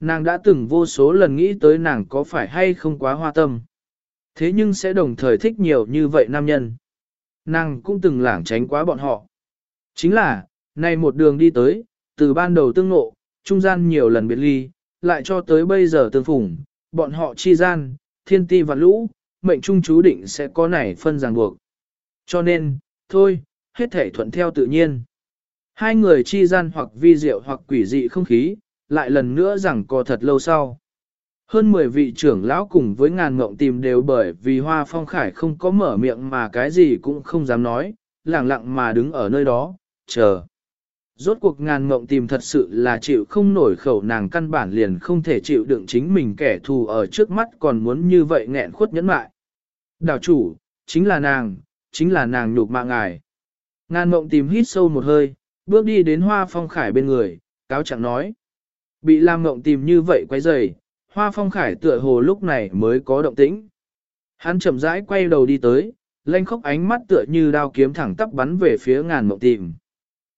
Nàng đã từng vô số lần nghĩ tới nàng có phải hay không quá hoa tâm. Thế nhưng sẽ đồng thời thích nhiều như vậy nam nhân. Nàng cũng từng lảng tránh quá bọn họ. Chính là, nay một đường đi tới, từ ban đầu tương ngộ, trung gian nhiều lần biệt ly, lại cho tới bây giờ tương phủng, bọn họ chi gian, thiên ti và lũ, mệnh trung chú định sẽ có nảy phân ràng buộc. Cho nên, thôi, hết thể thuận theo tự nhiên. Hai người chi gian hoặc vi diệu hoặc quỷ dị không khí, lại lần nữa rằng có thật lâu sau. Hơn 10 vị trưởng lão cùng với ngàn ngộng tìm đều bởi vì hoa phong khải không có mở miệng mà cái gì cũng không dám nói, lặng lặng mà đứng ở nơi đó, chờ. Rốt cuộc ngàn ngộng tìm thật sự là chịu không nổi khẩu nàng căn bản liền không thể chịu đựng chính mình kẻ thù ở trước mắt còn muốn như vậy nghẹn khuất nhẫn mại. Đảo chủ, chính là nàng, chính là nàng nhục mạng ngài. Ngàn ngộng tìm hít sâu một hơi, bước đi đến hoa phong khải bên người, cáo chẳng nói. Bị Lam ngộng tìm như vậy quay rầy, hoa phong khải tựa hồ lúc này mới có động tĩnh. Hắn chậm rãi quay đầu đi tới, lanh khóc ánh mắt tựa như đao kiếm thẳng tắp bắn về phía ngàn mộng tìm.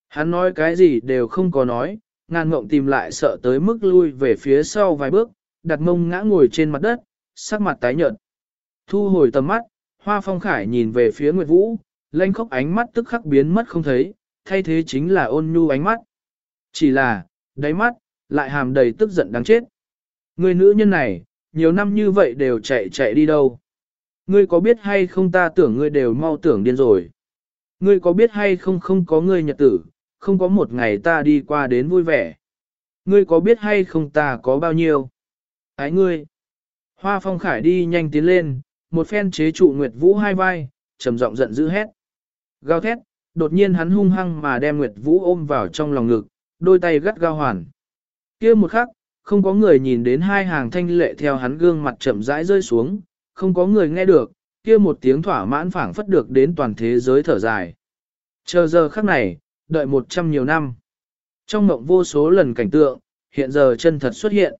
Hắn nói cái gì đều không có nói, ngàn mộng tìm lại sợ tới mức lui về phía sau vài bước, đặt mông ngã ngồi trên mặt đất, sắc mặt tái nhợt. Thu hồi tầm mắt, hoa phong khải nhìn về phía Nguyệt Vũ, lanh khóc ánh mắt tức khắc biến mất không thấy, thay thế chính là ôn nhu ánh mắt. Chỉ là, đáy mắt, lại hàm đầy tức giận đáng chết. Người nữ nhân này, nhiều năm như vậy đều chạy chạy đi đâu. Ngươi có biết hay không ta tưởng ngươi đều mau tưởng điên rồi. Ngươi có biết hay không không có ngươi nhật tử, không có một ngày ta đi qua đến vui vẻ. Ngươi có biết hay không ta có bao nhiêu? Ái ngươi. Hoa phong khải đi nhanh tiến lên, một phen chế trụ Nguyệt Vũ hai vai, trầm giọng giận dữ hét. Gào thét, đột nhiên hắn hung hăng mà đem Nguyệt Vũ ôm vào trong lòng ngực, đôi tay gắt gao hoàn kia một khắc, không có người nhìn đến hai hàng thanh lệ theo hắn gương mặt chậm rãi rơi xuống, không có người nghe được, kia một tiếng thỏa mãn phảng phất được đến toàn thế giới thở dài. Chờ giờ khắc này, đợi một trăm nhiều năm. Trong mộng vô số lần cảnh tượng, hiện giờ chân thật xuất hiện.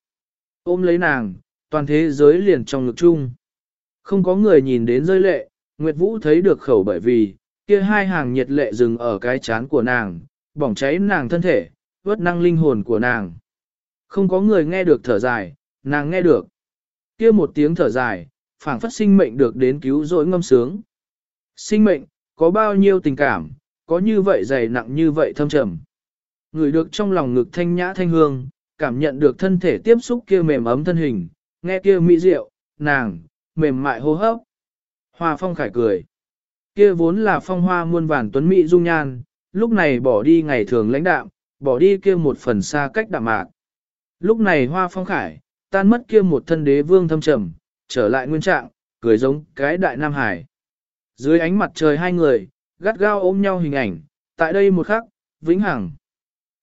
Ôm lấy nàng, toàn thế giới liền trong ngực chung. Không có người nhìn đến rơi lệ, Nguyệt Vũ thấy được khẩu bởi vì, kia hai hàng nhiệt lệ dừng ở cái chán của nàng, bỏng cháy nàng thân thể, vớt năng linh hồn của nàng. Không có người nghe được thở dài, nàng nghe được. kia một tiếng thở dài, phảng phất sinh mệnh được đến cứu rỗi ngâm sướng. Sinh mệnh, có bao nhiêu tình cảm, có như vậy dày nặng như vậy thâm trầm. Người được trong lòng ngực thanh nhã thanh hương, cảm nhận được thân thể tiếp xúc kia mềm ấm thân hình, nghe kia mỹ diệu, nàng, mềm mại hô hấp. Hoa phong khải cười. Kia vốn là phong hoa muôn vàn tuấn mỹ dung nhan, lúc này bỏ đi ngày thường lãnh đạm, bỏ đi kia một phần xa cách đạm mạc. Lúc này hoa phong khải, tan mất kia một thân đế vương thâm trầm, trở lại nguyên trạng, cười giống cái đại nam hải. Dưới ánh mặt trời hai người, gắt gao ôm nhau hình ảnh, tại đây một khắc, vĩnh hằng.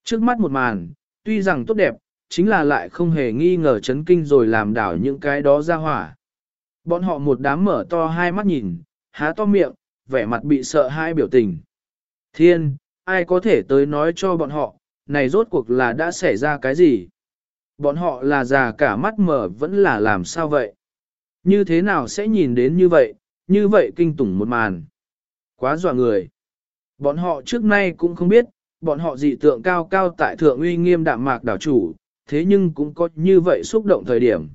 Trước mắt một màn, tuy rằng tốt đẹp, chính là lại không hề nghi ngờ chấn kinh rồi làm đảo những cái đó ra hỏa. Bọn họ một đám mở to hai mắt nhìn, há to miệng, vẻ mặt bị sợ hai biểu tình. Thiên, ai có thể tới nói cho bọn họ, này rốt cuộc là đã xảy ra cái gì? Bọn họ là già cả mắt mở vẫn là làm sao vậy? Như thế nào sẽ nhìn đến như vậy, như vậy kinh tủng một màn? Quá dọa người. Bọn họ trước nay cũng không biết, bọn họ dị tượng cao cao tại thượng uy nghiêm đạm mạc đảo chủ, thế nhưng cũng có như vậy xúc động thời điểm.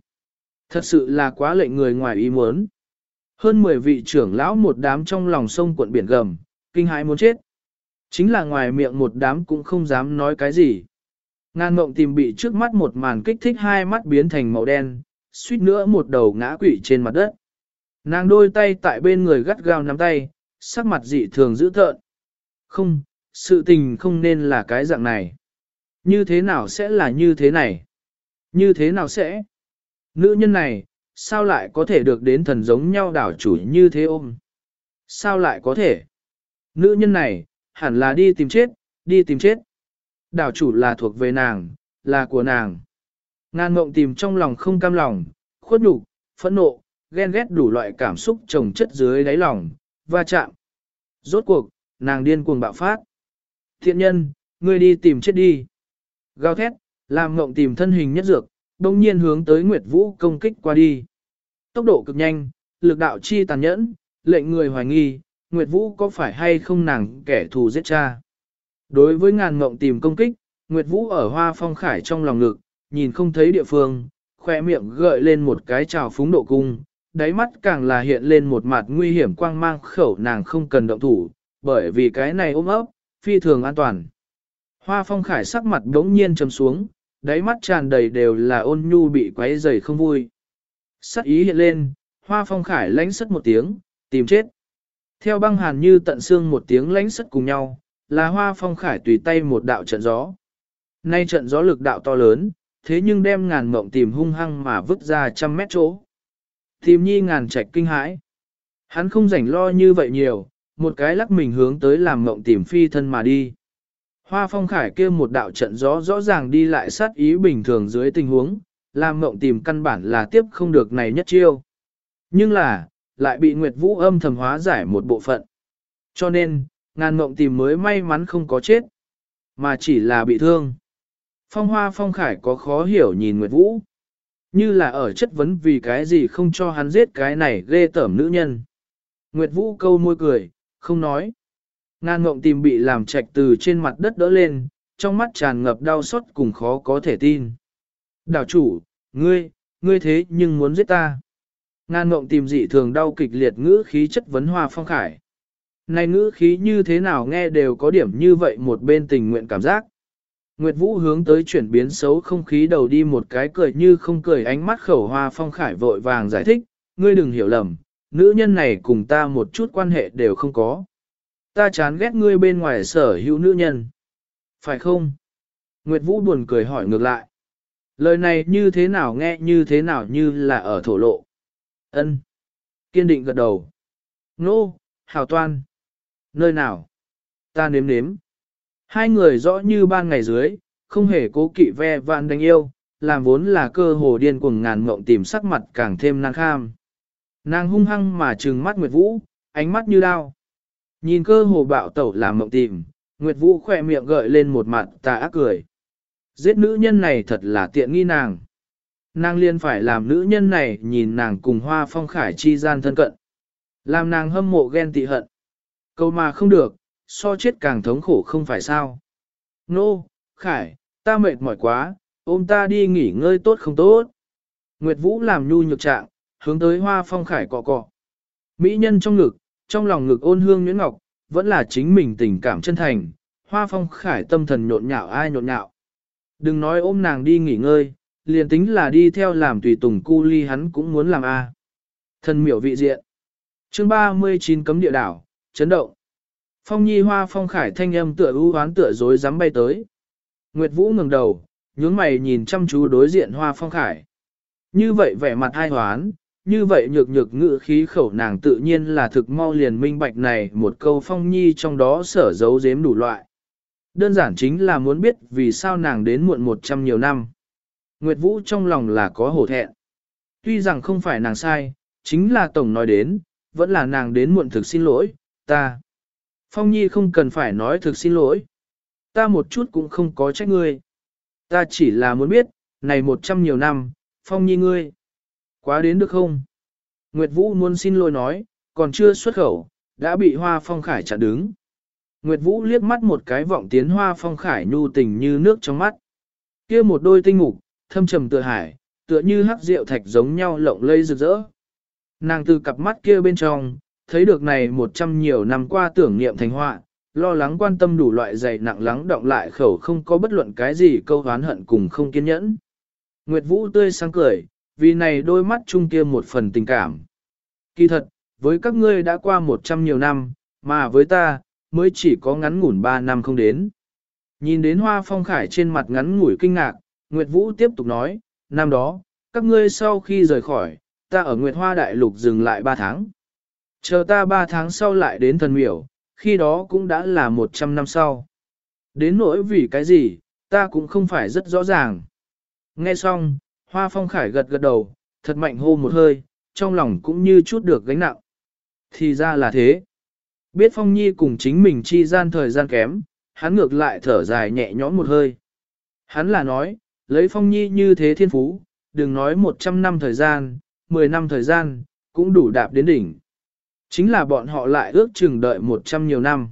Thật sự là quá lệnh người ngoài ý muốn. Hơn 10 vị trưởng lão một đám trong lòng sông cuộn biển gầm, kinh hãi muốn chết. Chính là ngoài miệng một đám cũng không dám nói cái gì. Ngan mộng tìm bị trước mắt một màn kích thích hai mắt biến thành màu đen, suýt nữa một đầu ngã quỵ trên mặt đất. Nàng đôi tay tại bên người gắt gao nắm tay, sắc mặt dị thường dữ tợn. Không, sự tình không nên là cái dạng này. Như thế nào sẽ là như thế này? Như thế nào sẽ? Nữ nhân này, sao lại có thể được đến thần giống nhau đảo chủ như thế ôm? Sao lại có thể? Nữ nhân này, hẳn là đi tìm chết, đi tìm chết. Đảo chủ là thuộc về nàng, là của nàng. Ngan mộng tìm trong lòng không cam lòng, khuất nhục, phẫn nộ, ghen ghét đủ loại cảm xúc trồng chất dưới đáy lòng, va chạm. Rốt cuộc, nàng điên cuồng bạo phát. Thiện nhân, ngươi đi tìm chết đi. Gào thét, làm mộng tìm thân hình nhất dược, đông nhiên hướng tới Nguyệt Vũ công kích qua đi. Tốc độ cực nhanh, lực đạo chi tàn nhẫn, lệnh người hoài nghi, Nguyệt Vũ có phải hay không nàng kẻ thù giết cha. Đối với ngàn mộng tìm công kích, Nguyệt Vũ ở hoa phong khải trong lòng ngực, nhìn không thấy địa phương, khoe miệng gợi lên một cái trào phúng độ cung, đáy mắt càng là hiện lên một mặt nguy hiểm quang mang khẩu nàng không cần động thủ, bởi vì cái này ôm ấp, phi thường an toàn. Hoa phong khải sắc mặt đống nhiên trầm xuống, đáy mắt tràn đầy đều là ôn nhu bị quấy dày không vui. Sắc ý hiện lên, hoa phong khải lánh sất một tiếng, tìm chết. Theo băng hàn như tận xương một tiếng lánh sất cùng nhau, là hoa phong khải tùy tay một đạo trận gió. Nay trận gió lực đạo to lớn, thế nhưng đem ngàn mộng tìm hung hăng mà vứt ra trăm mét chỗ. Tìm nhi ngàn trạch kinh hãi. Hắn không rảnh lo như vậy nhiều, một cái lắc mình hướng tới làm mộng tìm phi thân mà đi. Hoa phong khải kia một đạo trận gió rõ ràng đi lại sát ý bình thường dưới tình huống, làm mộng tìm căn bản là tiếp không được này nhất chiêu. Nhưng là, lại bị Nguyệt Vũ âm thầm hóa giải một bộ phận. Cho nên, ngàn mộng tìm mới may mắn không có chết, mà chỉ là bị thương. Phong hoa phong khải có khó hiểu nhìn Nguyệt Vũ. Như là ở chất vấn vì cái gì không cho hắn giết cái này ghê tởm nữ nhân. Nguyệt Vũ câu môi cười, không nói. Ngan ngộng tìm bị làm trạch từ trên mặt đất đỡ lên, trong mắt tràn ngập đau xót cùng khó có thể tin. Đảo chủ, ngươi, ngươi thế nhưng muốn giết ta. Ngan ngộng tìm dị thường đau kịch liệt ngữ khí chất vấn hoa phong khải. Này ngữ khí như thế nào nghe đều có điểm như vậy một bên tình nguyện cảm giác. Nguyệt Vũ hướng tới chuyển biến xấu không khí đầu đi một cái cười như không cười ánh mắt khẩu hoa phong khải vội vàng giải thích, ngươi đừng hiểu lầm, nữ nhân này cùng ta một chút quan hệ đều không có. Ta chán ghét ngươi bên ngoài sở hữu nữ nhân. Phải không? Nguyệt Vũ buồn cười hỏi ngược lại. Lời này như thế nào nghe như thế nào như là ở thổ lộ. Ân. Kiên định gật đầu. Nô, no, hào toan. Nơi nào? Ta nếm nếm. Hai người rõ như ban ngày dưới, không hề cố kỵ ve vạn đánh yêu, làm vốn là cơ hồ điên cuồng ngàn mộng tìm sắc mặt càng thêm năng kham. Nàng hung hăng mà trừng mắt Nguyệt Vũ, ánh mắt như đao. Nhìn cơ hồ bạo tẩu làm mộng tìm, Nguyệt Vũ khỏe miệng gợi lên một mặt tà ác cười. Giết nữ nhân này thật là tiện nghi nàng. Nàng liên phải làm nữ nhân này nhìn nàng cùng hoa phong khải chi gian thân cận. Làm nàng hâm mộ ghen tị hận. Câu mà không được, so chết càng thống khổ không phải sao. Nô, no, Khải, ta mệt mỏi quá, ôm ta đi nghỉ ngơi tốt không tốt. Nguyệt Vũ làm nhu nhược trạng, hướng tới hoa phong Khải cọ cọ. Mỹ nhân trong ngực, trong lòng ngực ôn hương nhuyễn ngọc, vẫn là chính mình tình cảm chân thành, hoa phong Khải tâm thần nhộn nhạo ai nhộn nhạo. Đừng nói ôm nàng đi nghỉ ngơi, liền tính là đi theo làm tùy tùng cu ly hắn cũng muốn làm a. thân miểu vị diện. Chương 39 cấm địa đảo, chấn động. Phong nhi hoa phong khải thanh âm tựa ưu hoán tựa dối dám bay tới. Nguyệt Vũ ngừng đầu, nhướng mày nhìn chăm chú đối diện hoa phong khải. Như vậy vẻ mặt ai hoán, như vậy nhược nhược ngự khí khẩu nàng tự nhiên là thực mau liền minh bạch này một câu phong nhi trong đó sở giấu giếm đủ loại. Đơn giản chính là muốn biết vì sao nàng đến muộn một trăm nhiều năm. Nguyệt Vũ trong lòng là có hổ thẹn. Tuy rằng không phải nàng sai, chính là Tổng nói đến, vẫn là nàng đến muộn thực xin lỗi, ta. Phong Nhi không cần phải nói thực xin lỗi. Ta một chút cũng không có trách ngươi. Ta chỉ là muốn biết, này một trăm nhiều năm, Phong Nhi ngươi. Quá đến được không? Nguyệt Vũ muốn xin lỗi nói, còn chưa xuất khẩu, đã bị Hoa Phong Khải chặn đứng. Nguyệt Vũ liếc mắt một cái vọng tiến Hoa Phong Khải nhu tình như nước trong mắt. kia một đôi tinh mục, thâm trầm tựa hải, tựa như hắc rượu thạch giống nhau lộng lây rực rỡ. Nàng từ cặp mắt kia bên trong, thấy được này một trăm nhiều năm qua tưởng niệm thành họa, lo lắng quan tâm đủ loại dày nặng lắng động lại khẩu không có bất luận cái gì câu hán hận cùng không kiên nhẫn. Nguyệt Vũ tươi sáng cười, vì này đôi mắt chung kia một phần tình cảm. Kỳ thật, với các ngươi đã qua một trăm nhiều năm, mà với ta, mới chỉ có ngắn ngủn ba năm không đến. Nhìn đến hoa phong khải trên mặt ngắn ngủi kinh ngạc, Nguyệt Vũ tiếp tục nói, năm đó, các ngươi sau khi rời khỏi, ta ở Nguyệt Hoa Đại Lục dừng lại ba tháng. Chờ ta ba tháng sau lại đến thần miểu, khi đó cũng đã là một trăm năm sau. Đến nỗi vì cái gì, ta cũng không phải rất rõ ràng. Nghe xong, Hoa Phong Khải gật gật đầu, thật mạnh hô một hơi, trong lòng cũng như chút được gánh nặng. Thì ra là thế. Biết Phong Nhi cùng chính mình chi gian thời gian kém, hắn ngược lại thở dài nhẹ nhõm một hơi. Hắn là nói, lấy Phong Nhi như thế thiên phú, đừng nói 100 năm thời gian, 10 năm thời gian, cũng đủ đạp đến đỉnh. Chính là bọn họ lại ước chừng đợi 100 nhiều năm.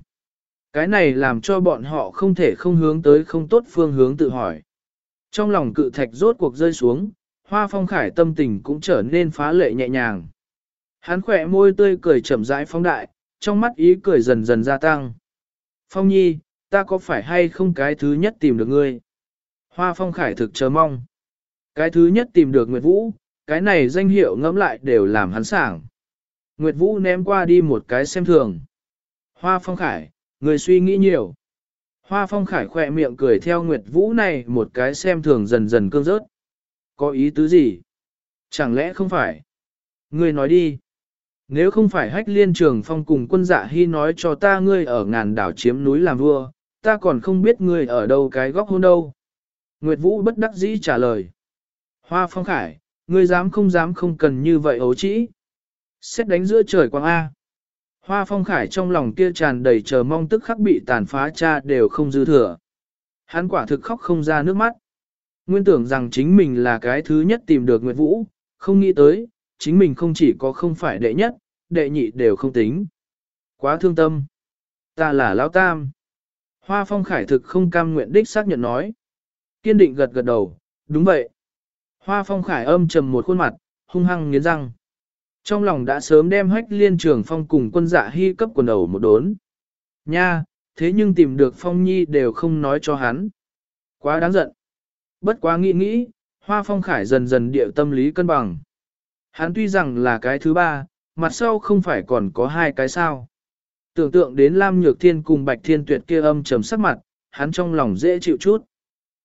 Cái này làm cho bọn họ không thể không hướng tới không tốt phương hướng tự hỏi. Trong lòng cự thạch rốt cuộc rơi xuống, hoa phong khải tâm tình cũng trở nên phá lệ nhẹ nhàng. Hắn khỏe môi tươi cười chậm rãi phong đại, trong mắt ý cười dần dần gia tăng. Phong nhi, ta có phải hay không cái thứ nhất tìm được ngươi? Hoa phong khải thực chờ mong. Cái thứ nhất tìm được Nguyệt Vũ, cái này danh hiệu ngẫm lại đều làm hắn sảng. Nguyệt Vũ ném qua đi một cái xem thường. Hoa phong khải, người suy nghĩ nhiều. Hoa phong khải khỏe miệng cười theo Nguyệt Vũ này một cái xem thường dần dần cương rớt. Có ý tứ gì? Chẳng lẽ không phải? Ngươi nói đi. Nếu không phải hách liên trường phong cùng quân dạ hy nói cho ta ngươi ở ngàn đảo chiếm núi làm vua, ta còn không biết ngươi ở đâu cái góc hôn đâu. Nguyệt Vũ bất đắc dĩ trả lời. Hoa phong khải, ngươi dám không dám không cần như vậy ấu trĩ. Xét đánh giữa trời quang A. Hoa phong khải trong lòng kia tràn đầy chờ mong tức khắc bị tàn phá cha đều không dư thừa. Hắn quả thực khóc không ra nước mắt. Nguyên tưởng rằng chính mình là cái thứ nhất tìm được Nguyệt Vũ, không nghĩ tới, chính mình không chỉ có không phải đệ nhất, đệ nhị đều không tính. Quá thương tâm. Ta là Lão Tam. Hoa phong khải thực không cam nguyện đích xác nhận nói. Kiên định gật gật đầu, đúng vậy. Hoa phong khải âm trầm một khuôn mặt, hung hăng nghiến răng. Trong lòng đã sớm đem hách liên trường phong cùng quân dạ hy cấp quần đầu một đốn. Nha, thế nhưng tìm được phong nhi đều không nói cho hắn. Quá đáng giận. Bất quá nghĩ nghĩ, hoa phong khải dần dần điệu tâm lý cân bằng. Hắn tuy rằng là cái thứ ba, mặt sau không phải còn có hai cái sao. Tưởng tượng đến Lam Nhược Thiên cùng Bạch Thiên Tuyệt kia âm trầm sắc mặt, hắn trong lòng dễ chịu chút.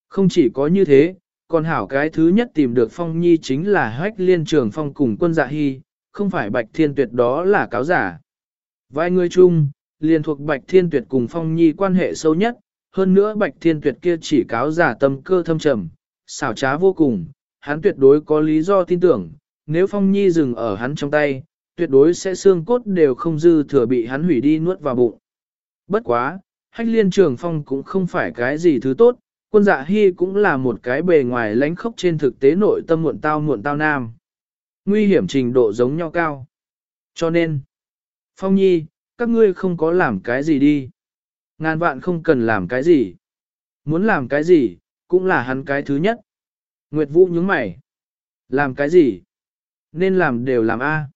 Không chỉ có như thế, còn hảo cái thứ nhất tìm được Phong Nhi chính là hách liên trường phong cùng quân dạ hy, không phải Bạch Thiên Tuyệt đó là cáo giả. Vài người chung, liền thuộc Bạch Thiên Tuyệt cùng Phong Nhi quan hệ sâu nhất, hơn nữa Bạch Thiên Tuyệt kia chỉ cáo giả tâm cơ thâm trầm, xảo trá vô cùng, hắn tuyệt đối có lý do tin tưởng, nếu Phong Nhi dừng ở hắn trong tay, tuyệt đối sẽ xương cốt đều không dư thừa bị hắn hủy đi nuốt vào bụng. Bất quá, hách liên trường phong cũng không phải cái gì thứ tốt, quân dạ hy cũng là một cái bề ngoài lánh khốc trên thực tế nội tâm muộn tao muộn tao nam. Nguy hiểm trình độ giống nhau cao. Cho nên, Phong Nhi, các ngươi không có làm cái gì đi. Ngàn vạn không cần làm cái gì. Muốn làm cái gì, cũng là hắn cái thứ nhất. Nguyệt Vũ nhướng mày. Làm cái gì? Nên làm đều làm A.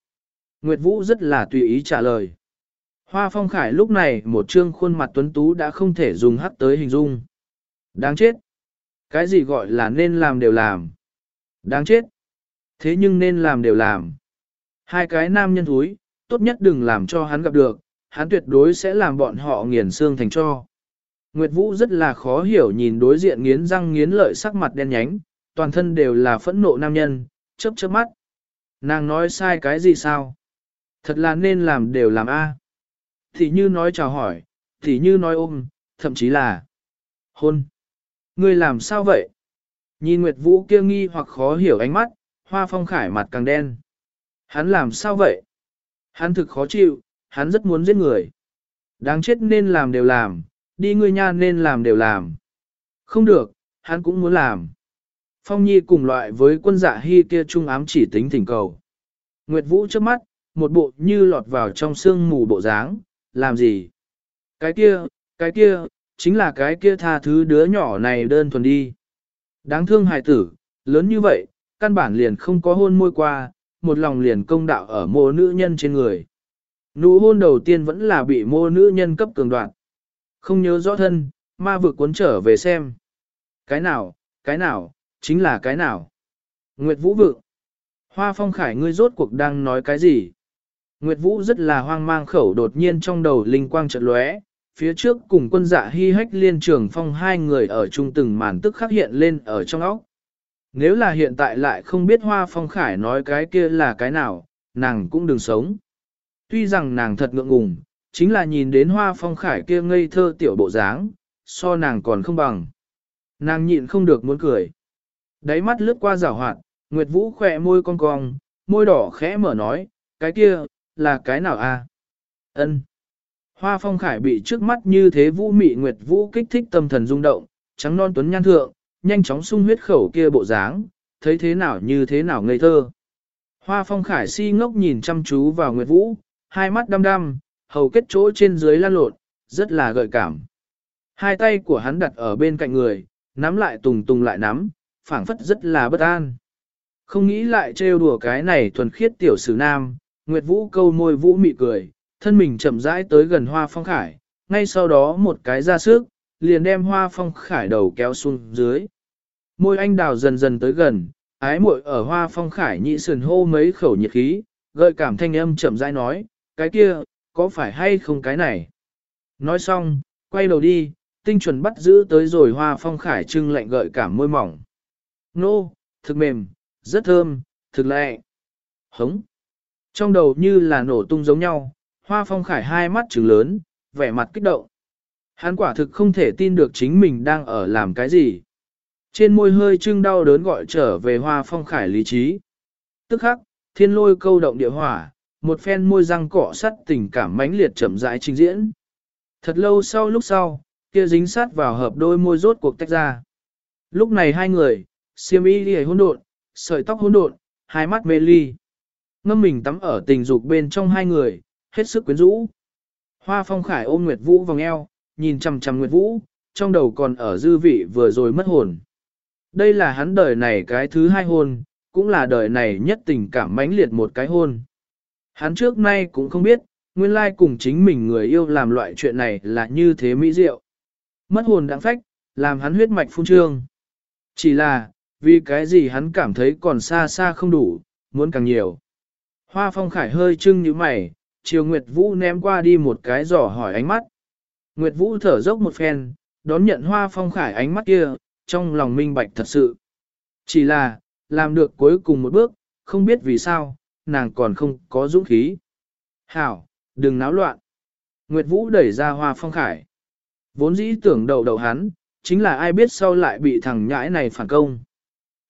Nguyệt Vũ rất là tùy ý trả lời. Hoa Phong Khải lúc này một trương khuôn mặt tuấn tú đã không thể dùng hắt tới hình dung. Đáng chết. Cái gì gọi là nên làm đều làm. Đáng chết. Thế nhưng nên làm đều làm. Hai cái nam nhân thúi, tốt nhất đừng làm cho hắn gặp được, hắn tuyệt đối sẽ làm bọn họ nghiền xương thành cho. Nguyệt Vũ rất là khó hiểu nhìn đối diện nghiến răng nghiến lợi sắc mặt đen nhánh, toàn thân đều là phẫn nộ nam nhân, chớp chớp mắt. Nàng nói sai cái gì sao? Thật là nên làm đều làm A. À? Thì như nói chào hỏi, thì như nói ôm, thậm chí là hôn. Ngươi làm sao vậy? Nhìn Nguyệt Vũ kia nghi hoặc khó hiểu ánh mắt, hoa phong khải mặt càng đen. Hắn làm sao vậy? Hắn thực khó chịu, hắn rất muốn giết người. Đáng chết nên làm đều làm, đi ngươi nha nên làm đều làm. Không được, hắn cũng muốn làm. Phong Nhi cùng loại với quân dạ hy kia trung ám chỉ tính thỉnh cầu. Nguyệt Vũ trước mắt, một bộ như lọt vào trong sương mù bộ dáng, làm gì? Cái kia, cái kia, chính là cái kia tha thứ đứa nhỏ này đơn thuần đi. Đáng thương hài tử, lớn như vậy, căn bản liền không có hôn môi qua, một lòng liền công đạo ở mô nữ nhân trên người. Nụ hôn đầu tiên vẫn là bị mô nữ nhân cấp cường đoạn. Không nhớ rõ thân, ma vực cuốn trở về xem. Cái nào, cái nào, chính là cái nào. Nguyệt Vũ vượng. Hoa phong khải ngươi rốt cuộc đang nói cái gì? Nguyệt Vũ rất là hoang mang khẩu đột nhiên trong đầu linh quang chợt lóe, phía trước cùng quân dạ hy hách liên trường phong hai người ở chung từng màn tức khắc hiện lên ở trong óc. Nếu là hiện tại lại không biết hoa phong khải nói cái kia là cái nào, nàng cũng đừng sống. Tuy rằng nàng thật ngượng ngùng, chính là nhìn đến hoa phong khải kia ngây thơ tiểu bộ dáng, so nàng còn không bằng. Nàng nhịn không được muốn cười. Đáy mắt lướt qua rào hoạt, Nguyệt Vũ khỏe môi cong cong, môi đỏ khẽ mở nói, cái kia, là cái nào a? À? Ân. Hoa phong khải bị trước mắt như thế vũ mị Nguyệt Vũ kích thích tâm thần rung động, trắng non tuấn nhan thượng, nhanh chóng sung huyết khẩu kia bộ dáng, thấy thế nào như thế nào ngây thơ. Hoa phong khải si ngốc nhìn chăm chú vào Nguyệt Vũ, hai mắt đăm đăm, hầu kết chỗ trên dưới lan lộn, rất là gợi cảm. Hai tay của hắn đặt ở bên cạnh người, nắm lại tùng tùng lại nắm, phảng phất rất là bất an. Không nghĩ lại trêu đùa cái này thuần khiết tiểu sử nam, Nguyệt Vũ câu môi Vũ mị cười, thân mình chậm rãi tới gần hoa phong khải, ngay sau đó một cái ra sức, liền đem hoa phong khải đầu kéo xuống dưới. Môi anh đào dần dần tới gần, ái muội ở hoa phong khải nhị sườn hô mấy khẩu nhiệt khí, gợi cảm thanh âm chậm rãi nói, cái kia, có phải hay không cái này? Nói xong, quay đầu đi, tinh chuẩn bắt giữ tới rồi hoa phong khải trưng lạnh gợi cảm môi mỏng. Nô, thực mềm, rất thơm, thực lệ. Hống. Trong đầu như là nổ tung giống nhau, hoa phong khải hai mắt trừng lớn, vẻ mặt kích động. Hắn quả thực không thể tin được chính mình đang ở làm cái gì. Trên môi hơi trưng đau đớn gọi trở về hoa phong khải lý trí. Tức khắc, thiên lôi câu động địa hỏa, một phen môi răng cọ sắt tình cảm mãnh liệt chậm rãi trình diễn. Thật lâu sau lúc sau, kia dính sát vào hợp đôi môi rốt cuộc tách ra. Lúc này hai người, siêm y đi hỗn độn, sợi tóc hỗn độn, hai mắt mê ly. Ngâm mình tắm ở tình dục bên trong hai người, hết sức quyến rũ. Hoa phong khải ôm Nguyệt Vũ vòng eo, nhìn chằm chằm Nguyệt Vũ, trong đầu còn ở dư vị vừa rồi mất hồn. Đây là hắn đời này cái thứ hai hôn, cũng là đời này nhất tình cảm mãnh liệt một cái hôn. Hắn trước nay cũng không biết, nguyên lai cùng chính mình người yêu làm loại chuyện này là như thế mỹ diệu. Mất hồn đáng phách, làm hắn huyết mạch phun trương. Chỉ là, vì cái gì hắn cảm thấy còn xa xa không đủ, muốn càng nhiều. Hoa phong khải hơi trưng như mày, chiều Nguyệt Vũ ném qua đi một cái giỏ hỏi ánh mắt. Nguyệt Vũ thở dốc một phen, đón nhận hoa phong khải ánh mắt kia, trong lòng minh bạch thật sự. Chỉ là, làm được cuối cùng một bước, không biết vì sao, nàng còn không có dũng khí. Hảo, đừng náo loạn. Nguyệt Vũ đẩy ra hoa phong khải. Vốn dĩ tưởng đầu đầu hắn, chính là ai biết sau lại bị thằng nhãi này phản công.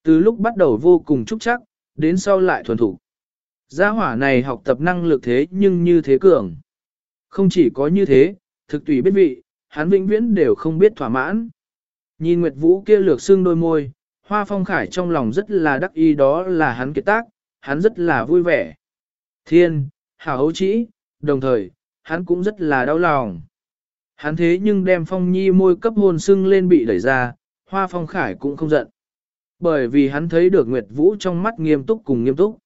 Từ lúc bắt đầu vô cùng trúc chắc, đến sau lại thuần thủ. Gia hỏa này học tập năng lực thế nhưng như thế cường. Không chỉ có như thế, thực tùy biết vị, hắn vĩnh viễn đều không biết thỏa mãn. Nhìn Nguyệt Vũ kia lược xương đôi môi, Hoa Phong Khải trong lòng rất là đắc ý đó là hắn kết tác, hắn rất là vui vẻ. Thiên, hảo hấu trĩ, đồng thời, hắn cũng rất là đau lòng. Hắn thế nhưng đem Phong Nhi môi cấp hôn sưng lên bị đẩy ra, Hoa Phong Khải cũng không giận. Bởi vì hắn thấy được Nguyệt Vũ trong mắt nghiêm túc cùng nghiêm túc.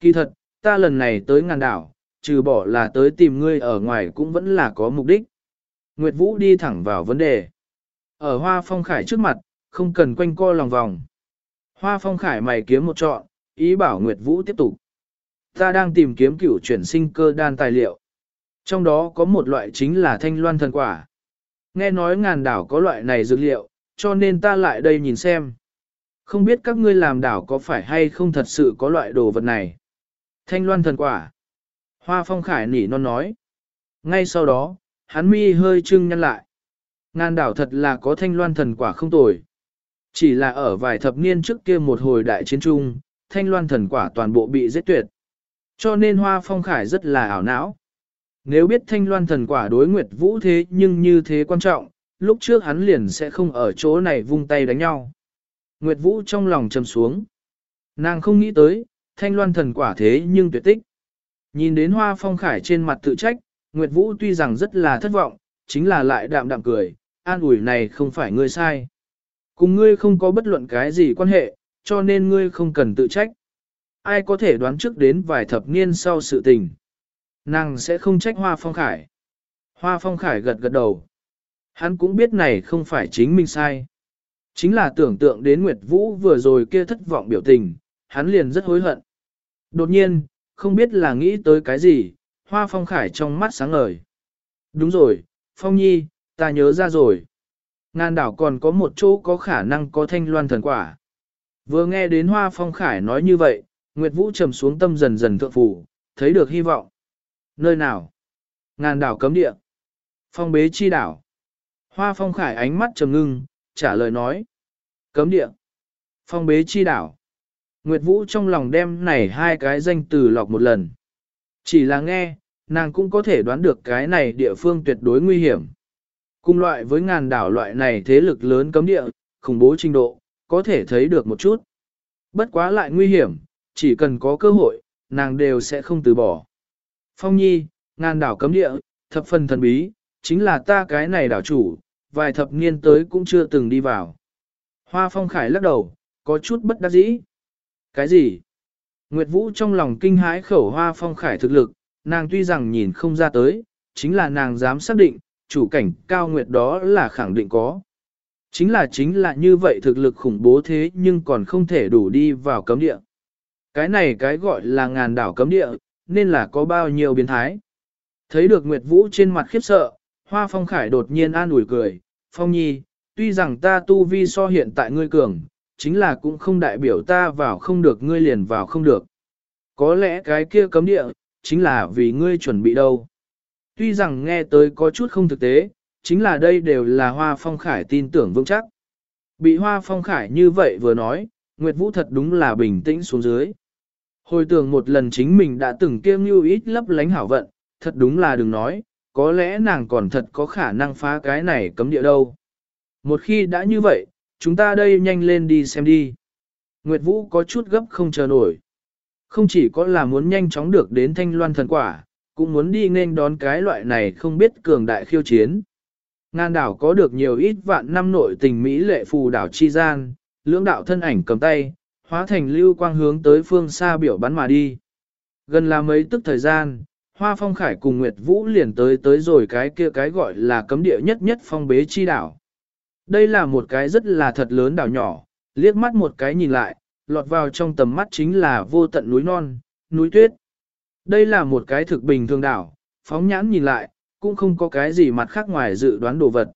Kỳ thật, ta lần này tới ngàn đảo, trừ bỏ là tới tìm ngươi ở ngoài cũng vẫn là có mục đích. Nguyệt Vũ đi thẳng vào vấn đề. Ở Hoa Phong Khải trước mặt, không cần quanh co lòng vòng. Hoa Phong Khải mày kiếm một trọn, ý bảo Nguyệt Vũ tiếp tục. Ta đang tìm kiếm cửu chuyển sinh cơ đan tài liệu. Trong đó có một loại chính là thanh loan thần quả. Nghe nói ngàn đảo có loại này dược liệu, cho nên ta lại đây nhìn xem. Không biết các ngươi làm đảo có phải hay không thật sự có loại đồ vật này. Thanh loan thần quả. Hoa phong khải nỉ non nói. Ngay sau đó, hắn mi hơi trưng nhăn lại. Ngàn đảo thật là có thanh loan thần quả không tồi. Chỉ là ở vài thập niên trước kia một hồi đại chiến trung, thanh loan thần quả toàn bộ bị giết tuyệt. Cho nên hoa phong khải rất là ảo não. Nếu biết thanh loan thần quả đối nguyệt vũ thế nhưng như thế quan trọng, lúc trước hắn liền sẽ không ở chỗ này vung tay đánh nhau. Nguyệt vũ trong lòng trầm xuống. Nàng không nghĩ tới, thanh loan thần quả thế nhưng tuyệt tích. Nhìn đến hoa phong khải trên mặt tự trách, Nguyệt Vũ tuy rằng rất là thất vọng, chính là lại đạm đạm cười, an ủi này không phải ngươi sai. Cùng ngươi không có bất luận cái gì quan hệ, cho nên ngươi không cần tự trách. Ai có thể đoán trước đến vài thập niên sau sự tình. Nàng sẽ không trách Hoa Phong Khải. Hoa Phong Khải gật gật đầu. Hắn cũng biết này không phải chính mình sai. Chính là tưởng tượng đến Nguyệt Vũ vừa rồi kia thất vọng biểu tình, hắn liền rất hối hận. Đột nhiên, không biết là nghĩ tới cái gì, Hoa Phong Khải trong mắt sáng ngời. Đúng rồi, Phong Nhi, ta nhớ ra rồi. Ngàn đảo còn có một chỗ có khả năng có thanh loan thần quả. Vừa nghe đến Hoa Phong Khải nói như vậy, Nguyệt Vũ trầm xuống tâm dần dần thượng phủ, thấy được hy vọng. Nơi nào? Ngàn đảo cấm địa. Phong bế chi đảo. Hoa Phong Khải ánh mắt trầm ngưng, trả lời nói. Cấm địa. Phong bế chi đảo. Nguyệt Vũ trong lòng đem này hai cái danh từ lọc một lần. Chỉ là nghe, nàng cũng có thể đoán được cái này địa phương tuyệt đối nguy hiểm. Cùng loại với ngàn đảo loại này thế lực lớn cấm địa, khủng bố trình độ, có thể thấy được một chút. Bất quá lại nguy hiểm, chỉ cần có cơ hội, nàng đều sẽ không từ bỏ. Phong nhi, ngàn đảo cấm địa, thập phần thần bí, chính là ta cái này đảo chủ, vài thập niên tới cũng chưa từng đi vào. Hoa phong khải lắc đầu, có chút bất đắc dĩ. Cái gì? Nguyệt Vũ trong lòng kinh hãi khẩu hoa phong khải thực lực, nàng tuy rằng nhìn không ra tới, chính là nàng dám xác định, chủ cảnh cao nguyệt đó là khẳng định có. Chính là chính là như vậy thực lực khủng bố thế nhưng còn không thể đủ đi vào cấm địa. Cái này cái gọi là ngàn đảo cấm địa, nên là có bao nhiêu biến thái. Thấy được Nguyệt Vũ trên mặt khiếp sợ, Hoa Phong Khải đột nhiên an ủi cười, Phong Nhi, tuy rằng ta tu vi so hiện tại ngươi cường, chính là cũng không đại biểu ta vào không được ngươi liền vào không được. Có lẽ cái kia cấm địa, chính là vì ngươi chuẩn bị đâu. Tuy rằng nghe tới có chút không thực tế, chính là đây đều là Hoa Phong Khải tin tưởng vững chắc. Bị Hoa Phong Khải như vậy vừa nói, Nguyệt Vũ thật đúng là bình tĩnh xuống dưới. Hồi tưởng một lần chính mình đã từng kêu như ít lấp lánh hảo vận, thật đúng là đừng nói, có lẽ nàng còn thật có khả năng phá cái này cấm địa đâu. Một khi đã như vậy, chúng ta đây nhanh lên đi xem đi. Nguyệt Vũ có chút gấp không chờ nổi. Không chỉ có là muốn nhanh chóng được đến thanh loan thần quả, cũng muốn đi nên đón cái loại này không biết cường đại khiêu chiến. Ngan đảo có được nhiều ít vạn năm nội tình Mỹ lệ phù đảo chi gian, lưỡng đạo thân ảnh cầm tay, hóa thành lưu quang hướng tới phương xa biểu bắn mà đi. Gần là mấy tức thời gian, Hoa Phong Khải cùng Nguyệt Vũ liền tới tới rồi cái kia cái gọi là cấm địa nhất nhất phong bế chi đảo. Đây là một cái rất là thật lớn đảo nhỏ, liếc mắt một cái nhìn lại, lọt vào trong tầm mắt chính là vô tận núi non, núi tuyết. Đây là một cái thực bình thường đảo, phóng nhãn nhìn lại, cũng không có cái gì mặt khác ngoài dự đoán đồ vật.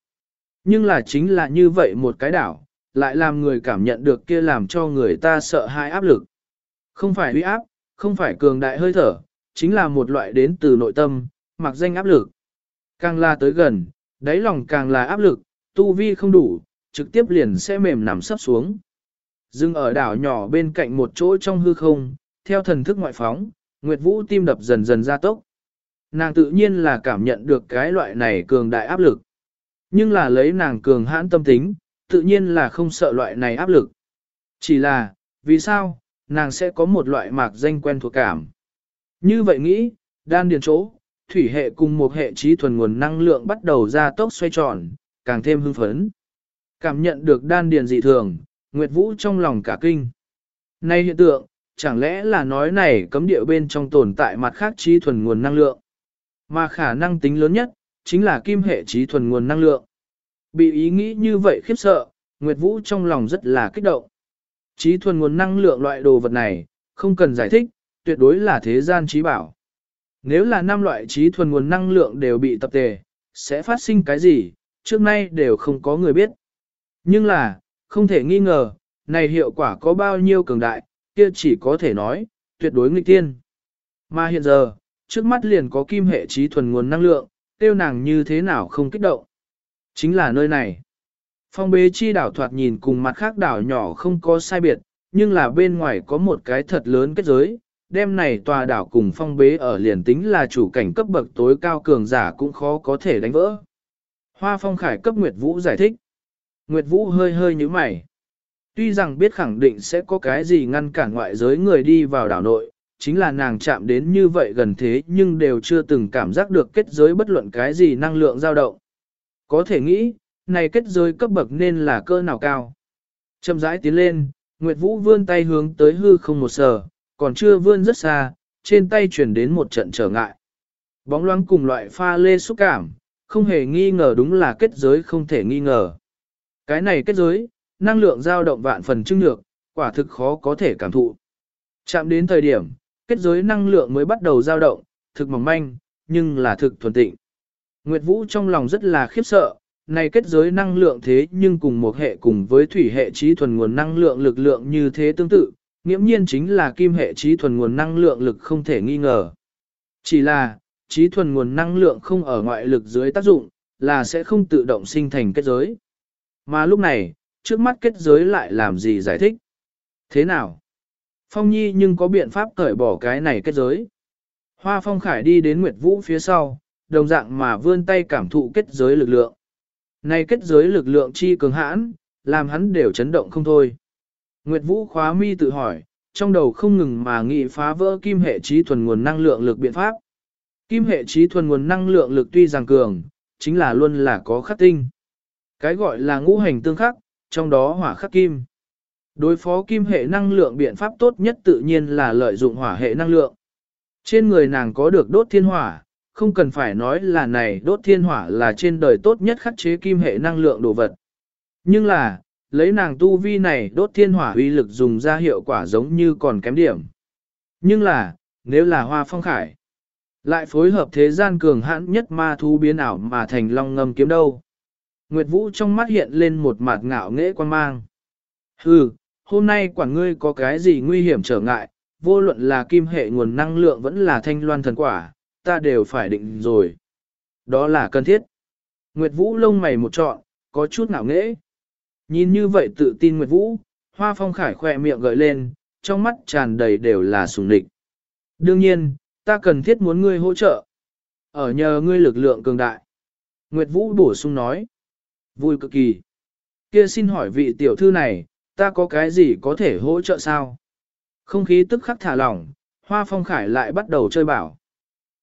Nhưng là chính là như vậy một cái đảo, lại làm người cảm nhận được kia làm cho người ta sợ hãi áp lực. Không phải uy áp, không phải cường đại hơi thở, chính là một loại đến từ nội tâm, mặc danh áp lực. Càng là tới gần, đáy lòng càng là áp lực, tu vi không đủ, trực tiếp liền sẽ mềm nằm sắp xuống. Dừng ở đảo nhỏ bên cạnh một chỗ trong hư không, theo thần thức ngoại phóng, Nguyệt Vũ tim đập dần dần ra tốc. Nàng tự nhiên là cảm nhận được cái loại này cường đại áp lực. Nhưng là lấy nàng cường hãn tâm tính, tự nhiên là không sợ loại này áp lực. Chỉ là, vì sao, nàng sẽ có một loại mạc danh quen thuộc cảm. Như vậy nghĩ, đan điền chỗ, thủy hệ cùng một hệ trí thuần nguồn năng lượng bắt đầu ra tốc xoay tròn, càng thêm hưng phấn. Cảm nhận được đan điền dị thường, Nguyệt Vũ trong lòng cả kinh. Nay hiện tượng, chẳng lẽ là nói này cấm địa bên trong tồn tại mặt khác trí thuần nguồn năng lượng. Mà khả năng tính lớn nhất, chính là kim hệ trí thuần nguồn năng lượng. Bị ý nghĩ như vậy khiếp sợ, Nguyệt Vũ trong lòng rất là kích động. Trí thuần nguồn năng lượng loại đồ vật này, không cần giải thích, tuyệt đối là thế gian trí bảo. Nếu là năm loại trí thuần nguồn năng lượng đều bị tập tề, sẽ phát sinh cái gì, trước nay đều không có người biết. Nhưng là, không thể nghi ngờ, này hiệu quả có bao nhiêu cường đại, kia chỉ có thể nói, tuyệt đối nghịch tiên. Mà hiện giờ, trước mắt liền có kim hệ trí thuần nguồn năng lượng, tiêu nàng như thế nào không kích động. Chính là nơi này. Phong bế chi đảo thoạt nhìn cùng mặt khác đảo nhỏ không có sai biệt, nhưng là bên ngoài có một cái thật lớn kết giới, đêm này tòa đảo cùng phong bế ở liền tính là chủ cảnh cấp bậc tối cao cường giả cũng khó có thể đánh vỡ. Hoa phong khải cấp Nguyệt Vũ giải thích. Nguyệt Vũ hơi hơi như mày. Tuy rằng biết khẳng định sẽ có cái gì ngăn cản ngoại giới người đi vào đảo nội, chính là nàng chạm đến như vậy gần thế nhưng đều chưa từng cảm giác được kết giới bất luận cái gì năng lượng dao động. Có thể nghĩ, này kết giới cấp bậc nên là cơ nào cao. Chậm rãi tiến lên, Nguyệt Vũ vươn tay hướng tới hư không một sờ, còn chưa vươn rất xa, trên tay chuyển đến một trận trở ngại. Bóng loáng cùng loại pha lê xúc cảm, không hề nghi ngờ đúng là kết giới không thể nghi ngờ. Cái này kết giới, năng lượng dao động vạn phần trưng nhược, quả thực khó có thể cảm thụ. Chạm đến thời điểm, kết giới năng lượng mới bắt đầu dao động, thực mỏng manh, nhưng là thực thuần tịnh. Nguyệt Vũ trong lòng rất là khiếp sợ, này kết giới năng lượng thế nhưng cùng một hệ cùng với thủy hệ trí thuần nguồn năng lượng lực lượng như thế tương tự, nghiễm nhiên chính là kim hệ trí thuần nguồn năng lượng lực không thể nghi ngờ. Chỉ là, trí thuần nguồn năng lượng không ở ngoại lực dưới tác dụng, là sẽ không tự động sinh thành kết giới. Mà lúc này, trước mắt kết giới lại làm gì giải thích? Thế nào? Phong Nhi nhưng có biện pháp cởi bỏ cái này kết giới. Hoa Phong Khải đi đến Nguyệt Vũ phía sau, đồng dạng mà vươn tay cảm thụ kết giới lực lượng. Này kết giới lực lượng chi cường hãn, làm hắn đều chấn động không thôi. Nguyệt Vũ khóa mi tự hỏi, trong đầu không ngừng mà nghị phá vỡ kim hệ trí thuần nguồn năng lượng lực biện pháp. Kim hệ trí thuần nguồn năng lượng lực tuy rằng cường, chính là luôn là có khắc tinh. Cái gọi là ngũ hành tương khắc, trong đó hỏa khắc kim. Đối phó kim hệ năng lượng biện pháp tốt nhất tự nhiên là lợi dụng hỏa hệ năng lượng. Trên người nàng có được đốt thiên hỏa, không cần phải nói là này đốt thiên hỏa là trên đời tốt nhất khắc chế kim hệ năng lượng đồ vật. Nhưng là, lấy nàng tu vi này đốt thiên hỏa uy lực dùng ra hiệu quả giống như còn kém điểm. Nhưng là, nếu là hoa phong khải, lại phối hợp thế gian cường hãn nhất ma thú biến ảo mà thành long ngâm kiếm đâu. Nguyệt Vũ trong mắt hiện lên một mặt ngạo nghễ quan mang. Hừ, hôm nay quản ngươi có cái gì nguy hiểm trở ngại, vô luận là kim hệ nguồn năng lượng vẫn là thanh loan thần quả, ta đều phải định rồi. Đó là cần thiết. Nguyệt Vũ lông mày một trọn, có chút ngạo nghễ. Nhìn như vậy tự tin Nguyệt Vũ, hoa phong khải khỏe miệng gợi lên, trong mắt tràn đầy đều là sùng địch. Đương nhiên, ta cần thiết muốn ngươi hỗ trợ. Ở nhờ ngươi lực lượng cường đại. Nguyệt Vũ bổ sung nói. Vui cực kỳ. Kia xin hỏi vị tiểu thư này, ta có cái gì có thể hỗ trợ sao? Không khí tức khắc thả lỏng, Hoa Phong Khải lại bắt đầu chơi bảo.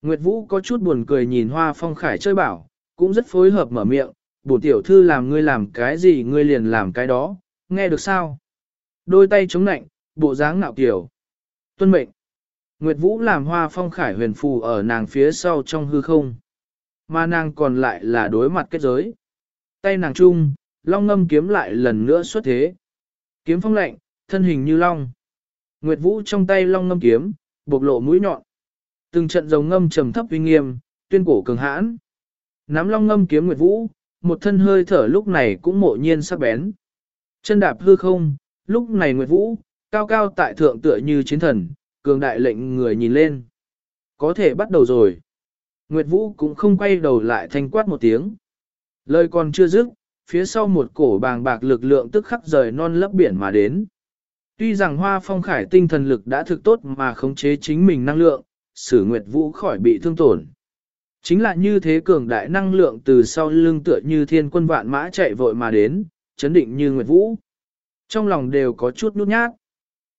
Nguyệt Vũ có chút buồn cười nhìn Hoa Phong Khải chơi bảo, cũng rất phối hợp mở miệng, bổ tiểu thư làm ngươi làm cái gì ngươi liền làm cái đó, nghe được sao? Đôi tay chống nạnh, bộ dáng ngạo kiểu. Tuân mệnh. Nguyệt Vũ làm Hoa Phong Khải huyền phù ở nàng phía sau trong hư không. Mà nàng còn lại là đối mặt kết giới. Tay nàng trung long ngâm kiếm lại lần nữa xuất thế. Kiếm phong lạnh, thân hình như long. Nguyệt Vũ trong tay long ngâm kiếm, bộc lộ mũi nhọn. Từng trận rồng ngâm trầm thấp uy nghiêm, tuyên cổ cường hãn. Nắm long ngâm kiếm Nguyệt Vũ, một thân hơi thở lúc này cũng mộ nhiên sắc bén. Chân đạp hư không, lúc này Nguyệt Vũ, cao cao tại thượng tựa như chiến thần, cường đại lệnh người nhìn lên. Có thể bắt đầu rồi. Nguyệt Vũ cũng không quay đầu lại thanh quát một tiếng. Lời còn chưa dứt, phía sau một cổ bàng bạc lực lượng tức khắc rời non lấp biển mà đến. Tuy rằng hoa phong khải tinh thần lực đã thực tốt mà khống chế chính mình năng lượng, sử Nguyệt Vũ khỏi bị thương tổn. Chính là như thế cường đại năng lượng từ sau lưng tựa như thiên quân vạn mã chạy vội mà đến, chấn định như Nguyệt Vũ. Trong lòng đều có chút nút nhát.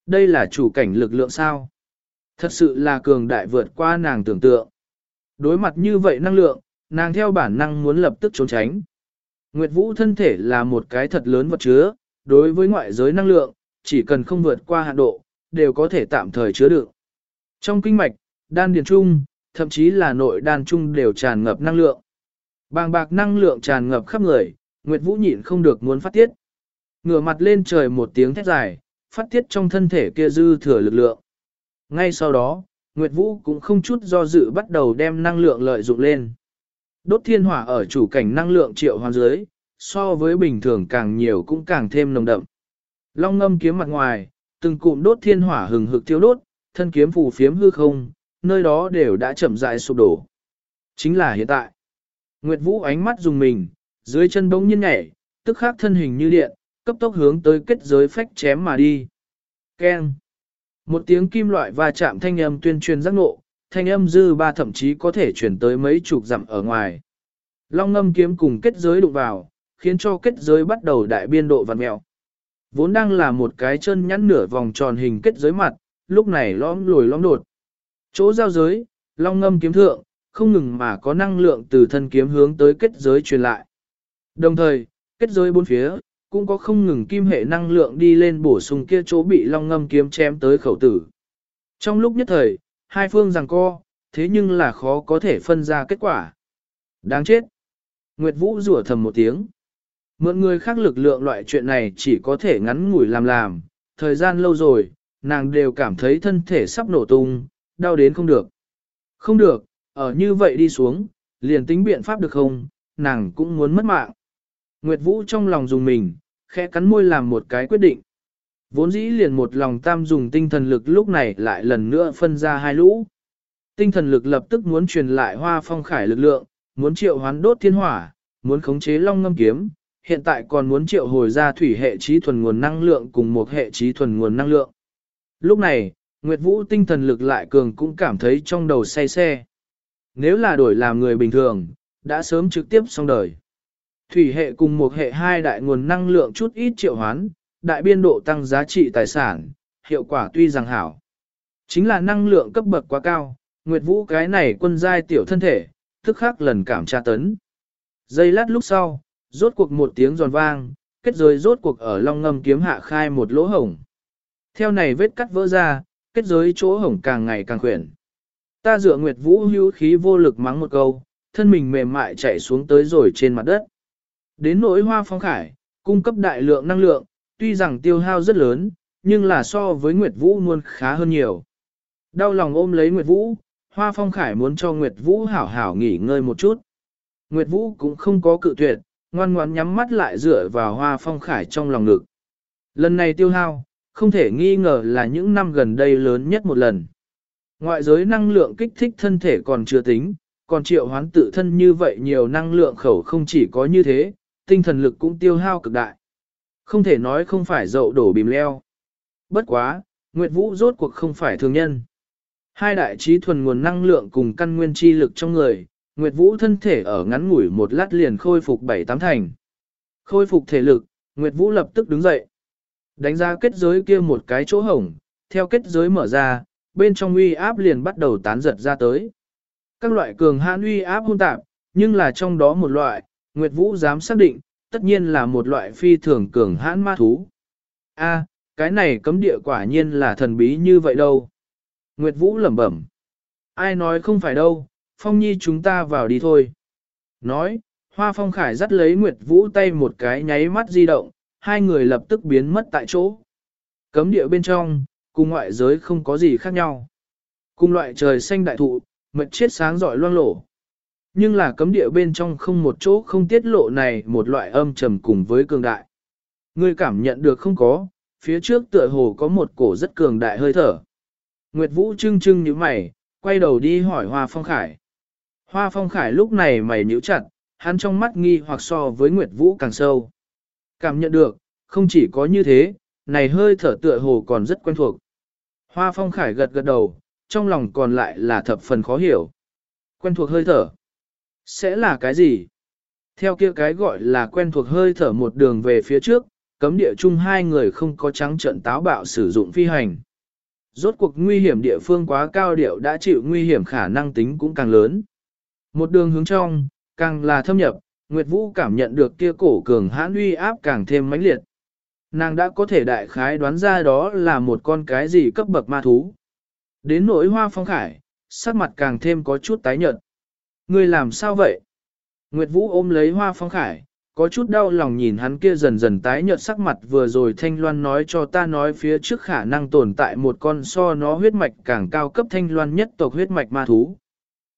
Đây là chủ cảnh lực lượng sao? Thật sự là cường đại vượt qua nàng tưởng tượng. Đối mặt như vậy năng lượng, nàng theo bản năng muốn lập tức trốn tránh. Nguyệt Vũ thân thể là một cái thật lớn vật chứa, đối với ngoại giới năng lượng, chỉ cần không vượt qua hạn độ, đều có thể tạm thời chứa được. Trong kinh mạch, đan điền trung, thậm chí là nội đan trung đều tràn ngập năng lượng. Bàng bạc năng lượng tràn ngập khắp người, Nguyệt Vũ nhịn không được muốn phát tiết. Ngửa mặt lên trời một tiếng thét dài, phát tiết trong thân thể kia dư thừa lực lượng. Ngay sau đó, Nguyệt Vũ cũng không chút do dự bắt đầu đem năng lượng lợi dụng lên. Đốt thiên hỏa ở chủ cảnh năng lượng triệu hoàn dưới, so với bình thường càng nhiều cũng càng thêm nồng đậm. Long ngâm kiếm mặt ngoài, từng cụm đốt thiên hỏa hừng hực tiêu đốt, thân kiếm phù phiếm hư không, nơi đó đều đã chậm rãi sụp đổ. Chính là hiện tại. Nguyệt Vũ ánh mắt dùng mình, dưới chân bỗng nhiên nhảy, tức khắc thân hình như điện, cấp tốc hướng tới kết giới phách chém mà đi. Keng. Một tiếng kim loại va chạm thanh âm tuyên truyền giác ngộ, thanh âm dư ba thậm chí có thể chuyển tới mấy chục dặm ở ngoài. Long ngâm kiếm cùng kết giới đụng vào, khiến cho kết giới bắt đầu đại biên độ vặn mẹo. Vốn đang là một cái chân nhắn nửa vòng tròn hình kết giới mặt, lúc này lõm lồi lõm đột. Chỗ giao giới, long ngâm kiếm thượng, không ngừng mà có năng lượng từ thân kiếm hướng tới kết giới truyền lại. Đồng thời, kết giới bốn phía, cũng có không ngừng kim hệ năng lượng đi lên bổ sung kia chỗ bị long ngâm kiếm chém tới khẩu tử. Trong lúc nhất thời, hai phương rằng co, thế nhưng là khó có thể phân ra kết quả. Đáng chết. Nguyệt Vũ rủa thầm một tiếng. Mượn người khác lực lượng loại chuyện này chỉ có thể ngắn ngủi làm làm, thời gian lâu rồi, nàng đều cảm thấy thân thể sắp nổ tung, đau đến không được. Không được, ở như vậy đi xuống, liền tính biện pháp được không, nàng cũng muốn mất mạng. Nguyệt Vũ trong lòng dùng mình, khẽ cắn môi làm một cái quyết định. Vốn dĩ liền một lòng tam dùng tinh thần lực lúc này lại lần nữa phân ra hai lũ. Tinh thần lực lập tức muốn truyền lại hoa phong khải lực lượng, muốn triệu hoán đốt thiên hỏa, muốn khống chế long ngâm kiếm, hiện tại còn muốn triệu hồi ra thủy hệ trí thuần nguồn năng lượng cùng một hệ trí thuần nguồn năng lượng. Lúc này, Nguyệt Vũ tinh thần lực lại cường cũng cảm thấy trong đầu say xe. Nếu là đổi làm người bình thường, đã sớm trực tiếp xong đời. Thủy hệ cùng một hệ hai đại nguồn năng lượng chút ít triệu hoán, đại biên độ tăng giá trị tài sản, hiệu quả tuy rằng hảo. Chính là năng lượng cấp bậc quá cao, Nguyệt Vũ cái này quân giai tiểu thân thể, thức khắc lần cảm tra tấn. Giây lát lúc sau, rốt cuộc một tiếng giòn vang, kết giới rốt cuộc ở long ngâm kiếm hạ khai một lỗ hổng. Theo này vết cắt vỡ ra, kết giới chỗ hổng càng ngày càng khuyển. Ta dựa Nguyệt Vũ hữu khí vô lực mắng một câu, thân mình mềm mại chạy xuống tới rồi trên mặt đất. Đến nỗi hoa phong khải, cung cấp đại lượng năng lượng, tuy rằng tiêu hao rất lớn, nhưng là so với Nguyệt Vũ luôn khá hơn nhiều. Đau lòng ôm lấy Nguyệt Vũ, Hoa Phong Khải muốn cho Nguyệt Vũ hảo hảo nghỉ ngơi một chút. Nguyệt Vũ cũng không có cự tuyệt, ngoan ngoãn nhắm mắt lại dựa vào Hoa Phong Khải trong lòng ngực. Lần này tiêu hao, không thể nghi ngờ là những năm gần đây lớn nhất một lần. Ngoại giới năng lượng kích thích thân thể còn chưa tính, còn triệu hoán tự thân như vậy nhiều năng lượng khẩu không chỉ có như thế, tinh thần lực cũng tiêu hao cực đại. Không thể nói không phải dậu đổ bìm leo. Bất quá, Nguyệt Vũ rốt cuộc không phải thường nhân. Hai đại trí thuần nguồn năng lượng cùng căn nguyên chi lực trong người, Nguyệt Vũ thân thể ở ngắn ngủi một lát liền khôi phục bảy tám thành. Khôi phục thể lực, Nguyệt Vũ lập tức đứng dậy. Đánh ra kết giới kia một cái chỗ hổng, theo kết giới mở ra, bên trong uy áp liền bắt đầu tán giật ra tới. Các loại cường hãn uy áp hôn tạp, nhưng là trong đó một loại, Nguyệt Vũ dám xác định, tất nhiên là một loại phi thường cường hãn ma thú. A, cái này cấm địa quả nhiên là thần bí như vậy đâu. Nguyệt Vũ lẩm bẩm. Ai nói không phải đâu, Phong Nhi chúng ta vào đi thôi. Nói, Hoa Phong Khải dắt lấy Nguyệt Vũ tay một cái nháy mắt di động, hai người lập tức biến mất tại chỗ. Cấm địa bên trong, cùng ngoại giới không có gì khác nhau. Cùng loại trời xanh đại thụ, mật chết sáng giỏi loang lổ. Nhưng là cấm địa bên trong không một chỗ không tiết lộ này một loại âm trầm cùng với cường đại. Ngươi cảm nhận được không có, phía trước tựa hồ có một cổ rất cường đại hơi thở. Nguyệt Vũ trưng trưng như mày, quay đầu đi hỏi Hoa Phong Khải. Hoa Phong Khải lúc này mày nhíu chặt, hắn trong mắt nghi hoặc so với Nguyệt Vũ càng sâu. Cảm nhận được, không chỉ có như thế, này hơi thở tựa hồ còn rất quen thuộc. Hoa Phong Khải gật gật đầu, trong lòng còn lại là thập phần khó hiểu. Quen thuộc hơi thở. Sẽ là cái gì? Theo kia cái gọi là quen thuộc hơi thở một đường về phía trước, cấm địa chung hai người không có trắng trận táo bạo sử dụng phi hành. Rốt cuộc nguy hiểm địa phương quá cao điệu đã chịu nguy hiểm khả năng tính cũng càng lớn. Một đường hướng trong, càng là thâm nhập, Nguyệt Vũ cảm nhận được kia cổ cường hãn uy áp càng thêm mãnh liệt. Nàng đã có thể đại khái đoán ra đó là một con cái gì cấp bậc ma thú. Đến nỗi hoa phong khải, sắc mặt càng thêm có chút tái nhợt. Ngươi làm sao vậy? Nguyệt Vũ ôm lấy hoa phong khải, có chút đau lòng nhìn hắn kia dần dần tái nhợt sắc mặt vừa rồi Thanh Loan nói cho ta nói phía trước khả năng tồn tại một con so nó huyết mạch càng cao cấp Thanh Loan nhất tộc huyết mạch ma thú.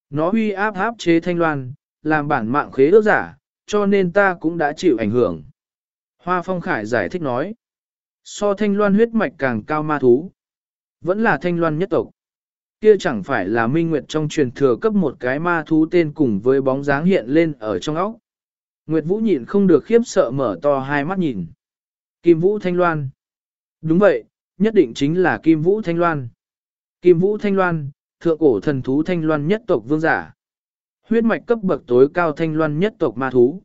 Nó uy áp áp chế Thanh Loan, làm bản mạng khế ước giả, cho nên ta cũng đã chịu ảnh hưởng. Hoa Phong Khải giải thích nói, so Thanh Loan huyết mạch càng cao ma thú, vẫn là Thanh Loan nhất tộc. Kia chẳng phải là minh nguyệt trong truyền thừa cấp một cái ma thú tên cùng với bóng dáng hiện lên ở trong óc. Nguyệt Vũ nhịn không được khiếp sợ mở to hai mắt nhìn. Kim Vũ Thanh Loan. Đúng vậy, nhất định chính là Kim Vũ Thanh Loan. Kim Vũ Thanh Loan, thượng cổ thần thú Thanh Loan nhất tộc vương giả. Huyết mạch cấp bậc tối cao Thanh Loan nhất tộc ma thú.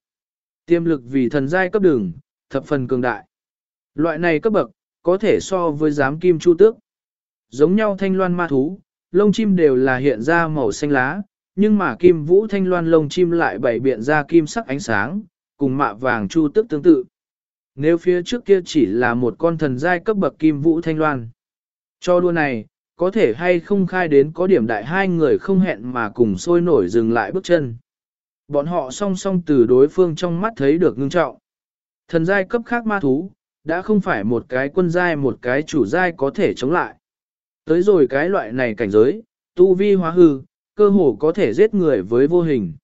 Tiềm lực vì thần giai cấp đường, thập phần cường đại. Loại này cấp bậc, có thể so với giám kim chu tước. Giống nhau Thanh Loan ma thú, lông chim đều là hiện ra màu xanh lá, nhưng mà kim vũ thanh loan lông chim lại bảy biện ra kim sắc ánh sáng, cùng mạ vàng chu tức tương tự. Nếu phía trước kia chỉ là một con thần giai cấp bậc kim vũ thanh loan. Cho đua này, có thể hay không khai đến có điểm đại hai người không hẹn mà cùng sôi nổi dừng lại bước chân. Bọn họ song song từ đối phương trong mắt thấy được ngưng trọng. Thần giai cấp khác ma thú, đã không phải một cái quân giai một cái chủ giai có thể chống lại. Tới rồi cái loại này cảnh giới, tu vi hóa hư, cơ hồ có thể giết người với vô hình.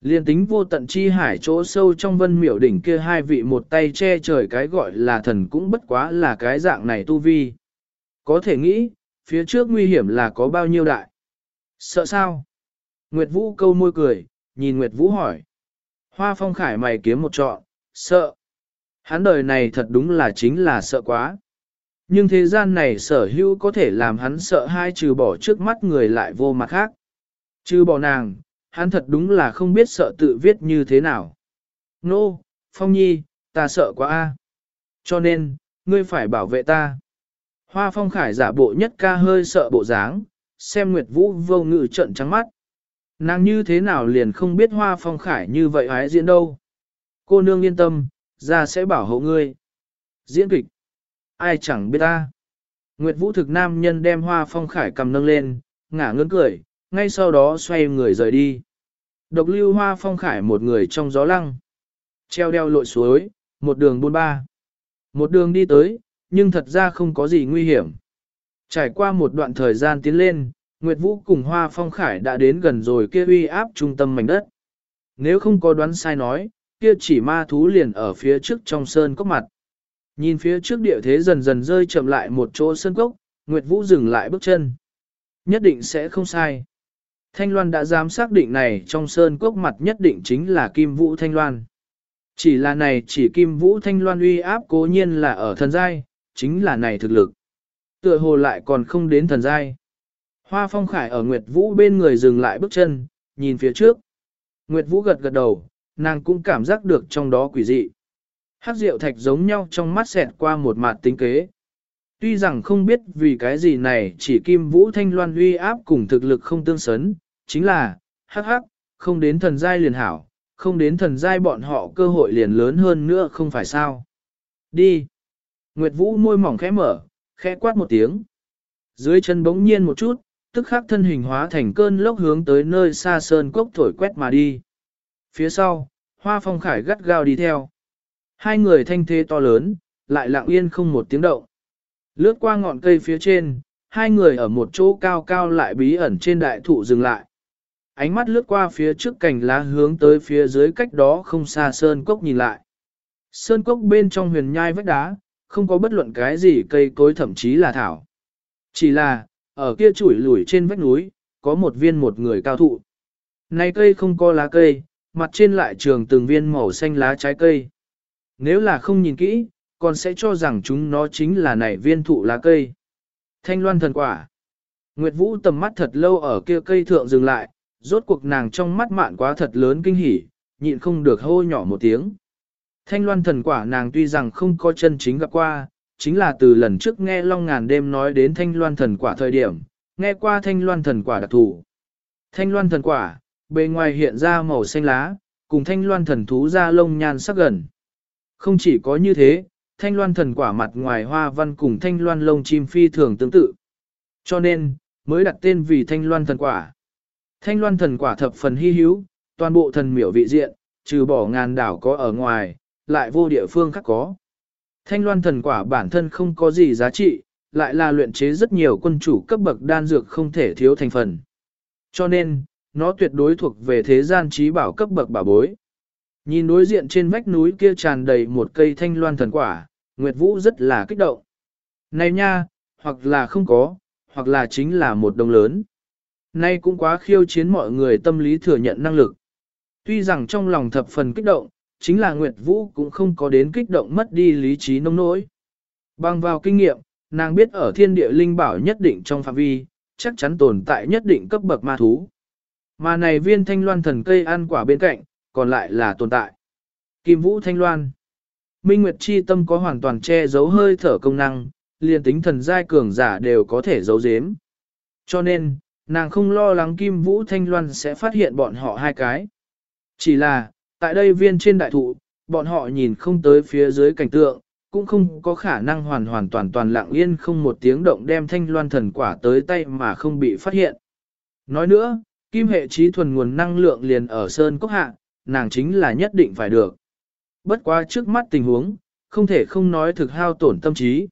Liên tính vô tận chi hải chỗ sâu trong vân miểu đỉnh kia hai vị một tay che trời cái gọi là thần cũng bất quá là cái dạng này tu vi. Có thể nghĩ, phía trước nguy hiểm là có bao nhiêu đại. Sợ sao? Nguyệt Vũ câu môi cười, nhìn Nguyệt Vũ hỏi. Hoa phong khải mày kiếm một trọn, sợ. Hắn đời này thật đúng là chính là sợ quá. Nhưng thế gian này sở hữu có thể làm hắn sợ hai trừ bỏ trước mắt người lại vô mặt khác. trừ bỏ nàng, hắn thật đúng là không biết sợ tự viết như thế nào. Nô, no, Phong Nhi, ta sợ quá a. Cho nên, ngươi phải bảo vệ ta. Hoa Phong Khải giả bộ nhất ca hơi sợ bộ dáng, xem Nguyệt Vũ vô ngự trận trắng mắt. Nàng như thế nào liền không biết Hoa Phong Khải như vậy hái diễn đâu. Cô nương yên tâm, ra sẽ bảo hộ ngươi. Diễn kịch. Ai chẳng biết ta. Nguyệt Vũ thực nam nhân đem hoa phong khải cầm nâng lên, ngả ngớn cười, ngay sau đó xoay người rời đi. Độc lưu hoa phong khải một người trong gió lăng. Treo đeo lội suối, một đường buôn ba. Một đường đi tới, nhưng thật ra không có gì nguy hiểm. Trải qua một đoạn thời gian tiến lên, Nguyệt Vũ cùng Hoa Phong Khải đã đến gần rồi kia uy áp trung tâm mảnh đất. Nếu không có đoán sai nói, kia chỉ ma thú liền ở phía trước trong sơn cốc mặt. Nhìn phía trước địa thế dần dần rơi chậm lại một chỗ sơn cốc, Nguyệt Vũ dừng lại bước chân. Nhất định sẽ không sai. Thanh Loan đã dám xác định này trong sơn cốc mặt nhất định chính là Kim Vũ Thanh Loan. Chỉ là này chỉ Kim Vũ Thanh Loan uy áp cố nhiên là ở thần giai, chính là này thực lực. Tựa hồ lại còn không đến thần giai. Hoa Phong Khải ở Nguyệt Vũ bên người dừng lại bước chân, nhìn phía trước. Nguyệt Vũ gật gật đầu, nàng cũng cảm giác được trong đó quỷ dị. Hắc rượu thạch giống nhau trong mắt xẹt qua một mặt tính kế. Tuy rằng không biết vì cái gì này chỉ kim vũ thanh loan uy áp cùng thực lực không tương xấn, chính là, hắc hắc, không đến thần giai liền hảo, không đến thần giai bọn họ cơ hội liền lớn hơn nữa không phải sao. Đi. Nguyệt Vũ môi mỏng khẽ mở, khẽ quát một tiếng. Dưới chân bỗng nhiên một chút, tức khắc thân hình hóa thành cơn lốc hướng tới nơi xa sơn cốc thổi quét mà đi. Phía sau, hoa phong khải gắt gao đi theo. Hai người thanh thế to lớn, lại lặng yên không một tiếng động. Lướt qua ngọn cây phía trên, hai người ở một chỗ cao cao lại bí ẩn trên đại thụ dừng lại. Ánh mắt lướt qua phía trước cành lá hướng tới phía dưới cách đó không xa sơn cốc nhìn lại. Sơn cốc bên trong huyền nhai vách đá, không có bất luận cái gì cây cối thậm chí là thảo. Chỉ là, ở kia chủi lùi trên vách núi, có một viên một người cao thụ. Này cây không có lá cây, mặt trên lại trường từng viên màu xanh lá trái cây. Nếu là không nhìn kỹ, còn sẽ cho rằng chúng nó chính là nảy viên thụ lá cây. Thanh loan thần quả. Nguyệt Vũ tầm mắt thật lâu ở kia cây thượng dừng lại, rốt cuộc nàng trong mắt mạn quá thật lớn kinh hỉ, nhịn không được hô nhỏ một tiếng. Thanh loan thần quả nàng tuy rằng không có chân chính gặp qua, chính là từ lần trước nghe Long Ngàn đêm nói đến thanh loan thần quả thời điểm, nghe qua thanh loan thần quả đặc thủ. Thanh loan thần quả, bề ngoài hiện ra màu xanh lá, cùng thanh loan thần thú ra lông nhan sắc gần. Không chỉ có như thế, thanh loan thần quả mặt ngoài hoa văn cùng thanh loan lông chim phi thường tương tự. Cho nên, mới đặt tên vì thanh loan thần quả. Thanh loan thần quả thập phần hy hữu, toàn bộ thần miểu vị diện, trừ bỏ ngàn đảo có ở ngoài, lại vô địa phương khác có. Thanh loan thần quả bản thân không có gì giá trị, lại là luyện chế rất nhiều quân chủ cấp bậc đan dược không thể thiếu thành phần. Cho nên, nó tuyệt đối thuộc về thế gian trí bảo cấp bậc bảo bối. Nhìn đối diện trên vách núi kia tràn đầy một cây thanh loan thần quả, Nguyệt Vũ rất là kích động. Này nha, hoặc là không có, hoặc là chính là một đồng lớn. Nay cũng quá khiêu chiến mọi người tâm lý thừa nhận năng lực. Tuy rằng trong lòng thập phần kích động, chính là Nguyệt Vũ cũng không có đến kích động mất đi lý trí nông nỗi. Bằng vào kinh nghiệm, nàng biết ở thiên địa linh bảo nhất định trong phạm vi, chắc chắn tồn tại nhất định cấp bậc ma thú. Mà này viên thanh loan thần cây ăn quả bên cạnh, còn lại là tồn tại. Kim Vũ Thanh Loan Minh Nguyệt Chi tâm có hoàn toàn che giấu hơi thở công năng, liền tính thần giai cường giả đều có thể giấu giếm. Cho nên, nàng không lo lắng Kim Vũ Thanh Loan sẽ phát hiện bọn họ hai cái. Chỉ là, tại đây viên trên đại thụ, bọn họ nhìn không tới phía dưới cảnh tượng, cũng không có khả năng hoàn hoàn toàn toàn lặng yên không một tiếng động đem Thanh Loan thần quả tới tay mà không bị phát hiện. Nói nữa, kim hệ trí thuần nguồn năng lượng liền ở sơn cốc hạ, nàng chính là nhất định phải được. Bất quá trước mắt tình huống, không thể không nói thực hao tổn tâm trí.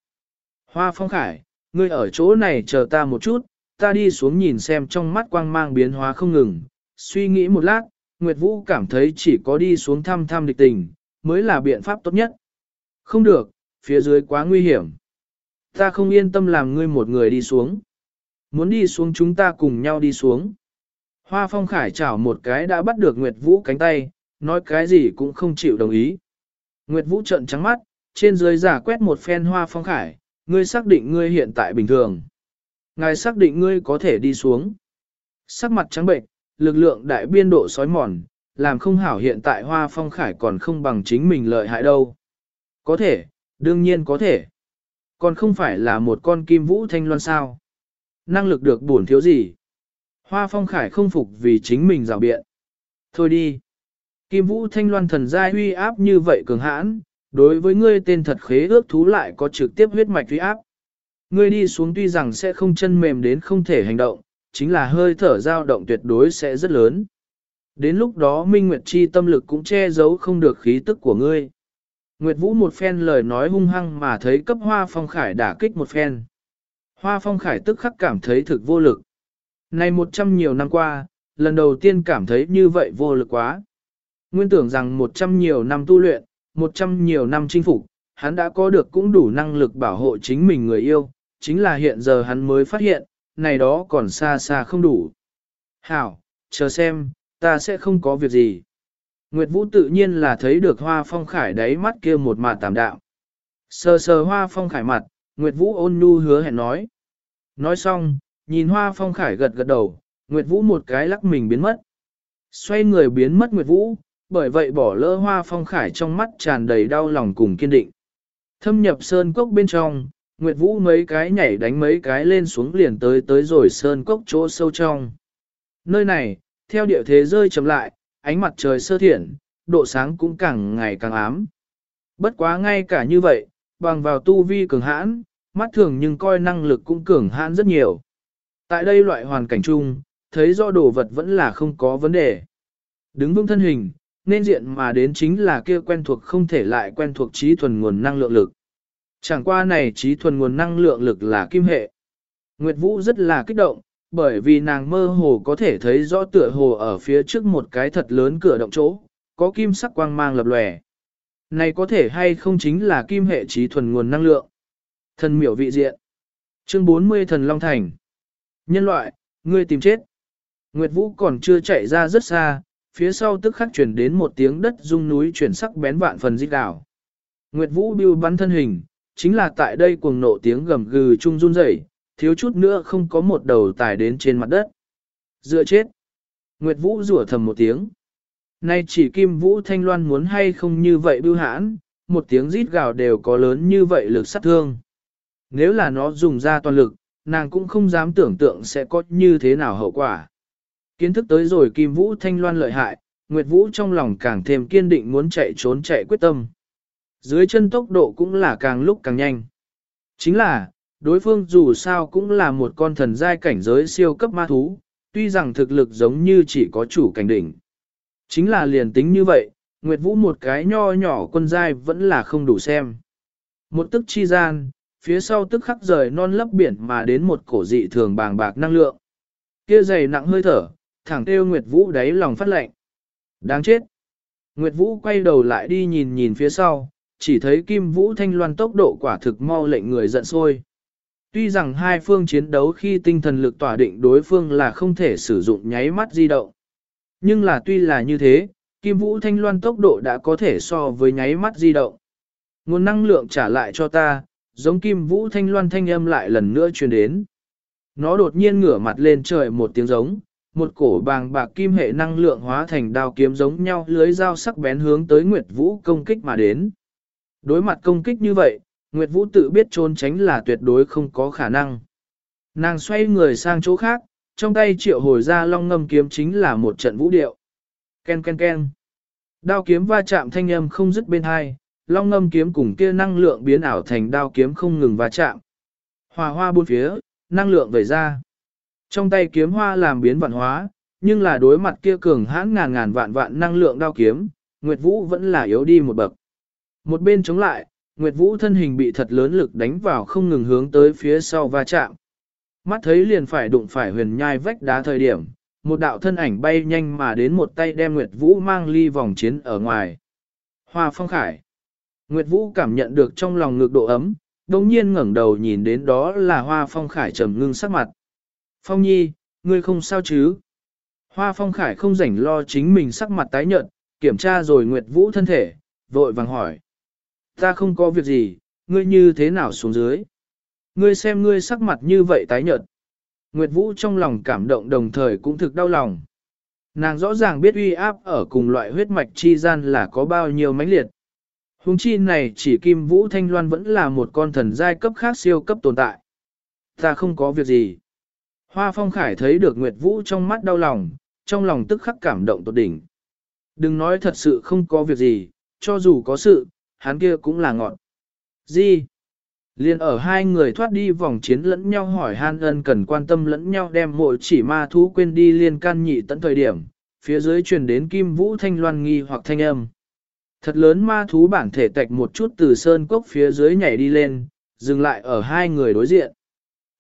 Hoa phong khải, ngươi ở chỗ này chờ ta một chút, ta đi xuống nhìn xem trong mắt quang mang biến hóa không ngừng. Suy nghĩ một lát, Nguyệt Vũ cảm thấy chỉ có đi xuống thăm thăm địch tình, mới là biện pháp tốt nhất. Không được, phía dưới quá nguy hiểm. Ta không yên tâm làm ngươi một người đi xuống. Muốn đi xuống chúng ta cùng nhau đi xuống. Hoa phong khải chảo một cái đã bắt được Nguyệt Vũ cánh tay, nói cái gì cũng không chịu đồng ý. Nguyệt Vũ trợn trắng mắt, trên dưới giả quét một phen hoa phong khải, ngươi xác định ngươi hiện tại bình thường. Ngài xác định ngươi có thể đi xuống. Sắc mặt trắng bệnh, lực lượng đại biên độ sói mòn, làm không hảo hiện tại hoa phong khải còn không bằng chính mình lợi hại đâu. Có thể, đương nhiên có thể. Còn không phải là một con kim vũ thanh loan sao. Năng lực được bổn thiếu gì. Hoa phong khải không phục vì chính mình rào biện. Thôi đi. Kim vũ thanh loan thần giai huy áp như vậy cường hãn, Đối với ngươi tên thật khế ước thú lại có trực tiếp huyết mạch uy áp. Ngươi đi xuống tuy rằng sẽ không chân mềm đến không thể hành động, chính là hơi thở dao động tuyệt đối sẽ rất lớn. Đến lúc đó Minh Nguyệt Chi tâm lực cũng che giấu không được khí tức của ngươi. Nguyệt Vũ một phen lời nói hung hăng mà thấy cấp hoa phong khải đả kích một phen. Hoa phong khải tức khắc cảm thấy thực vô lực. Này một trăm nhiều năm qua, lần đầu tiên cảm thấy như vậy vô lực quá. Nguyên tưởng rằng một trăm nhiều năm tu luyện, một trăm nhiều năm chinh phục, hắn đã có được cũng đủ năng lực bảo hộ chính mình người yêu, chính là hiện giờ hắn mới phát hiện, này đó còn xa xa không đủ. Hảo, chờ xem, ta sẽ không có việc gì. Nguyệt Vũ tự nhiên là thấy được hoa phong khải đáy mắt kia một mặt tạm đạo. Sờ sờ hoa phong khải mặt, Nguyệt Vũ ôn nhu hứa hẹn nói. Nói xong, nhìn hoa phong khải gật gật đầu, Nguyệt Vũ một cái lắc mình biến mất. Xoay người biến mất Nguyệt Vũ, bởi vậy bỏ lỡ hoa phong khải trong mắt tràn đầy đau lòng cùng kiên định. Thâm nhập sơn cốc bên trong, Nguyệt Vũ mấy cái nhảy đánh mấy cái lên xuống liền tới tới rồi sơn cốc chỗ sâu trong. Nơi này, theo địa thế rơi chậm lại, ánh mặt trời sơ thiện, độ sáng cũng càng ngày càng ám. Bất quá ngay cả như vậy, bằng vào tu vi cường hãn, mắt thường nhưng coi năng lực cũng cường hãn rất nhiều. Tại đây loại hoàn cảnh chung, thấy do đồ vật vẫn là không có vấn đề. Đứng vững thân hình, nên diện mà đến chính là kia quen thuộc không thể lại quen thuộc trí thuần nguồn năng lượng lực. Chẳng qua này trí thuần nguồn năng lượng lực là kim hệ. Nguyệt Vũ rất là kích động, bởi vì nàng mơ hồ có thể thấy rõ tựa hồ ở phía trước một cái thật lớn cửa động chỗ, có kim sắc quang mang lập lòe. Này có thể hay không chính là kim hệ trí thuần nguồn năng lượng. Thần miểu vị diện. Chương 40 Thần Long Thành. Nhân loại, ngươi tìm chết. Nguyệt Vũ còn chưa chạy ra rất xa, phía sau tức khắc chuyển đến một tiếng đất rung núi chuyển sắc bén vạn phần dít đảo. Nguyệt Vũ biêu bắn thân hình, chính là tại đây cuồng nộ tiếng gầm gừ trung run rẩy, thiếu chút nữa không có một đầu tải đến trên mặt đất. Dựa chết. Nguyệt Vũ rủa thầm một tiếng. Nay chỉ Kim Vũ Thanh Loan muốn hay không như vậy bưu hãn, một tiếng rít gào đều có lớn như vậy lực sát thương. Nếu là nó dùng ra toàn lực, nàng cũng không dám tưởng tượng sẽ có như thế nào hậu quả. Kiến thức tới rồi Kim Vũ Thanh Loan lợi hại, Nguyệt Vũ trong lòng càng thêm kiên định muốn chạy trốn chạy quyết tâm. Dưới chân tốc độ cũng là càng lúc càng nhanh. Chính là, đối phương dù sao cũng là một con thần giai cảnh giới siêu cấp ma thú, tuy rằng thực lực giống như chỉ có chủ cảnh đỉnh. Chính là liền tính như vậy, Nguyệt Vũ một cái nho nhỏ quân giai vẫn là không đủ xem. Một tức chi gian, phía sau tức khắc rời non lấp biển mà đến một cổ dị thường bàng bạc năng lượng. Kia dày nặng hơi thở, thẳng kêu Nguyệt Vũ đáy lòng phát lệnh. Đáng chết! Nguyệt Vũ quay đầu lại đi nhìn nhìn phía sau, chỉ thấy Kim Vũ Thanh Loan tốc độ quả thực mau lệnh người giận sôi. Tuy rằng hai phương chiến đấu khi tinh thần lực tỏa định đối phương là không thể sử dụng nháy mắt di động. Nhưng là tuy là như thế, Kim Vũ Thanh Loan tốc độ đã có thể so với nháy mắt di động. Nguồn năng lượng trả lại cho ta, giống Kim Vũ Thanh Loan thanh âm lại lần nữa truyền đến. Nó đột nhiên ngửa mặt lên trời một tiếng giống, một cổ bàng bạc kim hệ năng lượng hóa thành đao kiếm giống nhau lưới dao sắc bén hướng tới Nguyệt Vũ công kích mà đến. Đối mặt công kích như vậy, Nguyệt Vũ tự biết trốn tránh là tuyệt đối không có khả năng. Nàng xoay người sang chỗ khác, trong tay triệu hồi ra long ngâm kiếm chính là một trận vũ điệu. Ken ken ken. Đao kiếm va chạm thanh âm không dứt bên hai, long ngâm kiếm cùng kia năng lượng biến ảo thành đao kiếm không ngừng va chạm. Hòa hoa buôn phía, năng lượng vẩy ra. Trong tay kiếm hoa làm biến vạn hóa, nhưng là đối mặt kia cường hãn ngàn ngàn vạn vạn năng lượng đao kiếm, Nguyệt Vũ vẫn là yếu đi một bậc. Một bên chống lại, Nguyệt Vũ thân hình bị thật lớn lực đánh vào không ngừng hướng tới phía sau va chạm. Mắt thấy liền phải đụng phải huyền nhai vách đá thời điểm, một đạo thân ảnh bay nhanh mà đến một tay đem Nguyệt Vũ mang ly vòng chiến ở ngoài. Hoa phong khải. Nguyệt Vũ cảm nhận được trong lòng ngược độ ấm, đồng nhiên ngẩng đầu nhìn đến đó là hoa phong khải trầm ngưng sắc mặt. Phong nhi, ngươi không sao chứ? Hoa phong khải không rảnh lo chính mình sắc mặt tái nhợt, kiểm tra rồi Nguyệt Vũ thân thể, vội vàng hỏi. Ta không có việc gì, ngươi như thế nào xuống dưới? Ngươi xem ngươi sắc mặt như vậy tái nhợt. Nguyệt Vũ trong lòng cảm động đồng thời cũng thực đau lòng. Nàng rõ ràng biết uy áp ở cùng loại huyết mạch chi gian là có bao nhiêu mãnh liệt. Hùng chi này chỉ Kim Vũ Thanh Loan vẫn là một con thần giai cấp khác siêu cấp tồn tại. Ta không có việc gì. Hoa Phong Khải thấy được Nguyệt Vũ trong mắt đau lòng, trong lòng tức khắc cảm động tột đỉnh. Đừng nói thật sự không có việc gì, cho dù có sự, hắn kia cũng là ngọn. Gì? Liên ở hai người thoát đi vòng chiến lẫn nhau hỏi han ân cần quan tâm lẫn nhau đem mộ chỉ ma thú quên đi liên can nhị tận thời điểm, phía dưới truyền đến kim vũ thanh loan nghi hoặc thanh âm. Thật lớn ma thú bản thể tạch một chút từ sơn cốc phía dưới nhảy đi lên, dừng lại ở hai người đối diện.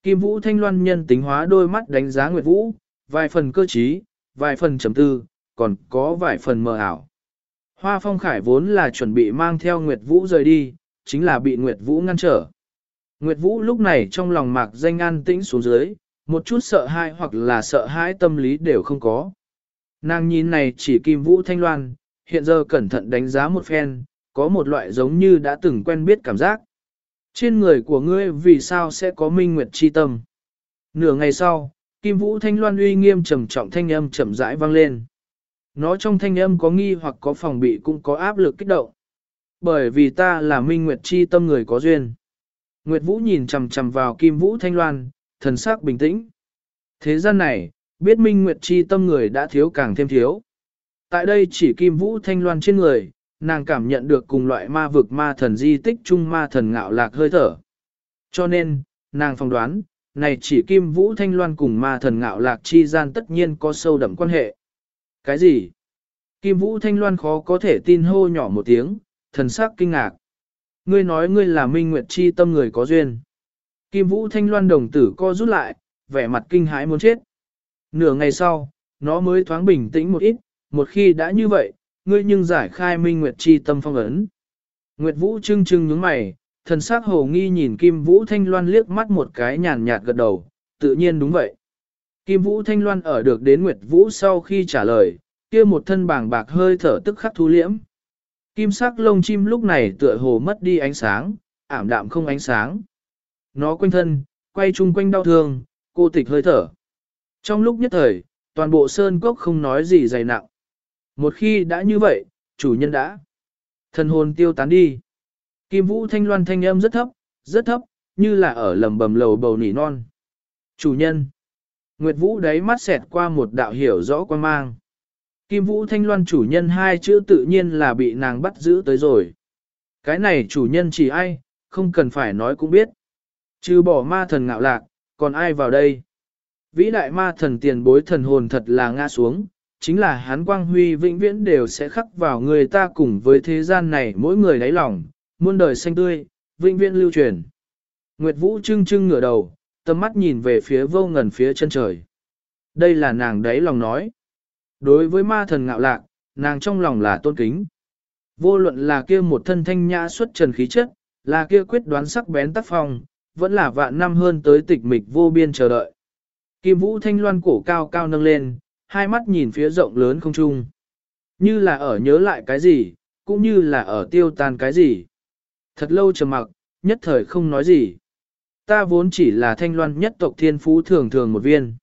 Kim vũ thanh loan nhân tính hóa đôi mắt đánh giá Nguyệt Vũ, vài phần cơ trí, vài phần chấm tư, còn có vài phần mờ ảo. Hoa phong khải vốn là chuẩn bị mang theo Nguyệt Vũ rời đi, chính là bị Nguyệt Vũ ngăn trở. Nguyệt Vũ lúc này trong lòng mạc danh an tĩnh xuống dưới, một chút sợ hãi hoặc là sợ hãi tâm lý đều không có. Nàng nhìn này chỉ kim Vũ thanh loan, hiện giờ cẩn thận đánh giá một phen, có một loại giống như đã từng quen biết cảm giác. Trên người của ngươi vì sao sẽ có minh nguyệt chi tâm? Nửa ngày sau, Kim Vũ Thanh Loan uy nghiêm trầm trọng thanh âm chậm rãi vang lên. Nó trong thanh âm có nghi hoặc có phòng bị cũng có áp lực kích động. Bởi vì ta là minh nguyệt chi tâm người có duyên. Nguyệt Vũ nhìn chầm chầm vào Kim Vũ Thanh Loan, thần sắc bình tĩnh. Thế gian này, biết minh nguyệt chi tâm người đã thiếu càng thêm thiếu. Tại đây chỉ Kim Vũ Thanh Loan trên người, nàng cảm nhận được cùng loại ma vực ma thần di tích chung ma thần ngạo lạc hơi thở. Cho nên, nàng phỏng đoán, này chỉ Kim Vũ Thanh Loan cùng ma thần ngạo lạc chi gian tất nhiên có sâu đậm quan hệ. Cái gì? Kim Vũ Thanh Loan khó có thể tin hô nhỏ một tiếng, thần sắc kinh ngạc. Ngươi nói ngươi là minh nguyệt chi tâm người có duyên. Kim Vũ Thanh Loan đồng tử co rút lại, vẻ mặt kinh hãi muốn chết. Nửa ngày sau, nó mới thoáng bình tĩnh một ít, một khi đã như vậy, ngươi nhưng giải khai minh nguyệt chi tâm phong ấn. Nguyệt Vũ trưng trưng nhướng mày, thần sắc hồ nghi nhìn Kim Vũ Thanh Loan liếc mắt một cái nhàn nhạt gật đầu, tự nhiên đúng vậy. Kim Vũ Thanh Loan ở được đến Nguyệt Vũ sau khi trả lời, kia một thân bảng bạc hơi thở tức khắc thu liễm. Kim sắc lông chim lúc này tựa hồ mất đi ánh sáng, ảm đạm không ánh sáng. Nó quanh thân, quay chung quanh đau thương, cô tịch hơi thở. Trong lúc nhất thời, toàn bộ sơn cốc không nói gì dày nặng. Một khi đã như vậy, chủ nhân đã. Thần hồn tiêu tán đi. Kim vũ thanh loan thanh âm rất thấp, rất thấp, như là ở lầm bầm lầu bầu nỉ non. Chủ nhân. Nguyệt vũ đáy mắt xẹt qua một đạo hiểu rõ quan mang. Kim vũ thanh loan chủ nhân hai chữ tự nhiên là bị nàng bắt giữ tới rồi. Cái này chủ nhân chỉ ai, không cần phải nói cũng biết. Trừ bỏ ma thần ngạo lạc, còn ai vào đây? Vĩ đại ma thần tiền bối thần hồn thật là ngã xuống, chính là hắn quang huy vĩnh viễn đều sẽ khắc vào người ta cùng với thế gian này mỗi người đáy lòng, muôn đời xanh tươi, vĩnh viễn lưu truyền. Nguyệt Vũ trưng trưng ngửa đầu, tầm mắt nhìn về phía vô ngần phía chân trời. Đây là nàng đáy lòng nói. Đối với ma thần ngạo lạc, nàng trong lòng là tôn kính. Vô luận là kia một thân thanh nhã xuất trần khí chất, là kia quyết đoán sắc bén tác phong, vẫn là vạn năm hơn tới tịch mịch vô biên chờ đợi. Kim Vũ thanh loan cổ cao cao nâng lên, hai mắt nhìn phía rộng lớn không trung. Như là ở nhớ lại cái gì, cũng như là ở tiêu tan cái gì. Thật lâu trầm mặc, nhất thời không nói gì. Ta vốn chỉ là thanh loan nhất tộc thiên phú thường thường một viên.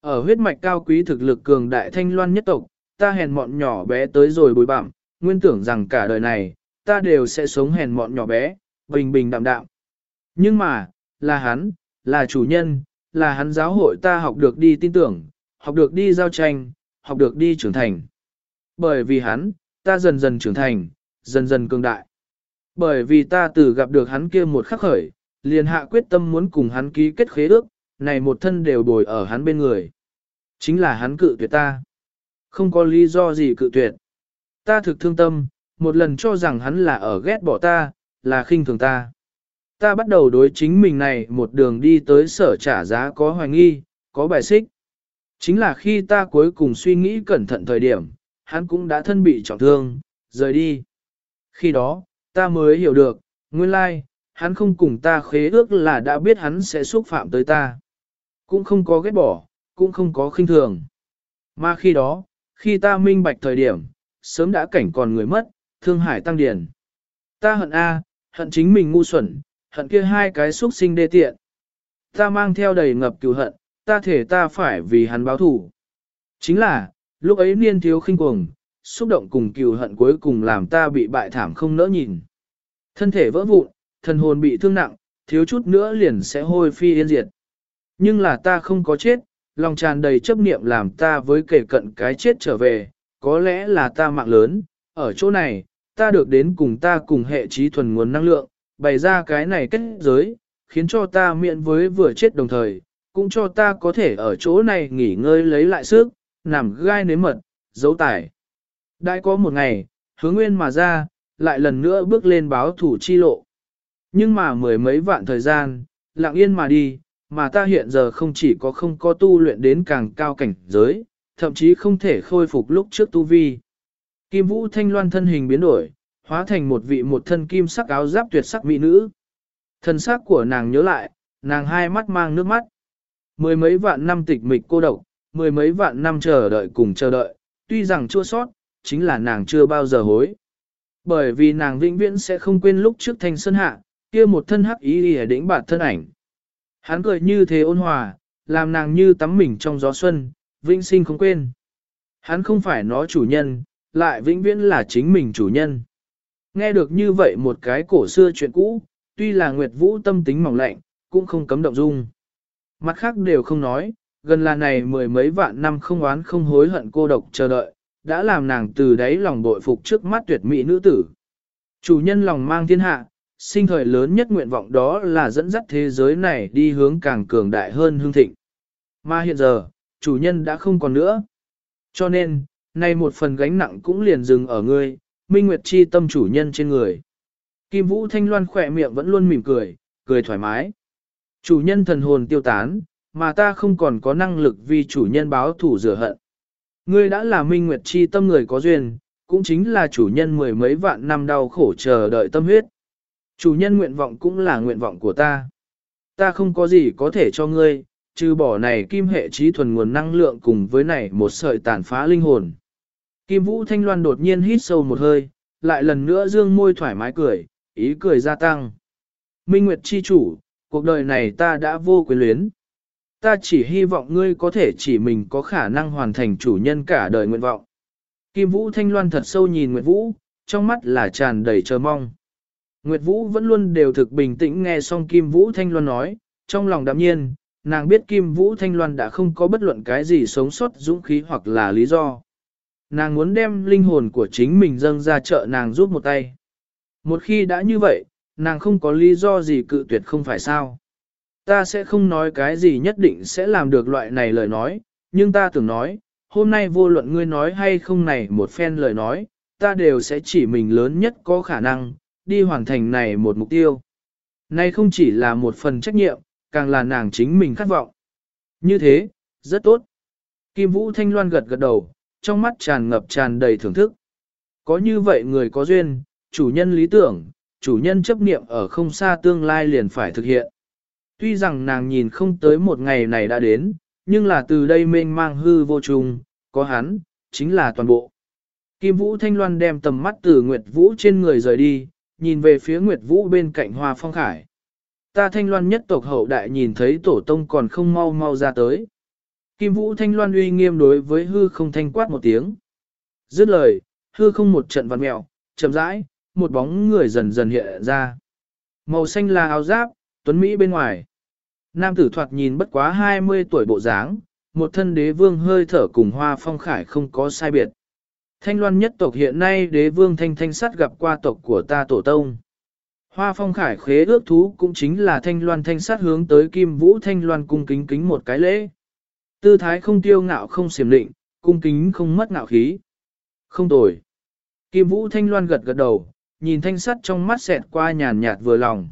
Ở huyết mạch cao quý thực lực cường đại thanh loan nhất tộc, ta hèn mọn nhỏ bé tới rồi bùi bạm, nguyên tưởng rằng cả đời này, ta đều sẽ sống hèn mọn nhỏ bé, bình bình đạm đạm. Nhưng mà, là hắn, là chủ nhân, là hắn giáo hội ta học được đi tin tưởng, học được đi giao tranh, học được đi trưởng thành. Bởi vì hắn, ta dần dần trưởng thành, dần dần cường đại. Bởi vì ta từ gặp được hắn kia một khắc khởi, liền hạ quyết tâm muốn cùng hắn ký kết khế ước, này một thân đều bồi ở hắn bên người. Chính là hắn cự tuyệt ta. Không có lý do gì cự tuyệt. Ta thực thương tâm, một lần cho rằng hắn là ở ghét bỏ ta, là khinh thường ta. Ta bắt đầu đối chính mình này một đường đi tới sở trả giá có hoài nghi, có bài xích. Chính là khi ta cuối cùng suy nghĩ cẩn thận thời điểm, hắn cũng đã thân bị trọng thương, rời đi. Khi đó, ta mới hiểu được, nguyên lai, hắn không cùng ta khế ước là đã biết hắn sẽ xúc phạm tới ta. Cũng không có ghét bỏ, cũng không có khinh thường. Mà khi đó, khi ta minh bạch thời điểm, sớm đã cảnh còn người mất, thương hải tăng điển. Ta hận A, hận chính mình ngu xuẩn, hận kia hai cái xúc sinh đê tiện. Ta mang theo đầy ngập cừu hận, ta thể ta phải vì hắn báo thủ. Chính là, lúc ấy niên thiếu khinh cuồng, xúc động cùng cừu hận cuối cùng làm ta bị bại thảm không nỡ nhìn. Thân thể vỡ vụn, thần hồn bị thương nặng, thiếu chút nữa liền sẽ hôi phi yên diệt. Nhưng là ta không có chết, lòng tràn đầy chấp niệm làm ta với kể cận cái chết trở về, có lẽ là ta mạng lớn, ở chỗ này, ta được đến cùng ta cùng hệ trí thuần nguồn năng lượng, bày ra cái này kết giới, khiến cho ta miễn với vừa chết đồng thời, cũng cho ta có thể ở chỗ này nghỉ ngơi lấy lại sức, nằm gai nếm mật, dấu tải. Đại có một ngày, hướng nguyên mà ra, lại lần nữa bước lên báo thủ chi lộ. Nhưng mà mười mấy vạn thời gian, lặng yên mà đi, mà ta hiện giờ không chỉ có không có tu luyện đến càng cao cảnh giới, thậm chí không thể khôi phục lúc trước tu vi. Kim Vũ Thanh Loan thân hình biến đổi, hóa thành một vị một thân kim sắc áo giáp tuyệt sắc mỹ nữ. Thân sắc của nàng nhớ lại, nàng hai mắt mang nước mắt. Mười mấy vạn năm tịch mịch cô độc, mười mấy vạn năm chờ đợi cùng chờ đợi, tuy rằng chua sót, chính là nàng chưa bao giờ hối. Bởi vì nàng vĩnh viễn sẽ không quên lúc trước thanh sơn hạ, kia một thân hắc ý ở đỉnh bản thân ảnh. Hắn cười như thế ôn hòa, làm nàng như tắm mình trong gió xuân, vĩnh sinh không quên. Hắn không phải nó chủ nhân, lại vĩnh viễn là chính mình chủ nhân. Nghe được như vậy một cái cổ xưa chuyện cũ, tuy là Nguyệt Vũ tâm tính mỏng lạnh, cũng không cấm động dung. Mặt khác đều không nói, gần là này mười mấy vạn năm không oán không hối hận cô độc chờ đợi, đã làm nàng từ đáy lòng bội phục trước mắt tuyệt mỹ nữ tử. Chủ nhân lòng mang thiên hạ, sinh thời lớn nhất nguyện vọng đó là dẫn dắt thế giới này đi hướng càng cường đại hơn hương thịnh. Mà hiện giờ, chủ nhân đã không còn nữa. Cho nên, nay một phần gánh nặng cũng liền dừng ở ngươi, Minh Nguyệt chi tâm chủ nhân trên người. Kim Vũ Thanh Loan khỏe miệng vẫn luôn mỉm cười, cười thoải mái. Chủ nhân thần hồn tiêu tán, mà ta không còn có năng lực vì chủ nhân báo thủ rửa hận. Ngươi đã là Minh Nguyệt chi tâm người có duyên, cũng chính là chủ nhân mười mấy vạn năm đau khổ chờ đợi tâm huyết. Chủ nhân nguyện vọng cũng là nguyện vọng của ta. Ta không có gì có thể cho ngươi, trừ bỏ này kim hệ trí thuần nguồn năng lượng cùng với này một sợi tàn phá linh hồn. Kim Vũ Thanh Loan đột nhiên hít sâu một hơi, lại lần nữa dương môi thoải mái cười, ý cười gia tăng. Minh Nguyệt chi chủ, cuộc đời này ta đã vô quyền luyến. Ta chỉ hy vọng ngươi có thể chỉ mình có khả năng hoàn thành chủ nhân cả đời nguyện vọng. Kim Vũ Thanh Loan thật sâu nhìn Nguyệt Vũ, trong mắt là tràn đầy chờ mong. Nguyệt Vũ vẫn luôn đều thực bình tĩnh nghe xong Kim Vũ Thanh Loan nói, trong lòng đạm nhiên, nàng biết Kim Vũ Thanh Loan đã không có bất luận cái gì sống sót dũng khí hoặc là lý do. Nàng muốn đem linh hồn của chính mình dâng ra trợ nàng giúp một tay. Một khi đã như vậy, nàng không có lý do gì cự tuyệt không phải sao. Ta sẽ không nói cái gì nhất định sẽ làm được loại này lời nói, nhưng ta tưởng nói, hôm nay vô luận ngươi nói hay không này một phen lời nói, ta đều sẽ chỉ mình lớn nhất có khả năng, đi hoàn thành này một mục tiêu. Này không chỉ là một phần trách nhiệm, càng là nàng chính mình khát vọng. Như thế, rất tốt. Kim Vũ Thanh Loan gật gật đầu, trong mắt tràn ngập tràn đầy thưởng thức. Có như vậy người có duyên, chủ nhân lý tưởng, chủ nhân chấp niệm ở không xa tương lai liền phải thực hiện. Tuy rằng nàng nhìn không tới một ngày này đã đến, nhưng là từ đây mênh mang hư vô trùng, có hắn, chính là toàn bộ. Kim Vũ Thanh Loan đem tầm mắt từ Nguyệt Vũ trên người rời đi, nhìn về phía Nguyệt Vũ bên cạnh Hoa Phong Khải. Ta Thanh Loan nhất tộc hậu đại nhìn thấy tổ tông còn không mau mau ra tới. Kim Vũ Thanh Loan uy nghiêm đối với hư không thanh quát một tiếng. Dứt lời, hư không một trận vặn mẹo, chậm rãi, một bóng người dần dần hiện ra. Màu xanh là áo giáp, tuấn Mỹ bên ngoài. Nam tử thoạt nhìn bất quá 20 tuổi bộ dáng, một thân đế vương hơi thở cùng hoa phong khải không có sai biệt. Thanh loan nhất tộc hiện nay đế vương thanh thanh sắt gặp qua tộc của ta tổ tông. Hoa phong khải khế ước thú cũng chính là thanh loan thanh sắt hướng tới kim vũ thanh loan cung kính kính một cái lễ. Tư thái không tiêu ngạo không xiểm định, cung kính không mất ngạo khí. Không tồi. Kim vũ thanh loan gật gật đầu, nhìn thanh sắt trong mắt xẹt qua nhàn nhạt vừa lòng.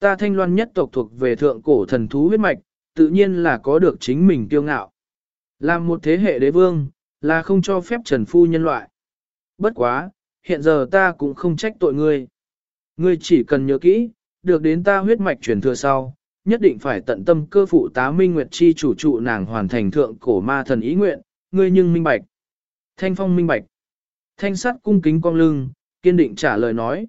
Ta thanh loan nhất tộc thuộc về thượng cổ thần thú huyết mạch, tự nhiên là có được chính mình kiêu ngạo. Làm một thế hệ đế vương, là không cho phép trần phu nhân loại. Bất quá, hiện giờ ta cũng không trách tội ngươi. Ngươi chỉ cần nhớ kỹ, được đến ta huyết mạch truyền thừa sau, nhất định phải tận tâm cơ phụ tá minh nguyệt chi chủ trụ nàng hoàn thành thượng cổ ma thần ý nguyện, ngươi nhưng minh bạch. Thanh phong minh bạch. Thanh sắt cung kính cong lưng, kiên định trả lời nói.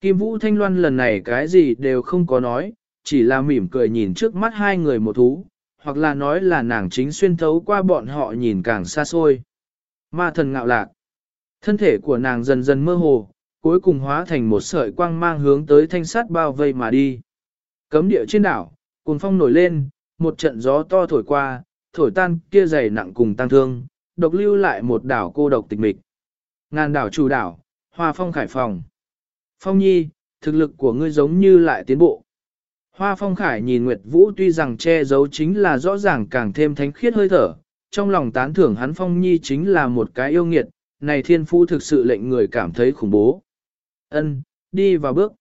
Kim Vũ Thanh Loan lần này cái gì đều không có nói, chỉ là mỉm cười nhìn trước mắt hai người một thú, hoặc là nói là nàng chính xuyên thấu qua bọn họ nhìn càng xa xôi. Ma thần ngạo lạc. Thân thể của nàng dần dần mơ hồ, cuối cùng hóa thành một sợi quang mang hướng tới thanh sát bao vây mà đi. Cấm địa trên đảo, cuồng phong nổi lên, một trận gió to thổi qua, thổi tan kia dày nặng cùng tăng thương, độc lưu lại một đảo cô độc tịch mịch. Ngàn đảo chủ đảo, Hoa Phong khải phòng. Phong Nhi, thực lực của ngươi giống như lại tiến bộ. Hoa Phong Khải nhìn Nguyệt Vũ tuy rằng che giấu chính là rõ ràng càng thêm thánh khiết hơi thở, trong lòng tán thưởng hắn Phong Nhi chính là một cái yêu nghiệt, này thiên phu thực sự lệnh người cảm thấy khủng bố. Ân, đi vào bước.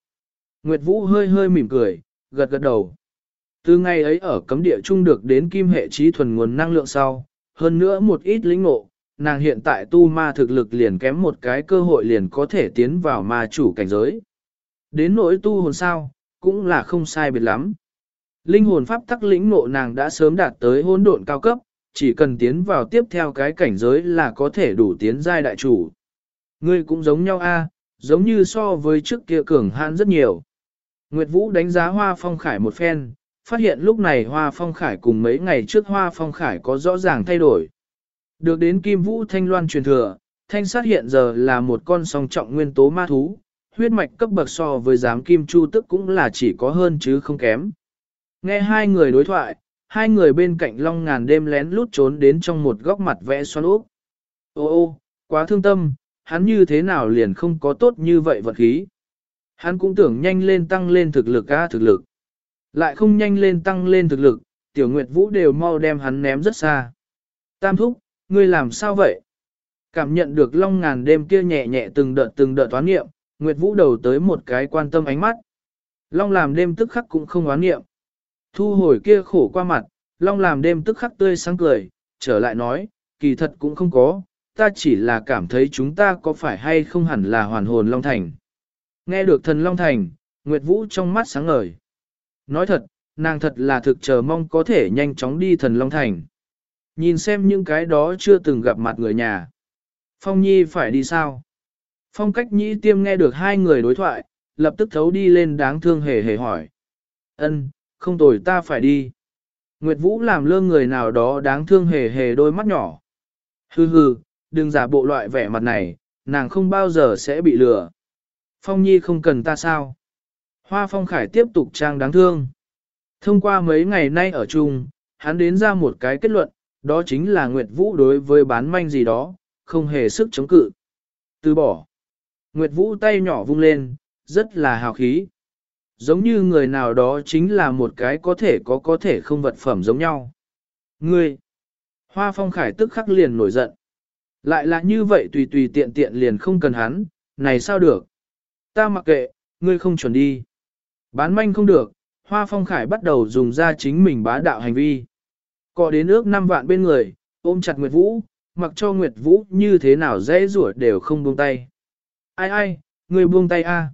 Nguyệt Vũ hơi hơi mỉm cười, gật gật đầu. Từ ngày ấy ở cấm địa trung được đến kim hệ trí thuần nguồn năng lượng sau, hơn nữa một ít lĩnh ngộ, nàng hiện tại tu ma thực lực liền kém một cái cơ hội liền có thể tiến vào ma chủ cảnh giới. Đến nỗi tu hồn sao, cũng là không sai biệt lắm. Linh hồn pháp tắc lĩnh nộ nàng đã sớm đạt tới hôn độn cao cấp, chỉ cần tiến vào tiếp theo cái cảnh giới là có thể đủ tiến giai đại chủ. Ngươi cũng giống nhau a, giống như so với trước kia cường hãn rất nhiều. Nguyệt Vũ đánh giá Hoa Phong Khải một phen, phát hiện lúc này Hoa Phong Khải cùng mấy ngày trước Hoa Phong Khải có rõ ràng thay đổi. Được đến Kim Vũ Thanh Loan truyền thừa, Thanh sát hiện giờ là một con song trọng nguyên tố ma thú, huyết mạch cấp bậc so với giám Kim Chu tức cũng là chỉ có hơn chứ không kém. Nghe hai người đối thoại, hai người bên cạnh long ngàn đêm lén lút trốn đến trong một góc mặt vẽ xoan úp. Ô ô, quá thương tâm, hắn như thế nào liền không có tốt như vậy vật khí. Hắn cũng tưởng nhanh lên tăng lên thực lực ca thực lực. Lại không nhanh lên tăng lên thực lực, tiểu nguyệt vũ đều mau đem hắn ném rất xa. Tam thúc, ngươi làm sao vậy? Cảm nhận được long ngàn đêm kia nhẹ nhẹ từng đợt từng đợt toán nghiệm, nguyệt vũ đầu tới một cái quan tâm ánh mắt. Long làm đêm tức khắc cũng không oán nghiệm. Thu hồi kia khổ qua mặt, long làm đêm tức khắc tươi sáng cười, trở lại nói, kỳ thật cũng không có, ta chỉ là cảm thấy chúng ta có phải hay không hẳn là hoàn hồn long thành. Nghe được thần long thành, Nguyệt Vũ trong mắt sáng ngời. Nói thật, nàng thật là thực chờ mong có thể nhanh chóng đi thần long thành. Nhìn xem những cái đó chưa từng gặp mặt người nhà. Phong Nhi phải đi sao? Phong cách nhĩ tiêm nghe được hai người đối thoại, lập tức thấu đi lên đáng thương hề hề hỏi. Ân, không tồi ta phải đi. Nguyệt Vũ làm lơ người nào đó đáng thương hề hề đôi mắt nhỏ. Hừ hừ, đừng giả bộ loại vẻ mặt này, nàng không bao giờ sẽ bị lừa. Phong Nhi không cần ta sao? Hoa Phong Khải tiếp tục trang đáng thương. Thông qua mấy ngày nay ở chung, hắn đến ra một cái kết luận, đó chính là Nguyệt Vũ đối với bán manh gì đó, không hề sức chống cự. Từ bỏ. Nguyệt Vũ tay nhỏ vung lên, rất là hào khí. Giống như người nào đó chính là một cái có thể có có thể không vật phẩm giống nhau. Ngươi! Hoa Phong Khải tức khắc liền nổi giận. Lại là như vậy tùy tùy tiện tiện liền không cần hắn, này sao được? Ta mặc kệ, ngươi không chuẩn đi. Bán manh không được, Hoa Phong Khải bắt đầu dùng ra chính mình bá đạo hành vi. Cọ đến ước năm vạn bên người, ôm chặt Nguyệt Vũ, mặc cho Nguyệt Vũ như thế nào dễ rủa đều không buông tay. Ai ai, người buông tay a?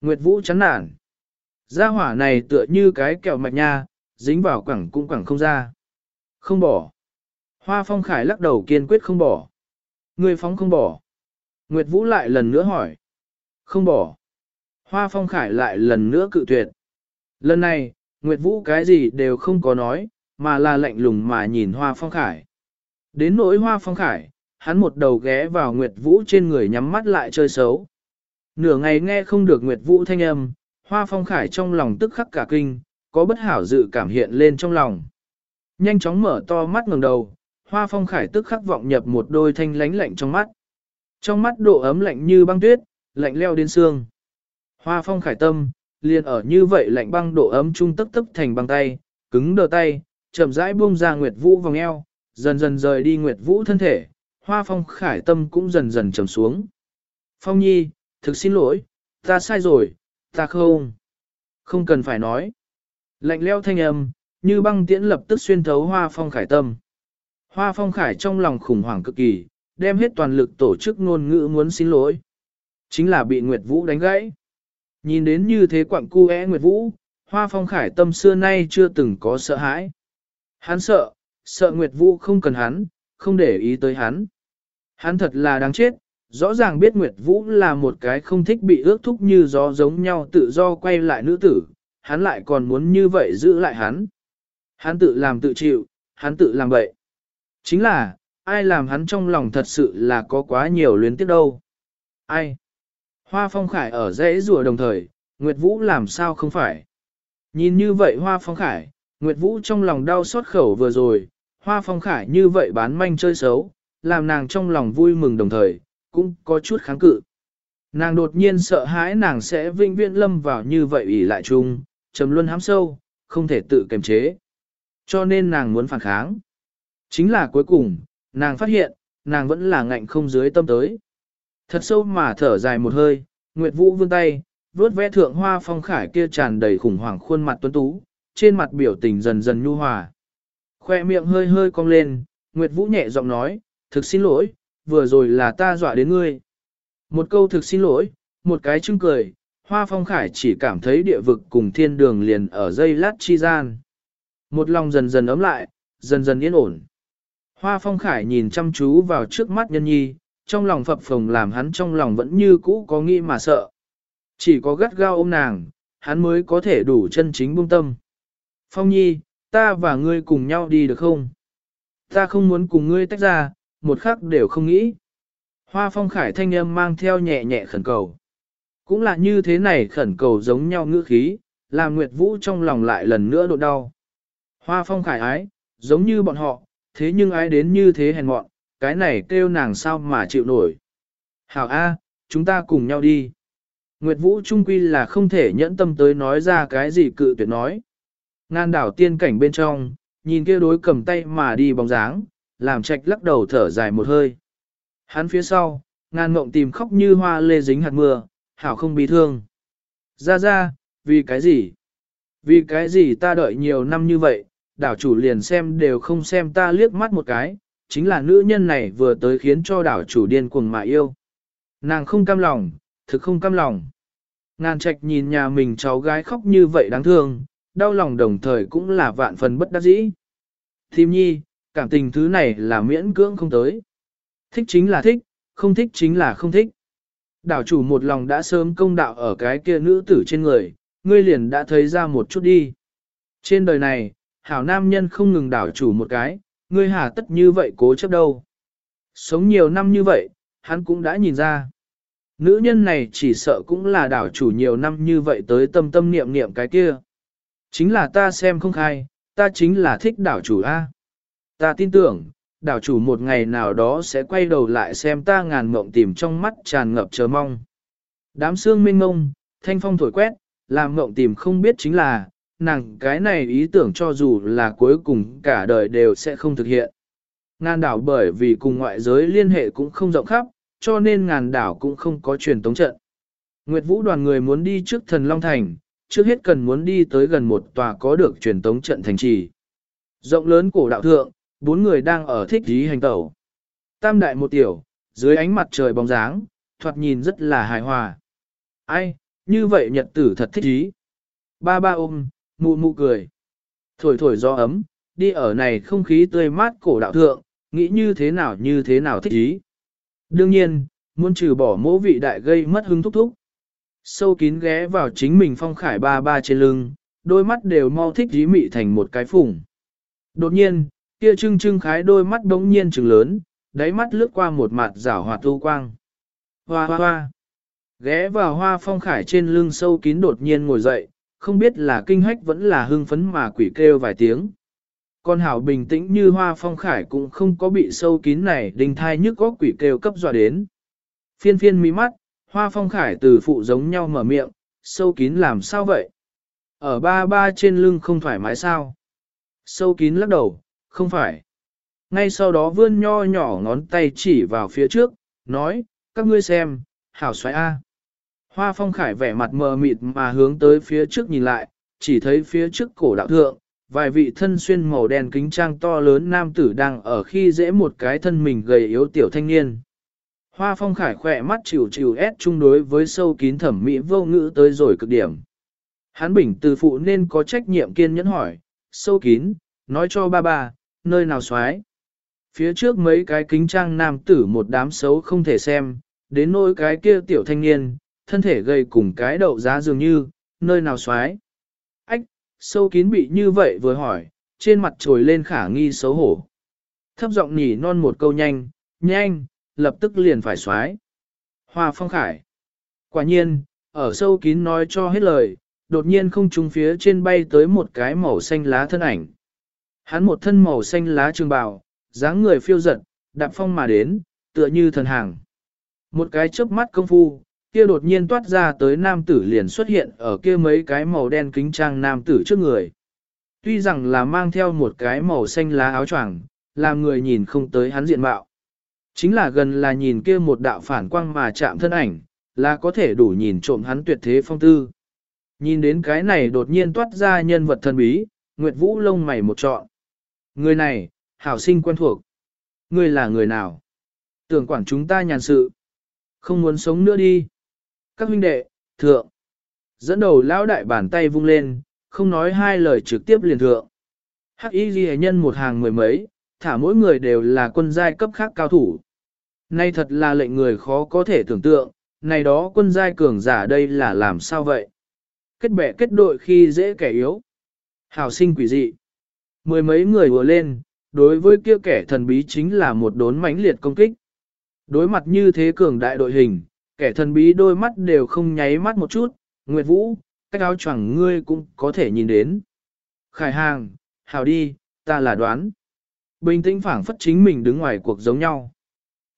Nguyệt Vũ chán nản. Gia hỏa này tựa như cái kẹo mạch nha, dính vào quẳng cũng quẳng không ra. Không bỏ. Hoa Phong Khải lắc đầu kiên quyết không bỏ. người phóng không bỏ. Nguyệt Vũ lại lần nữa hỏi. Không bỏ. Hoa Phong Khải lại lần nữa cự tuyệt. Lần này, Nguyệt Vũ cái gì đều không có nói, mà là lạnh lùng mà nhìn Hoa Phong Khải. Đến nỗi Hoa Phong Khải, hắn một đầu ghé vào Nguyệt Vũ trên người nhắm mắt lại chơi xấu. Nửa ngày nghe không được Nguyệt Vũ thanh âm, Hoa Phong Khải trong lòng tức khắc cả kinh, có bất hảo dự cảm hiện lên trong lòng. Nhanh chóng mở to mắt ngẩng đầu, Hoa Phong Khải tức khắc vọng nhập một đôi thanh lánh lạnh trong mắt. Trong mắt độ ấm lạnh như băng tuyết, lạnh leo đến xương. Hoa Phong Khải tâm, liền ở như vậy lạnh băng độ ấm trung tức tức thành băng tay, cứng đờ tay, chậm rãi buông ra Nguyệt Vũ vòng eo, dần dần rời đi Nguyệt Vũ thân thể, Hoa Phong Khải tâm cũng dần dần trầm xuống. Phong Nhi, thực xin lỗi, ta sai rồi, ta không. Không cần phải nói. Lạnh leo thanh âm, như băng tiễn lập tức xuyên thấu Hoa Phong Khải tâm. Hoa Phong Khải trong lòng khủng hoảng cực kỳ, đem hết toàn lực tổ chức ngôn ngữ muốn xin lỗi. Chính là bị Nguyệt Vũ đánh gãy. Nhìn đến như thế quặng cu é Nguyệt Vũ, Hoa Phong Khải tâm xưa nay chưa từng có sợ hãi. Hắn sợ, sợ Nguyệt Vũ không cần hắn, không để ý tới hắn. Hắn thật là đáng chết, rõ ràng biết Nguyệt Vũ là một cái không thích bị ước thúc như gió giống nhau tự do quay lại nữ tử, hắn lại còn muốn như vậy giữ lại hắn. Hắn tự làm tự chịu, hắn tự làm vậy. Chính là, ai làm hắn trong lòng thật sự là có quá nhiều luyến tiếc đâu. Ai? Hoa phong khải ở dãy rùa đồng thời, Nguyệt Vũ làm sao không phải. Nhìn như vậy hoa phong khải, Nguyệt Vũ trong lòng đau xót khẩu vừa rồi, hoa phong khải như vậy bán manh chơi xấu, làm nàng trong lòng vui mừng đồng thời, cũng có chút kháng cự. Nàng đột nhiên sợ hãi nàng sẽ vinh viễn lâm vào như vậy ủy lại chung, trầm luân hám sâu, không thể tự kiềm chế. Cho nên nàng muốn phản kháng. Chính là cuối cùng, nàng phát hiện, nàng vẫn là ngạnh không dưới tâm tới. Thật sâu mà thở dài một hơi, Nguyệt Vũ vươn tay, vuốt vẽ thượng hoa phong khải kia tràn đầy khủng hoảng khuôn mặt tuấn tú, trên mặt biểu tình dần dần nhu hòa. Khoe miệng hơi hơi cong lên, Nguyệt Vũ nhẹ giọng nói, thực xin lỗi, vừa rồi là ta dọa đến ngươi. Một câu thực xin lỗi, một cái chưng cười, hoa phong khải chỉ cảm thấy địa vực cùng thiên đường liền ở dây lát chi gian. Một lòng dần dần ấm lại, dần dần yên ổn. Hoa phong khải nhìn chăm chú vào trước mắt nhân nhi, trong lòng phập phồng làm hắn trong lòng vẫn như cũ có nghĩ mà sợ. Chỉ có gắt gao ôm nàng, hắn mới có thể đủ chân chính buông tâm. Phong nhi, ta và ngươi cùng nhau đi được không? Ta không muốn cùng ngươi tách ra, một khắc đều không nghĩ. Hoa phong khải thanh âm mang theo nhẹ nhẹ khẩn cầu. Cũng là như thế này khẩn cầu giống nhau ngữ khí, làm Nguyệt Vũ trong lòng lại lần nữa độ đau. Hoa phong khải ái, giống như bọn họ, thế nhưng ái đến như thế hèn mọn, cái này kêu nàng sao mà chịu nổi. Hảo A, chúng ta cùng nhau đi. Nguyệt Vũ trung quy là không thể nhẫn tâm tới nói ra cái gì cự tuyệt nói. Ngan đảo tiên cảnh bên trong, nhìn kia đối cầm tay mà đi bóng dáng, làm trạch lắc đầu thở dài một hơi. Hắn phía sau, ngan mộng tìm khóc như hoa lê dính hạt mưa, hảo không bị thương. Ra ra, vì cái gì? Vì cái gì ta đợi nhiều năm như vậy, đảo chủ liền xem đều không xem ta liếc mắt một cái, chính là nữ nhân này vừa tới khiến cho đảo chủ điên cuồng mà yêu. Nàng không cam lòng, thực không cam lòng. Ngàn trạch nhìn nhà mình cháu gái khóc như vậy đáng thương, đau lòng đồng thời cũng là vạn phần bất đắc dĩ. Thím nhi, cảm tình thứ này là miễn cưỡng không tới. Thích chính là thích, không thích chính là không thích. Đảo chủ một lòng đã sớm công đạo ở cái kia nữ tử trên người, ngươi liền đã thấy ra một chút đi. Trên đời này, hảo nam nhân không ngừng đảo chủ một cái, ngươi hà tất như vậy cố chấp đâu. Sống nhiều năm như vậy, hắn cũng đã nhìn ra. Nữ nhân này chỉ sợ cũng là đảo chủ nhiều năm như vậy tới tâm tâm niệm niệm cái kia. Chính là ta xem không khai, ta chính là thích đảo chủ A. Ta tin tưởng, đảo chủ một ngày nào đó sẽ quay đầu lại xem ta ngàn mộng tìm trong mắt tràn ngập chờ mong. Đám xương mênh ngông, thanh phong thổi quét, làm mộng tìm không biết chính là, nàng cái này ý tưởng cho dù là cuối cùng cả đời đều sẽ không thực hiện. Ngàn đảo bởi vì cùng ngoại giới liên hệ cũng không rộng khắp, cho nên ngàn đảo cũng không có truyền tống trận. Nguyệt Vũ đoàn người muốn đi trước thần Long Thành, trước hết cần muốn đi tới gần một tòa có được truyền tống trận thành trì. Rộng lớn cổ đạo thượng, bốn người đang ở thích dí hành tẩu. Tam đại một tiểu, dưới ánh mặt trời bóng dáng, thoạt nhìn rất là hài hòa. Ai, như vậy nhật tử thật thích dí. Ba ba ôm, mụ mụ cười. Thổi thổi gió ấm, đi ở này không khí tươi mát cổ đạo thượng, nghĩ như thế nào như thế nào thích ý. Đương nhiên, muốn trừ bỏ mỗ vị đại gây mất hứng thúc thúc. Sâu kín ghé vào chính mình phong khải ba ba trên lưng, đôi mắt đều mau thích dí mị thành một cái phùng. Đột nhiên, kia trưng trưng khái đôi mắt đống nhiên trừng lớn, đáy mắt lướt qua một mặt rảo hoạt tu quang. Hoa hoa hoa. Ghé vào hoa phong khải trên lưng sâu kín đột nhiên ngồi dậy, không biết là kinh hách vẫn là hưng phấn mà quỷ kêu vài tiếng. Con hảo bình tĩnh như hoa phong khải cũng không có bị sâu kín này đình thai nhức có quỷ kêu cấp dọa đến. Phiên phiên mí mắt, hoa phong khải từ phụ giống nhau mở miệng, sâu kín làm sao vậy? Ở ba ba trên lưng không thoải mái sao? Sâu kín lắc đầu, không phải. Ngay sau đó vươn nho nhỏ ngón tay chỉ vào phía trước, nói, các ngươi xem, hảo xoáy A. Hoa phong khải vẻ mặt mờ mịt mà hướng tới phía trước nhìn lại, chỉ thấy phía trước cổ đạo thượng, vài vị thân xuyên màu đen kính trang to lớn nam tử đang ở khi dễ một cái thân mình gầy yếu tiểu thanh niên. Hoa phong khải khỏe mắt chịu chịu ép chung đối với sâu kín thẩm mỹ vô ngữ tới rồi cực điểm. Hắn bình từ phụ nên có trách nhiệm kiên nhẫn hỏi, sâu kín, nói cho ba ba, nơi nào xoái. Phía trước mấy cái kính trang nam tử một đám xấu không thể xem, đến nỗi cái kia tiểu thanh niên, thân thể gầy cùng cái đậu giá dường như, nơi nào xoái. Ách, sâu kín bị như vậy vừa hỏi, trên mặt trồi lên khả nghi xấu hổ. Thấp giọng nhỉ non một câu nhanh, nhanh, lập tức liền phải xoái. Hoa phong khải. Quả nhiên, ở sâu kín nói cho hết lời, đột nhiên không trung phía trên bay tới một cái màu xanh lá thân ảnh. Hắn một thân màu xanh lá trường bào, dáng người phiêu giật, đạp phong mà đến, tựa như thần hàng. Một cái chớp mắt công phu, kia đột nhiên toát ra tới nam tử liền xuất hiện ở kia mấy cái màu đen kính trang nam tử trước người. Tuy rằng là mang theo một cái màu xanh lá áo choàng, làm người nhìn không tới hắn diện mạo. Chính là gần là nhìn kia một đạo phản quang mà chạm thân ảnh, là có thể đủ nhìn trộm hắn tuyệt thế phong tư. Nhìn đến cái này đột nhiên toát ra nhân vật thần bí, Nguyệt Vũ lông mày một trọn. Người này, hảo sinh quen thuộc. Người là người nào? Tưởng quản chúng ta nhàn sự. Không muốn sống nữa đi. Các huynh đệ, thượng. Dẫn đầu lão đại bàn tay vung lên, không nói hai lời trực tiếp liền thượng. Hắc y ghi nhân một hàng mười mấy, thả mỗi người đều là quân giai cấp khác cao thủ. Nay thật là lệnh người khó có thể tưởng tượng, này đó quân giai cường giả đây là làm sao vậy? Kết bè kết đội khi dễ kẻ yếu. Hào sinh quỷ dị. Mười mấy người vừa lên, đối với kia kẻ thần bí chính là một đốn mãnh liệt công kích. Đối mặt như thế cường đại đội hình, kẻ thần bí đôi mắt đều không nháy mắt một chút, Nguyệt Vũ, cách áo choàng ngươi cũng có thể nhìn đến. Khải hàng, hào đi, ta là đoán. Bình tĩnh phảng phất chính mình đứng ngoài cuộc giống nhau.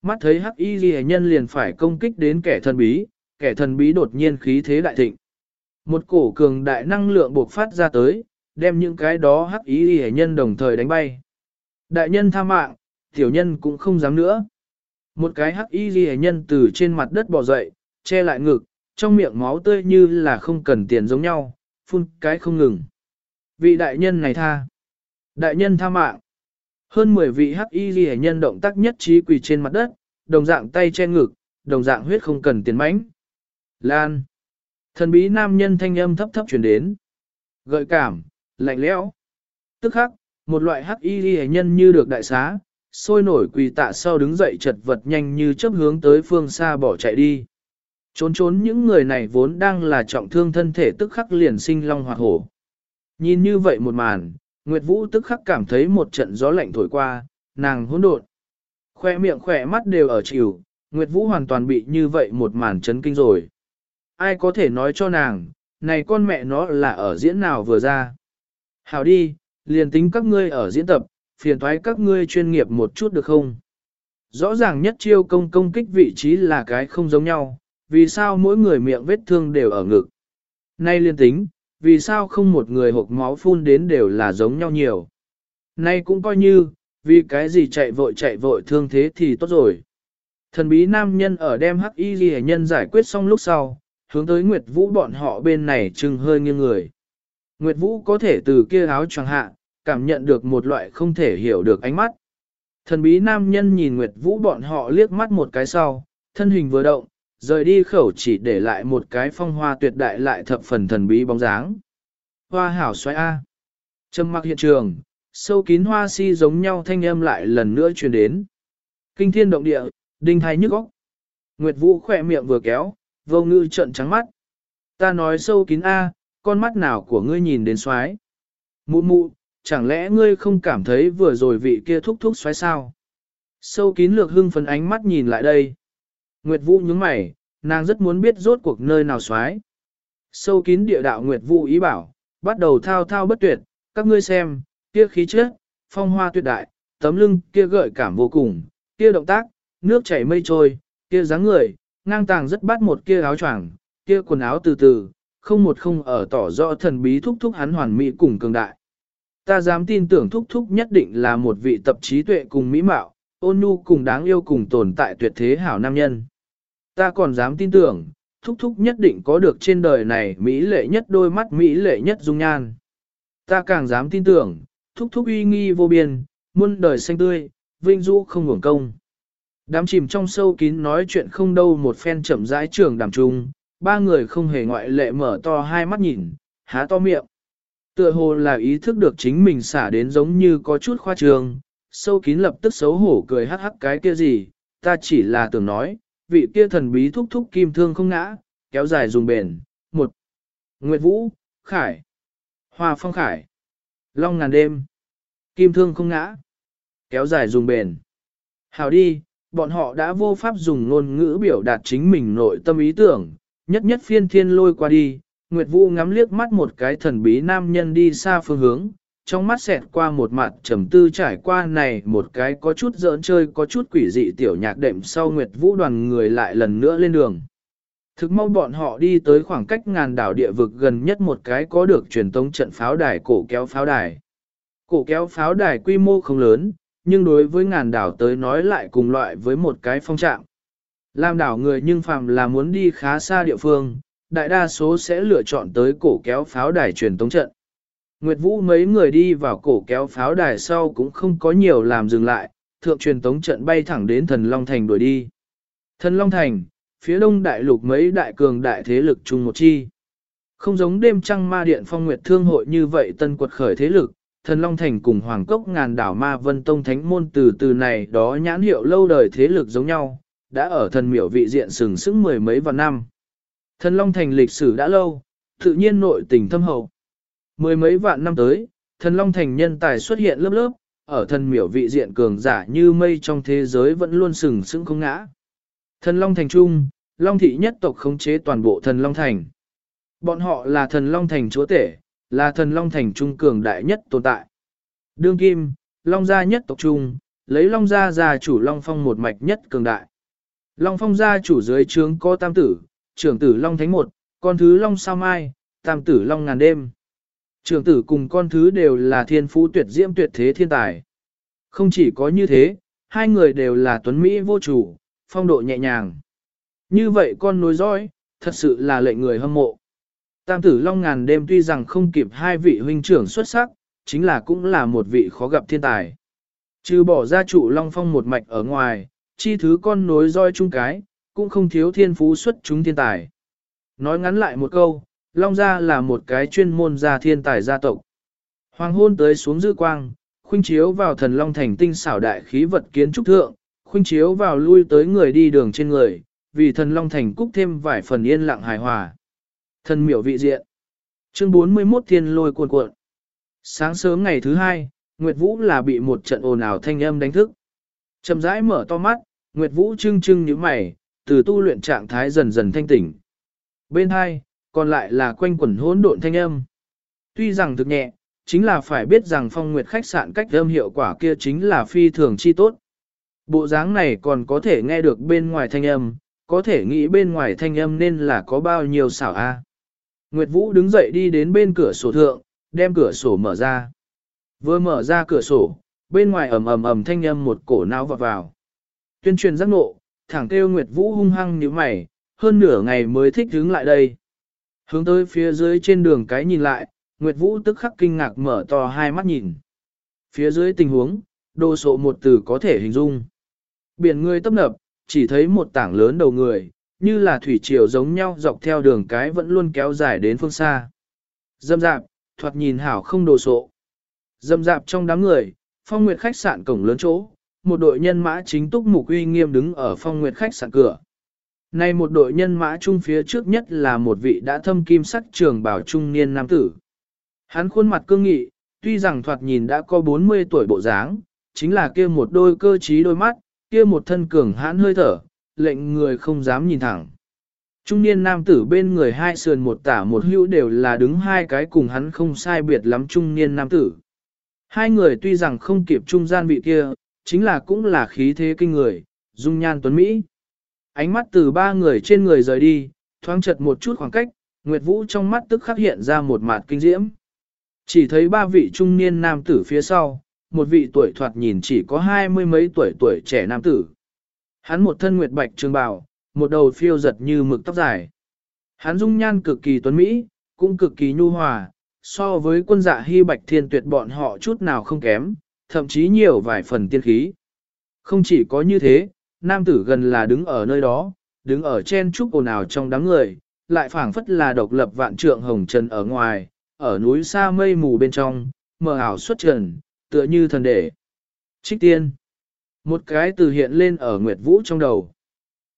Mắt thấy hắc y ghi nhân liền phải công kích đến kẻ thần bí, kẻ thần bí đột nhiên khí thế đại thịnh. Một cổ cường đại năng lượng buộc phát ra tới, đem những cái đó hắc y ghi nhân đồng thời đánh bay. Đại nhân tha mạng, tiểu nhân cũng không dám nữa. Một cái hắc y ghi nhân từ trên mặt đất bò dậy, che lại ngực, trong miệng máu tươi như là không cần tiền giống nhau, phun cái không ngừng. Vị đại nhân này tha. Đại nhân tha mạng. Hơn 10 vị hắc y ghi nhân động tác nhất trí quỳ trên mặt đất, đồng dạng tay che ngực, đồng dạng huyết không cần tiền mãnh. Lan. Thần bí nam nhân thanh âm thấp thấp truyền đến. Gợi cảm, lạnh lẽo. Tức khắc, một loại hắc y ghi nhân như được đại xá, sôi nổi quỳ tạ sau đứng dậy chật vật nhanh như chớp hướng tới phương xa bỏ chạy đi. Trốn trốn những người này vốn đang là trọng thương thân thể tức khắc liền sinh long hoạt hổ. Nhìn như vậy một màn, Nguyệt Vũ tức khắc cảm thấy một trận gió lạnh thổi qua, nàng hỗn độn. Khoe miệng khỏe mắt đều ở chịu, Nguyệt Vũ hoàn toàn bị như vậy một màn chấn kinh rồi. Ai có thể nói cho nàng, này con mẹ nó là ở diễn nào vừa ra. Hảo đi, liền tính các ngươi ở diễn tập, phiền thoái các ngươi chuyên nghiệp một chút được không? Rõ ràng nhất chiêu công công kích vị trí là cái không giống nhau, vì sao mỗi người miệng vết thương đều ở ngực? Nay liên tính, vì sao không một người hộp máu phun đến đều là giống nhau nhiều? Nay cũng coi như, vì cái gì chạy vội chạy vội thương thế thì tốt rồi. Thần bí nam nhân ở đem hắc y ghi nhân giải quyết xong lúc sau, hướng tới Nguyệt Vũ bọn họ bên này trừng hơi nghiêng người. Nguyệt Vũ có thể từ kia áo choàng hạ, cảm nhận được một loại không thể hiểu được ánh mắt. Thần bí nam nhân nhìn Nguyệt Vũ bọn họ liếc mắt một cái sau, thân hình vừa động, rời đi khẩu chỉ để lại một cái phong hoa tuyệt đại lại thập phần thần bí bóng dáng. Hoa hảo xoay A. Trầm mặc hiện trường, sâu kín hoa si giống nhau thanh âm lại lần nữa truyền đến. Kinh thiên động địa, đinh thai nhức óc. Nguyệt Vũ khỏe miệng vừa kéo, vô ngư trận trắng mắt. Ta nói sâu kín A, con mắt nào của ngươi nhìn đến xoái. Mụ mụ, chẳng lẽ ngươi không cảm thấy vừa rồi vị kia thúc thúc xoáy sao? Sâu kín lược hưng phấn ánh mắt nhìn lại đây. Nguyệt Vũ nhướng mày, nàng rất muốn biết rốt cuộc nơi nào xoáy. Sâu kín địa đạo Nguyệt Vũ ý bảo, bắt đầu thao thao bất tuyệt, các ngươi xem, kia khí chất, phong hoa tuyệt đại, tấm lưng kia gợi cảm vô cùng, kia động tác, nước chảy mây trôi, kia dáng người, ngang tàng rất bắt một kia áo choàng, kia quần áo từ từ, không một không ở tỏ rõ thần bí thúc thúc hắn hoàn mỹ cùng cường đại. Ta dám tin tưởng thúc thúc nhất định là một vị tập trí tuệ cùng mỹ mạo, ôn nhu cùng đáng yêu cùng tồn tại tuyệt thế hảo nam nhân. Ta còn dám tin tưởng, thúc thúc nhất định có được trên đời này mỹ lệ nhất đôi mắt mỹ lệ nhất dung nhan. Ta càng dám tin tưởng, thúc thúc uy nghi vô biên, muôn đời xanh tươi, vinh du không hưởng công. Đám chìm trong sâu kín nói chuyện không đâu một phen chậm rãi trường đàm trung, ba người không hề ngoại lệ mở to hai mắt nhìn, há to miệng. Tựa hồ là ý thức được chính mình xả đến giống như có chút khoa trường, sâu kín lập tức xấu hổ cười hắc hắc cái kia gì, ta chỉ là tưởng nói, vị kia thần bí thúc thúc kim thương không ngã, kéo dài dùng bền. Một, Nguyệt Vũ, Khải, Hoa Phong Khải, Long ngàn đêm, kim thương không ngã, kéo dài dùng bền. Hào đi, bọn họ đã vô pháp dùng ngôn ngữ biểu đạt chính mình nội tâm ý tưởng, nhất nhất phiên thiên lôi qua đi, Nguyệt Vũ ngắm liếc mắt một cái thần bí nam nhân đi xa phương hướng, trong mắt xẹt qua một mặt trầm tư trải qua này một cái có chút giỡn chơi có chút quỷ dị tiểu nhạc đệm sau Nguyệt Vũ đoàn người lại lần nữa lên đường. Thực mau bọn họ đi tới khoảng cách ngàn đảo địa vực gần nhất một cái có được truyền tống trận pháo đài cổ kéo pháo đài. Cổ kéo pháo đài quy mô không lớn, nhưng đối với ngàn đảo tới nói lại cùng loại với một cái phong trạm. Làm đảo người nhưng phàm là muốn đi khá xa địa phương, đại đa số sẽ lựa chọn tới cổ kéo pháo đài truyền tống trận. Nguyệt Vũ mấy người đi vào cổ kéo pháo đài sau cũng không có nhiều làm dừng lại, thượng truyền tống trận bay thẳng đến thần Long Thành đuổi đi. Thần Long Thành, phía đông đại lục mấy đại cường đại thế lực chung một chi. Không giống đêm trăng ma điện phong nguyệt thương hội như vậy tân quật khởi thế lực, thần Long Thành cùng Hoàng Cốc ngàn đảo ma vân tông thánh môn từ từ này đó nhãn hiệu lâu đời thế lực giống nhau, đã ở thần miểu vị diện sừng sững mười mấy vạn năm. Thần Long Thành lịch sử đã lâu, tự nhiên nội tình thâm hậu. Mười mấy vạn năm tới, thần Long Thành nhân tài xuất hiện lớp lớp, ở thần miểu vị diện cường giả như mây trong thế giới vẫn luôn sừng sững không ngã. Thần Long Thành Trung, Long Thị nhất tộc khống chế toàn bộ thần Long Thành. Bọn họ là thần Long Thành chúa tể, là thần Long Thành Trung cường đại nhất tồn tại. Đương Kim, Long gia nhất tộc Trung, lấy Long gia gia chủ Long Phong một mạch nhất cường đại. Long Phong gia chủ dưới trướng có tam tử, trưởng tử Long Thánh một, con thứ Long Sao Mai, tam tử Long Ngàn Đêm. Trưởng tử cùng con thứ đều là thiên phú tuyệt diễm tuyệt thế thiên tài. Không chỉ có như thế, hai người đều là tuấn Mỹ vô chủ, phong độ nhẹ nhàng. Như vậy con nối dõi, thật sự là lệnh người hâm mộ. Tam tử Long ngàn đêm tuy rằng không kịp hai vị huynh trưởng xuất sắc, chính là cũng là một vị khó gặp thiên tài. Trừ bỏ ra trụ Long Phong một mạch ở ngoài, chi thứ con nối roi chung cái, cũng không thiếu thiên phú xuất chúng thiên tài. Nói ngắn lại một câu, Long Gia là một cái chuyên môn gia thiên tài gia tộc. Hoàng hôn tới xuống dư quang, khuynh chiếu vào thần Long Thành tinh xảo đại khí vật kiến trúc thượng, khuynh chiếu vào lui tới người đi đường trên người, vì thần Long Thành cúc thêm vài phần yên lặng hài hòa. Thần miểu vị diện. Chương 41 thiên lôi cuồn cuộn. Sáng sớm ngày thứ hai, Nguyệt Vũ là bị một trận ồn ào thanh âm đánh thức. Chậm rãi mở to mắt, Nguyệt Vũ trưng trưng như mày, từ tu luyện trạng thái dần dần thanh tỉnh. Bên hai, còn lại là quanh quẩn hỗn độn thanh âm. Tuy rằng thực nhẹ, chính là phải biết rằng phong nguyệt khách sạn cách âm hiệu quả kia chính là phi thường chi tốt. Bộ dáng này còn có thể nghe được bên ngoài thanh âm, có thể nghĩ bên ngoài thanh âm nên là có bao nhiêu xảo a. Nguyệt Vũ đứng dậy đi đến bên cửa sổ thượng, đem cửa sổ mở ra. Vừa mở ra cửa sổ, bên ngoài ầm ầm ầm thanh âm một cổ não vọt vào. Tuyên truyền giác ngộ, thẳng kêu Nguyệt Vũ hung hăng như mày, hơn nửa ngày mới thích hướng lại đây. Hướng tới phía dưới trên đường cái nhìn lại, Nguyệt Vũ tức khắc kinh ngạc mở to hai mắt nhìn. Phía dưới tình huống, đồ sộ một từ có thể hình dung. Biển người tấp nập, chỉ thấy một tảng lớn đầu người, như là thủy triều giống nhau dọc theo đường cái vẫn luôn kéo dài đến phương xa. Dâm dạp, thoạt nhìn hảo không đồ sộ. Dâm dạp trong đám người, phong nguyệt khách sạn cổng lớn chỗ, một đội nhân mã chính túc mục uy nghiêm đứng ở phong nguyệt khách sạn cửa. Nay một đội nhân mã trung phía trước nhất là một vị đã thâm kim sắc trường bảo trung niên nam tử. Hắn khuôn mặt cương nghị, tuy rằng thoạt nhìn đã có 40 tuổi bộ dáng, chính là kia một đôi cơ trí đôi mắt, kia một thân cường hãn hơi thở, lệnh người không dám nhìn thẳng. Trung niên nam tử bên người hai sườn một tả một hữu đều là đứng hai cái cùng hắn không sai biệt lắm trung niên nam tử. Hai người tuy rằng không kịp trung gian vị kia, chính là cũng là khí thế kinh người, dung nhan tuấn Mỹ. Ánh mắt từ ba người trên người rời đi, thoáng chật một chút khoảng cách, Nguyệt Vũ trong mắt tức khắc hiện ra một mặt kinh diễm. Chỉ thấy ba vị trung niên nam tử phía sau, một vị tuổi thoạt nhìn chỉ có hai mươi mấy tuổi tuổi trẻ nam tử. Hắn một thân nguyệt bạch trường bào, một đầu phiêu giật như mực tóc dài. Hắn dung nhan cực kỳ tuấn mỹ, cũng cực kỳ nhu hòa, so với quân dạ hy bạch thiên tuyệt bọn họ chút nào không kém, thậm chí nhiều vài phần tiên khí. Không chỉ có như thế, nam tử gần là đứng ở nơi đó, đứng ở trên trúc ồn ào trong đám người, lại phảng phất là độc lập vạn trượng hồng trần ở ngoài, ở núi xa mây mù bên trong, mờ ảo xuất trần, tựa như thần đệ. Trích tiên. Một cái từ hiện lên ở Nguyệt Vũ trong đầu.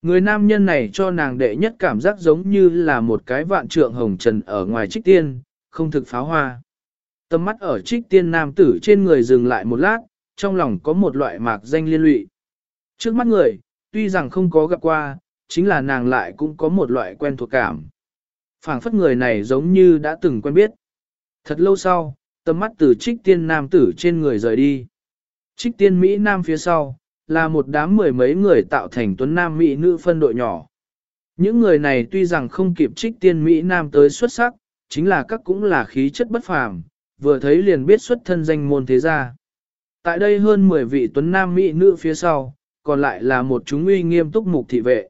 Người nam nhân này cho nàng đệ nhất cảm giác giống như là một cái vạn trượng hồng trần ở ngoài trích tiên, không thực pháo hoa. Tâm mắt ở trích tiên nam tử trên người dừng lại một lát, trong lòng có một loại mạc danh liên lụy. Trước mắt người, tuy rằng không có gặp qua, chính là nàng lại cũng có một loại quen thuộc cảm. phảng phất người này giống như đã từng quen biết. Thật lâu sau, tâm mắt từ trích tiên nam tử trên người rời đi. Trích tiên Mỹ Nam phía sau, là một đám mười mấy người tạo thành tuấn nam Mỹ nữ phân đội nhỏ. Những người này tuy rằng không kịp trích tiên Mỹ Nam tới xuất sắc, chính là các cũng là khí chất bất phàm, vừa thấy liền biết xuất thân danh môn thế gia. Tại đây hơn 10 vị tuấn nam Mỹ nữ phía sau, còn lại là một chúng uy nghiêm túc mục thị vệ.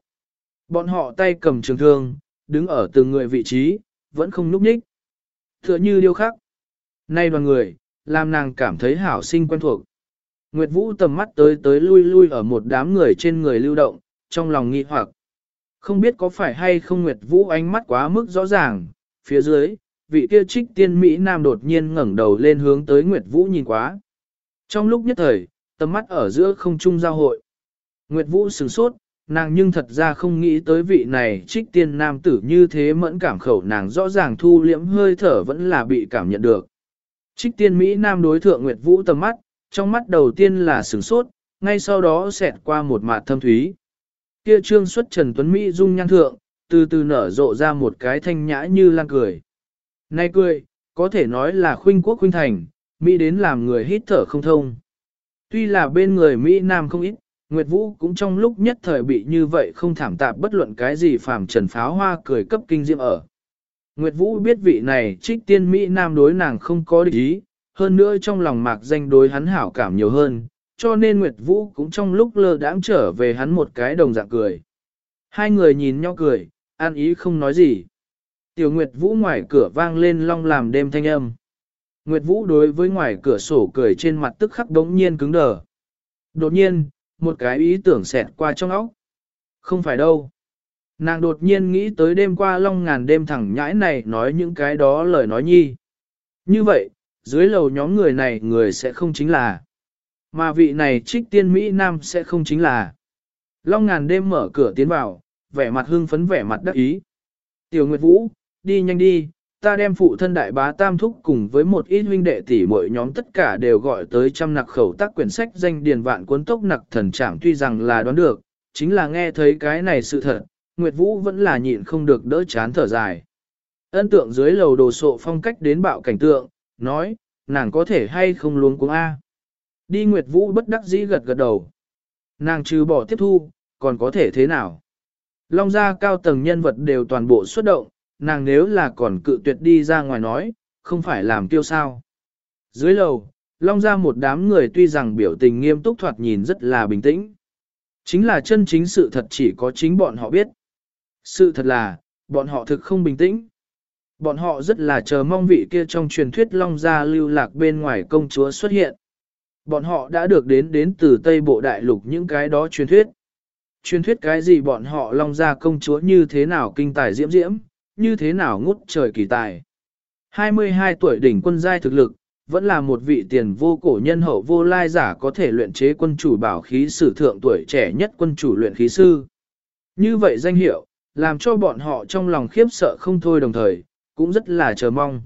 Bọn họ tay cầm trường thương, đứng ở từng người vị trí, vẫn không núp nhích. Tựa như điêu khắc. Nay đoàn người, làm nàng cảm thấy hảo sinh quen thuộc. Nguyệt Vũ tầm mắt tới tới lui lui ở một đám người trên người lưu động, trong lòng nghi hoặc. Không biết có phải hay không Nguyệt Vũ ánh mắt quá mức rõ ràng, phía dưới, vị kia trích tiên Mỹ Nam đột nhiên ngẩng đầu lên hướng tới Nguyệt Vũ nhìn quá. Trong lúc nhất thời, tầm mắt ở giữa không trung giao hội. Nguyệt Vũ sửng sốt, nàng nhưng thật ra không nghĩ tới vị này trích tiên nam tử như thế mẫn cảm khẩu nàng rõ ràng thu liễm hơi thở vẫn là bị cảm nhận được. Trích tiên Mỹ nam đối thượng Nguyệt Vũ tầm mắt, trong mắt đầu tiên là sửng sốt, ngay sau đó xẹt qua một mạt thâm thúy. Kia trương xuất Trần Tuấn Mỹ dung nhan thượng, từ từ nở rộ ra một cái thanh nhã như lan cười. Nay cười, có thể nói là khuynh quốc khuynh thành, Mỹ đến làm người hít thở không thông. Tuy là bên người Mỹ Nam không ít, Nguyệt Vũ cũng trong lúc nhất thời bị như vậy không thảm tạp bất luận cái gì phàm trần pháo hoa cười cấp kinh diệm ở. Nguyệt Vũ biết vị này trích tiên Mỹ Nam đối nàng không có địch ý, hơn nữa trong lòng mạc danh đối hắn hảo cảm nhiều hơn, cho nên Nguyệt Vũ cũng trong lúc lơ đãng trở về hắn một cái đồng dạng cười. Hai người nhìn nhau cười, an ý không nói gì. Tiểu Nguyệt Vũ ngoài cửa vang lên long làm đêm thanh âm. Nguyệt Vũ đối với ngoài cửa sổ cười trên mặt tức khắc đống nhiên cứng đờ. Đột nhiên, một cái ý tưởng xẹt qua trong óc. Không phải đâu. Nàng đột nhiên nghĩ tới đêm qua long ngàn đêm thẳng nhãi này nói những cái đó lời nói nhi. Như vậy, dưới lầu nhóm người này người sẽ không chính là. Mà vị này trích tiên Mỹ Nam sẽ không chính là. Long ngàn đêm mở cửa tiến vào, vẻ mặt hưng phấn vẻ mặt đắc ý. Tiểu Nguyệt Vũ, đi nhanh đi, ta đem phụ thân đại bá tam thúc cùng với một ít huynh đệ tỷ mỗi nhóm tất cả đều gọi tới trăm nặc khẩu tác quyển sách danh điền vạn cuốn tốc nặc thần trảm tuy rằng là đoán được, chính là nghe thấy cái này sự thật, Nguyệt Vũ vẫn là nhịn không được đỡ chán thở dài. Ân tượng dưới lầu đồ sộ phong cách đến bạo cảnh tượng, nói, nàng có thể hay không luống cuống A. Đi Nguyệt Vũ bất đắc dĩ gật gật đầu. Nàng trừ bỏ tiếp thu, còn có thể thế nào? Long gia cao tầng nhân vật đều toàn bộ xuất động, nàng nếu là còn cự tuyệt đi ra ngoài nói, không phải làm tiêu sao. Dưới lầu, Long gia một đám người tuy rằng biểu tình nghiêm túc thoạt nhìn rất là bình tĩnh. Chính là chân chính sự thật chỉ có chính bọn họ biết. Sự thật là, bọn họ thực không bình tĩnh. Bọn họ rất là chờ mong vị kia trong truyền thuyết Long Gia lưu lạc bên ngoài công chúa xuất hiện. Bọn họ đã được đến đến từ Tây Bộ Đại Lục những cái đó truyền thuyết. Truyền thuyết cái gì bọn họ Long Gia công chúa như thế nào kinh tài diễm diễm, như thế nào ngút trời kỳ tài. 22 tuổi đỉnh quân giai thực lực, vẫn là một vị tiền vô cổ nhân hậu vô lai giả có thể luyện chế quân chủ bảo khí sử thượng tuổi trẻ nhất quân chủ luyện khí sư. Như vậy danh hiệu, làm cho bọn họ trong lòng khiếp sợ không thôi đồng thời, cũng rất là chờ mong.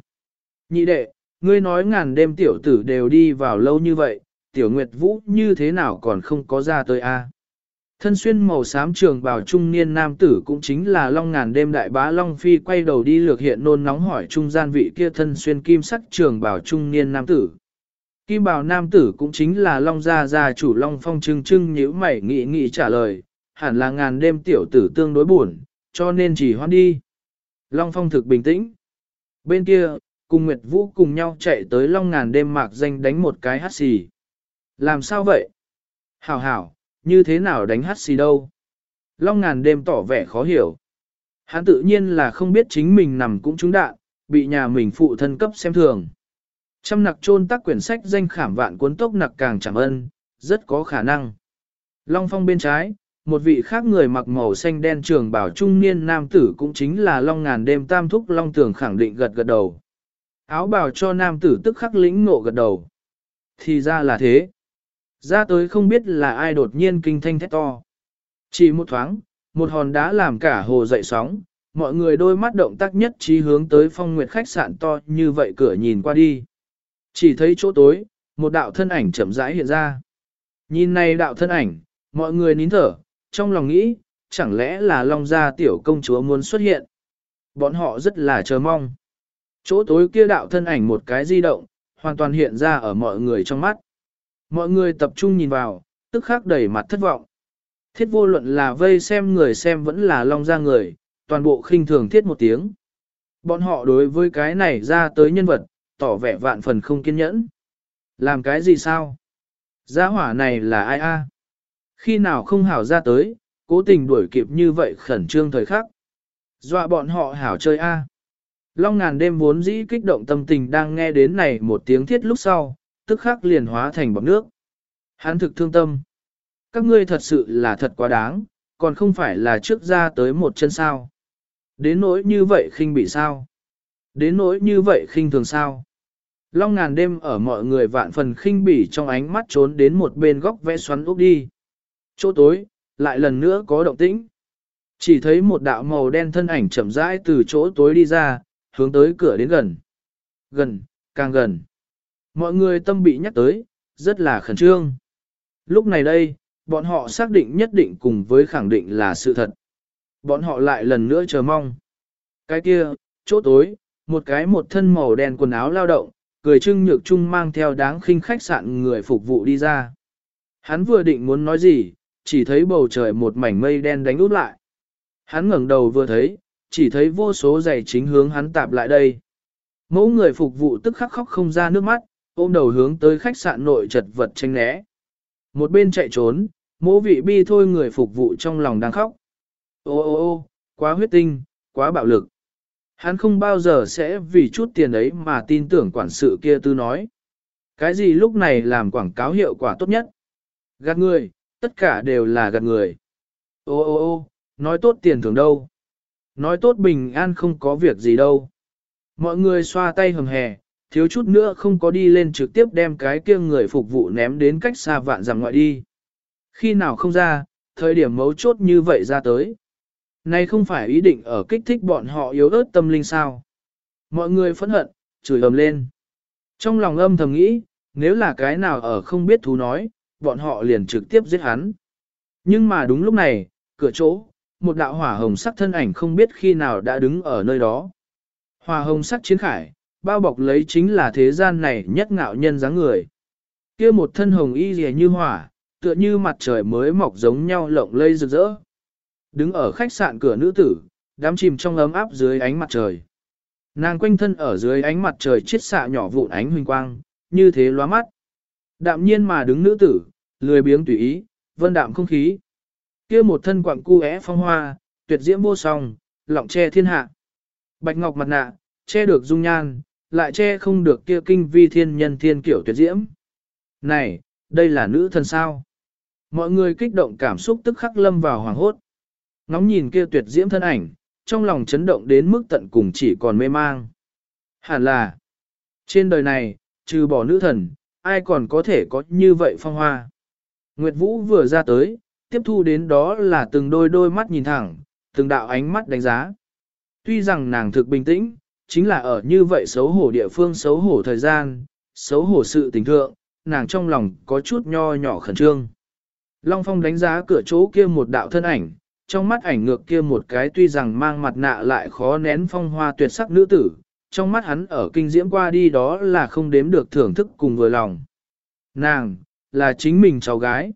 Nhị đệ, ngươi nói ngàn đêm tiểu tử đều đi vào lâu như vậy, tiểu nguyệt vũ như thế nào còn không có ra tới a? Thân xuyên màu xám trường bào trung niên nam tử cũng chính là long ngàn đêm đại bá Long Phi quay đầu đi lược hiện nôn nóng hỏi trung gian vị kia thân xuyên kim sắc trường bào trung niên nam tử. Kim bào nam tử cũng chính là Long gia gia chủ Long Phong trưng trưng nhíu mày nghị nghị trả lời, hẳn là ngàn đêm tiểu tử tương đối buồn, cho nên chỉ hoan đi. Long Phong thực bình tĩnh. Bên kia, cùng Nguyệt Vũ cùng nhau chạy tới Long ngàn đêm mạc danh đánh một cái hát xì. Làm sao vậy? Hảo hảo, như thế nào đánh hát xì đâu? Long ngàn đêm tỏ vẻ khó hiểu. Hắn tự nhiên là không biết chính mình nằm cũng trúng đạn, bị nhà mình phụ thân cấp xem thường. Trăm nặc trôn tác quyển sách danh khảm vạn cuốn tốc nặc càng chẳng ân, rất có khả năng. Long phong bên trái, một vị khác người mặc màu xanh đen trường bảo trung niên nam tử cũng chính là long ngàn đêm tam thúc long tường khẳng định gật gật đầu. Áo bào cho nam tử tức khắc lĩnh ngộ gật đầu. Thì ra là thế. Ra tới không biết là ai đột nhiên kinh thanh thét to. Chỉ một thoáng, một hòn đá làm cả hồ dậy sóng, mọi người đôi mắt động tác nhất trí hướng tới phong nguyệt khách sạn to như vậy cửa nhìn qua đi. Chỉ thấy chỗ tối, một đạo thân ảnh chậm rãi hiện ra. Nhìn này đạo thân ảnh, mọi người nín thở, trong lòng nghĩ, chẳng lẽ là Long Gia tiểu công chúa muốn xuất hiện. Bọn họ rất là chờ mong. Chỗ tối kia đạo thân ảnh một cái di động, hoàn toàn hiện ra ở mọi người trong mắt. Mọi người tập trung nhìn vào, tức khắc đầy mặt thất vọng. Thiết vô luận là vây xem người xem vẫn là long ra người, toàn bộ khinh thường thiết một tiếng. Bọn họ đối với cái này ra tới nhân vật, tỏ vẻ vạn phần không kiên nhẫn. Làm cái gì sao? Gia hỏa này là ai a? Khi nào không hảo ra tới, cố tình đuổi kịp như vậy khẩn trương thời khắc. Dọa bọn họ hảo chơi a. Long ngàn đêm vốn dĩ kích động tâm tình đang nghe đến này một tiếng thiết lúc sau, tức khắc liền hóa thành bọc nước. Hắn thực thương tâm. Các ngươi thật sự là thật quá đáng, còn không phải là trước ra tới một chân sao. Đến nỗi như vậy khinh bị sao? Đến nỗi như vậy khinh thường sao? Long ngàn đêm ở mọi người vạn phần khinh bỉ trong ánh mắt trốn đến một bên góc vẽ xoắn úp đi. Chỗ tối, lại lần nữa có động tĩnh. Chỉ thấy một đạo màu đen thân ảnh chậm rãi từ chỗ tối đi ra, hướng tới cửa đến gần. Gần, càng gần. Mọi người tâm bị nhắc tới, rất là khẩn trương. Lúc này đây, bọn họ xác định nhất định cùng với khẳng định là sự thật. Bọn họ lại lần nữa chờ mong. Cái kia, chỗ tối, một cái một thân màu đen quần áo lao động, cười trưng nhược trung mang theo đáng khinh khách sạn người phục vụ đi ra. Hắn vừa định muốn nói gì, chỉ thấy bầu trời một mảnh mây đen đánh út lại. Hắn ngẩng đầu vừa thấy, chỉ thấy vô số giày chính hướng hắn tạp lại đây. Mẫu người phục vụ tức khắc khóc không ra nước mắt, ôm đầu hướng tới khách sạn nội chật vật tranh né. Một bên chạy trốn, mỗ vị bi thôi người phục vụ trong lòng đang khóc. Ô ô ô, quá huyết tinh, quá bạo lực. Hắn không bao giờ sẽ vì chút tiền ấy mà tin tưởng quản sự kia tư nói. Cái gì lúc này làm quảng cáo hiệu quả tốt nhất? Gạt người, tất cả đều là gạt người. Ô ô ô, nói tốt tiền thường đâu? Nói tốt bình an không có việc gì đâu. Mọi người xoa tay hầm hè, thiếu chút nữa không có đi lên trực tiếp đem cái kia người phục vụ ném đến cách xa vạn dặm ngoại đi. Khi nào không ra, thời điểm mấu chốt như vậy ra tới. Này không phải ý định ở kích thích bọn họ yếu ớt tâm linh sao. Mọi người phẫn hận, chửi ầm lên. Trong lòng âm thầm nghĩ, nếu là cái nào ở không biết thú nói, bọn họ liền trực tiếp giết hắn. Nhưng mà đúng lúc này, cửa chỗ, một đạo hỏa hồng sắc thân ảnh không biết khi nào đã đứng ở nơi đó. Hỏa hồng sắc chiến khải, bao bọc lấy chính là thế gian này nhất ngạo nhân dáng người. kia một thân hồng y rìa như hỏa, tựa như mặt trời mới mọc giống nhau lộng lây rực rỡ. Đứng ở khách sạn cửa nữ tử, đám chìm trong ấm áp dưới ánh mặt trời. Nàng quanh thân ở dưới ánh mặt trời chiết xạ nhỏ vụn ánh huỳnh quang, như thế lóa mắt. Đạm nhiên mà đứng nữ tử, lười biếng tùy ý, vân đạm không khí. kia một thân quặng cu é phong hoa, tuyệt diễm vô song, lọng che thiên hạ. Bạch ngọc mặt nạ, che được dung nhan, lại che không được kia kinh vi thiên nhân thiên kiểu tuyệt diễm. Này, đây là nữ thần sao? Mọi người kích động cảm xúc tức khắc lâm vào hoàng hốt. Ngóng nhìn kia tuyệt diễm thân ảnh, trong lòng chấn động đến mức tận cùng chỉ còn mê mang. Hẳn là, trên đời này, trừ bỏ nữ thần, ai còn có thể có như vậy phong hoa. Nguyệt Vũ vừa ra tới, tiếp thu đến đó là từng đôi đôi mắt nhìn thẳng, từng đạo ánh mắt đánh giá. Tuy rằng nàng thực bình tĩnh, chính là ở như vậy xấu hổ địa phương xấu hổ thời gian, xấu hổ sự tình thượng, nàng trong lòng có chút nho nhỏ khẩn trương. Long Phong đánh giá cửa chỗ kia một đạo thân ảnh, trong mắt ảnh ngược kia một cái tuy rằng mang mặt nạ lại khó nén phong hoa tuyệt sắc nữ tử, trong mắt hắn ở kinh diễm qua đi đó là không đếm được thưởng thức cùng vừa lòng. Nàng, là chính mình cháu gái.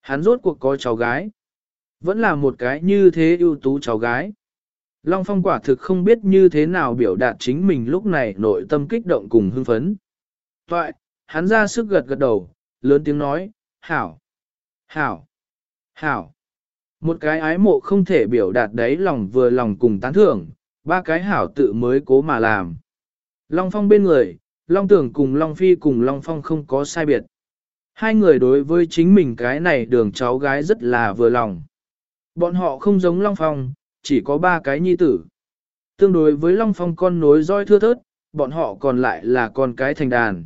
Hắn rốt cuộc có cháu gái. Vẫn là một cái như thế ưu tú cháu gái. Long Phong quả thực không biết như thế nào biểu đạt chính mình lúc này nội tâm kích động cùng hưng phấn. Toại, hắn ra sức gật gật đầu, lớn tiếng nói, hảo, hảo, hảo. Một cái ái mộ không thể biểu đạt đấy lòng vừa lòng cùng tán thưởng, ba cái hảo tự mới cố mà làm. Long Phong bên người, Long Tưởng cùng Long Phi cùng Long Phong không có sai biệt. Hai người đối với chính mình cái này đường cháu gái rất là vừa lòng. Bọn họ không giống Long Phong, chỉ có ba cái nhi tử. Tương đối với Long Phong con nối roi thưa thớt, bọn họ còn lại là con cái thành đàn.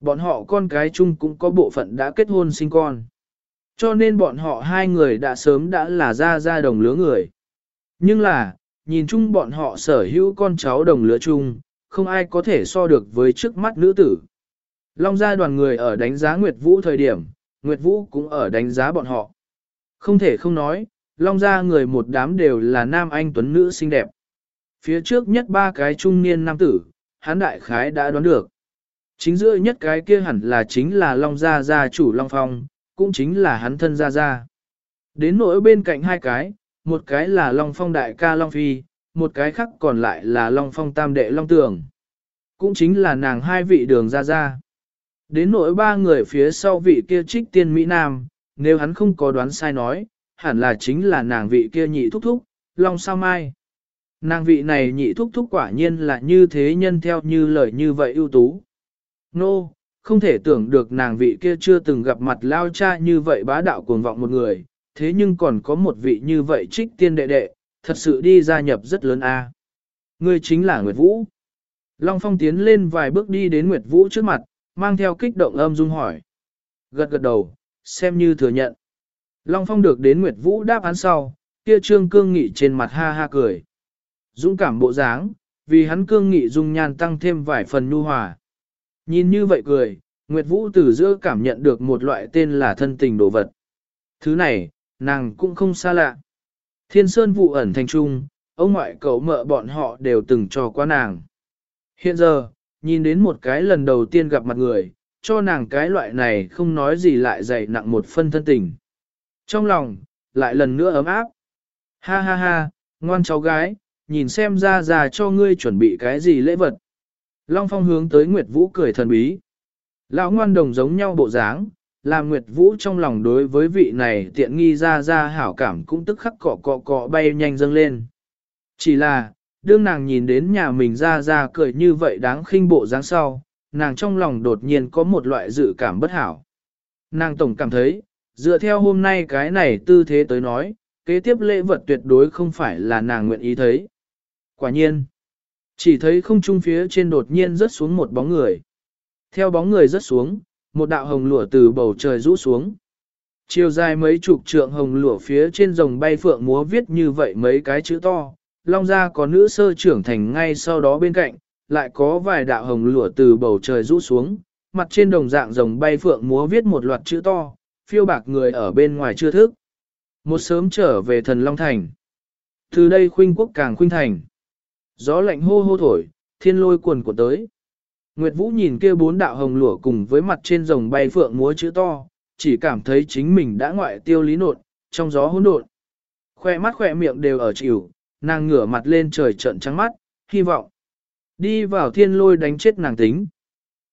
Bọn họ con cái chung cũng có bộ phận đã kết hôn sinh con. Cho nên bọn họ hai người đã sớm đã là ra ra đồng lứa người. Nhưng là, nhìn chung bọn họ sở hữu con cháu đồng lứa chung, không ai có thể so được với trước mắt nữ tử. Long gia đoàn người ở đánh giá Nguyệt Vũ thời điểm, Nguyệt Vũ cũng ở đánh giá bọn họ. Không thể không nói, Long gia người một đám đều là nam anh tuấn nữ xinh đẹp. Phía trước nhất ba cái trung niên nam tử, hán đại khái đã đoán được. Chính giữa nhất cái kia hẳn là chính là Long gia gia chủ Long Phong, cũng chính là hắn thân gia gia. Đến nỗi bên cạnh hai cái, một cái là Long Phong đại ca Long Phi, một cái khác còn lại là Long Phong tam đệ Long Tường. Cũng chính là nàng hai vị đường gia gia. Đến nỗi ba người phía sau vị kia trích tiên Mỹ Nam, nếu hắn không có đoán sai nói, hẳn là chính là nàng vị kia nhị thúc thúc, Long Sao Mai. Nàng vị này nhị thúc thúc quả nhiên là như thế nhân theo như lời như vậy ưu tú. Nô, no, không thể tưởng được nàng vị kia chưa từng gặp mặt lao cha như vậy bá đạo cuồng vọng một người, thế nhưng còn có một vị như vậy trích tiên đệ đệ, thật sự đi gia nhập rất lớn a. Ngươi chính là Nguyệt Vũ. Long Phong tiến lên vài bước đi đến Nguyệt Vũ trước mặt, mang theo kích động âm dung hỏi. Gật gật đầu, xem như thừa nhận. Long Phong được đến Nguyệt Vũ đáp án sau, kia trương cương nghị trên mặt ha ha cười. Dũng cảm bộ dáng, vì hắn cương nghị dung nhan tăng thêm vài phần nhu hòa. Nhìn như vậy cười, Nguyệt Vũ từ giữa cảm nhận được một loại tên là thân tình đồ vật. Thứ này, nàng cũng không xa lạ. Thiên Sơn vụ ẩn thành trung, ông ngoại cậu mợ bọn họ đều từng cho qua nàng. Hiện giờ, nhìn đến một cái lần đầu tiên gặp mặt người, cho nàng cái loại này không nói gì lại dày nặng một phân thân tình. Trong lòng, lại lần nữa ấm áp. Ha ha ha, ngoan cháu gái, nhìn xem ra ra cho ngươi chuẩn bị cái gì lễ vật. Long Phong hướng tới Nguyệt Vũ cười thần bí. Lão ngoan đồng giống nhau bộ dáng, làm Nguyệt Vũ trong lòng đối với vị này tiện nghi ra ra hảo cảm cũng tức khắc cọ cọ cọ bay nhanh dâng lên. Chỉ là, đương nàng nhìn đến nhà mình ra ra cười như vậy đáng khinh bộ dáng sau, nàng trong lòng đột nhiên có một loại dự cảm bất hảo. Nàng tổng cảm thấy, dựa theo hôm nay cái này tư thế tới nói, kế tiếp lễ vật tuyệt đối không phải là nàng nguyện ý thấy. Quả nhiên, chỉ thấy không trung phía trên đột nhiên rớt xuống một bóng người. Theo bóng người rớt xuống, một đạo hồng lụa từ bầu trời rũ xuống. Chiều dài mấy chục trượng hồng lụa phía trên rồng bay phượng múa viết như vậy mấy cái chữ to, long ra có nữ sơ trưởng thành ngay sau đó bên cạnh, lại có vài đạo hồng lụa từ bầu trời rũ xuống, mặt trên đồng dạng rồng bay phượng múa viết một loạt chữ to, phiêu bạc người ở bên ngoài chưa thức. Một sớm trở về thần Long Thành. Từ đây khuynh quốc càng khuynh thành. Gió lạnh hô hô thổi, thiên lôi cuồn của tới. Nguyệt Vũ nhìn kia bốn đạo hồng lửa cùng với mặt trên rồng bay phượng múa chữ to, chỉ cảm thấy chính mình đã ngoại tiêu lý nột, trong gió hỗn độn. Khoe mắt khoe miệng đều ở chịu, nàng ngửa mặt lên trời trận trắng mắt, hy vọng. Đi vào thiên lôi đánh chết nàng tính.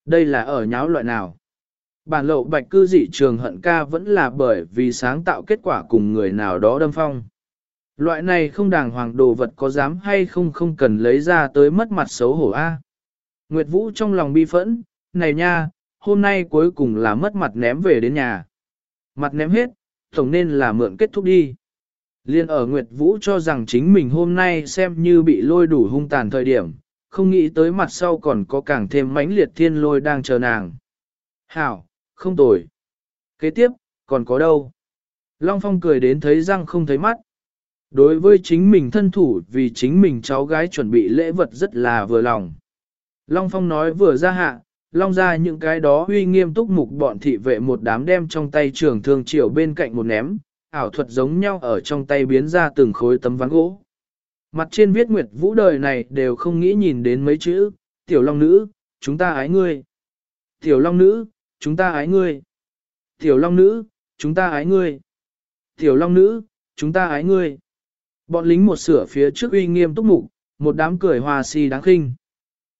Đây là ở nháo loại nào? Bản lậu bạch cư dị trường hận ca vẫn là bởi vì sáng tạo kết quả cùng người nào đó đâm phong. Loại này không đàng hoàng đồ vật có dám hay không không cần lấy ra tới mất mặt xấu hổ a. Nguyệt Vũ trong lòng bi phẫn, này nha, hôm nay cuối cùng là mất mặt ném về đến nhà. Mặt ném hết, tổng nên là mượn kết thúc đi. Liên ở Nguyệt Vũ cho rằng chính mình hôm nay xem như bị lôi đủ hung tàn thời điểm, không nghĩ tới mặt sau còn có càng thêm mãnh liệt thiên lôi đang chờ nàng. Hảo, không tồi. Kế tiếp, còn có đâu? Long Phong cười đến thấy răng không thấy mắt. Đối với chính mình thân thủ vì chính mình cháu gái chuẩn bị lễ vật rất là vừa lòng. Long Phong nói vừa ra hạ, Long ra những cái đó uy nghiêm túc mục bọn thị vệ một đám đem trong tay trường thương chiều bên cạnh một ném, ảo thuật giống nhau ở trong tay biến ra từng khối tấm ván gỗ. Mặt trên viết nguyệt vũ đời này đều không nghĩ nhìn đến mấy chữ, tiểu long nữ, chúng ta ái ngươi. Tiểu long nữ, chúng ta ái ngươi. Tiểu long nữ, chúng ta ái ngươi. Tiểu long nữ, chúng ta ái ngươi. Bọn lính một sửa phía trước uy nghiêm túc mục, một đám cười hòa si đáng khinh.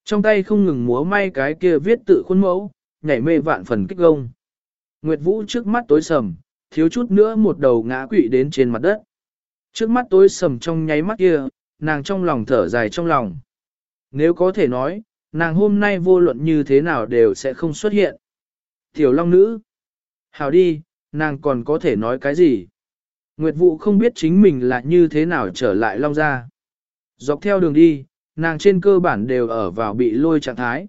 Trong tay không ngừng múa may cái kia viết tự khuôn mẫu, nhảy mê vạn phần kích gông. Nguyệt Vũ trước mắt tối sầm, thiếu chút nữa một đầu ngã quỵ đến trên mặt đất. Trước mắt tối sầm trong nháy mắt kia, nàng trong lòng thở dài trong lòng. Nếu có thể nói, nàng hôm nay vô luận như thế nào đều sẽ không xuất hiện. Tiểu Long Nữ. Hào đi, nàng còn có thể nói cái gì? Nguyệt Vũ không biết chính mình là như thế nào trở lại Long Gia. Dọc theo đường đi, nàng trên cơ bản đều ở vào bị lôi trạng thái.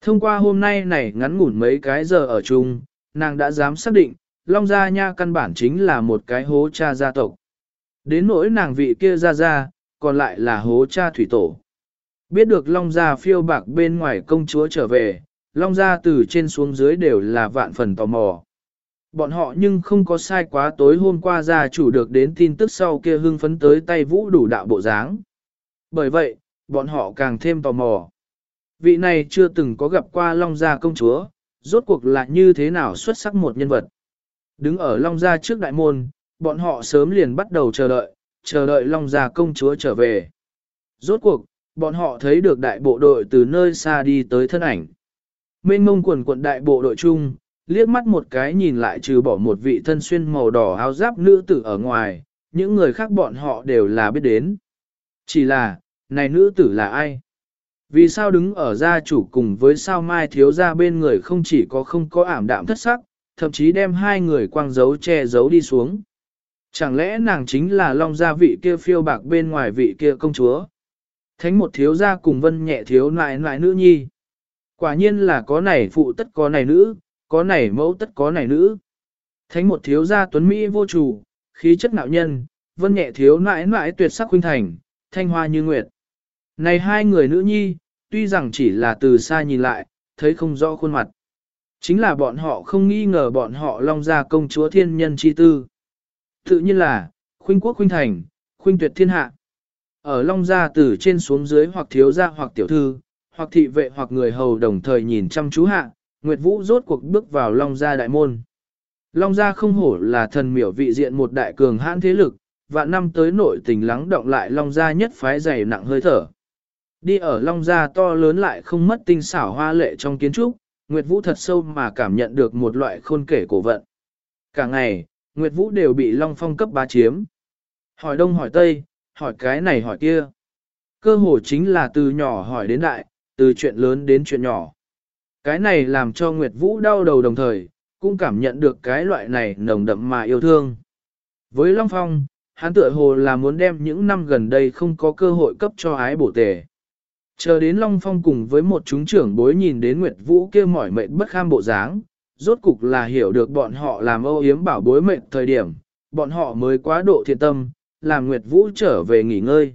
Thông qua hôm nay này ngắn ngủn mấy cái giờ ở chung, nàng đã dám xác định, Long Gia Nha căn bản chính là một cái hố cha gia tộc. Đến nỗi nàng vị kia ra ra, còn lại là hố cha thủy tổ. Biết được Long Gia phiêu bạc bên ngoài công chúa trở về, Long Gia từ trên xuống dưới đều là vạn phần tò mò. Bọn họ nhưng không có sai quá tối hôm qua gia chủ được đến tin tức sau kia hưng phấn tới tay vũ đủ đạo bộ dáng. Bởi vậy, bọn họ càng thêm tò mò. Vị này chưa từng có gặp qua Long Gia công chúa, rốt cuộc là như thế nào xuất sắc một nhân vật. Đứng ở Long Gia trước đại môn, Bọn họ sớm liền bắt đầu chờ đợi, chờ đợi Long Gia công chúa trở về. Rốt cuộc, bọn họ thấy được đại bộ đội từ nơi xa đi tới thân ảnh. Mênh mông quần quận đại bộ đội chung, liếc mắt một cái nhìn lại trừ bỏ một vị thân xuyên màu đỏ áo giáp nữ tử ở ngoài, những người khác bọn họ đều là biết đến. Chỉ là, này nữ tử là ai? Vì sao đứng ở gia chủ cùng với sao mai thiếu gia bên người không chỉ có không có ảm đạm thất sắc, thậm chí đem hai người quang giấu che giấu đi xuống. Chẳng lẽ nàng chính là long gia vị kia phiêu bạc bên ngoài vị kia công chúa? Thánh một thiếu gia cùng vân nhẹ thiếu nại nại nữ nhi. Quả nhiên là có này phụ tất có này nữ, có này mẫu tất có này nữ. Thánh một thiếu gia tuấn Mỹ vô chủ, khí chất nạo nhân, vân nhẹ thiếu nãi nãi tuyệt sắc khuynh thành, thanh hoa như nguyệt. Này hai người nữ nhi, tuy rằng chỉ là từ xa nhìn lại, thấy không rõ khuôn mặt. Chính là bọn họ không nghi ngờ bọn họ long ra công chúa thiên nhân chi tư. Tự nhiên là, khuynh quốc khuynh thành, khuynh tuyệt thiên hạ. Ở long gia từ trên xuống dưới hoặc thiếu gia hoặc tiểu thư, hoặc thị vệ hoặc người hầu đồng thời nhìn chăm chú hạ, Nguyệt Vũ rốt cuộc bước vào long gia đại môn. Long gia không hổ là thần miểu vị diện một đại cường hãn thế lực, và năm tới nội tình lắng động lại long gia nhất phái dày nặng hơi thở. Đi ở long gia to lớn lại không mất tinh xảo hoa lệ trong kiến trúc, Nguyệt Vũ thật sâu mà cảm nhận được một loại khôn kể cổ vận. Cả ngày, Nguyệt Vũ đều bị long phong cấp bá chiếm. Hỏi đông hỏi tây, hỏi cái này hỏi kia. Cơ hồ chính là từ nhỏ hỏi đến đại, từ chuyện lớn đến chuyện nhỏ. Cái này làm cho Nguyệt Vũ đau đầu đồng thời, cũng cảm nhận được cái loại này nồng đậm mà yêu thương. Với Long Phong, hắn tựa hồ là muốn đem những năm gần đây không có cơ hội cấp cho ái bổ tề. Chờ đến Long Phong cùng với một chúng trưởng bối nhìn đến Nguyệt Vũ kia mỏi mệt bất kham bộ dáng, rốt cục là hiểu được bọn họ làm âu yếm bảo bối mệt thời điểm, bọn họ mới quá độ thiện tâm, làm Nguyệt Vũ trở về nghỉ ngơi.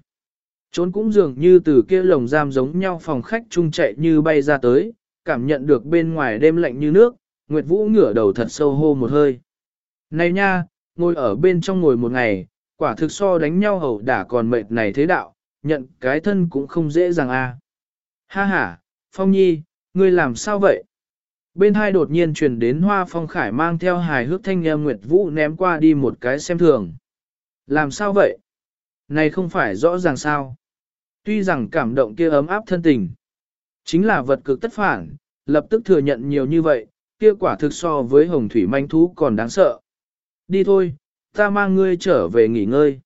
Trốn cũng dường như từ kia lồng giam giống nhau phòng khách trung chạy như bay ra tới, cảm nhận được bên ngoài đêm lạnh như nước, Nguyệt Vũ ngửa đầu thật sâu hô một hơi. Này nha, ngồi ở bên trong ngồi một ngày, quả thực so đánh nhau hầu đả còn mệt này thế đạo, nhận cái thân cũng không dễ dàng a. À. Ha ha, Phong Nhi, ngươi làm sao vậy? Bên hai đột nhiên truyền đến Hoa Phong Khải mang theo hài hước thanh em Nguyệt Vũ ném qua đi một cái xem thường. Làm sao vậy? Này không phải rõ ràng sao? Tuy rằng cảm động kia ấm áp thân tình, chính là vật cực tất phản, lập tức thừa nhận nhiều như vậy, kia quả thực so với hồng thủy manh thú còn đáng sợ. Đi thôi, ta mang ngươi trở về nghỉ ngơi.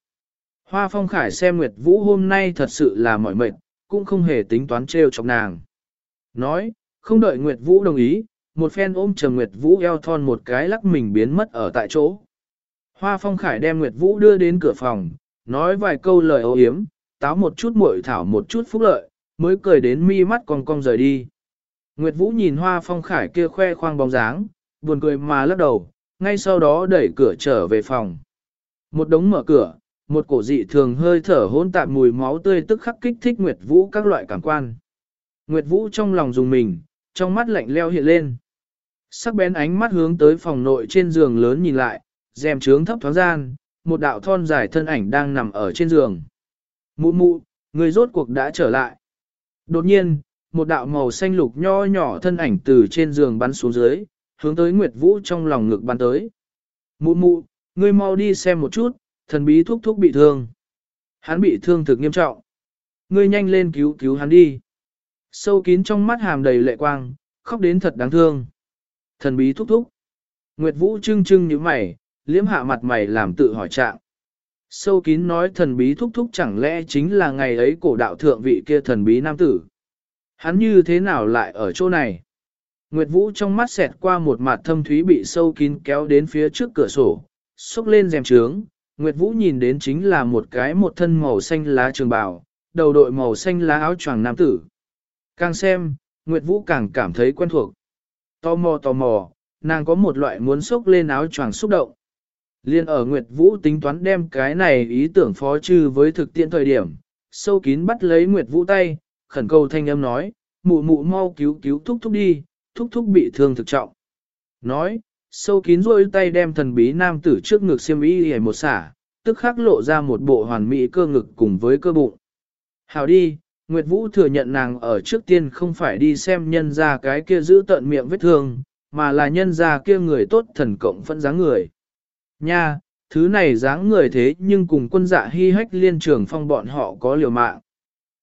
Hoa Phong Khải xem Nguyệt Vũ hôm nay thật sự là mỏi mệt, cũng không hề tính toán trêu chọc nàng. Nói, không đợi Nguyệt Vũ đồng ý, một phen ôm trầm Nguyệt Vũ eo thon một cái lắc mình biến mất ở tại chỗ. Hoa Phong Khải đem Nguyệt Vũ đưa đến cửa phòng, nói vài câu lời ấu hiếm, táo một chút muội thảo một chút phúc lợi, mới cười đến mi mắt cong cong rời đi. Nguyệt Vũ nhìn Hoa Phong Khải kia khoe khoang bóng dáng, buồn cười mà lắc đầu, ngay sau đó đẩy cửa trở về phòng. Một đống mở cửa, một cổ dị thường hơi thở hỗn tạp mùi máu tươi tức khắc kích thích Nguyệt Vũ các loại cảm quan. Nguyệt Vũ trong lòng dùng mình, trong mắt lạnh leo hiện lên. Sắc bén ánh mắt hướng tới phòng nội trên giường lớn nhìn lại, rèm trướng thấp thoáng gian, một đạo thon dài thân ảnh đang nằm ở trên giường. Mụ mụ, người rốt cuộc đã trở lại. Đột nhiên, một đạo màu xanh lục nho nhỏ thân ảnh từ trên giường bắn xuống dưới, hướng tới Nguyệt Vũ trong lòng ngực bắn tới. Mụ mụ, ngươi mau đi xem một chút, thần bí thúc thúc bị thương. Hắn bị thương thực nghiêm trọng. Ngươi nhanh lên cứu cứu hắn đi. Sâu kín trong mắt hàm đầy lệ quang, khóc đến thật đáng thương. Thần bí thúc thúc. Nguyệt Vũ trưng trưng như mày, liếm hạ mặt mày làm tự hỏi trạng. Sâu kín nói thần bí thúc thúc chẳng lẽ chính là ngày ấy cổ đạo thượng vị kia thần bí nam tử. Hắn như thế nào lại ở chỗ này? Nguyệt Vũ trong mắt xẹt qua một mặt thâm thúy bị sâu kín kéo đến phía trước cửa sổ, xúc lên rèm trướng. Nguyệt Vũ nhìn đến chính là một cái một thân màu xanh lá trường bào, đầu đội màu xanh lá áo choàng nam tử. Càng xem, Nguyệt Vũ càng cảm thấy quen thuộc. Tò mò tò mò, nàng có một loại muốn xúc lên áo choàng xúc động. Liên ở Nguyệt Vũ tính toán đem cái này ý tưởng phó trừ với thực tiễn thời điểm, sâu kín bắt lấy Nguyệt Vũ tay, khẩn cầu thanh âm nói, mụ mụ mau cứu cứu thúc thúc đi, thúc thúc bị thương thực trọng. Nói, sâu kín rôi tay đem thần bí nam tử trước ngực xiêm y hề một xả, tức khắc lộ ra một bộ hoàn mỹ cơ ngực cùng với cơ bụng. Hào đi, Nguyệt Vũ thừa nhận nàng ở trước tiên không phải đi xem nhân ra cái kia giữ tận miệng vết thương, mà là nhân ra kia người tốt thần cộng phân dáng người. Nha, thứ này dáng người thế nhưng cùng quân dạ hy hách liên trường phong bọn họ có liều mạng.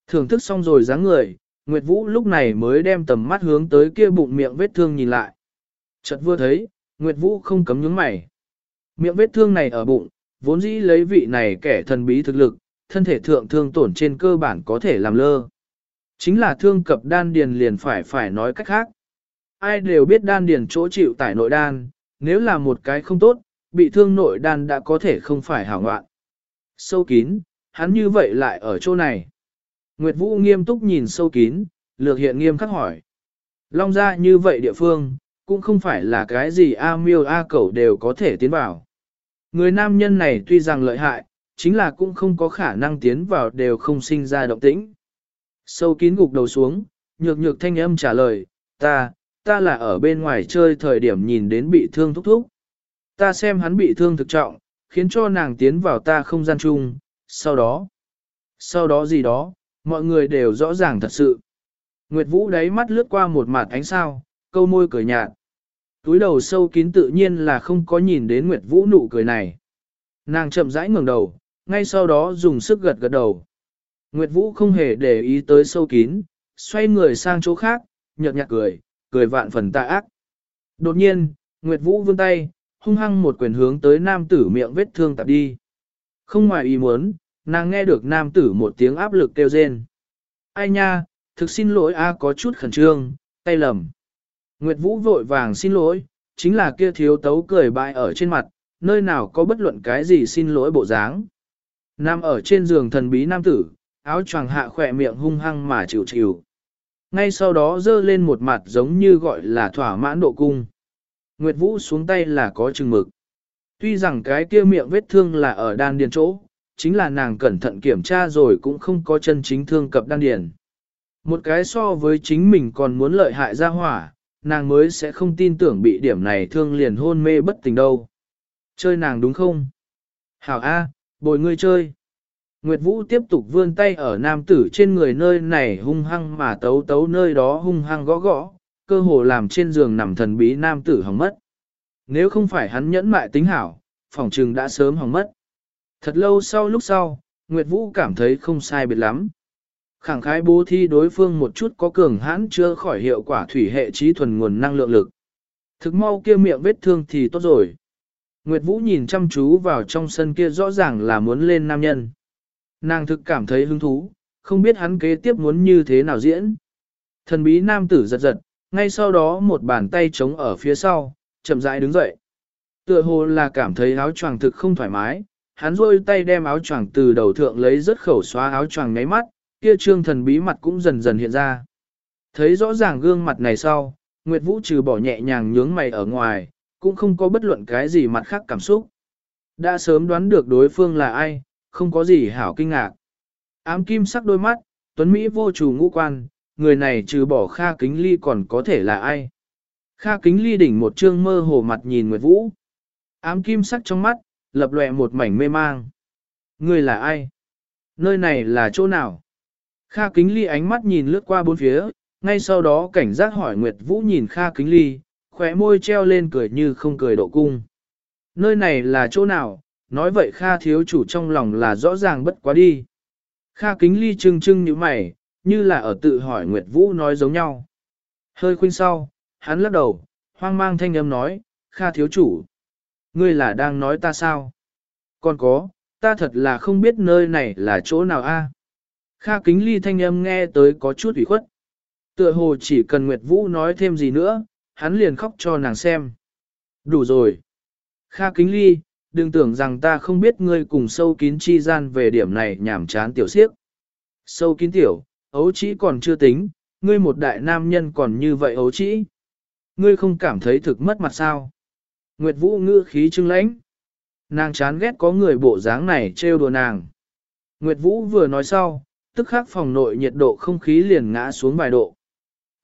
Thưởng thức xong rồi dáng người, Nguyệt Vũ lúc này mới đem tầm mắt hướng tới kia bụng miệng vết thương nhìn lại. Chợt vừa thấy, Nguyệt Vũ không cấm nhướng mày. Miệng vết thương này ở bụng, vốn dĩ lấy vị này kẻ thần bí thực lực, thân thể thượng thương tổn trên cơ bản có thể làm lơ. Chính là thương cập đan điền liền phải phải nói cách khác. Ai đều biết đan điền chỗ chịu tải nội đan, nếu là một cái không tốt, bị thương nội đan đã có thể không phải hảo ngoạn. Sâu kín, hắn như vậy lại ở chỗ này. Nguyệt Vũ nghiêm túc nhìn sâu kín, lược hiện nghiêm khắc hỏi. Long ra như vậy địa phương, cũng không phải là cái gì A miêu A cẩu đều có thể tiến vào. Người nam nhân này tuy rằng lợi hại, chính là cũng không có khả năng tiến vào đều không sinh ra động tĩnh. Sâu kín gục đầu xuống, nhược nhược thanh âm trả lời, ta, ta là ở bên ngoài chơi thời điểm nhìn đến bị thương thúc thúc. Ta xem hắn bị thương thực trọng, khiến cho nàng tiến vào ta không gian chung, sau đó, sau đó gì đó, mọi người đều rõ ràng thật sự. Nguyệt Vũ đáy mắt lướt qua một mặt ánh sao, câu môi cười nhạt. Túi đầu sâu kín tự nhiên là không có nhìn đến Nguyệt Vũ nụ cười này. Nàng chậm rãi ngẩng đầu, ngay sau đó dùng sức gật gật đầu. Nguyệt Vũ không hề để ý tới sâu kín, xoay người sang chỗ khác, nhợt nhạt cười, cười vạn phần tà ác. Đột nhiên, Nguyệt Vũ vươn tay, hung hăng một quyền hướng tới nam tử miệng vết thương tạp đi. Không ngoài ý muốn, nàng nghe được nam tử một tiếng áp lực kêu rên. Ai nha, thực xin lỗi a có chút khẩn trương, tay lầm. Nguyệt Vũ vội vàng xin lỗi, chính là kia thiếu tấu cười bại ở trên mặt, nơi nào có bất luận cái gì xin lỗi bộ dáng. Nam ở trên giường thần bí nam tử, áo choàng hạ khỏe miệng hung hăng mà chịu chịu. Ngay sau đó dơ lên một mặt giống như gọi là thỏa mãn độ cung. Nguyệt Vũ xuống tay là có chừng mực. Tuy rằng cái kia miệng vết thương là ở đan điền chỗ, chính là nàng cẩn thận kiểm tra rồi cũng không có chân chính thương cập đan điền. Một cái so với chính mình còn muốn lợi hại ra hỏa, nàng mới sẽ không tin tưởng bị điểm này thương liền hôn mê bất tỉnh đâu. Chơi nàng đúng không? Hảo A, bồi ngươi chơi. Nguyệt Vũ tiếp tục vươn tay ở nam tử trên người nơi này hung hăng mà tấu tấu nơi đó hung hăng gõ gõ, cơ hồ làm trên giường nằm thần bí nam tử hỏng mất. Nếu không phải hắn nhẫn mại tính hảo, phòng trừng đã sớm hỏng mất. Thật lâu sau lúc sau, Nguyệt Vũ cảm thấy không sai biệt lắm. Khẳng khái bố thi đối phương một chút có cường hãn chưa khỏi hiệu quả thủy hệ trí thuần nguồn năng lượng lực. Thực mau kia miệng vết thương thì tốt rồi. Nguyệt Vũ nhìn chăm chú vào trong sân kia rõ ràng là muốn lên nam nhân. Nàng thực cảm thấy hứng thú, không biết hắn kế tiếp muốn như thế nào diễn. Thần bí nam tử giật giật, ngay sau đó một bàn tay trống ở phía sau, chậm rãi đứng dậy. Tựa hồ là cảm thấy áo choàng thực không thoải mái, hắn rôi tay đem áo choàng từ đầu thượng lấy rất khẩu xóa áo choàng ngáy mắt, kia trương thần bí mặt cũng dần dần hiện ra. Thấy rõ ràng gương mặt này sau, Nguyệt Vũ trừ bỏ nhẹ nhàng nhướng mày ở ngoài, cũng không có bất luận cái gì mặt khác cảm xúc. Đã sớm đoán được đối phương là ai, không có gì hảo kinh ngạc. Ám kim sắc đôi mắt, tuấn Mỹ vô chủ ngũ quan, người này trừ bỏ Kha Kính Ly còn có thể là ai. Kha Kính Ly đỉnh một trương mơ hồ mặt nhìn Nguyệt Vũ. Ám kim sắc trong mắt, lập lòe một mảnh mê mang. Người là ai? Nơi này là chỗ nào? Kha Kính Ly ánh mắt nhìn lướt qua bốn phía, ngay sau đó cảnh giác hỏi Nguyệt Vũ nhìn Kha Kính Ly, khóe môi treo lên cười như không cười độ cung. Nơi này là chỗ nào? Nói vậy Kha thiếu chủ trong lòng là rõ ràng bất quá đi. Kha Kính Ly trưng trưng như mày, như là ở tự hỏi Nguyệt Vũ nói giống nhau. Hơi khuynh sau, hắn lắc đầu, hoang mang thanh âm nói, Kha thiếu chủ. Ngươi là đang nói ta sao? Còn có, ta thật là không biết nơi này là chỗ nào a. Kha kính ly thanh âm nghe tới có chút ủy khuất. Tựa hồ chỉ cần Nguyệt Vũ nói thêm gì nữa, hắn liền khóc cho nàng xem. Đủ rồi. Kha kính ly, đừng tưởng rằng ta không biết ngươi cùng sâu kín chi gian về điểm này nhảm chán tiểu siếp. Sâu kín tiểu, ấu chỉ còn chưa tính, ngươi một đại nam nhân còn như vậy ấu chỉ. Ngươi không cảm thấy thực mất mặt sao? Nguyệt Vũ ngữ khí trưng lãnh. Nàng chán ghét có người bộ dáng này trêu đùa nàng. Nguyệt Vũ vừa nói sau, tức khắc phòng nội nhiệt độ không khí liền ngã xuống vài độ.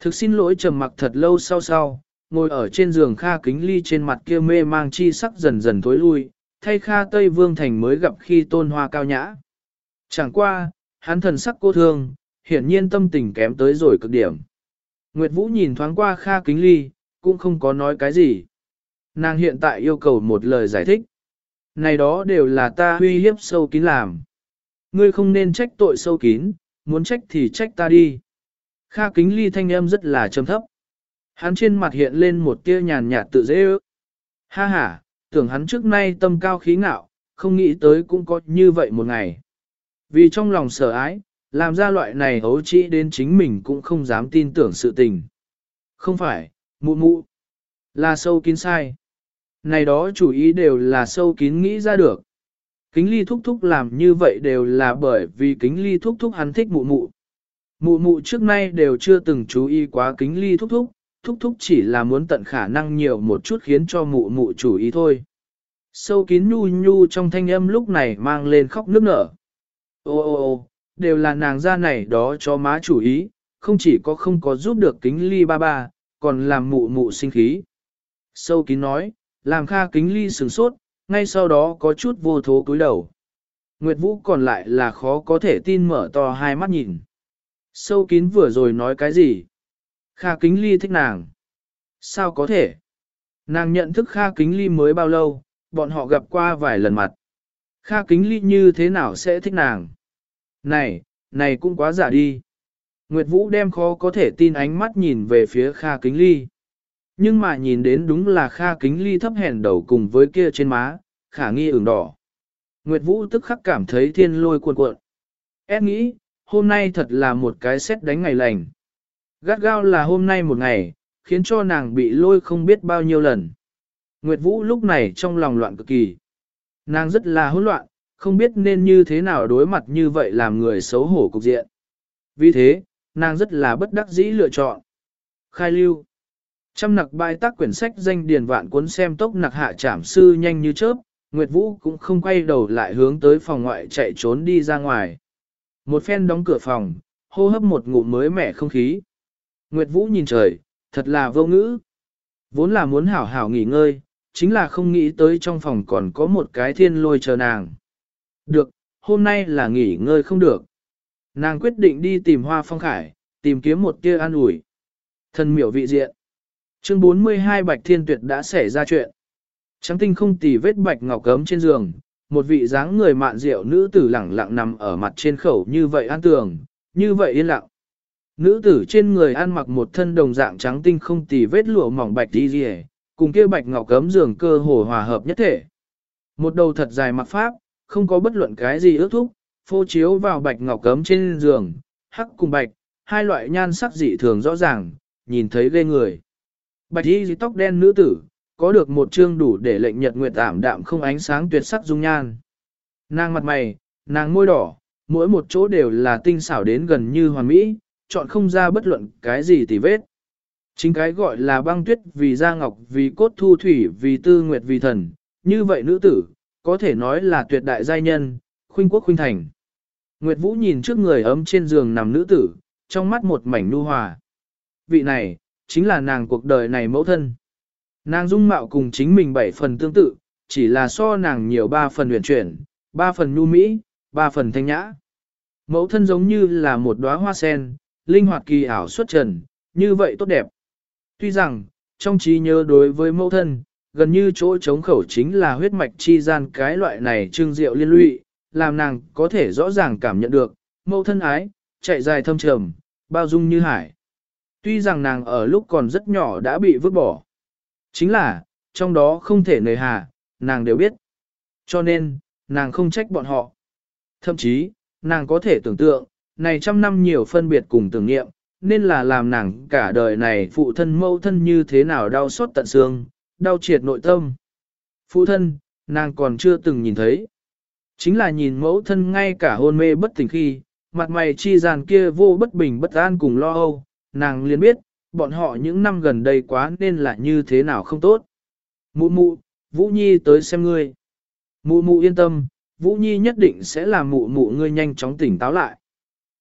Thực xin lỗi trầm mặc thật lâu sau sau, ngồi ở trên giường Kha Kính Ly trên mặt kia mê mang chi sắc dần dần thối lui, thay Kha Tây Vương Thành mới gặp khi tôn hoa cao nhã. Chẳng qua, hắn thần sắc cô thương, hiển nhiên tâm tình kém tới rồi cực điểm. Nguyệt Vũ nhìn thoáng qua Kha Kính Ly, cũng không có nói cái gì. Nàng hiện tại yêu cầu một lời giải thích. này đó đều là ta huy hiếp sâu kín làm. Ngươi không nên trách tội sâu kín, muốn trách thì trách ta đi. Kha kính ly thanh âm rất là trầm thấp. Hắn trên mặt hiện lên một tia nhàn nhạt tự dễ ước. Ha ha, tưởng hắn trước nay tâm cao khí ngạo, không nghĩ tới cũng có như vậy một ngày. Vì trong lòng sợ ái, làm ra loại này hấu trĩ đến chính mình cũng không dám tin tưởng sự tình. Không phải, mụ mụ, là sâu kín sai. Này đó chủ ý đều là sâu kín nghĩ ra được. Kính ly thúc thúc làm như vậy đều là bởi vì kính ly thúc thúc hắn thích mụ mụ. Mụ mụ trước nay đều chưa từng chú ý quá kính ly thúc thúc, thúc thúc chỉ là muốn tận khả năng nhiều một chút khiến cho mụ mụ chủ ý thôi. Sâu kín nhu nhu trong thanh âm lúc này mang lên khóc nước nở. Ô ô ô, đều là nàng ra này đó cho má chủ ý, không chỉ có không có giúp được kính ly ba ba, còn làm mụ mụ sinh khí. Sâu kín nói, làm kha kính ly sừng sốt, ngay sau đó có chút vô thố cúi đầu. Nguyệt Vũ còn lại là khó có thể tin mở to hai mắt nhìn. Sâu kín vừa rồi nói cái gì? Kha kính ly thích nàng. Sao có thể? Nàng nhận thức Kha kính ly mới bao lâu, bọn họ gặp qua vài lần mặt. Kha kính ly như thế nào sẽ thích nàng? Này, này cũng quá giả đi. Nguyệt Vũ đem khó có thể tin ánh mắt nhìn về phía Kha kính ly. Nhưng mà nhìn đến đúng là Kha kính ly thấp hèn đầu cùng với kia trên má, khả nghi ửng đỏ. Nguyệt Vũ tức khắc cảm thấy thiên lôi cuộn cuộn. Ed nghĩ, hôm nay thật là một cái xét đánh ngày lành. Gắt gao là hôm nay một ngày, khiến cho nàng bị lôi không biết bao nhiêu lần. Nguyệt Vũ lúc này trong lòng loạn cực kỳ. Nàng rất là hỗn loạn, không biết nên như thế nào đối mặt như vậy làm người xấu hổ cục diện. Vì thế, nàng rất là bất đắc dĩ lựa chọn. Khai lưu. Trăm nặc bài tác quyển sách danh điền vạn cuốn xem tốc nặc hạ trảm sư nhanh như chớp, Nguyệt Vũ cũng không quay đầu lại hướng tới phòng ngoại chạy trốn đi ra ngoài. Một phen đóng cửa phòng, hô hấp một ngụm mới mẻ không khí. Nguyệt Vũ nhìn trời, thật là vô ngữ. Vốn là muốn hảo hảo nghỉ ngơi, chính là không nghĩ tới trong phòng còn có một cái thiên lôi chờ nàng. Được, hôm nay là nghỉ ngơi không được. Nàng quyết định đi tìm hoa phong khải, tìm kiếm một tia an ủi. Thần miểu vị diện. Chương 42 Bạch Thiên Tuyệt đã xảy ra chuyện. Trắng tinh không tì vết bạch ngọc cấm trên giường, một vị dáng người mạn rượu nữ tử lẳng lặng nằm ở mặt trên khẩu như vậy an tường, như vậy yên lặng. Nữ tử trên người ăn mặc một thân đồng dạng trắng tinh không tì vết lụa mỏng bạch đi rìa, cùng kia bạch ngọc cấm giường cơ hồ hòa hợp nhất thể. Một đầu thật dài mặc pháp, không có bất luận cái gì ước thúc, phô chiếu vào bạch ngọc cấm trên giường, hắc cùng bạch, hai loại nhan sắc dị thường rõ ràng, nhìn thấy ghê người. Bạch y tóc đen nữ tử, có được một chương đủ để lệnh nhật nguyệt ảm đạm không ánh sáng tuyệt sắc dung nhan. Nàng mặt mày, nàng môi đỏ, mỗi một chỗ đều là tinh xảo đến gần như hoàn mỹ, chọn không ra bất luận cái gì tỉ vết. Chính cái gọi là băng tuyết vì da ngọc vì cốt thu thủy vì tư nguyệt vì thần, như vậy nữ tử, có thể nói là tuyệt đại giai nhân, khuynh quốc khuynh thành. Nguyệt Vũ nhìn trước người ấm trên giường nằm nữ tử, trong mắt một mảnh nu hòa. Vị này, chính là nàng cuộc đời này mẫu thân. Nàng dung mạo cùng chính mình bảy phần tương tự, chỉ là so nàng nhiều ba phần huyền chuyển, ba phần nhu mỹ, ba phần thanh nhã. Mẫu thân giống như là một đóa hoa sen, linh hoạt kỳ ảo xuất trần, như vậy tốt đẹp. Tuy rằng, trong trí nhớ đối với mẫu thân, gần như chỗ chống khẩu chính là huyết mạch chi gian cái loại này trương diệu liên lụy, làm nàng có thể rõ ràng cảm nhận được, mẫu thân ái, chạy dài thâm trầm, bao dung như hải. Tuy rằng nàng ở lúc còn rất nhỏ đã bị vứt bỏ. Chính là, trong đó không thể nề hà, nàng đều biết. Cho nên, nàng không trách bọn họ. Thậm chí, nàng có thể tưởng tượng, này trăm năm nhiều phân biệt cùng tưởng nghiệm, nên là làm nàng cả đời này phụ thân mẫu thân như thế nào đau xót tận xương, đau triệt nội tâm. Phụ thân, nàng còn chưa từng nhìn thấy. Chính là nhìn mẫu thân ngay cả hôn mê bất tỉnh khi, mặt mày chi dàn kia vô bất bình bất an cùng lo âu, nàng liền biết, bọn họ những năm gần đây quá nên là như thế nào không tốt. Mụ mụ, Vũ Nhi tới xem ngươi. Mụ mụ yên tâm, Vũ Nhi nhất định sẽ làm mụ mụ ngươi nhanh chóng tỉnh táo lại.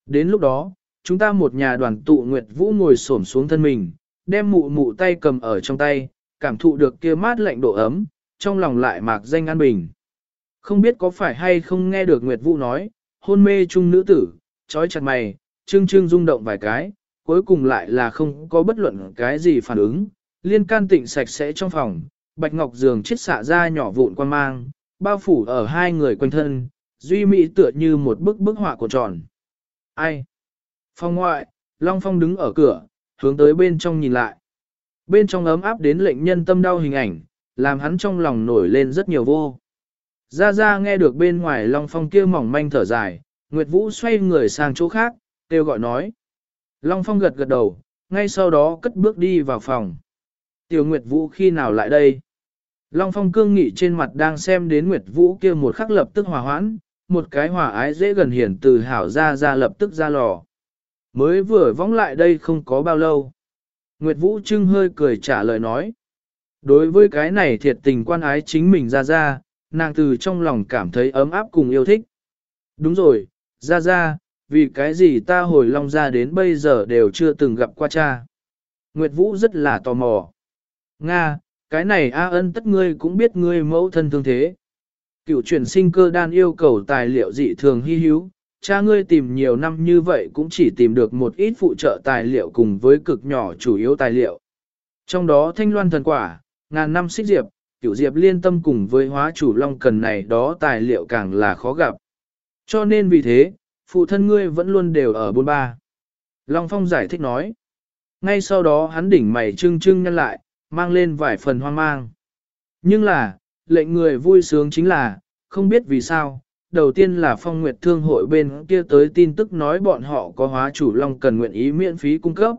Đến lúc đó, chúng ta một nhà đoàn tụ Nguyệt Vũ ngồi xổm xuống thân mình, đem mụ mụ tay cầm ở trong tay, cảm thụ được kia mát lạnh độ ấm, trong lòng lại mạc danh an bình. Không biết có phải hay không nghe được Nguyệt Vũ nói, hôn mê chung nữ tử, trói chặt mày, trương trương rung động vài cái, cuối cùng lại là không có bất luận cái gì phản ứng, liên can tịnh sạch sẽ trong phòng, bạch ngọc giường chết xạ ra nhỏ vụn quan mang, bao phủ ở hai người quanh thân, duy mỹ tựa như một bức bức họa của tròn. Ai? Phong ngoại, Long Phong đứng ở cửa, hướng tới bên trong nhìn lại. Bên trong ấm áp đến lệnh nhân tâm đau hình ảnh, làm hắn trong lòng nổi lên rất nhiều vô. Ra Ra nghe được bên ngoài Long Phong kia mỏng manh thở dài, Nguyệt Vũ xoay người sang chỗ khác, kêu gọi nói. Long Phong gật gật đầu, ngay sau đó cất bước đi vào phòng. Tiểu Nguyệt Vũ khi nào lại đây? Long Phong cương nghị trên mặt đang xem đến Nguyệt Vũ kia một khắc lập tức hòa hoãn, một cái hòa ái dễ gần hiển từ hảo ra ra lập tức ra lò. Mới vừa vóng lại đây không có bao lâu. Nguyệt Vũ trưng hơi cười trả lời nói. Đối với cái này thiệt tình quan ái chính mình ra ra, nàng từ trong lòng cảm thấy ấm áp cùng yêu thích. Đúng rồi, ra ra, vì cái gì ta hồi long ra đến bây giờ đều chưa từng gặp qua cha. Nguyệt Vũ rất là tò mò. Nga, cái này A ân tất ngươi cũng biết ngươi mẫu thân thương thế. Cựu chuyển sinh cơ đan yêu cầu tài liệu dị thường hy hữu, cha ngươi tìm nhiều năm như vậy cũng chỉ tìm được một ít phụ trợ tài liệu cùng với cực nhỏ chủ yếu tài liệu. Trong đó thanh loan thần quả, ngàn năm xích diệp, cửu diệp liên tâm cùng với hóa chủ long cần này đó tài liệu càng là khó gặp. Cho nên vì thế, phụ thân ngươi vẫn luôn đều ở bôn ba. Long Phong giải thích nói. Ngay sau đó hắn đỉnh mày trưng trưng nhăn lại, mang lên vài phần hoang mang. Nhưng là, lệnh người vui sướng chính là, không biết vì sao, đầu tiên là phong nguyệt thương hội bên kia tới tin tức nói bọn họ có hóa chủ long cần nguyện ý miễn phí cung cấp.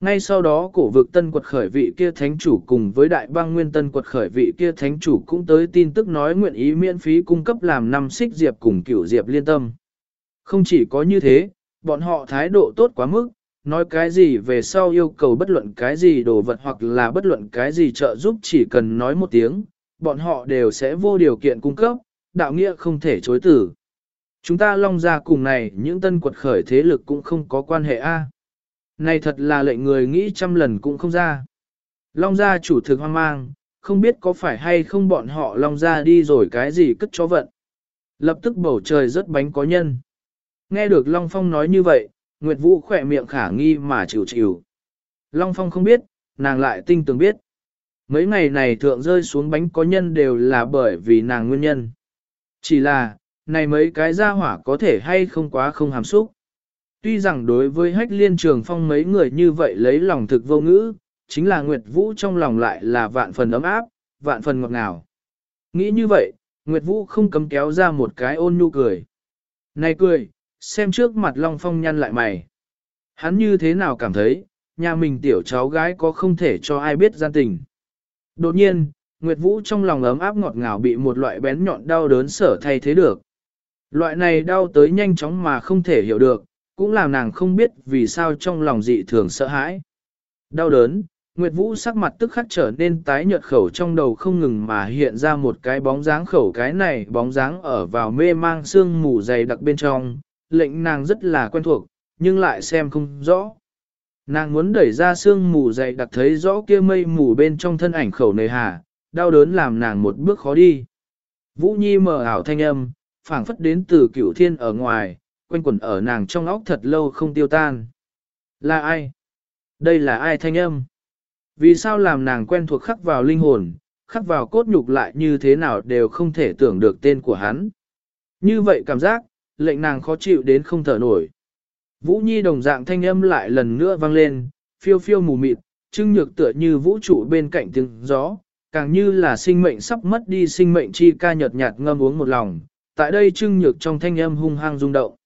Ngay sau đó cổ vực tân quật khởi vị kia thánh chủ cùng với đại bang nguyên tân quật khởi vị kia thánh chủ cũng tới tin tức nói nguyện ý miễn phí cung cấp làm năm xích diệp cùng cửu diệp liên tâm. Không chỉ có như thế, bọn họ thái độ tốt quá mức, nói cái gì về sau yêu cầu bất luận cái gì đồ vật hoặc là bất luận cái gì trợ giúp chỉ cần nói một tiếng, bọn họ đều sẽ vô điều kiện cung cấp, đạo nghĩa không thể chối tử. Chúng ta long ra cùng này những tân quật khởi thế lực cũng không có quan hệ A. Này thật là lệnh người nghĩ trăm lần cũng không ra. Long gia chủ thực hoang mang, không biết có phải hay không bọn họ long gia đi rồi cái gì cất cho vận. Lập tức bầu trời rất bánh có nhân. Nghe được Long Phong nói như vậy, Nguyệt Vũ khỏe miệng khả nghi mà chịu chịu. Long Phong không biết, nàng lại tinh tường biết. Mấy ngày này thượng rơi xuống bánh có nhân đều là bởi vì nàng nguyên nhân. Chỉ là, này mấy cái gia hỏa có thể hay không quá không hàm xúc. Tuy rằng đối với hách liên trường phong mấy người như vậy lấy lòng thực vô ngữ, chính là Nguyệt Vũ trong lòng lại là vạn phần ấm áp, vạn phần ngọt ngào. Nghĩ như vậy, Nguyệt Vũ không cấm kéo ra một cái ôn nhu cười. Này cười, xem trước mặt Long Phong nhăn lại mày. Hắn như thế nào cảm thấy, nhà mình tiểu cháu gái có không thể cho ai biết gian tình. Đột nhiên, Nguyệt Vũ trong lòng ấm áp ngọt ngào bị một loại bén nhọn đau đớn sở thay thế được. Loại này đau tới nhanh chóng mà không thể hiểu được, cũng làm nàng không biết vì sao trong lòng dị thường sợ hãi. Đau đớn, Nguyệt Vũ sắc mặt tức khắc trở nên tái nhợt khẩu trong đầu không ngừng mà hiện ra một cái bóng dáng khẩu cái này bóng dáng ở vào mê mang sương mù dày đặc bên trong, lệnh nàng rất là quen thuộc, nhưng lại xem không rõ. Nàng muốn đẩy ra sương mù dày đặc thấy rõ kia mây mù bên trong thân ảnh khẩu nề hà, đau đớn làm nàng một bước khó đi. Vũ Nhi mở ảo thanh âm, phảng phất đến từ cửu thiên ở ngoài, quanh quẩn ở nàng trong óc thật lâu không tiêu tan. Là ai? Đây là ai thanh âm? Vì sao làm nàng quen thuộc khắc vào linh hồn, khắc vào cốt nhục lại như thế nào đều không thể tưởng được tên của hắn. Như vậy cảm giác, lệnh nàng khó chịu đến không thở nổi. Vũ Nhi đồng dạng thanh âm lại lần nữa vang lên, phiêu phiêu mù mịt, trưng nhược tựa như vũ trụ bên cạnh tiếng gió, càng như là sinh mệnh sắp mất đi sinh mệnh chi ca nhợt nhạt ngâm uống một lòng. Tại đây trưng nhược trong thanh âm hung hăng rung động.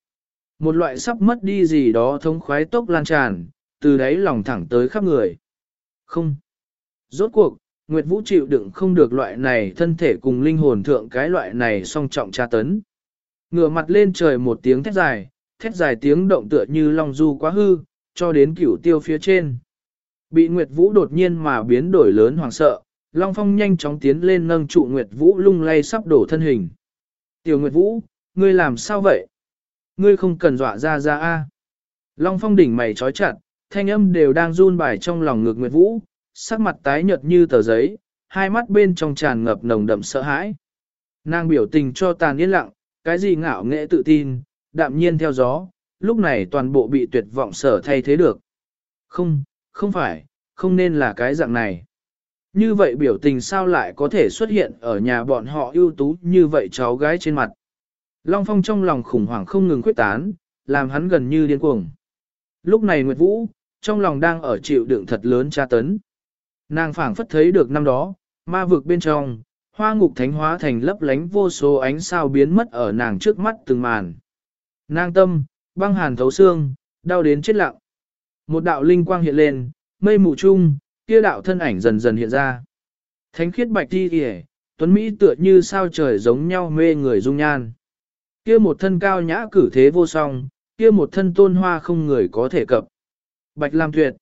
Một loại sắp mất đi gì đó thống khoái tốc lan tràn, từ đấy lòng thẳng tới khắp người. Không. Rốt cuộc, Nguyệt Vũ chịu đựng không được loại này thân thể cùng linh hồn thượng cái loại này song trọng tra tấn. Ngửa mặt lên trời một tiếng thét dài, thét dài tiếng động tựa như long du quá hư, cho đến cửu tiêu phía trên. Bị Nguyệt Vũ đột nhiên mà biến đổi lớn hoàng sợ, Long Phong nhanh chóng tiến lên nâng trụ Nguyệt Vũ lung lay sắp đổ thân hình. Tiểu Nguyệt Vũ, ngươi làm sao vậy? Ngươi không cần dọa ra ra a. Long Phong đỉnh mày trói chặt, thanh âm đều đang run bài trong lòng ngực Nguyệt Vũ, sắc mặt tái nhợt như tờ giấy, hai mắt bên trong tràn ngập nồng đậm sợ hãi. Nàng biểu tình cho tàn yên lặng, cái gì ngạo nghệ tự tin, đạm nhiên theo gió, lúc này toàn bộ bị tuyệt vọng sở thay thế được. Không, không phải, không nên là cái dạng này như vậy biểu tình sao lại có thể xuất hiện ở nhà bọn họ ưu tú như vậy cháu gái trên mặt. Long Phong trong lòng khủng hoảng không ngừng quyết tán, làm hắn gần như điên cuồng. Lúc này Nguyệt Vũ, trong lòng đang ở chịu đựng thật lớn tra tấn. Nàng phảng phất thấy được năm đó, ma vực bên trong, hoa ngục thánh hóa thành lấp lánh vô số ánh sao biến mất ở nàng trước mắt từng màn. Nàng tâm, băng hàn thấu xương, đau đến chết lặng. Một đạo linh quang hiện lên, mây mù chung, kia đạo thân ảnh dần dần hiện ra. Thánh khiết bạch thi kìa, tuấn Mỹ tựa như sao trời giống nhau mê người dung nhan. Kia một thân cao nhã cử thế vô song, kia một thân tôn hoa không người có thể cập. Bạch Lam Tuyệt.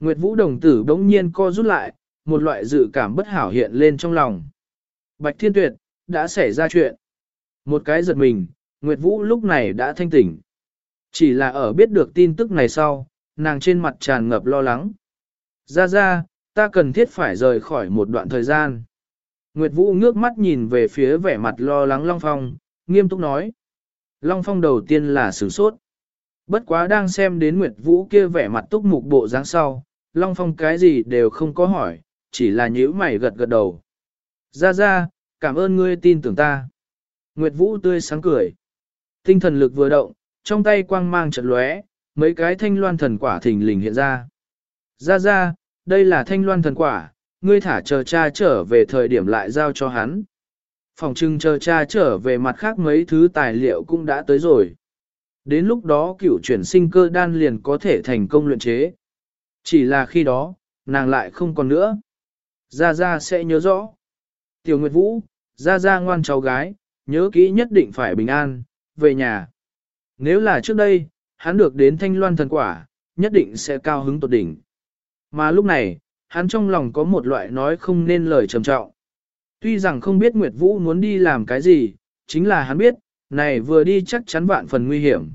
Nguyệt Vũ đồng tử bỗng nhiên co rút lại, một loại dự cảm bất hảo hiện lên trong lòng. Bạch Thiên Tuyệt, đã xảy ra chuyện. Một cái giật mình, Nguyệt Vũ lúc này đã thanh tỉnh. Chỉ là ở biết được tin tức này sau, nàng trên mặt tràn ngập lo lắng. Ra ra, ta cần thiết phải rời khỏi một đoạn thời gian. Nguyệt Vũ ngước mắt nhìn về phía vẻ mặt lo lắng Long Phong, nghiêm túc nói. Long Phong đầu tiên là sửng sốt. Bất quá đang xem đến Nguyệt Vũ kia vẻ mặt túc mục bộ dáng sau, Long Phong cái gì đều không có hỏi, chỉ là nhíu mày gật gật đầu. Ra ra, cảm ơn ngươi tin tưởng ta. Nguyệt Vũ tươi sáng cười. Tinh thần lực vừa động, trong tay quang mang trận lóe, mấy cái thanh loan thần quả thình lình hiện ra. Ra ra, đây là thanh loan thần quả, ngươi thả chờ cha trở về thời điểm lại giao cho hắn. Phòng trưng chờ cha trở về mặt khác mấy thứ tài liệu cũng đã tới rồi. Đến lúc đó cửu chuyển sinh cơ đan liền có thể thành công luyện chế. Chỉ là khi đó, nàng lại không còn nữa. Gia Gia sẽ nhớ rõ. Tiểu Nguyệt Vũ, Gia Gia ngoan cháu gái, nhớ kỹ nhất định phải bình an, về nhà. Nếu là trước đây, hắn được đến thanh loan thần quả, nhất định sẽ cao hứng tột đỉnh. Mà lúc này, hắn trong lòng có một loại nói không nên lời trầm trọng. Tuy rằng không biết Nguyệt Vũ muốn đi làm cái gì, chính là hắn biết, này vừa đi chắc chắn vạn phần nguy hiểm.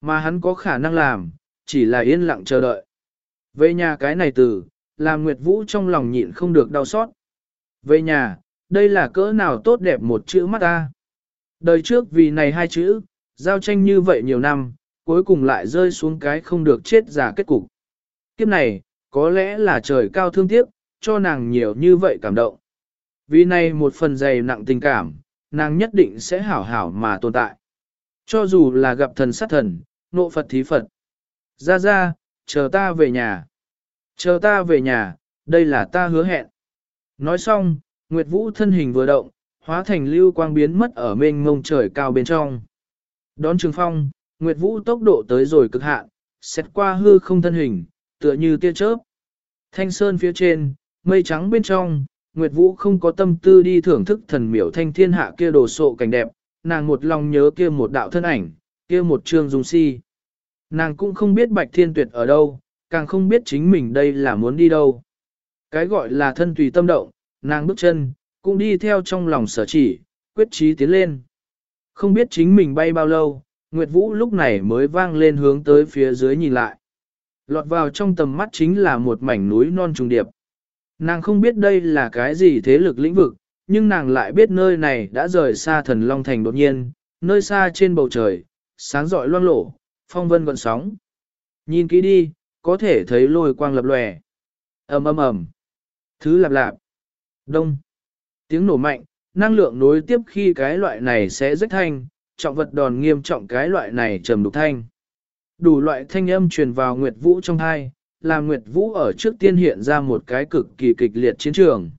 Mà hắn có khả năng làm, chỉ là yên lặng chờ đợi. Về nhà cái này từ, làm Nguyệt Vũ trong lòng nhịn không được đau xót. Về nhà, đây là cỡ nào tốt đẹp một chữ mắt ta. Đời trước vì này hai chữ, giao tranh như vậy nhiều năm, cuối cùng lại rơi xuống cái không được chết giả kết cục. Kiếp này, có lẽ là trời cao thương tiếc, cho nàng nhiều như vậy cảm động. Vì này một phần dày nặng tình cảm, nàng nhất định sẽ hảo hảo mà tồn tại. Cho dù là gặp thần sát thần, nộ Phật thí Phật. Ra ra, chờ ta về nhà. Chờ ta về nhà, đây là ta hứa hẹn. Nói xong, Nguyệt Vũ thân hình vừa động, hóa thành lưu quang biến mất ở mênh mông trời cao bên trong. Đón Trường Phong, Nguyệt Vũ tốc độ tới rồi cực hạn, xét qua hư không thân hình, tựa như tia chớp. Thanh sơn phía trên, mây trắng bên trong, Nguyệt Vũ không có tâm tư đi thưởng thức thần miểu thanh thiên hạ kia đồ sộ cảnh đẹp, nàng một lòng nhớ kia một đạo thân ảnh, kia một trương dung si. Nàng cũng không biết bạch thiên tuyệt ở đâu, càng không biết chính mình đây là muốn đi đâu. Cái gọi là thân tùy tâm động, nàng bước chân, cũng đi theo trong lòng sở chỉ, quyết trí tiến lên. Không biết chính mình bay bao lâu, Nguyệt Vũ lúc này mới vang lên hướng tới phía dưới nhìn lại. Lọt vào trong tầm mắt chính là một mảnh núi non trùng điệp. Nàng không biết đây là cái gì thế lực lĩnh vực, nhưng nàng lại biết nơi này đã rời xa thần Long Thành đột nhiên, nơi xa trên bầu trời, sáng rọi loang lổ, phong vân gọn sóng. Nhìn kỹ đi, có thể thấy lôi quang lập lòe. ầm ầm ầm, thứ lạp lạp, đông, tiếng nổ mạnh, năng lượng nối tiếp khi cái loại này sẽ rất thanh, trọng vật đòn nghiêm trọng cái loại này trầm đục thanh. Đủ loại thanh âm truyền vào Nguyệt Vũ trong hai, làm Nguyệt Vũ ở trước tiên hiện ra một cái cực kỳ kịch liệt chiến trường.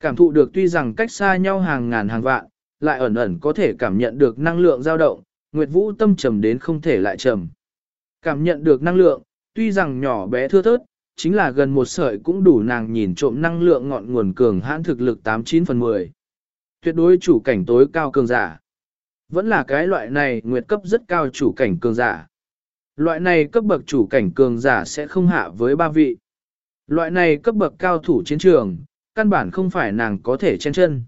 Cảm thụ được tuy rằng cách xa nhau hàng ngàn hàng vạn, lại ẩn ẩn có thể cảm nhận được năng lượng dao động, Nguyệt Vũ tâm trầm đến không thể lại trầm. Cảm nhận được năng lượng, tuy rằng nhỏ bé thưa thớt, chính là gần một sợi cũng đủ nàng nhìn trộm năng lượng ngọn nguồn cường hãn thực lực 89 phần 10. Tuyệt đối chủ cảnh tối cao cường giả. Vẫn là cái loại này nguyệt cấp rất cao chủ cảnh cường giả. Loại này cấp bậc chủ cảnh cường giả sẽ không hạ với ba vị. Loại này cấp bậc cao thủ chiến trường, căn bản không phải nàng có thể chen chân.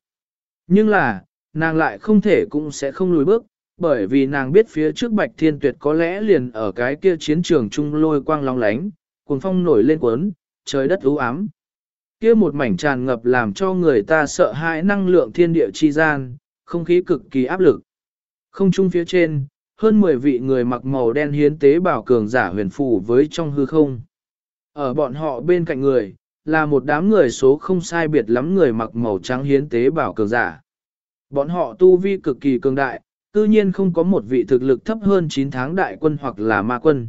Nhưng là, nàng lại không thể cũng sẽ không lùi bước, bởi vì nàng biết phía trước Bạch Thiên Tuyệt có lẽ liền ở cái kia chiến trường trung lôi quang long lánh, cuồng phong nổi lên cuốn, trời đất u ám. Kia một mảnh tràn ngập làm cho người ta sợ hãi năng lượng thiên địa chi gian, không khí cực kỳ áp lực. Không trung phía trên, hơn 10 vị người mặc màu đen hiến tế bảo cường giả huyền phù với trong hư không. Ở bọn họ bên cạnh người, là một đám người số không sai biệt lắm người mặc màu trắng hiến tế bảo cường giả. Bọn họ tu vi cực kỳ cường đại, tự nhiên không có một vị thực lực thấp hơn 9 tháng đại quân hoặc là ma quân.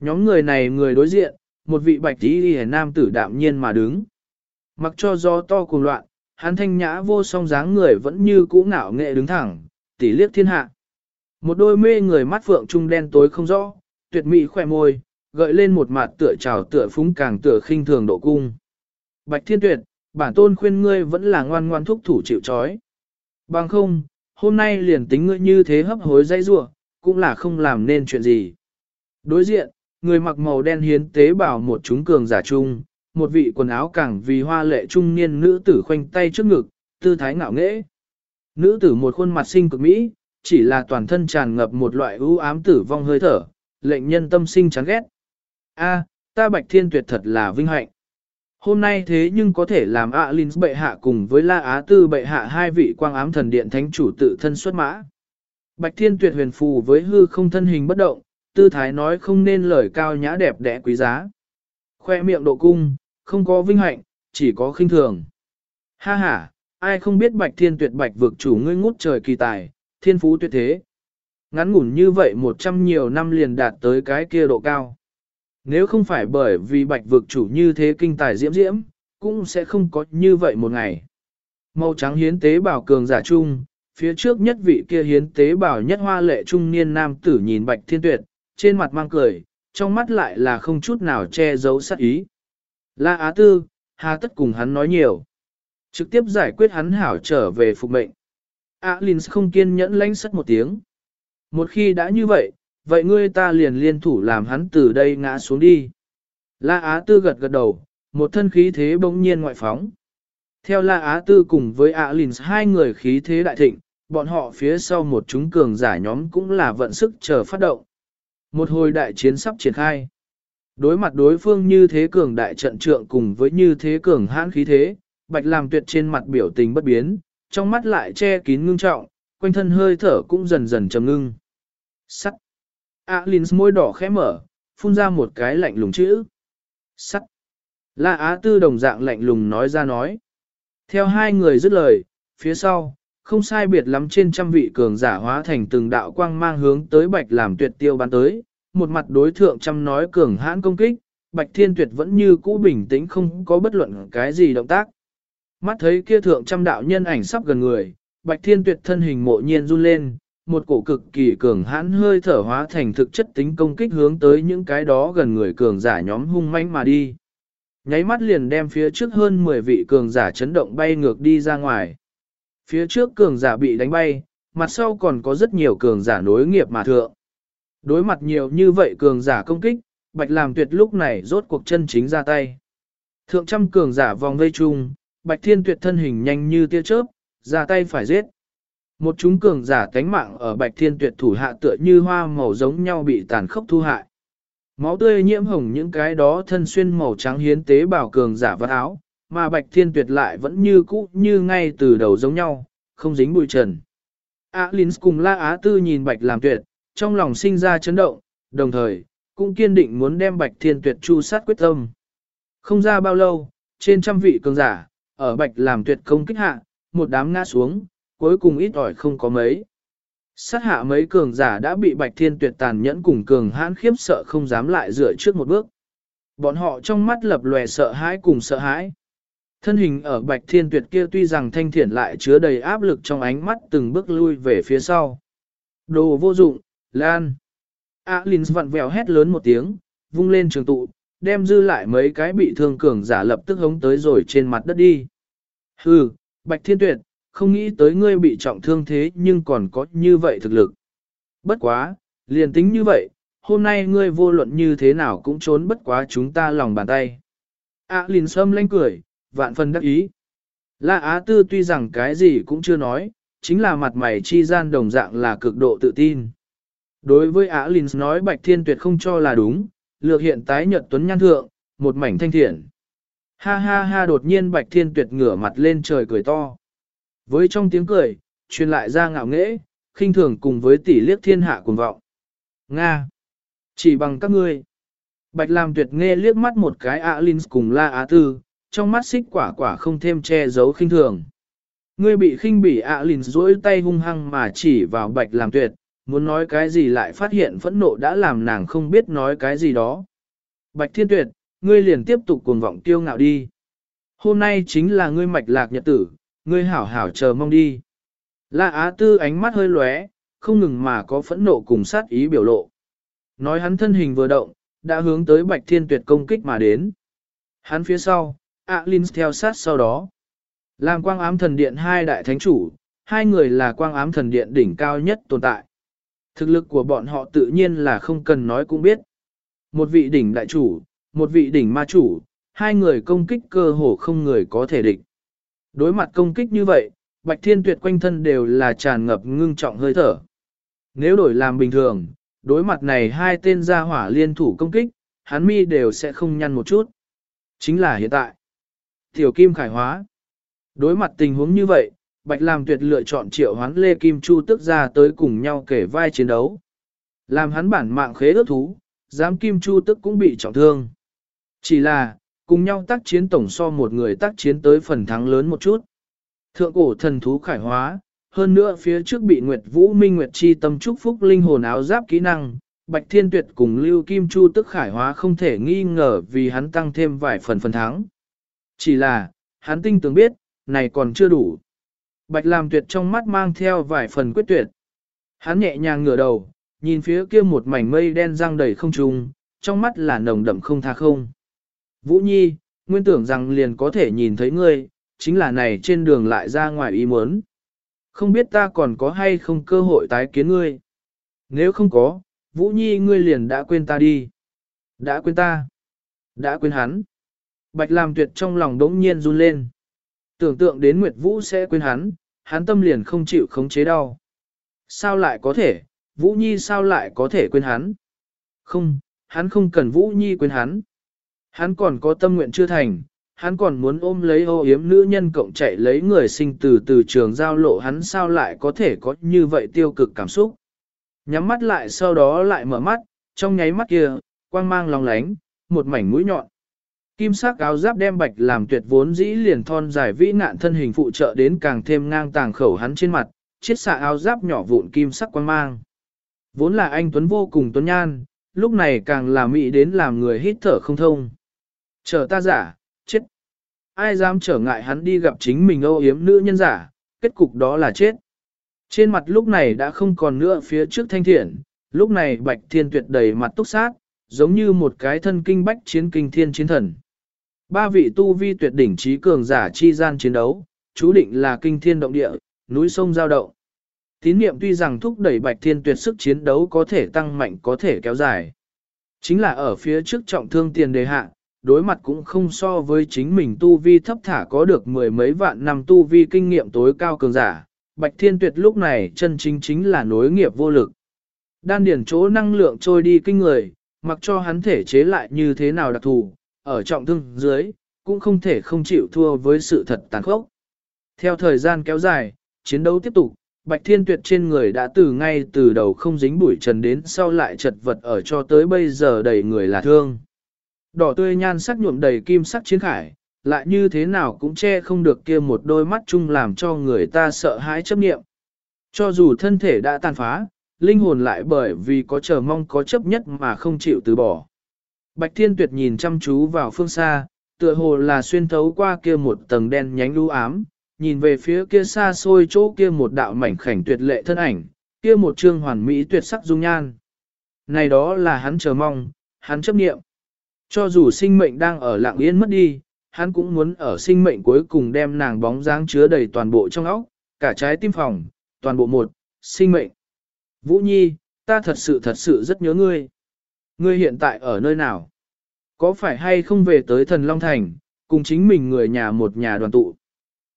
Nhóm người này người đối diện, một vị bạch tí hề nam tử đạm nhiên mà đứng. Mặc cho gió to cuồng loạn, hắn thanh nhã vô song dáng người vẫn như cũ ngạo nghệ đứng thẳng, tỉ liếc thiên hạ. Một đôi mê người mắt phượng trung đen tối không rõ, tuyệt mỹ khỏe môi, gợi lên một mặt tựa trào tựa phúng càng tựa khinh thường độ cung. Bạch thiên tuyệt, bản tôn khuyên ngươi vẫn là ngoan ngoan thúc thủ chịu trói. Bằng không, hôm nay liền tính ngươi như thế hấp hối dây rủa cũng là không làm nên chuyện gì. Đối diện, người mặc màu đen hiến tế bảo một chúng cường giả trung, một vị quần áo càng vì hoa lệ trung niên nữ tử khoanh tay trước ngực, tư thái ngạo nghễ. Nữ tử một khuôn mặt xinh cực mỹ, chỉ là toàn thân tràn ngập một loại ưu ám tử vong hơi thở, lệnh nhân tâm sinh chán ghét. A, ta bạch thiên tuyệt thật là vinh hạnh. Hôm nay thế nhưng có thể làm ạ Linh bệ hạ cùng với La Á Tư bệ hạ hai vị quang ám thần điện thánh chủ tự thân xuất mã. Bạch thiên tuyệt huyền phù với hư không thân hình bất động, tư thái nói không nên lời cao nhã đẹp đẽ quý giá. Khoe miệng độ cung, không có vinh hạnh, chỉ có khinh thường. Ha ha, ai không biết bạch thiên tuyệt bạch vực chủ ngươi ngút trời kỳ tài, thiên phú tuyệt thế. Ngắn ngủn như vậy một trăm nhiều năm liền đạt tới cái kia độ cao. Nếu không phải bởi vì bạch vực chủ như thế kinh tài diễm diễm, cũng sẽ không có như vậy một ngày. Màu trắng hiến tế bảo cường giả trung, phía trước nhất vị kia hiến tế bảo nhất hoa lệ trung niên nam tử nhìn bạch thiên tuyệt, trên mặt mang cười, trong mắt lại là không chút nào che giấu sát ý. La Á Tư, hà tất cùng hắn nói nhiều. Trực tiếp giải quyết hắn hảo trở về phục mệnh. A không kiên nhẫn lãnh sất một tiếng. Một khi đã như vậy, vậy ngươi ta liền liên thủ làm hắn từ đây ngã xuống đi. La Á Tư gật gật đầu, một thân khí thế bỗng nhiên ngoại phóng. Theo La Á Tư cùng với A hai người khí thế đại thịnh, bọn họ phía sau một chúng cường giả nhóm cũng là vận sức chờ phát động. Một hồi đại chiến sắp triển khai. Đối mặt đối phương như thế cường đại trận trượng cùng với như thế cường hãn khí thế, bạch làm tuyệt trên mặt biểu tình bất biến, trong mắt lại che kín ngưng trọng, quanh thân hơi thở cũng dần dần trầm ngưng. Sắt. A Linh môi đỏ khẽ mở, phun ra một cái lạnh lùng chữ. Sắt. La Á Tư đồng dạng lạnh lùng nói ra nói. Theo hai người dứt lời, phía sau, không sai biệt lắm trên trăm vị cường giả hóa thành từng đạo quang mang hướng tới bạch làm tuyệt tiêu bắn tới, một mặt đối thượng chăm nói cường hãn công kích, bạch thiên tuyệt vẫn như cũ bình tĩnh không có bất luận cái gì động tác. Mắt thấy kia thượng trăm đạo nhân ảnh sắp gần người, bạch thiên tuyệt thân hình mộ nhiên run lên, một cổ cực kỳ cường hãn hơi thở hóa thành thực chất tính công kích hướng tới những cái đó gần người cường giả nhóm hung manh mà đi. Nháy mắt liền đem phía trước hơn 10 vị cường giả chấn động bay ngược đi ra ngoài. Phía trước cường giả bị đánh bay, mặt sau còn có rất nhiều cường giả nối nghiệp mà thượng. Đối mặt nhiều như vậy cường giả công kích, Bạch làm tuyệt lúc này rốt cuộc chân chính ra tay. Thượng trăm cường giả vòng vây chung, Bạch Thiên Tuyệt thân hình nhanh như tia chớp, ra tay phải giết. Một chúng cường giả cánh mạng ở Bạch Thiên Tuyệt thủ hạ tựa như hoa màu giống nhau bị tàn khốc thu hại. Máu tươi nhiễm hồng những cái đó thân xuyên màu trắng hiến tế bảo cường giả vật áo, mà Bạch Thiên Tuyệt lại vẫn như cũ như ngay từ đầu giống nhau, không dính bụi trần. Á Linh cùng La Á Tư nhìn Bạch làm tuyệt, trong lòng sinh ra chấn động, đồng thời, cũng kiên định muốn đem Bạch Thiên Tuyệt chu sát quyết tâm. Không ra bao lâu, trên trăm vị cường giả, ở Bạch làm tuyệt công kích hạ, một đám ngã xuống, cuối cùng ít ỏi không có mấy. Sát hạ mấy cường giả đã bị Bạch Thiên Tuyệt tàn nhẫn cùng cường hãn khiếp sợ không dám lại dựa trước một bước. Bọn họ trong mắt lập lòe sợ hãi cùng sợ hãi. Thân hình ở Bạch Thiên Tuyệt kia tuy rằng thanh thiển lại chứa đầy áp lực trong ánh mắt từng bước lui về phía sau. Đồ vô dụng, Lan. A Linh vặn vẹo hét lớn một tiếng, vung lên trường tụ, đem dư lại mấy cái bị thương cường giả lập tức hống tới rồi trên mặt đất đi. Hừ, Bạch Thiên Tuyệt, không nghĩ tới ngươi bị trọng thương thế nhưng còn có như vậy thực lực. Bất quá, liền tính như vậy, hôm nay ngươi vô luận như thế nào cũng trốn bất quá chúng ta lòng bàn tay. A Linh sâm lanh cười, vạn phần đắc ý. La Á Tư tuy rằng cái gì cũng chưa nói, chính là mặt mày chi gian đồng dạng là cực độ tự tin. Đối với Á Linh nói Bạch Thiên Tuyệt không cho là đúng, lược hiện tái nhật tuấn nhan thượng, một mảnh thanh thiện. Ha ha ha đột nhiên Bạch Thiên Tuyệt ngửa mặt lên trời cười to. Với trong tiếng cười, truyền lại ra ngạo nghễ, khinh thường cùng với tỷ liếc thiên hạ cuồng vọng. Nga! Chỉ bằng các ngươi. Bạch làm tuyệt nghe liếc mắt một cái Á Linh cùng La Á Tư, trong mắt xích quả quả không thêm che giấu khinh thường. Ngươi bị khinh bỉ ạ à lìn tay hung hăng mà chỉ vào bạch làm tuyệt, muốn nói cái gì lại phát hiện phẫn nộ đã làm nàng không biết nói cái gì đó. Bạch thiên tuyệt, ngươi liền tiếp tục cuồng vọng tiêu ngạo đi. Hôm nay chính là ngươi mạch lạc nhật tử, ngươi hảo hảo chờ mong đi. La Á Tư ánh mắt hơi lóe, không ngừng mà có phẫn nộ cùng sát ý biểu lộ. Nói hắn thân hình vừa động, đã hướng tới Bạch Thiên Tuyệt công kích mà đến. Hắn phía sau, Alin theo sát sau đó. Làm quang ám thần điện hai đại thánh chủ, hai người là quang ám thần điện đỉnh cao nhất tồn tại. Thực lực của bọn họ tự nhiên là không cần nói cũng biết. Một vị đỉnh đại chủ, một vị đỉnh ma chủ, hai người công kích cơ hồ không người có thể địch. Đối mặt công kích như vậy, Bạch Thiên Tuyệt quanh thân đều là tràn ngập ngưng trọng hơi thở. Nếu đổi làm bình thường, đối mặt này hai tên gia hỏa liên thủ công kích, hắn mi đều sẽ không nhăn một chút. Chính là hiện tại. Tiểu Kim khải hóa. Đối mặt tình huống như vậy, Bạch Làm Tuyệt lựa chọn triệu hoán Lê Kim Chu tức ra tới cùng nhau kể vai chiến đấu. Làm hắn bản mạng khế ước thú, giám Kim Chu tức cũng bị trọng thương. Chỉ là, cùng nhau tác chiến tổng so một người tác chiến tới phần thắng lớn một chút. Thượng cổ thần thú khải hóa, hơn nữa phía trước bị Nguyệt Vũ Minh Nguyệt Chi tâm chúc phúc linh hồn áo giáp kỹ năng, Bạch Thiên Tuyệt cùng Lưu Kim Chu tức khải hóa không thể nghi ngờ vì hắn tăng thêm vài phần phần thắng. Chỉ là, hắn tinh tưởng biết, này còn chưa đủ. Bạch làm tuyệt trong mắt mang theo vài phần quyết tuyệt. Hắn nhẹ nhàng ngửa đầu, nhìn phía kia một mảnh mây đen răng đầy không trung, trong mắt là nồng đậm không tha không. Vũ Nhi, nguyên tưởng rằng liền có thể nhìn thấy ngươi, chính là này trên đường lại ra ngoài ý muốn. Không biết ta còn có hay không cơ hội tái kiến ngươi. Nếu không có, Vũ Nhi ngươi liền đã quên ta đi. Đã quên ta. Đã quên hắn. Bạch làm tuyệt trong lòng đống nhiên run lên. Tưởng tượng đến Nguyệt Vũ sẽ quên hắn, hắn tâm liền không chịu khống chế đau. Sao lại có thể, Vũ Nhi sao lại có thể quên hắn? Không, hắn không cần Vũ Nhi quên hắn. Hắn còn có tâm nguyện chưa thành, hắn còn muốn ôm lấy ô yếm nữ nhân cộng chạy lấy người sinh từ từ trường giao lộ hắn sao lại có thể có như vậy tiêu cực cảm xúc. Nhắm mắt lại sau đó lại mở mắt, trong nháy mắt kia, quang mang lòng lánh, một mảnh mũi nhọn. Kim sắc áo giáp đem bạch làm tuyệt vốn dĩ liền thon dài vĩ nạn thân hình phụ trợ đến càng thêm ngang tàng khẩu hắn trên mặt, chiếc xạ áo giáp nhỏ vụn kim sắc quang mang. Vốn là anh Tuấn vô cùng tuấn nhan, lúc này càng là mỹ đến làm người hít thở không thông. Chờ ta giả, chết. Ai dám trở ngại hắn đi gặp chính mình âu yếm nữ nhân giả, kết cục đó là chết. Trên mặt lúc này đã không còn nữa phía trước thanh thiện, lúc này bạch thiên tuyệt đầy mặt túc sát, giống như một cái thân kinh bách chiến kinh thiên chiến thần. Ba vị tu vi tuyệt đỉnh trí cường giả chi gian chiến đấu, chú định là kinh thiên động địa, núi sông giao động. Tín niệm tuy rằng thúc đẩy bạch thiên tuyệt sức chiến đấu có thể tăng mạnh có thể kéo dài. Chính là ở phía trước trọng thương tiền đề hạ, đối mặt cũng không so với chính mình tu vi thấp thả có được mười mấy vạn năm tu vi kinh nghiệm tối cao cường giả. Bạch Thiên Tuyệt lúc này chân chính chính là nối nghiệp vô lực. Đan điển chỗ năng lượng trôi đi kinh người, mặc cho hắn thể chế lại như thế nào đặc thù, ở trọng thương dưới, cũng không thể không chịu thua với sự thật tàn khốc. Theo thời gian kéo dài, chiến đấu tiếp tục, Bạch Thiên Tuyệt trên người đã từ ngay từ đầu không dính bụi trần đến sau lại chật vật ở cho tới bây giờ đầy người là thương. Đỏ tươi nhan sắc nhuộm đầy kim sắc chiến khải, lại như thế nào cũng che không được kia một đôi mắt chung làm cho người ta sợ hãi chấp niệm. Cho dù thân thể đã tàn phá, linh hồn lại bởi vì có chờ mong có chấp nhất mà không chịu từ bỏ. Bạch Thiên Tuyệt nhìn chăm chú vào phương xa, tựa hồ là xuyên thấu qua kia một tầng đen nhánh lũ ám, nhìn về phía kia xa xôi chỗ kia một đạo mảnh khảnh tuyệt lệ thân ảnh, kia một trương hoàn mỹ tuyệt sắc dung nhan. Này đó là hắn chờ mong, hắn chấp niệm. Cho dù sinh mệnh đang ở lạng yên mất đi, hắn cũng muốn ở sinh mệnh cuối cùng đem nàng bóng dáng chứa đầy toàn bộ trong óc, cả trái tim phòng, toàn bộ một, sinh mệnh. Vũ Nhi, ta thật sự thật sự rất nhớ ngươi. Ngươi hiện tại ở nơi nào? Có phải hay không về tới thần Long Thành, cùng chính mình người nhà một nhà đoàn tụ?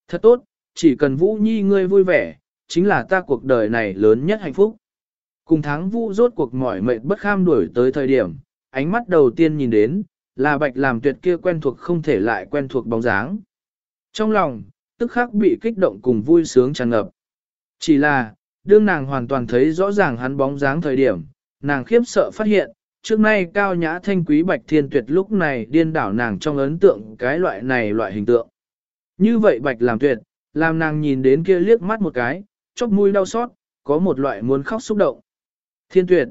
Thật tốt, chỉ cần Vũ Nhi ngươi vui vẻ, chính là ta cuộc đời này lớn nhất hạnh phúc. Cùng tháng Vũ rốt cuộc mỏi mệt bất kham đuổi tới thời điểm, ánh mắt đầu tiên nhìn đến, là bạch làm tuyệt kia quen thuộc không thể lại quen thuộc bóng dáng. Trong lòng, tức khắc bị kích động cùng vui sướng tràn ngập. Chỉ là, đương nàng hoàn toàn thấy rõ ràng hắn bóng dáng thời điểm, nàng khiếp sợ phát hiện, trước nay cao nhã thanh quý bạch thiên tuyệt lúc này điên đảo nàng trong ấn tượng cái loại này loại hình tượng. Như vậy bạch làm tuyệt, làm nàng nhìn đến kia liếc mắt một cái, chốc mũi đau xót, có một loại muốn khóc xúc động. Thiên tuyệt,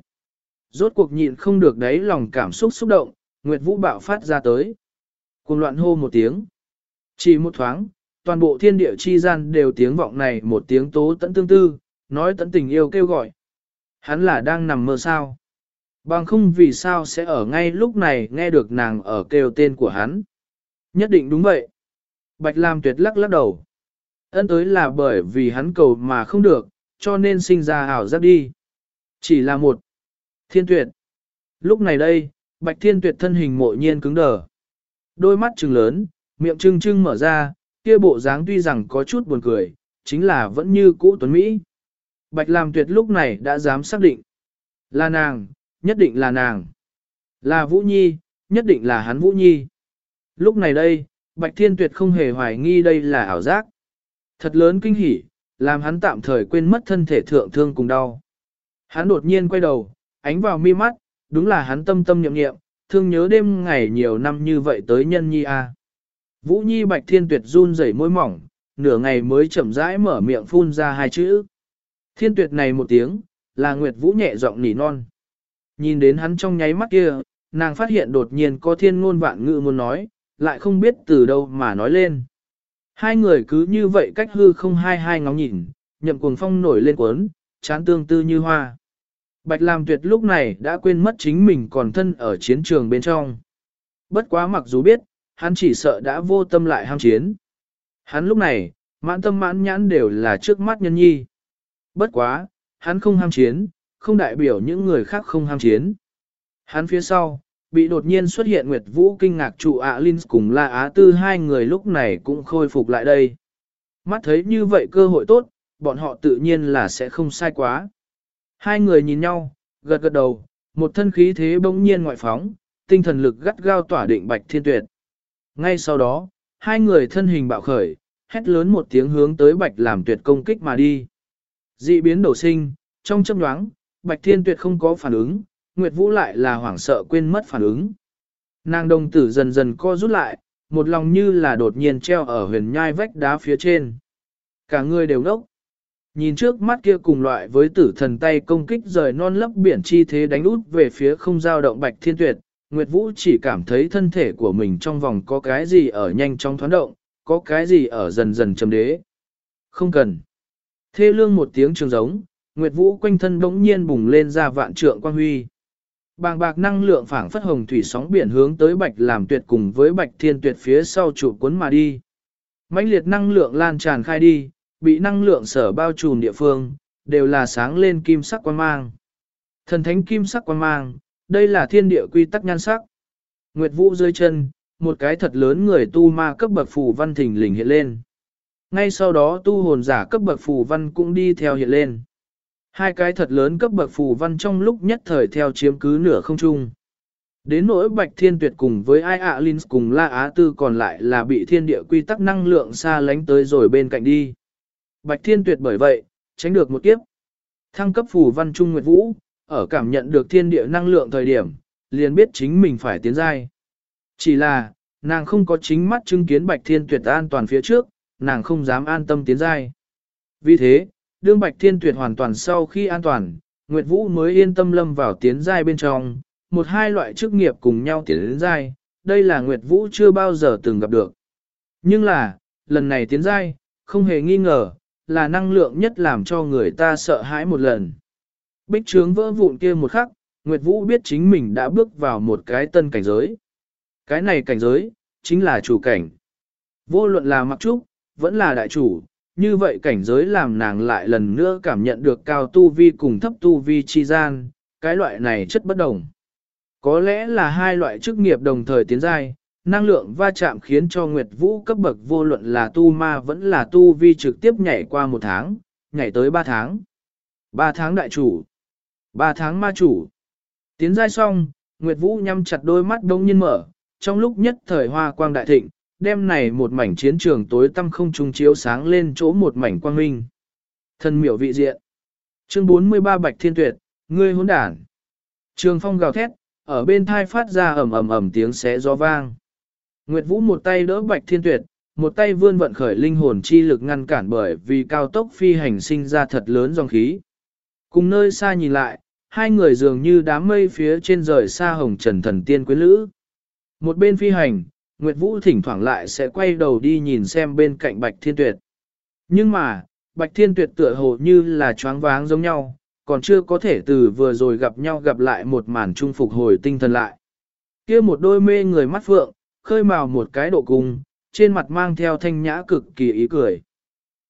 rốt cuộc nhịn không được đấy lòng cảm xúc xúc động, Nguyệt Vũ bạo phát ra tới. Cùng loạn hô một tiếng. Chỉ một thoáng, toàn bộ thiên địa chi gian đều tiếng vọng này một tiếng tố tận tương tư, nói tận tình yêu kêu gọi. Hắn là đang nằm mơ sao. Bằng không vì sao sẽ ở ngay lúc này nghe được nàng ở kêu tên của hắn. Nhất định đúng vậy. Bạch Lam tuyệt lắc lắc đầu. Ân tới là bởi vì hắn cầu mà không được, cho nên sinh ra ảo giác đi. Chỉ là một thiên tuyệt. Lúc này đây, Bạch Thiên Tuyệt thân hình mộ nhiên cứng đờ. Đôi mắt trừng lớn, miệng trưng trưng mở ra, kia bộ dáng tuy rằng có chút buồn cười, chính là vẫn như cũ tuấn Mỹ. Bạch Lam Tuyệt lúc này đã dám xác định. Là nàng, nhất định là nàng. Là Vũ Nhi, nhất định là hắn Vũ Nhi. Lúc này đây, Bạch Thiên Tuyệt không hề hoài nghi đây là ảo giác. Thật lớn kinh hỉ, làm hắn tạm thời quên mất thân thể thượng thương cùng đau. Hắn đột nhiên quay đầu, ánh vào mi mắt, đúng là hắn tâm tâm niệm niệm, thương nhớ đêm ngày nhiều năm như vậy tới nhân nhi a. Vũ Nhi Bạch Thiên Tuyệt run rẩy môi mỏng, nửa ngày mới chậm rãi mở miệng phun ra hai chữ. Thiên Tuyệt này một tiếng, là Nguyệt Vũ nhẹ giọng nỉ non. Nhìn đến hắn trong nháy mắt kia, nàng phát hiện đột nhiên có thiên ngôn vạn ngữ muốn nói, lại không biết từ đâu mà nói lên. Hai người cứ như vậy cách hư không hai hai ngóng nhìn, nhậm cuồng phong nổi lên cuốn, chán tương tư như hoa. Bạch Lam Tuyệt lúc này đã quên mất chính mình còn thân ở chiến trường bên trong. Bất quá mặc dù biết, hắn chỉ sợ đã vô tâm lại ham chiến. Hắn lúc này, mãn tâm mãn nhãn đều là trước mắt nhân nhi. Bất quá, hắn không ham chiến, không đại biểu những người khác không ham chiến. Hắn phía sau, bị đột nhiên xuất hiện Nguyệt Vũ kinh ngạc trụ ạ Linh cùng La Á Tư hai người lúc này cũng khôi phục lại đây. Mắt thấy như vậy cơ hội tốt, bọn họ tự nhiên là sẽ không sai quá. Hai người nhìn nhau, gật gật đầu, một thân khí thế bỗng nhiên ngoại phóng, tinh thần lực gắt gao tỏa định bạch thiên tuyệt. Ngay sau đó, hai người thân hình bạo khởi, hét lớn một tiếng hướng tới bạch làm tuyệt công kích mà đi. Dị biến đổ sinh, trong châm nhoáng, bạch thiên tuyệt không có phản ứng, Nguyệt Vũ lại là hoảng sợ quên mất phản ứng. Nàng đồng tử dần dần co rút lại, một lòng như là đột nhiên treo ở huyền nhai vách đá phía trên. Cả người đều ngốc. Nhìn trước mắt kia cùng loại với tử thần tay công kích rời non lấp biển chi thế đánh út về phía không giao động bạch thiên tuyệt, Nguyệt Vũ chỉ cảm thấy thân thể của mình trong vòng có cái gì ở nhanh trong thoáng động, có cái gì ở dần dần chấm đế. Không cần. Thê lương một tiếng trường giống, Nguyệt Vũ quanh thân bỗng nhiên bùng lên ra vạn trượng quang huy. Bàng bạc năng lượng phảng phất hồng thủy sóng biển hướng tới bạch làm tuyệt cùng với bạch thiên tuyệt phía sau trụ cuốn mà đi. mãnh liệt năng lượng lan tràn khai đi, bị năng lượng sở bao trùm địa phương, đều là sáng lên kim sắc quan mang. Thần thánh kim sắc quan mang, đây là thiên địa quy tắc nhan sắc. Nguyệt Vũ dưới chân, một cái thật lớn người tu ma cấp bậc phù văn thình lình hiện lên. Ngay sau đó tu hồn giả cấp bậc phù văn cũng đi theo hiện lên. Hai cái thật lớn cấp bậc phù văn trong lúc nhất thời theo chiếm cứ nửa không trung. Đến nỗi Bạch Thiên Tuyệt cùng với Ai ạ Linh cùng La Á Tư còn lại là bị thiên địa quy tắc năng lượng xa lánh tới rồi bên cạnh đi. Bạch Thiên Tuyệt bởi vậy, tránh được một kiếp. Thăng cấp phù văn trung nguyệt vũ, ở cảm nhận được thiên địa năng lượng thời điểm, liền biết chính mình phải tiến giai. Chỉ là, nàng không có chính mắt chứng kiến Bạch Thiên Tuyệt an toàn phía trước, nàng không dám an tâm tiến giai. Vì thế, đương Bạch Thiên Tuyệt hoàn toàn sau khi an toàn, Nguyệt Vũ mới yên tâm lâm vào tiến giai bên trong, một hai loại chức nghiệp cùng nhau tiến giai, đây là Nguyệt Vũ chưa bao giờ từng gặp được. Nhưng là, lần này tiến giai, không hề nghi ngờ, là năng lượng nhất làm cho người ta sợ hãi một lần. Bích trướng vỡ vụn kia một khắc, Nguyệt Vũ biết chính mình đã bước vào một cái tân cảnh giới. Cái này cảnh giới, chính là chủ cảnh. Vô luận là mặc trúc, vẫn là đại chủ, như vậy cảnh giới làm nàng lại lần nữa cảm nhận được cao tu vi cùng thấp tu vi chi gian, cái loại này chất bất đồng. Có lẽ là hai loại chức nghiệp đồng thời tiến giai, năng lượng va chạm khiến cho Nguyệt Vũ cấp bậc vô luận là tu ma vẫn là tu vi trực tiếp nhảy qua một tháng, nhảy tới ba tháng. Ba tháng đại chủ, ba tháng ma chủ. Tiến giai xong, Nguyệt Vũ nhắm chặt đôi mắt đông nhiên mở, trong lúc nhất thời hoa quang đại thịnh, đêm này một mảnh chiến trường tối tăm không trung chiếu sáng lên chỗ một mảnh quang minh. Thân miểu vị diện. Chương 43 Bạch Thiên Tuyệt, ngươi hỗn đản. Trường phong gào thét, ở bên thai phát ra ầm ầm ầm tiếng xé gió vang. Nguyệt Vũ một tay đỡ Bạch Thiên Tuyệt, một tay vươn vận khởi linh hồn chi lực ngăn cản bởi vì cao tốc phi hành sinh ra thật lớn dòng khí. Cùng nơi xa nhìn lại, hai người dường như đám mây phía trên rời xa hồng trần thần tiên quyến lữ. Một bên phi hành, Nguyệt Vũ thỉnh thoảng lại sẽ quay đầu đi nhìn xem bên cạnh Bạch Thiên Tuyệt. Nhưng mà, Bạch Thiên Tuyệt tựa hồ như là choáng váng giống nhau, còn chưa có thể từ vừa rồi gặp nhau gặp lại một màn trung phục hồi tinh thần lại. kia một đôi mê người mắt phượng, khơi mào một cái độ cung, trên mặt mang theo thanh nhã cực kỳ ý cười.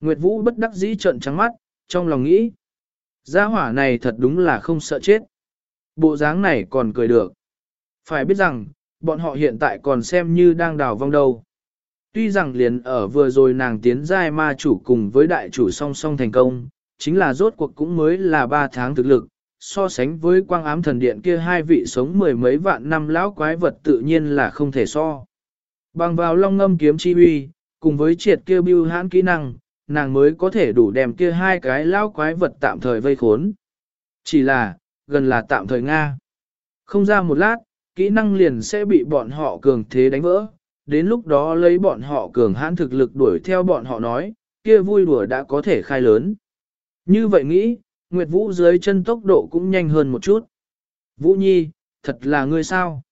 Nguyệt Vũ bất đắc dĩ trợn trắng mắt, trong lòng nghĩ. Gia hỏa này thật đúng là không sợ chết. Bộ dáng này còn cười được. Phải biết rằng, bọn họ hiện tại còn xem như đang đào vong đâu. Tuy rằng liền ở vừa rồi nàng tiến giai ma chủ cùng với đại chủ song song thành công, chính là rốt cuộc cũng mới là 3 tháng thực lực, so sánh với quang ám thần điện kia hai vị sống mười mấy vạn năm lão quái vật tự nhiên là không thể so. Bằng vào long ngâm kiếm chi uy, cùng với triệt kia bưu hãn kỹ năng, nàng mới có thể đủ đem kia hai cái lão quái vật tạm thời vây khốn. Chỉ là, gần là tạm thời Nga. Không ra một lát, kỹ năng liền sẽ bị bọn họ cường thế đánh vỡ, đến lúc đó lấy bọn họ cường hãn thực lực đuổi theo bọn họ nói, kia vui đùa đã có thể khai lớn. Như vậy nghĩ, Nguyệt Vũ dưới chân tốc độ cũng nhanh hơn một chút. Vũ Nhi, thật là ngươi sao?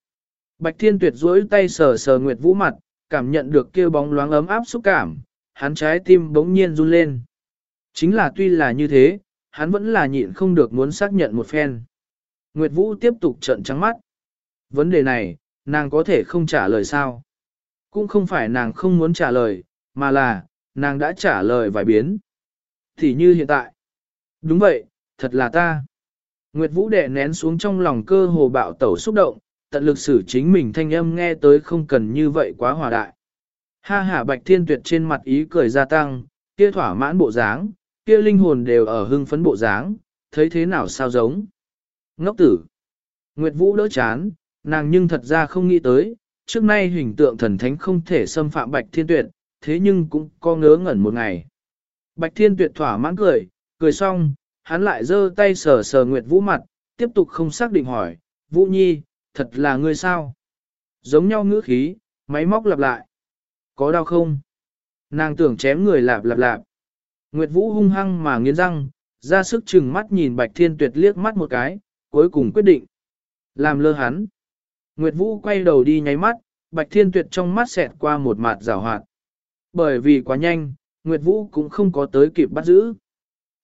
Bạch Thiên Tuyệt duỗi tay sờ sờ Nguyệt Vũ mặt, cảm nhận được kia bóng loáng ấm áp xúc cảm, hắn trái tim bỗng nhiên run lên. Chính là tuy là như thế, hắn vẫn là nhịn không được muốn xác nhận một phen. Nguyệt Vũ tiếp tục trợn trắng mắt. Vấn đề này, nàng có thể không trả lời sao? Cũng không phải nàng không muốn trả lời, mà là, nàng đã trả lời vài biến. Thì như hiện tại. Đúng vậy, thật là ta. Nguyệt Vũ đệ nén xuống trong lòng cơ hồ bạo tẩu xúc động, tận lực xử chính mình thanh âm nghe tới không cần như vậy quá hòa đại. Ha ha bạch thiên tuyệt trên mặt ý cười gia tăng, kia thỏa mãn bộ dáng, kia linh hồn đều ở hưng phấn bộ dáng, thấy thế nào sao giống. Ngốc tử. Nguyệt Vũ đỡ chán, nàng nhưng thật ra không nghĩ tới, trước nay hình tượng thần thánh không thể xâm phạm bạch thiên tuyệt, thế nhưng cũng có ngớ ngẩn một ngày. Bạch thiên tuyệt thỏa mãn cười, cười xong, hắn lại giơ tay sờ sờ Nguyệt Vũ mặt, tiếp tục không xác định hỏi, Vũ Nhi, thật là ngươi sao? Giống nhau ngữ khí, máy móc lặp lại. Có đau không? Nàng tưởng chém người lạp lạp lạp. Nguyệt Vũ hung hăng mà nghiến răng, ra sức chừng mắt nhìn Bạch Thiên Tuyệt liếc mắt một cái, cuối cùng quyết định. Làm lơ hắn. Nguyệt Vũ quay đầu đi nháy mắt, Bạch Thiên Tuyệt trong mắt xẹt qua một mặt rào hoạt. Bởi vì quá nhanh, Nguyệt Vũ cũng không có tới kịp bắt giữ.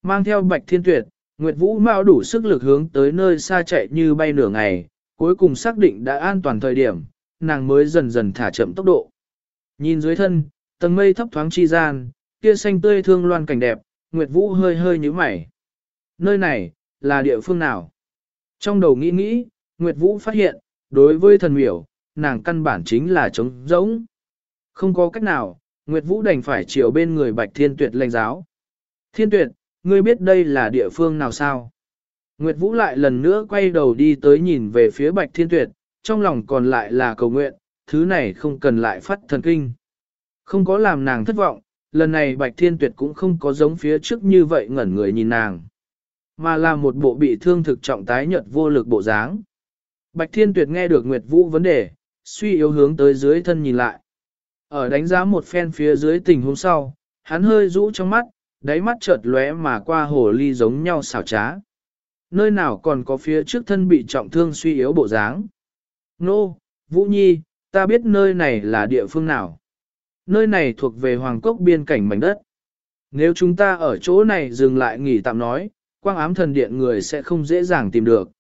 Mang theo Bạch Thiên Tuyệt, Nguyệt Vũ mạo đủ sức lực hướng tới nơi xa chạy như bay nửa ngày, cuối cùng xác định đã an toàn thời điểm, nàng mới dần dần thả chậm tốc độ. Nhìn dưới thân, tầng mây thấp thoáng chi gian, kia xanh tươi thương loan cảnh đẹp, Nguyệt Vũ hơi hơi nhíu mày. Nơi này, là địa phương nào? Trong đầu nghĩ nghĩ, Nguyệt Vũ phát hiện, đối với thần miểu, nàng căn bản chính là trống rỗng. Không có cách nào, Nguyệt Vũ đành phải chiều bên người Bạch Thiên Tuyệt lệnh giáo. Thiên Tuyệt, ngươi biết đây là địa phương nào sao? Nguyệt Vũ lại lần nữa quay đầu đi tới nhìn về phía Bạch Thiên Tuyệt, trong lòng còn lại là cầu nguyện, thứ này không cần lại phát thần kinh. Không có làm nàng thất vọng, lần này Bạch Thiên Tuyệt cũng không có giống phía trước như vậy ngẩn người nhìn nàng, mà là một bộ bị thương thực trọng tái nhợt vô lực bộ dáng. Bạch Thiên Tuyệt nghe được Nguyệt Vũ vấn đề, suy yếu hướng tới dưới thân nhìn lại. Ở đánh giá một phen phía dưới tình huống sau, hắn hơi rũ trong mắt, đáy mắt chợt lóe mà qua hồ ly giống nhau xảo trá. Nơi nào còn có phía trước thân bị trọng thương suy yếu bộ dáng. Nô, Vũ Nhi, ta biết nơi này là địa phương nào. Nơi này thuộc về Hoàng Cốc biên cảnh mảnh đất. Nếu chúng ta ở chỗ này dừng lại nghỉ tạm nói, quang ám thần điện người sẽ không dễ dàng tìm được.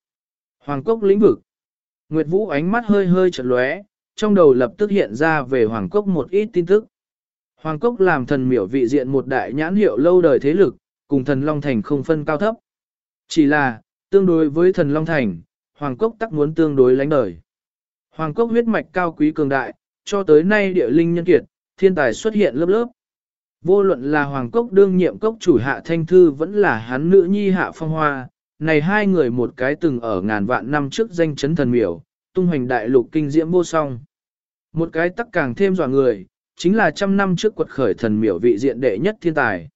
Hoàng Cốc lĩnh vực. Nguyệt Vũ ánh mắt hơi hơi chợt lóe, trong đầu lập tức hiện ra về Hoàng Cốc một ít tin tức. Hoàng Cốc làm thần miểu vị diện một đại nhãn hiệu lâu đời thế lực, cùng thần Long Thành không phân cao thấp. Chỉ là, tương đối với thần Long Thành, Hoàng Cốc tắc muốn tương đối lánh đời. Hoàng Cốc huyết mạch cao quý cường đại, cho tới nay địa linh nhân kiệt, thiên tài xuất hiện lớp lớp. Vô luận là Hoàng Cốc đương nhiệm cốc chủ hạ thanh thư vẫn là hắn nữ nhi hạ phong hoa, này hai người một cái từng ở ngàn vạn năm trước danh chấn thần miểu, tung hoành đại lục kinh diễm vô song. Một cái tắc càng thêm dọa người, chính là trăm năm trước quật khởi thần miểu vị diện đệ nhất thiên tài.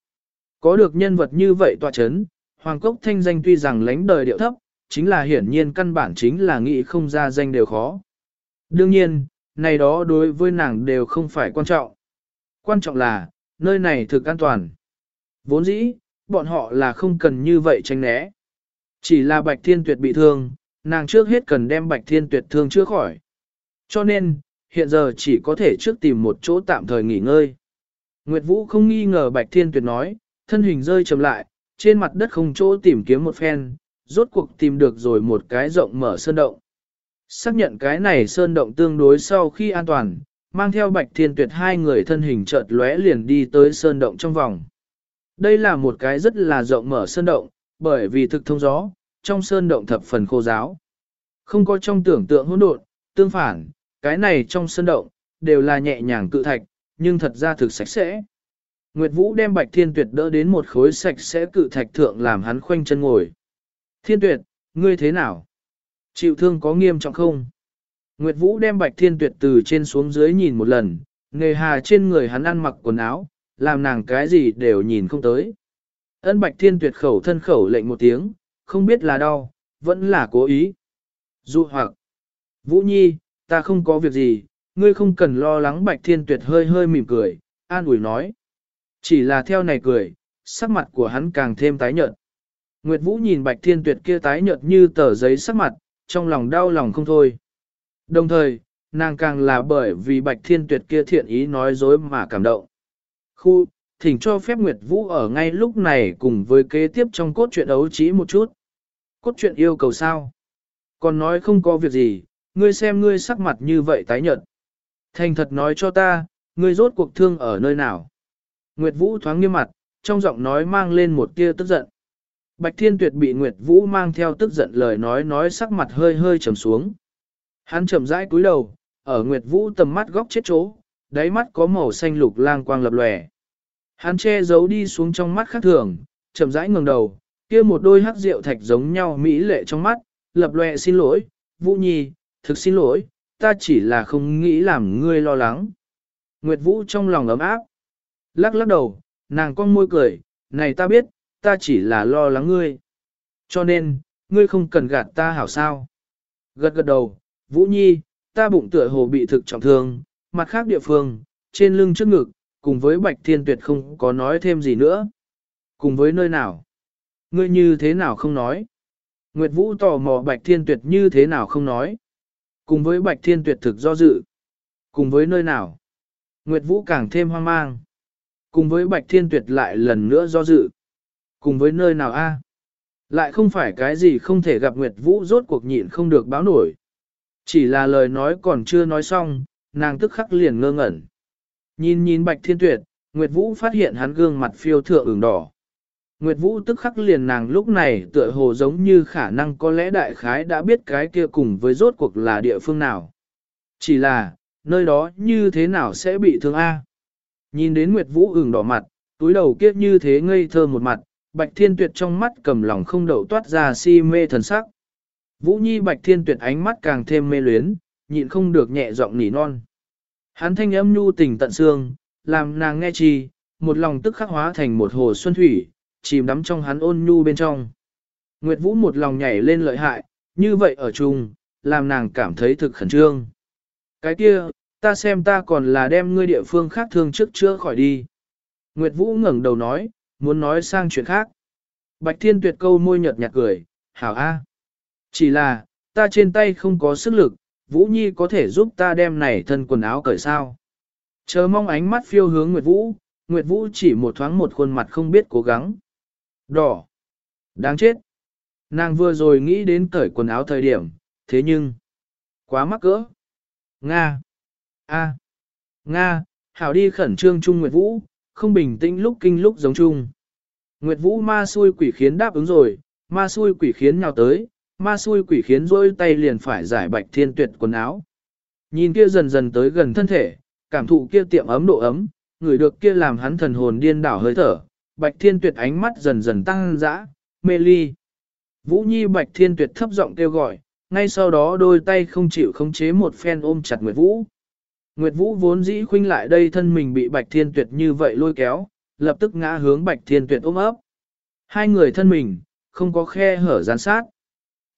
Có được nhân vật như vậy tọa chấn, Hoàng Cốc thanh danh tuy rằng lánh đời điệu thấp, chính là hiển nhiên căn bản chính là nghĩ không ra danh đều khó. Đương nhiên, này đó đối với nàng đều không phải quan trọng. Quan trọng là, nơi này thực an toàn. Vốn dĩ, bọn họ là không cần như vậy tránh né. Chỉ là Bạch Thiên Tuyệt bị thương, nàng trước hết cần đem Bạch Thiên Tuyệt thương chữa khỏi. Cho nên, hiện giờ chỉ có thể trước tìm một chỗ tạm thời nghỉ ngơi. Nguyệt Vũ không nghi ngờ Bạch Thiên Tuyệt nói, thân hình rơi chậm lại, trên mặt đất không chỗ tìm kiếm một phen, rốt cuộc tìm được rồi một cái rộng mở sơn động. Xác nhận cái này sơn động tương đối sau khi an toàn, mang theo Bạch Thiên Tuyệt hai người thân hình chợt lóe liền đi tới sơn động trong vòng. Đây là một cái rất là rộng mở sơn động, bởi vì thực thông gió, trong sơn động thập phần khô giáo. Không có trong tưởng tượng hỗn độn, tương phản, cái này trong sân động, đều là nhẹ nhàng cự thạch, nhưng thật ra thực sạch sẽ. Nguyệt Vũ đem Bạch Thiên Tuyệt đỡ đến một khối sạch sẽ cự thạch thượng làm hắn khoanh chân ngồi. Thiên Tuyệt, ngươi thế nào? Chịu thương có nghiêm trọng không? Nguyệt Vũ đem Bạch Thiên Tuyệt từ trên xuống dưới nhìn một lần, nghề hà trên người hắn ăn mặc quần áo, làm nàng cái gì đều nhìn không tới. Ân Bạch Thiên Tuyệt khẩu thân khẩu lệnh một tiếng, không biết là đau, vẫn là cố ý. Dụ hoặc, Vũ Nhi, ta không có việc gì, ngươi không cần lo lắng Bạch Thiên Tuyệt hơi hơi mỉm cười, an ủi nói. Chỉ là theo này cười, sắc mặt của hắn càng thêm tái nhợt. Nguyệt Vũ nhìn Bạch Thiên Tuyệt kia tái nhợt như tờ giấy sắc mặt, trong lòng đau lòng không thôi. Đồng thời, nàng càng là bởi vì Bạch Thiên Tuyệt kia thiện ý nói dối mà cảm động. Khu, thỉnh cho phép Nguyệt Vũ ở ngay lúc này cùng với kế tiếp trong cốt truyện đấu trí một chút. Cốt truyện yêu cầu sao? Còn nói không có việc gì, ngươi xem ngươi sắc mặt như vậy tái nhợt. Thành thật nói cho ta, ngươi rốt cuộc thương ở nơi nào? Nguyệt Vũ thoáng nghiêm mặt, trong giọng nói mang lên một tia tức giận. Bạch Thiên Tuyệt bị Nguyệt Vũ mang theo tức giận lời nói nói sắc mặt hơi hơi trầm xuống. Hắn chậm rãi cúi đầu, ở Nguyệt Vũ tầm mắt góc chết chỗ, đáy mắt có màu xanh lục lang quang lập lòe. Hắn che giấu đi xuống trong mắt khác thường, chậm rãi ngẩng đầu, kia một đôi hắc rượu thạch giống nhau mỹ lệ trong mắt, lập lòe xin lỗi, Vũ Nhi, thực xin lỗi, ta chỉ là không nghĩ làm ngươi lo lắng. Nguyệt Vũ trong lòng ấm áp, lắc lắc đầu, nàng con môi cười, này ta biết, ta chỉ là lo lắng ngươi. Cho nên, ngươi không cần gạt ta hảo sao. Gật gật đầu, Vũ Nhi, ta bụng tựa hồ bị thực trọng thương, mặt khác địa phương, trên lưng trước ngực, cùng với Bạch Thiên Tuyệt không có nói thêm gì nữa. Cùng với nơi nào? Ngươi như thế nào không nói? Nguyệt Vũ tò mò Bạch Thiên Tuyệt như thế nào không nói? Cùng với Bạch Thiên Tuyệt thực do dự. Cùng với nơi nào? Nguyệt Vũ càng thêm hoang mang. Cùng với Bạch Thiên Tuyệt lại lần nữa do dự. Cùng với nơi nào a? Lại không phải cái gì không thể gặp Nguyệt Vũ rốt cuộc nhịn không được báo nổi. Chỉ là lời nói còn chưa nói xong, nàng tức khắc liền ngơ ngẩn. Nhìn nhìn Bạch Thiên Tuyệt, Nguyệt Vũ phát hiện hắn gương mặt phiêu thượng ửng đỏ. Nguyệt Vũ tức khắc liền nàng lúc này tựa hồ giống như khả năng có lẽ đại khái đã biết cái kia cùng với rốt cuộc là địa phương nào. Chỉ là, nơi đó như thế nào sẽ bị thương A. Nhìn đến Nguyệt Vũ ửng đỏ mặt, túi đầu kiếp như thế ngây thơ một mặt, Bạch Thiên Tuyệt trong mắt cầm lòng không đậu toát ra si mê thần sắc. Vũ Nhi Bạch Thiên Tuyệt ánh mắt càng thêm mê luyến, nhịn không được nhẹ giọng nỉ non. Hắn thanh âm nhu tình tận xương, làm nàng nghe chi, một lòng tức khắc hóa thành một hồ xuân thủy, chìm đắm trong hắn ôn nhu bên trong. Nguyệt Vũ một lòng nhảy lên lợi hại, như vậy ở chung, làm nàng cảm thấy thực khẩn trương. Cái kia, ta xem ta còn là đem ngươi địa phương khác thương trước chữa khỏi đi. Nguyệt Vũ ngẩng đầu nói, muốn nói sang chuyện khác. Bạch Thiên tuyệt câu môi nhợt nhạt cười, hảo a. Chỉ là, ta trên tay không có sức lực, Vũ Nhi có thể giúp ta đem này thân quần áo cởi sao. Chờ mong ánh mắt phiêu hướng Nguyệt Vũ, Nguyệt Vũ chỉ một thoáng một khuôn mặt không biết cố gắng. Đỏ. Đáng chết. Nàng vừa rồi nghĩ đến cởi quần áo thời điểm, thế nhưng, quá mắc cỡ. Nga. A. Nga, hảo đi khẩn trương chung Nguyệt Vũ, không bình tĩnh lúc kinh lúc giống chung. Nguyệt Vũ ma xui quỷ khiến đáp ứng rồi, ma xui quỷ khiến nhào tới, ma xui quỷ khiến rôi tay liền phải giải bạch thiên tuyệt quần áo. Nhìn kia dần dần tới gần thân thể, cảm thụ kia tiệm ấm độ ấm, người được kia làm hắn thần hồn điên đảo hơi thở, bạch thiên tuyệt ánh mắt dần dần tăng dã, mê ly. Vũ Nhi bạch thiên tuyệt thấp giọng kêu gọi, ngay sau đó đôi tay không chịu khống chế một phen ôm chặt Nguyệt Vũ. Nguyệt Vũ vốn dĩ khuynh lại đây thân mình bị bạch thiên tuyệt như vậy lôi kéo, lập tức ngã hướng bạch thiên tuyệt ôm ấp. Hai người thân mình, không có khe hở gián sát.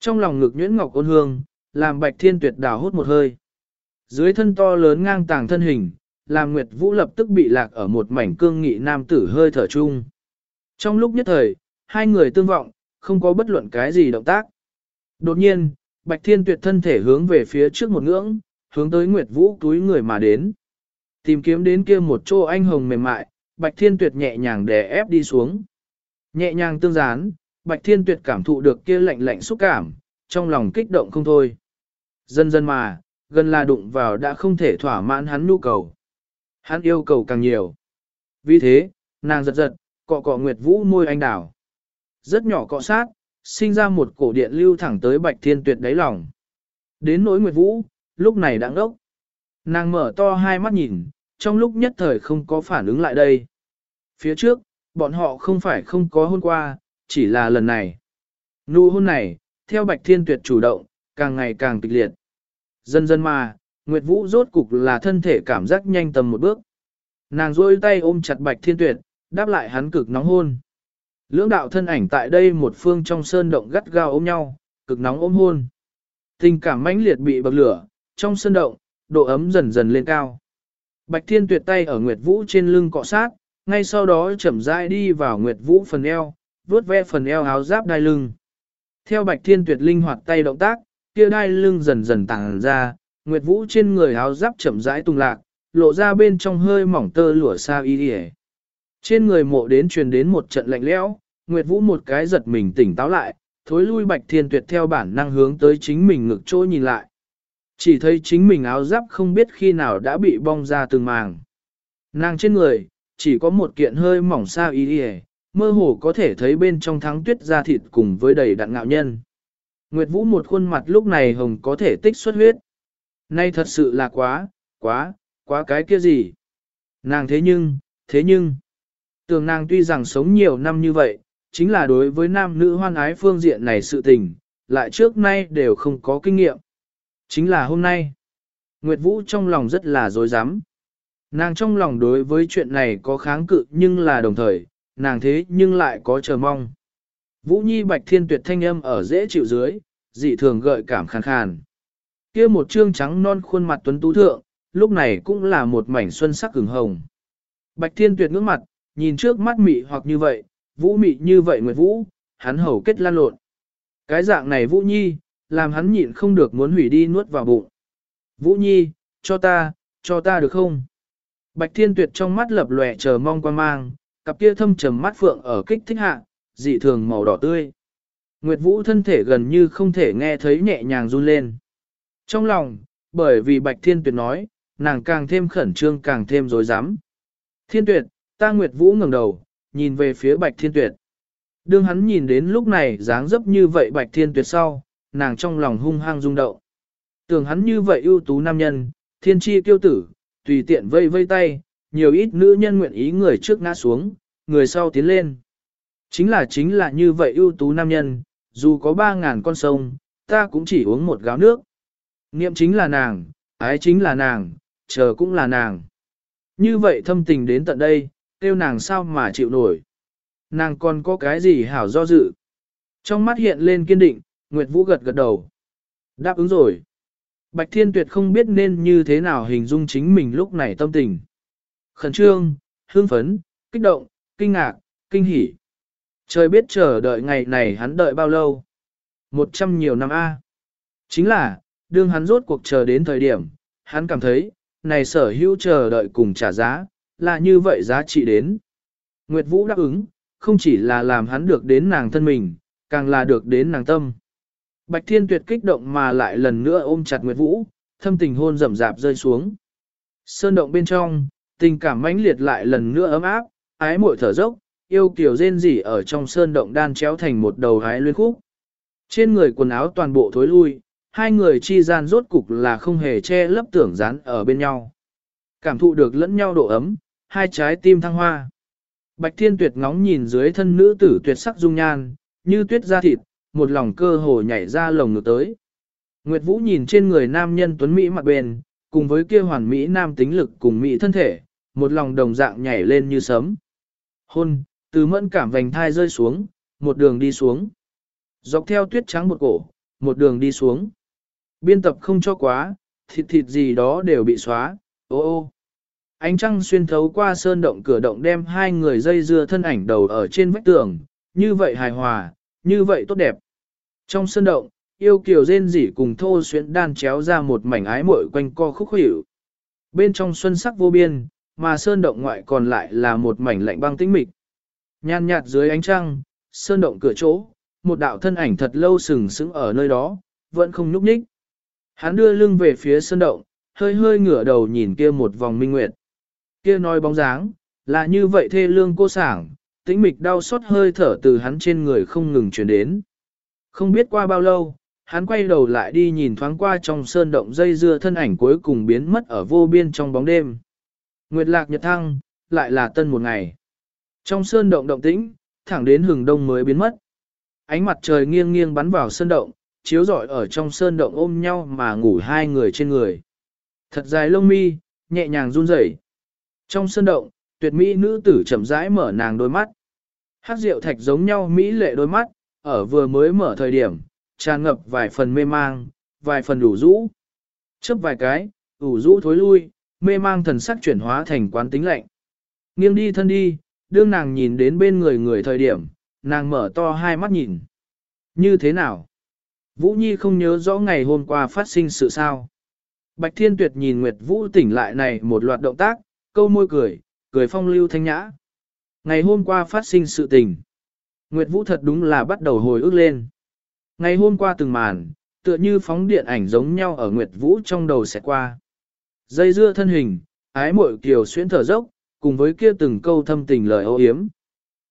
Trong lòng ngực nhuyễn ngọc ôn hương, làm bạch thiên tuyệt đào hút một hơi. Dưới thân to lớn ngang tàng thân hình, làm Nguyệt Vũ lập tức bị lạc ở một mảnh cương nghị nam tử hơi thở chung. Trong lúc nhất thời, hai người tương vọng, không có bất luận cái gì động tác. Đột nhiên, Bạch Thiên Tuyệt thân thể hướng về phía trước một ngưỡng, hướng tới Nguyệt Vũ túi người mà đến. Tìm kiếm đến kia một chỗ anh hồng mềm mại, Bạch Thiên Tuyệt nhẹ nhàng đè ép đi xuống. Nhẹ nhàng tương gián, Bạch Thiên Tuyệt cảm thụ được kia lạnh lạnh xúc cảm, trong lòng kích động không thôi. Dần dần mà, gần là đụng vào đã không thể thỏa mãn hắn nhu cầu. Hắn yêu cầu càng nhiều. Vì thế, nàng giật giật, cọ cọ Nguyệt Vũ môi anh đảo. Rất nhỏ cọ sát, sinh ra một cổ điện lưu thẳng tới Bạch Thiên Tuyệt đáy lòng. Đến nỗi Nguyệt Vũ, lúc này đã ngốc. Nàng mở to hai mắt nhìn, trong lúc nhất thời không có phản ứng lại đây. Phía trước, bọn họ không phải không có hôn qua, chỉ là lần này. Nụ hôn này, theo Bạch Thiên Tuyệt chủ động, càng ngày càng kịch liệt. Dần dần mà, Nguyệt Vũ rốt cục là thân thể cảm giác nhanh tầm một bước. Nàng rôi tay ôm chặt Bạch Thiên Tuyệt, đáp lại hắn cực nóng hôn. Lưỡng đạo thân ảnh tại đây một phương trong sơn động gắt gao ôm nhau, cực nóng ôm hôn. Tình cảm mãnh liệt bị bậc lửa, trong sơn động, độ ấm dần dần lên cao. Bạch Thiên Tuyệt tay ở Nguyệt Vũ trên lưng cọ sát, ngay sau đó chậm rãi đi vào Nguyệt Vũ phần eo, vuốt ve phần eo áo giáp đai lưng. Theo Bạch Thiên Tuyệt linh hoạt tay động tác, kia đai lưng dần dần tàng ra, Nguyệt Vũ trên người áo giáp chậm rãi tung lạc, lộ ra bên trong hơi mỏng tơ lụa sa y đi Trên người mộ đến truyền đến một trận lạnh lẽo, Nguyệt Vũ một cái giật mình tỉnh táo lại, thối lui Bạch Thiên Tuyệt theo bản năng hướng tới chính mình ngực chỗ nhìn lại. Chỉ thấy chính mình áo giáp không biết khi nào đã bị bong ra từng màng. Nàng trên người, chỉ có một kiện hơi mỏng sa y đi mơ hồ có thể thấy bên trong thắng tuyết da thịt cùng với đầy đặn ngạo nhân. Nguyệt Vũ một khuôn mặt lúc này hồng có thể tích xuất huyết. Nay thật sự là quá, quá, quá cái kia gì. Nàng thế nhưng, thế nhưng, tưởng nàng tuy rằng sống nhiều năm như vậy, chính là đối với nam nữ hoan ái phương diện này sự tình, lại trước nay đều không có kinh nghiệm. Chính là hôm nay, Nguyệt Vũ trong lòng rất là dối rắm Nàng trong lòng đối với chuyện này có kháng cự nhưng là đồng thời, nàng thế nhưng lại có chờ mong. Vũ Nhi Bạch Thiên Tuyệt thanh âm ở dễ chịu dưới, dị thường gợi cảm khàn khàn. Kia một trương trắng non khuôn mặt tuấn tú thượng, lúc này cũng là một mảnh xuân sắc hừng hồng. Bạch Thiên Tuyệt ngước mặt, nhìn trước mắt mị hoặc như vậy, vũ mị như vậy Nguyệt Vũ, hắn hầu kết lan lộn. Cái dạng này Vũ Nhi, làm hắn nhịn không được muốn hủy đi nuốt vào bụng. Vũ Nhi, cho ta, cho ta được không? Bạch Thiên Tuyệt trong mắt lập lòe chờ mong quan mang, cặp kia thâm trầm mắt phượng ở kích thích hạ, dị thường màu đỏ tươi. Nguyệt Vũ thân thể gần như không thể nghe thấy nhẹ nhàng run lên. Trong lòng, bởi vì Bạch Thiên Tuyệt nói, nàng càng thêm khẩn trương càng thêm rối rắm. Thiên Tuyệt, ta Nguyệt Vũ ngẩng đầu, nhìn về phía Bạch Thiên Tuyệt. Đương hắn nhìn đến lúc này dáng dấp như vậy Bạch Thiên Tuyệt sau, nàng trong lòng hung hăng rung động. Tưởng hắn như vậy ưu tú nam nhân, thiên tri kiêu tử, tùy tiện vây vây tay, nhiều ít nữ nhân nguyện ý người trước ngã xuống, người sau tiến lên. Chính là chính là như vậy ưu tú nam nhân, dù có ba ngàn con sông, ta cũng chỉ uống một gáo nước. Niệm chính là nàng, ái chính là nàng, chờ cũng là nàng. Như vậy thâm tình đến tận đây, tiêu nàng sao mà chịu nổi. Nàng còn có cái gì hảo do dự. Trong mắt hiện lên kiên định, Nguyệt Vũ gật gật đầu. Đáp ứng rồi. Bạch Thiên Tuyệt không biết nên như thế nào hình dung chính mình lúc này tâm tình. Khẩn trương, hương phấn, kích động, kinh ngạc, kinh hỉ. Trời biết chờ đợi ngày này hắn đợi bao lâu. Một trăm nhiều năm A. Chính là, đương hắn rốt cuộc chờ đến thời điểm, hắn cảm thấy, này sở hữu chờ đợi cùng trả giá, là như vậy giá trị đến. Nguyệt Vũ đáp ứng, không chỉ là làm hắn được đến nàng thân mình, càng là được đến nàng tâm. Bạch Thiên Tuyệt kích động mà lại lần nữa ôm chặt Nguyệt Vũ, thâm tình hôn rầm rạp rơi xuống. Sơn động bên trong, tình cảm mãnh liệt lại lần nữa ấm áp, ái muội thở dốc, yêu kiều rên rỉ ở trong sơn động đan chéo thành một đầu hái luyến khúc. Trên người quần áo toàn bộ thối lui, hai người chi gian rốt cục là không hề che lấp tưởng dán ở bên nhau. Cảm thụ được lẫn nhau độ ấm, hai trái tim thăng hoa. Bạch Thiên Tuyệt ngóng nhìn dưới thân nữ tử tuyệt sắc dung nhan, như tuyết da thịt, một lòng cơ hồ nhảy ra lồng ngực tới. Nguyệt Vũ nhìn trên người nam nhân tuấn Mỹ mặt bền, cùng với kia hoàn Mỹ nam tính lực cùng Mỹ thân thể, một lòng đồng dạng nhảy lên như sấm. Hôn, từ mẫn cảm vành thai rơi xuống, một đường đi xuống. Dọc theo tuyết trắng một cổ, một đường đi xuống. Biên tập không cho quá, thịt thịt gì đó đều bị xóa, ô ô. Ánh trăng xuyên thấu qua sơn động cửa động đem hai người dây dưa thân ảnh đầu ở trên vách tường, như vậy hài hòa, như vậy tốt đẹp. Trong sơn động, yêu kiều rên rỉ cùng thô xuyến đan chéo ra một mảnh ái mội quanh co khúc hữu. Bên trong xuân sắc vô biên, mà sơn động ngoại còn lại là một mảnh lạnh băng tĩnh mịch. Nhan nhạt dưới ánh trăng, sơn động cửa chỗ, một đạo thân ảnh thật lâu sừng sững ở nơi đó, vẫn không nhúc nhích. Hắn đưa lưng về phía sơn động, hơi hơi ngửa đầu nhìn kia một vòng minh nguyệt. Kia nói bóng dáng, là như vậy thê lương cô sảng, tĩnh mịch đau xót hơi thở từ hắn trên người không ngừng truyền đến. Không biết qua bao lâu, hắn quay đầu lại đi nhìn thoáng qua trong sơn động dây dưa thân ảnh cuối cùng biến mất ở vô biên trong bóng đêm. Nguyệt lạc nhật thăng, lại là tân một ngày. Trong sơn động động tĩnh, thẳng đến hừng đông mới biến mất. Ánh mặt trời nghiêng nghiêng bắn vào sơn động, chiếu rọi ở trong sơn động ôm nhau mà ngủ hai người trên người. Thật dài lông mi, nhẹ nhàng run rẩy. Trong sơn động, tuyệt mỹ nữ tử chậm rãi mở nàng đôi mắt. Hát rượu thạch giống nhau mỹ lệ đôi mắt, ở vừa mới mở thời điểm, tràn ngập vài phần mê mang, vài phần đủ rũ. Chấp vài cái, đủ rũ thối lui, mê mang thần sắc chuyển hóa thành quán tính lạnh. Nghiêng đi thân đi, đương nàng nhìn đến bên người người thời điểm, nàng mở to hai mắt nhìn. Như thế nào? Vũ Nhi không nhớ rõ ngày hôm qua phát sinh sự sao. Bạch Thiên Tuyệt nhìn Nguyệt Vũ tỉnh lại này một loạt động tác, câu môi cười, cười phong lưu thanh nhã. Ngày hôm qua phát sinh sự tình. Nguyệt Vũ thật đúng là bắt đầu hồi ức lên. Ngày hôm qua từng màn, tựa như phóng điện ảnh giống nhau ở Nguyệt Vũ trong đầu sẽ qua. Dây dưa thân hình, ái mội kiều xuyến thở dốc, cùng với kia từng câu thâm tình lời ô hiếm.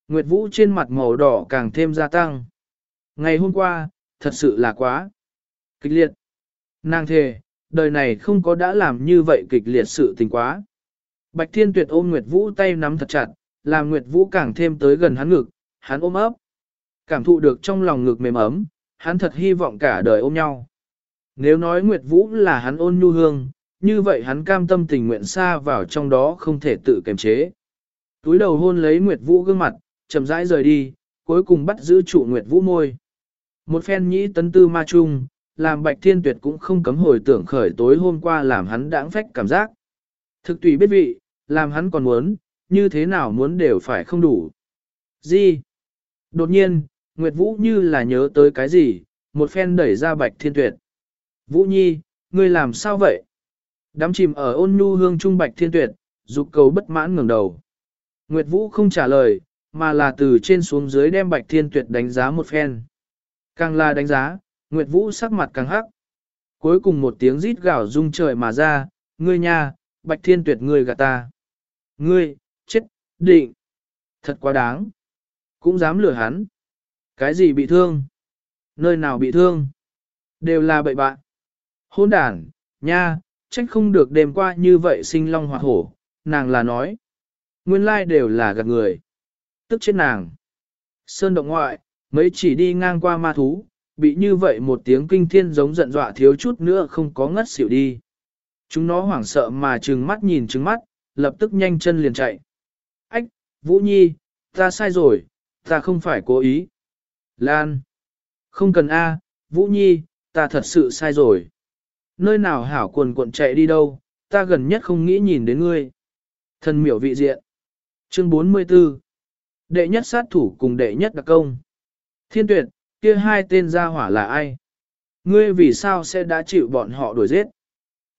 Nguyệt Vũ trên mặt màu đỏ càng thêm gia tăng. Ngày hôm qua, thật sự là quá kịch liệt. Nàng thề, đời này không có đã làm như vậy kịch liệt sự tình quá. Bạch Thiên Tuyệt ôm Nguyệt Vũ tay nắm thật chặt, làm Nguyệt Vũ càng thêm tới gần hắn ngực, hắn ôm ấp. Cảm thụ được trong lòng ngực mềm ấm, hắn thật hy vọng cả đời ôm nhau. Nếu nói Nguyệt Vũ là hắn ôn nhu hương, như vậy hắn cam tâm tình nguyện xa vào trong đó không thể tự kiềm chế. Túi đầu hôn lấy Nguyệt Vũ gương mặt, chậm rãi rời đi, cuối cùng bắt giữ trụ Nguyệt Vũ môi. Một phen nhĩ tấn tư ma chung, làm Bạch Thiên Tuyệt cũng không cấm hồi tưởng khởi tối hôm qua làm hắn đãng phách cảm giác. Thực tùy biết vị, làm hắn còn muốn, như thế nào muốn đều phải không đủ. Gì? Đột nhiên, Nguyệt Vũ như là nhớ tới cái gì, một phen đẩy ra Bạch Thiên Tuyệt. Vũ Nhi, ngươi làm sao vậy? Đám chìm ở ôn nhu hương trung Bạch Thiên Tuyệt, dục cầu bất mãn ngẩng đầu. Nguyệt Vũ không trả lời, mà là từ trên xuống dưới đem Bạch Thiên Tuyệt đánh giá một phen. Càng là đánh giá, Nguyệt Vũ sắc mặt càng hắc. Cuối cùng một tiếng rít gào rung trời mà ra, ngươi nha, Bạch Thiên Tuyệt ngươi gạt ta. Ngươi, chết, định. Thật quá đáng. Cũng dám lừa hắn. Cái gì bị thương? Nơi nào bị thương? Đều là bậy bạn. Hôn đàn, nha, trách không được đêm qua như vậy sinh long hỏa hổ, nàng là nói. Nguyên lai đều là gạt người. Tức chết nàng. Sơn động ngoại, mấy chỉ đi ngang qua ma thú, bị như vậy một tiếng kinh thiên giống giận dọa thiếu chút nữa không có ngất xỉu đi. Chúng nó hoảng sợ mà trừng mắt nhìn trừng mắt, lập tức nhanh chân liền chạy. Ách, Vũ Nhi, ta sai rồi, ta không phải cố ý. Lan, không cần A, Vũ Nhi, ta thật sự sai rồi. Nơi nào hảo quần cuộn chạy đi đâu, ta gần nhất không nghĩ nhìn đến ngươi. Thần miểu vị diện. Chương 44 Đệ nhất sát thủ cùng đệ nhất đặc công. Thiên tuyệt, kia hai tên gia hỏa là ai? Ngươi vì sao sẽ đã chịu bọn họ đuổi giết?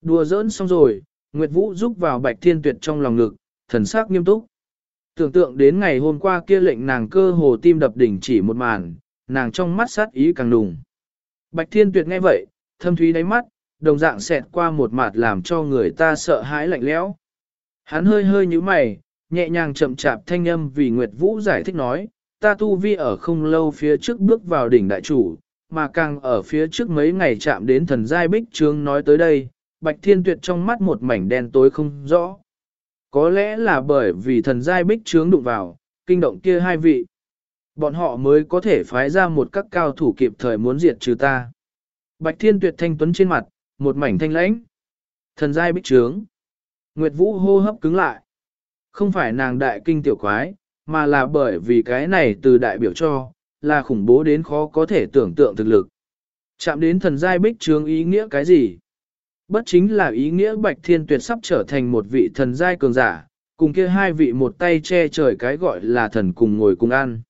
Đùa giỡn xong rồi, Nguyệt Vũ rúc vào bạch thiên tuyệt trong lòng ngực, thần sắc nghiêm túc. Tưởng tượng đến ngày hôm qua kia lệnh nàng cơ hồ tim đập đỉnh chỉ một màn, nàng trong mắt sát ý càng đùng. Bạch thiên tuyệt nghe vậy, thâm thúy đáy mắt, đồng dạng xẹt qua một mặt làm cho người ta sợ hãi lạnh lẽo. Hắn hơi hơi như mày, nhẹ nhàng chậm chạp thanh âm vì Nguyệt Vũ giải thích nói, ta tu vi ở không lâu phía trước bước vào đỉnh đại chủ, mà càng ở phía trước mấy ngày chạm đến thần giai bích trương nói tới đây, Bạch Thiên Tuyệt trong mắt một mảnh đen tối không rõ. Có lẽ là bởi vì thần giai bích trướng đụng vào, kinh động kia hai vị. Bọn họ mới có thể phái ra một các cao thủ kịp thời muốn diệt trừ ta. Bạch Thiên Tuyệt thanh tuấn trên mặt, một mảnh thanh lãnh. Thần giai bích trướng. Nguyệt Vũ hô hấp cứng lại. Không phải nàng đại kinh tiểu quái, mà là bởi vì cái này từ đại biểu cho, là khủng bố đến khó có thể tưởng tượng thực lực. Chạm đến thần giai bích trướng ý nghĩa cái gì? Bất chính là ý nghĩa Bạch Thiên Tuyệt sắp trở thành một vị thần giai cường giả, cùng kia hai vị một tay che trời cái gọi là thần cùng ngồi cùng ăn.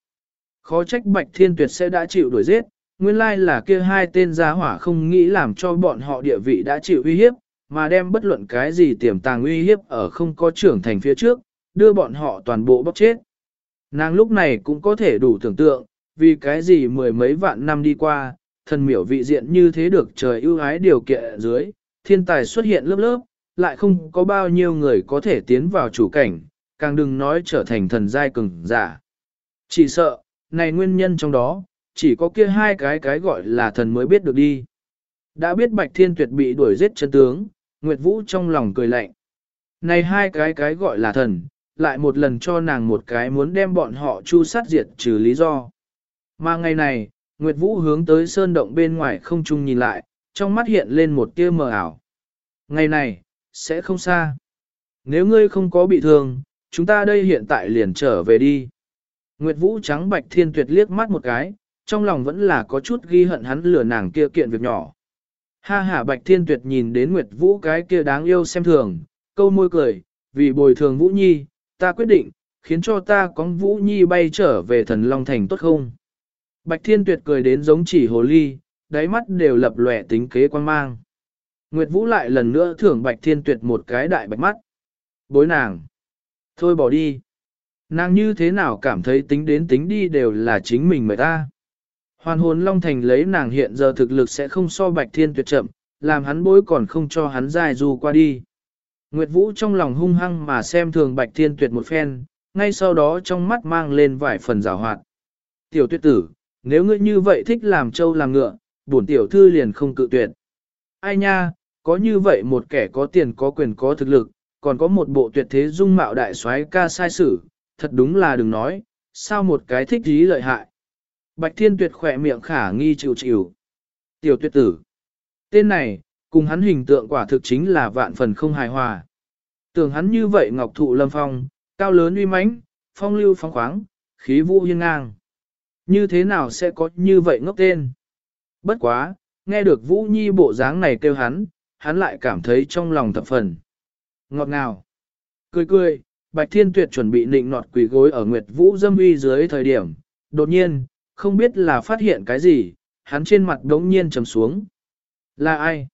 Khó trách Bạch Thiên Tuyệt sẽ đã chịu đuổi giết, nguyên lai là kia hai tên gia hỏa không nghĩ làm cho bọn họ địa vị đã chịu uy hiếp, mà đem bất luận cái gì tiềm tàng uy hiếp ở không có trưởng thành phía trước, đưa bọn họ toàn bộ bóc chết. Nàng lúc này cũng có thể đủ tưởng tượng, vì cái gì mười mấy vạn năm đi qua, thần miểu vị diện như thế được trời ưu ái điều kiện dưới, thiên tài xuất hiện lớp lớp, lại không có bao nhiêu người có thể tiến vào chủ cảnh, càng đừng nói trở thành thần giai cường giả. Chỉ sợ, này nguyên nhân trong đó, chỉ có kia hai cái cái gọi là thần mới biết được đi. Đã biết Bạch Thiên Tuyệt bị đuổi giết chân tướng, Nguyệt Vũ trong lòng cười lạnh. Này hai cái cái gọi là thần, lại một lần cho nàng một cái muốn đem bọn họ chu sát diệt trừ lý do. Mà ngày này, Nguyệt Vũ hướng tới sơn động bên ngoài không Chung nhìn lại, trong mắt hiện lên một tia mờ ảo. Ngày này, sẽ không xa. Nếu ngươi không có bị thương, chúng ta đây hiện tại liền trở về đi. Nguyệt Vũ trắng bạch thiên tuyệt liếc mắt một cái, trong lòng vẫn là có chút ghi hận hắn lừa nàng kia kiện việc nhỏ. Ha ha bạch thiên tuyệt nhìn đến Nguyệt Vũ cái kia đáng yêu xem thường, câu môi cười, vì bồi thường Vũ Nhi, ta quyết định, khiến cho ta có Vũ Nhi bay trở về thần Long Thành tốt không? Bạch thiên tuyệt cười đến giống chỉ hồ ly, đáy mắt đều lập lòe tính kế quan mang. Nguyệt Vũ lại lần nữa thưởng Bạch Thiên Tuyệt một cái đại bạch mắt. Bối nàng. Thôi bỏ đi. Nàng như thế nào cảm thấy tính đến tính đi đều là chính mình mời ta. Hoàn hồn Long Thành lấy nàng hiện giờ thực lực sẽ không so Bạch Thiên Tuyệt chậm, làm hắn bối còn không cho hắn dài dù qua đi. Nguyệt Vũ trong lòng hung hăng mà xem thường Bạch Thiên Tuyệt một phen, ngay sau đó trong mắt mang lên vài phần rào hoạt. Tiểu tuyệt tử, nếu ngươi như vậy thích làm trâu làm ngựa, bổn tiểu thư liền không cự tuyệt. Ai nha, có như vậy một kẻ có tiền có quyền có thực lực, còn có một bộ tuyệt thế dung mạo đại soái ca sai sử, thật đúng là đừng nói, sao một cái thích ý lợi hại. Bạch Thiên Tuyệt khỏe miệng khả nghi chịu chịu. Tiểu tuyệt tử. Tên này, cùng hắn hình tượng quả thực chính là vạn phần không hài hòa. Tưởng hắn như vậy ngọc thụ lâm phong, cao lớn uy mãnh, phong lưu phong khoáng, khí vũ hiên ngang. Như thế nào sẽ có như vậy ngốc tên? Bất quá, nghe được Vũ Nhi bộ dáng này kêu hắn, hắn lại cảm thấy trong lòng thập phần. Ngọt ngào. Cười cười, Bạch Thiên Tuyệt chuẩn bị nịnh nọt quỷ gối ở Nguyệt Vũ dâm uy dưới thời điểm. Đột nhiên, không biết là phát hiện cái gì, hắn trên mặt đống nhiên trầm xuống. Là ai?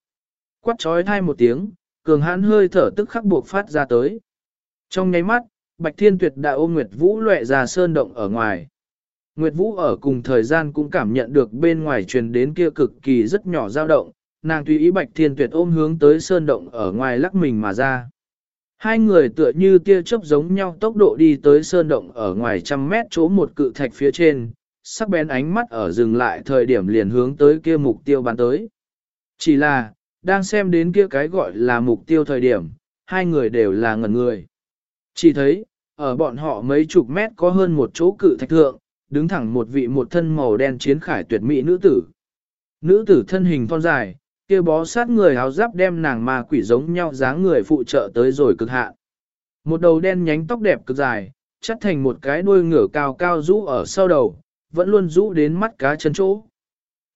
Quát trói thai một tiếng, cường hãn hơi thở tức khắc buộc phát ra tới. Trong nháy mắt, Bạch Thiên Tuyệt đã ôm Nguyệt Vũ lệ ra sơn động ở ngoài. Nguyệt Vũ ở cùng thời gian cũng cảm nhận được bên ngoài truyền đến kia cực kỳ rất nhỏ dao động, nàng tùy ý Bạch Thiên Tuyệt ôm hướng tới sơn động ở ngoài lắc mình mà ra. Hai người tựa như tia chớp giống nhau tốc độ đi tới sơn động ở ngoài trăm mét chỗ một cự thạch phía trên, sắc bén ánh mắt ở dừng lại thời điểm liền hướng tới kia mục tiêu bắn tới. Chỉ là, đang xem đến kia cái gọi là mục tiêu thời điểm, hai người đều là ngẩn người. Chỉ thấy, ở bọn họ mấy chục mét có hơn một chỗ cự thạch thượng, đứng thẳng một vị một thân màu đen chiến khải tuyệt mỹ nữ tử. Nữ tử thân hình thon dài, kia bó sát người áo giáp đem nàng ma quỷ giống nhau dáng người phụ trợ tới rồi cực hạn. Một đầu đen nhánh tóc đẹp cực dài, chất thành một cái đuôi ngửa cao cao rũ ở sau đầu, vẫn luôn rũ đến mắt cá chân chỗ.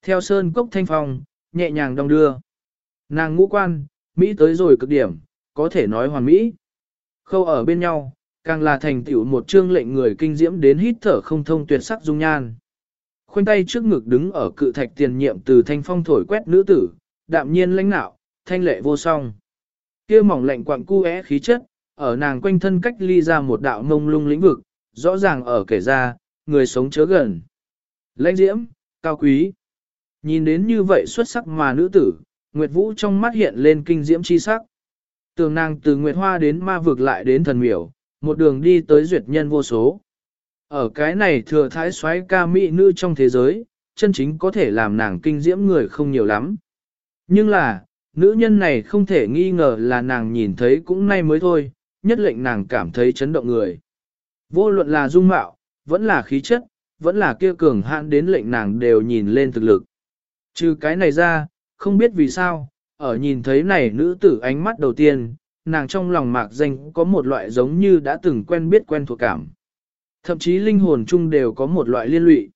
Theo sơn cốc thanh phong, nhẹ nhàng đong đưa. Nàng ngũ quan, Mỹ tới rồi cực điểm, có thể nói hoàn mỹ. Khâu ở bên nhau, càng là thành tựu một chương lệnh người kinh diễm đến hít thở không thông tuyệt sắc dung nhan. Khoanh tay trước ngực đứng ở cự thạch tiền nhiệm từ thanh phong thổi quét nữ tử, đạm nhiên lãnh nạo, thanh lệ vô song. Kia mỏng lạnh quặng cu é khí chất, ở nàng quanh thân cách ly ra một đạo mông lung lĩnh vực, rõ ràng ở kể ra, người sống chớ gần. Lãnh diễm, cao quý. Nhìn đến như vậy xuất sắc mà nữ tử, Nguyệt Vũ trong mắt hiện lên kinh diễm chi sắc. Tường nàng từ Nguyệt Hoa đến ma vực lại đến thần miểu, một đường đi tới duyệt nhân vô số. Ở cái này thừa thái xoáy ca mỹ nữ trong thế giới, chân chính có thể làm nàng kinh diễm người không nhiều lắm. Nhưng là, nữ nhân này không thể nghi ngờ là nàng nhìn thấy cũng nay mới thôi, nhất lệnh nàng cảm thấy chấn động người. Vô luận là dung mạo, vẫn là khí chất, vẫn là kia cường hạn đến lệnh nàng đều nhìn lên thực lực. Trừ cái này ra, không biết vì sao, ở nhìn thấy này nữ tử ánh mắt đầu tiên, nàng trong lòng mạc danh có một loại giống như đã từng quen biết quen thuộc cảm. Thậm chí linh hồn chung đều có một loại liên lụy.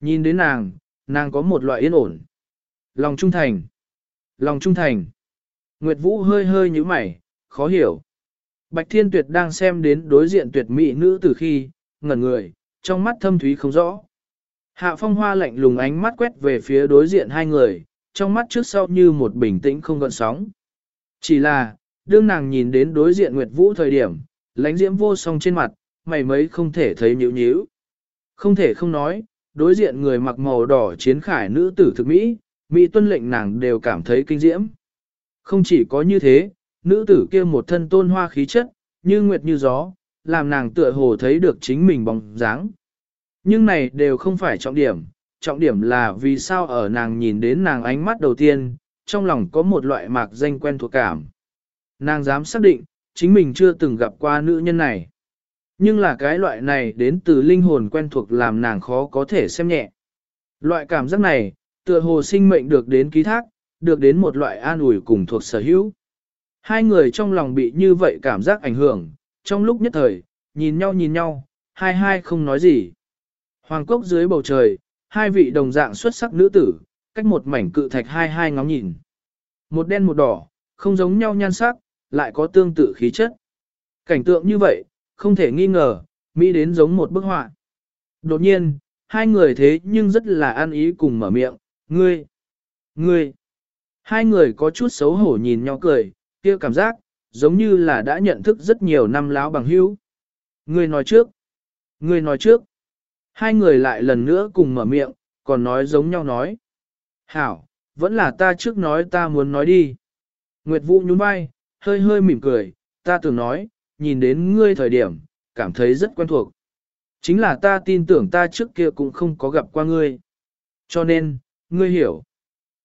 Nhìn đến nàng, nàng có một loại yên ổn. Lòng trung thành. Lòng trung thành. Nguyệt Vũ hơi hơi như mày, khó hiểu. Bạch Thiên Tuyệt đang xem đến đối diện tuyệt mỹ nữ tử khi, ngẩn người, trong mắt thâm thúy không rõ. Hạ phong hoa lạnh lùng ánh mắt quét về phía đối diện hai người, trong mắt trước sau như một bình tĩnh không gợn sóng. Chỉ là, đương nàng nhìn đến đối diện Nguyệt Vũ thời điểm, lánh diễm vô song trên mặt, mày mấy không thể thấy nhíu nhíu. Không thể không nói, đối diện người mặc màu đỏ chiến khải nữ tử thực Mỹ, Mỹ tuân lệnh nàng đều cảm thấy kinh diễm. Không chỉ có như thế, nữ tử kia một thân tôn hoa khí chất, như nguyệt như gió, làm nàng tựa hồ thấy được chính mình bóng dáng. Nhưng này đều không phải trọng điểm, trọng điểm là vì sao ở nàng nhìn đến nàng ánh mắt đầu tiên, trong lòng có một loại mạc danh quen thuộc cảm. Nàng dám xác định, chính mình chưa từng gặp qua nữ nhân này. Nhưng là cái loại này đến từ linh hồn quen thuộc làm nàng khó có thể xem nhẹ. Loại cảm giác này, tựa hồ sinh mệnh được đến ký thác, được đến một loại an ủi cùng thuộc sở hữu. Hai người trong lòng bị như vậy cảm giác ảnh hưởng, trong lúc nhất thời, nhìn nhau nhìn nhau, hai hai không nói gì. Hoàng cốc dưới bầu trời, hai vị đồng dạng xuất sắc nữ tử, cách một mảnh cự thạch hai hai ngóng nhìn. Một đen một đỏ, không giống nhau nhan sắc, lại có tương tự khí chất. Cảnh tượng như vậy, không thể nghi ngờ, Mỹ đến giống một bức họa. Đột nhiên, hai người thế nhưng rất là an ý cùng mở miệng, ngươi, ngươi. Hai người có chút xấu hổ nhìn nhau cười, kia cảm giác, giống như là đã nhận thức rất nhiều năm láo bằng hữu. Ngươi nói trước, ngươi nói trước. Hai người lại lần nữa cùng mở miệng, còn nói giống nhau nói. Hảo, vẫn là ta trước nói ta muốn nói đi. Nguyệt Vũ nhún vai, hơi hơi mỉm cười, ta tưởng nói, nhìn đến ngươi thời điểm, cảm thấy rất quen thuộc. Chính là ta tin tưởng ta trước kia cũng không có gặp qua ngươi. Cho nên, ngươi hiểu.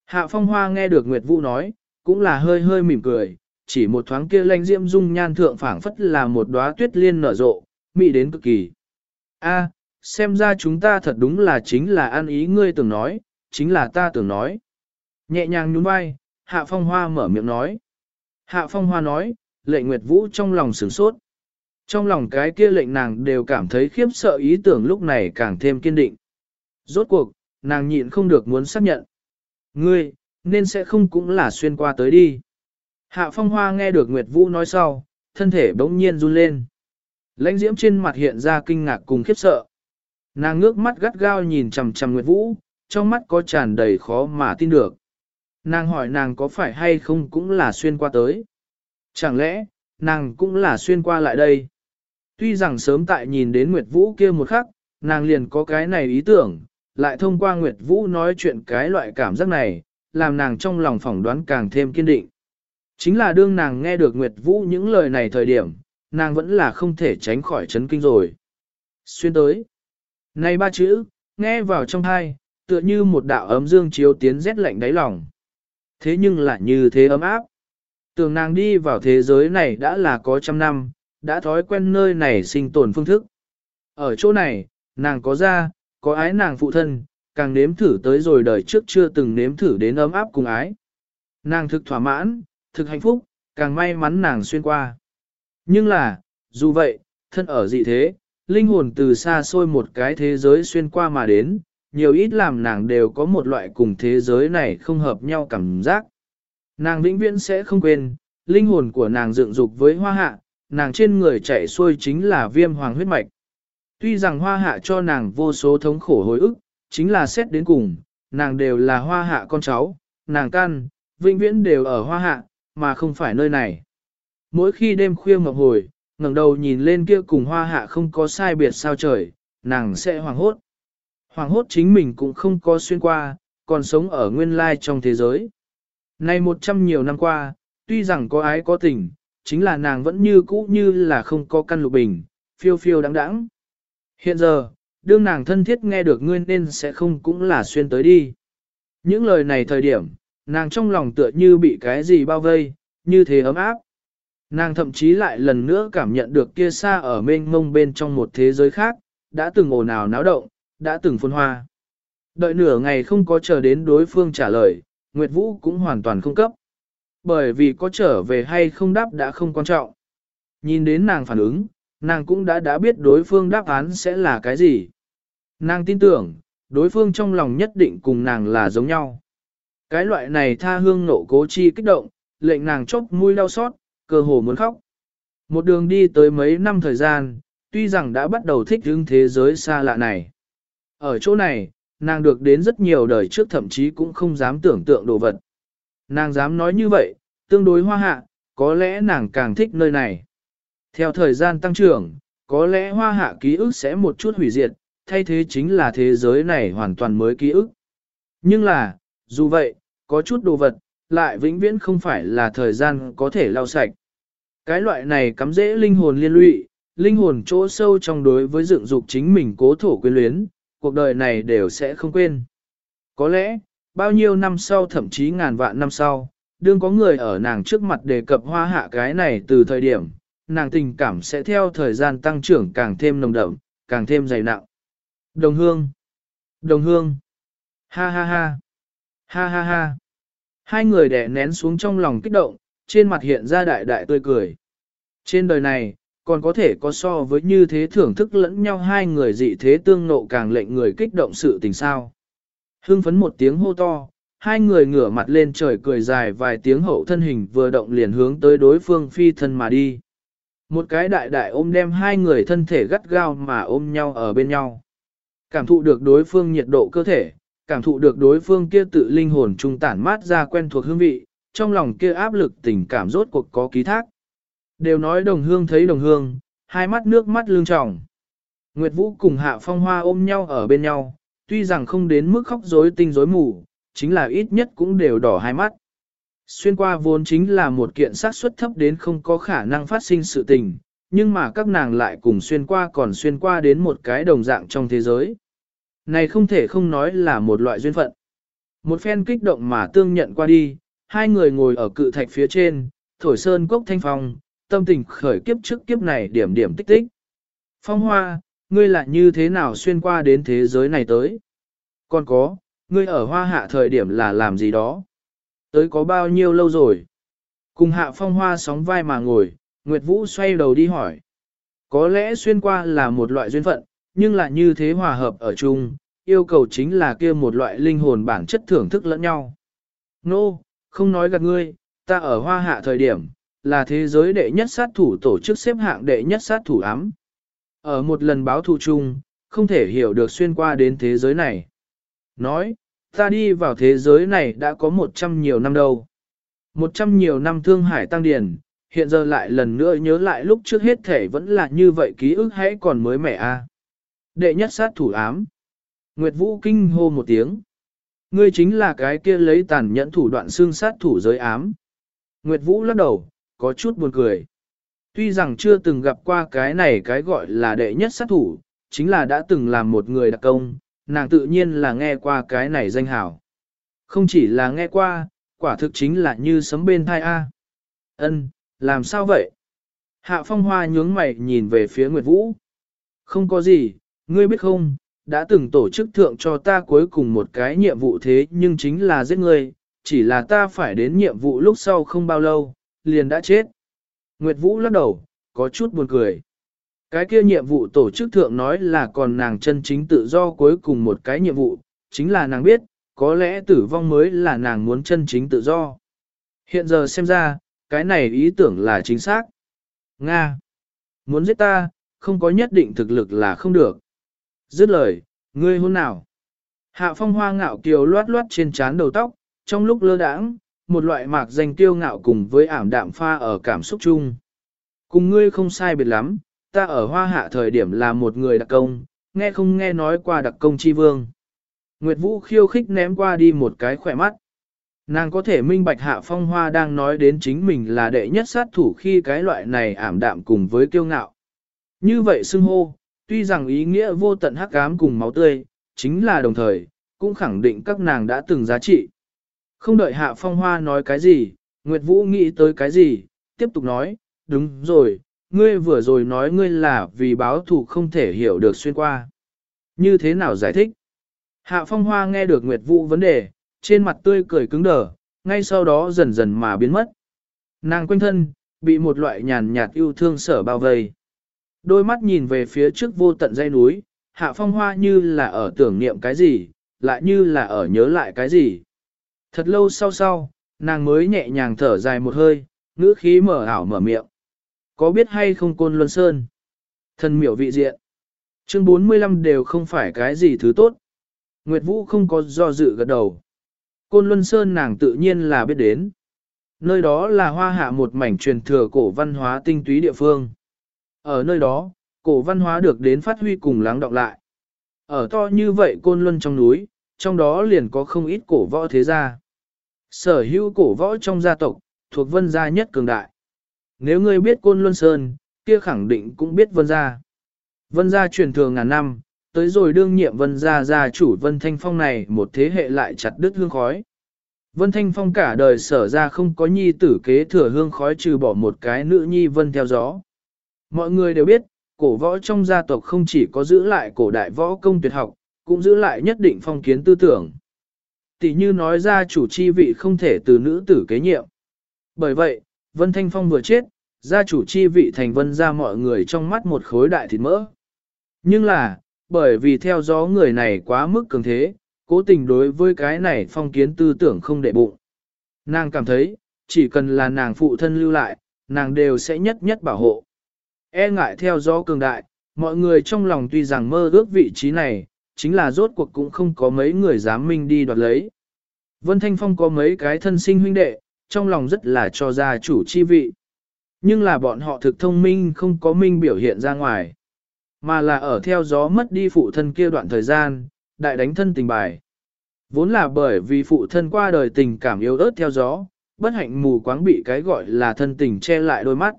Hạ Phong Hoa nghe được Nguyệt Vũ nói, cũng là hơi hơi mỉm cười, chỉ một thoáng kia lanh diễm dung nhan thượng phảng phất là một đóa tuyết liên nở rộ, mị đến cực kỳ. A, xem ra chúng ta thật đúng là chính là ăn ý ngươi tưởng nói, chính là ta tưởng nói. Nhẹ nhàng nhún vai, Hạ Phong Hoa mở miệng nói. Hạ Phong Hoa nói, lệnh Nguyệt Vũ trong lòng sửng sốt. Trong lòng cái kia lệnh nàng đều cảm thấy khiếp sợ ý tưởng lúc này càng thêm kiên định. Rốt cuộc, nàng nhịn không được muốn xác nhận. Ngươi, nên sẽ không cũng là xuyên qua tới đi. Hạ Phong Hoa nghe được Nguyệt Vũ nói sau, thân thể bỗng nhiên run lên. Lãnh diễm trên mặt hiện ra kinh ngạc cùng khiếp sợ. Nàng ngước mắt gắt gao nhìn chằm chằm Nguyệt Vũ, trong mắt có tràn đầy khó mà tin được. Nàng hỏi nàng có phải hay không cũng là xuyên qua tới. Chẳng lẽ, nàng cũng là xuyên qua lại đây. Tuy rằng sớm tại nhìn đến Nguyệt Vũ kia một khắc, nàng liền có cái này ý tưởng, lại thông qua Nguyệt Vũ nói chuyện cái loại cảm giác này, làm nàng trong lòng phỏng đoán càng thêm kiên định. Chính là đương nàng nghe được Nguyệt Vũ những lời này thời điểm, nàng vẫn là không thể tránh khỏi chấn kinh rồi. Xuyên tới. Này ba chữ, nghe vào trong thai, tựa như một đạo ấm dương chiếu tiến rét lạnh đáy lòng. Thế nhưng lại như thế ấm áp. Tưởng nàng đi vào thế giới này đã là có trăm năm, đã thói quen nơi này sinh tồn phương thức. Ở chỗ này, nàng có ra, có ái nàng phụ thân, càng nếm thử tới rồi đời trước chưa từng nếm thử đến ấm áp cùng ái. Nàng thực thỏa mãn, thực hạnh phúc, càng may mắn nàng xuyên qua. Nhưng là, dù vậy, thân ở dị thế, linh hồn từ xa xôi một cái thế giới xuyên qua mà đến, nhiều ít làm nàng đều có một loại cùng thế giới này không hợp nhau cảm giác. Nàng vĩnh viễn sẽ không quên, linh hồn của nàng dựng dục với hoa hạ, nàng trên người chạy xuôi chính là viêm hoàng huyết mạch. Tuy rằng hoa hạ cho nàng vô số thống khổ hồi ức, chính là xét đến cùng, nàng đều là hoa hạ con cháu, nàng can, vĩnh viễn đều ở hoa hạ, mà không phải nơi này. Mỗi khi đêm khuya mộng hồi, ngẩng đầu nhìn lên kia cùng hoa hạ không có sai biệt sao trời, nàng sẽ hoàng hốt. Hoàng hốt chính mình cũng không có xuyên qua, còn sống ở nguyên lai trong thế giới. Nay một trăm nhiều năm qua, tuy rằng có ái có tình, chính là nàng vẫn như cũ như là không có căn lục bình, phiêu phiêu đáng đáng. Hiện giờ, đương nàng thân thiết nghe được ngươi nên sẽ không cũng là xuyên tới đi. Những lời này thời điểm, nàng trong lòng tựa như bị cái gì bao vây, như thế ấm áp. Nàng thậm chí lại lần nữa cảm nhận được kia xa ở mênh mông bên trong một thế giới khác, đã từng ồn ào náo động, đã từng phun hoa. Đợi nửa ngày không có chờ đến đối phương trả lời, Nguyệt Vũ cũng hoàn toàn không cấp. Bởi vì có trở về hay không đáp đã không quan trọng. Nhìn đến nàng phản ứng, nàng cũng đã đã biết đối phương đáp án sẽ là cái gì. Nàng tin tưởng, đối phương trong lòng nhất định cùng nàng là giống nhau. Cái loại này tha hương nộ cố chi kích động, lệnh nàng chốc mũi đau xót, cơ hồ muốn khóc. Một đường đi tới mấy năm thời gian, tuy rằng đã bắt đầu thích hứng thế giới xa lạ này. Ở chỗ này, nàng được đến rất nhiều đời trước thậm chí cũng không dám tưởng tượng đồ vật. Nàng dám nói như vậy, tương đối hoa hạ, có lẽ nàng càng thích nơi này. Theo thời gian tăng trưởng, có lẽ hoa hạ ký ức sẽ một chút hủy diệt, thay thế chính là thế giới này hoàn toàn mới ký ức. Nhưng là, dù vậy, có chút đồ vật, lại vĩnh viễn không phải là thời gian có thể lau sạch. Cái loại này cắm dễ linh hồn liên lụy, linh hồn chỗ sâu trong đối với dựng dục chính mình cố thổ quyến luyến, cuộc đời này đều sẽ không quên. Có lẽ, bao nhiêu năm sau thậm chí ngàn vạn năm sau, đương có người ở nàng trước mặt đề cập hoa hạ cái này từ thời điểm, nàng tình cảm sẽ theo thời gian tăng trưởng càng thêm nồng đậm, càng thêm dày nặng. Đồng hương! Đồng hương! Ha ha ha! Ha ha ha! Hai người đè nén xuống trong lòng kích động, trên mặt hiện ra đại đại tươi cười. Trên đời này, còn có thể có so với như thế thưởng thức lẫn nhau hai người dị thế tương nộ càng lệnh người kích động sự tình sao. Hưng phấn một tiếng hô to, hai người ngửa mặt lên trời cười dài vài tiếng hậu thân hình vừa động liền hướng tới đối phương phi thân mà đi. Một cái đại đại ôm đem hai người thân thể gắt gao mà ôm nhau ở bên nhau. Cảm thụ được đối phương nhiệt độ cơ thể, cảm thụ được đối phương kia tự linh hồn trung tản mát ra quen thuộc hương vị, trong lòng kia áp lực tình cảm rốt cuộc có ký thác. Đều nói đồng hương thấy đồng hương, hai mắt nước mắt lương trọng. Nguyệt Vũ cùng Hạ Phong Hoa ôm nhau ở bên nhau, tuy rằng không đến mức khóc rối tinh rối mù, chính là ít nhất cũng đều đỏ hai mắt. Xuyên qua vốn chính là một kiện sát suất thấp đến không có khả năng phát sinh sự tình, nhưng mà các nàng lại cùng xuyên qua còn xuyên qua đến một cái đồng dạng trong thế giới. Này không thể không nói là một loại duyên phận. Một phen kích động mà tương nhận qua đi, hai người ngồi ở cự thạch phía trên, thổi sơn cốc thanh phong, tâm tình khởi kiếp trước kiếp này điểm điểm tích tích. Phong hoa, ngươi lại như thế nào xuyên qua đến thế giới này tới? Còn có, ngươi ở hoa hạ thời điểm là làm gì đó? Tới có bao nhiêu lâu rồi? Cùng hạ phong hoa sóng vai mà ngồi, Nguyệt Vũ xoay đầu đi hỏi. Có lẽ xuyên qua là một loại duyên phận, nhưng là như thế hòa hợp ở chung, yêu cầu chính là kia một loại linh hồn bản chất thưởng thức lẫn nhau. Nô, no, không nói gạt ngươi, ta ở hoa hạ thời điểm, là thế giới đệ nhất sát thủ tổ chức xếp hạng đệ nhất sát thủ ám. Ở một lần báo thù chung, không thể hiểu được xuyên qua đến thế giới này. Nói, ta đi vào thế giới này đã có một trăm nhiều năm đâu. Một trăm nhiều năm thương hải tăng điển, hiện giờ lại lần nữa nhớ lại lúc trước hết thể vẫn là như vậy ký ức hãy còn mới mẻ a. Đệ nhất sát thủ ám. Nguyệt Vũ kinh hô một tiếng. Ngươi chính là cái kia lấy tàn nhẫn thủ đoạn xương sát thủ giới ám. Nguyệt Vũ lắc đầu, có chút buồn cười. Tuy rằng chưa từng gặp qua cái này cái gọi là đệ nhất sát thủ, chính là đã từng làm một người đặc công, nàng tự nhiên là nghe qua cái này danh hảo. Không chỉ là nghe qua, quả thực chính là như sấm bên thai A. Ân, làm sao vậy? Hạ phong hoa nhướng mày nhìn về phía Nguyệt Vũ. Không có gì, ngươi biết không, đã từng tổ chức thượng cho ta cuối cùng một cái nhiệm vụ thế nhưng chính là giết ngươi, chỉ là ta phải đến nhiệm vụ lúc sau không bao lâu, liền đã chết. Nguyệt Vũ lắc đầu, có chút buồn cười. Cái kia nhiệm vụ tổ chức thượng nói là còn nàng chân chính tự do cuối cùng một cái nhiệm vụ, chính là nàng biết, có lẽ tử vong mới là nàng muốn chân chính tự do. Hiện giờ xem ra, cái này ý tưởng là chính xác. Nga. Muốn giết ta, không có nhất định thực lực là không được. Dứt lời, ngươi hôn nào? Hạ phong hoa ngạo kiều loát loát trên trán đầu tóc, trong lúc lơ đãng, một loại mạc danh kiêu ngạo cùng với ảm đạm pha ở cảm xúc chung. Cùng ngươi không sai biệt lắm, ta ở hoa hạ thời điểm là một người đặc công, nghe không nghe nói qua đặc công chi vương. Nguyệt Vũ khiêu khích ném qua đi một cái khỏe mắt. Nàng có thể minh bạch hạ phong hoa đang nói đến chính mình là đệ nhất sát thủ khi cái loại này ảm đạm cùng với kiêu ngạo. Như vậy xưng hô, tuy rằng ý nghĩa vô tận hắc ám cùng máu tươi, chính là đồng thời, cũng khẳng định các nàng đã từng giá trị. Không đợi hạ phong hoa nói cái gì, Nguyệt Vũ nghĩ tới cái gì, tiếp tục nói, đúng rồi, ngươi vừa rồi nói ngươi là vì báo thù không thể hiểu được xuyên qua. Như thế nào giải thích? Hạ phong hoa nghe được Nguyệt Vũ vấn đề, trên mặt tươi cười cứng đờ, ngay sau đó dần dần mà biến mất. Nàng quanh thân, bị một loại nhàn nhạt yêu thương sở bao vây. Đôi mắt nhìn về phía trước vô tận dây núi, hạ phong hoa như là ở tưởng niệm cái gì, lại như là ở nhớ lại cái gì. Thật lâu sau sau, nàng mới nhẹ nhàng thở dài một hơi, ngữ khí mở ảo mở miệng. Có biết hay không côn luân sơn? Thần miểu vị diện. Chương 45 đều không phải cái gì thứ tốt. Nguyệt Vũ không có do dự gật đầu. Côn Luân Sơn nàng tự nhiên là biết đến. Nơi đó là hoa hạ một mảnh truyền thừa cổ văn hóa tinh túy địa phương. Ở nơi đó, cổ văn hóa được đến phát huy cùng lắng đọng lại. Ở to như vậy Côn Luân trong núi, trong đó liền có không ít cổ võ thế gia. Sở hữu cổ võ trong gia tộc, thuộc vân gia nhất cường đại. Nếu ngươi biết Côn Luân Sơn, kia khẳng định cũng biết vân gia. Vân gia truyền thừa ngàn năm, tới rồi đương nhiệm vân gia gia chủ vân thanh phong này một thế hệ lại chặt đứt hương khói. Vân thanh phong cả đời sở ra không có nhi tử kế thừa hương khói trừ bỏ một cái nữ nhi vân theo gió. Mọi người đều biết, cổ võ trong gia tộc không chỉ có giữ lại cổ đại võ công tuyệt học, cũng giữ lại nhất định phong kiến tư tưởng. Tỷ như nói ra chủ chi vị không thể từ nữ tử kế nhiệm. Bởi vậy, Vân Thanh Phong vừa chết, gia chủ chi vị thành vân ra mọi người trong mắt một khối đại thịt mỡ. Nhưng là, bởi vì theo gió người này quá mức cường thế, cố tình đối với cái này phong kiến tư tưởng không đệ bụng. Nàng cảm thấy, chỉ cần là nàng phụ thân lưu lại, nàng đều sẽ nhất nhất bảo hộ. E ngại theo gió cường đại, mọi người trong lòng tuy rằng mơ ước vị trí này, chính là rốt cuộc cũng không có mấy người dám minh đi đoạt lấy. Vân Thanh Phong có mấy cái thân sinh huynh đệ, trong lòng rất là cho gia chủ chi vị. Nhưng là bọn họ thực thông minh không có minh biểu hiện ra ngoài. Mà là ở theo gió mất đi phụ thân kia đoạn thời gian, đại đánh thân tình bài. Vốn là bởi vì phụ thân qua đời tình cảm yếu ớt theo gió, bất hạnh mù quáng bị cái gọi là thân tình che lại đôi mắt.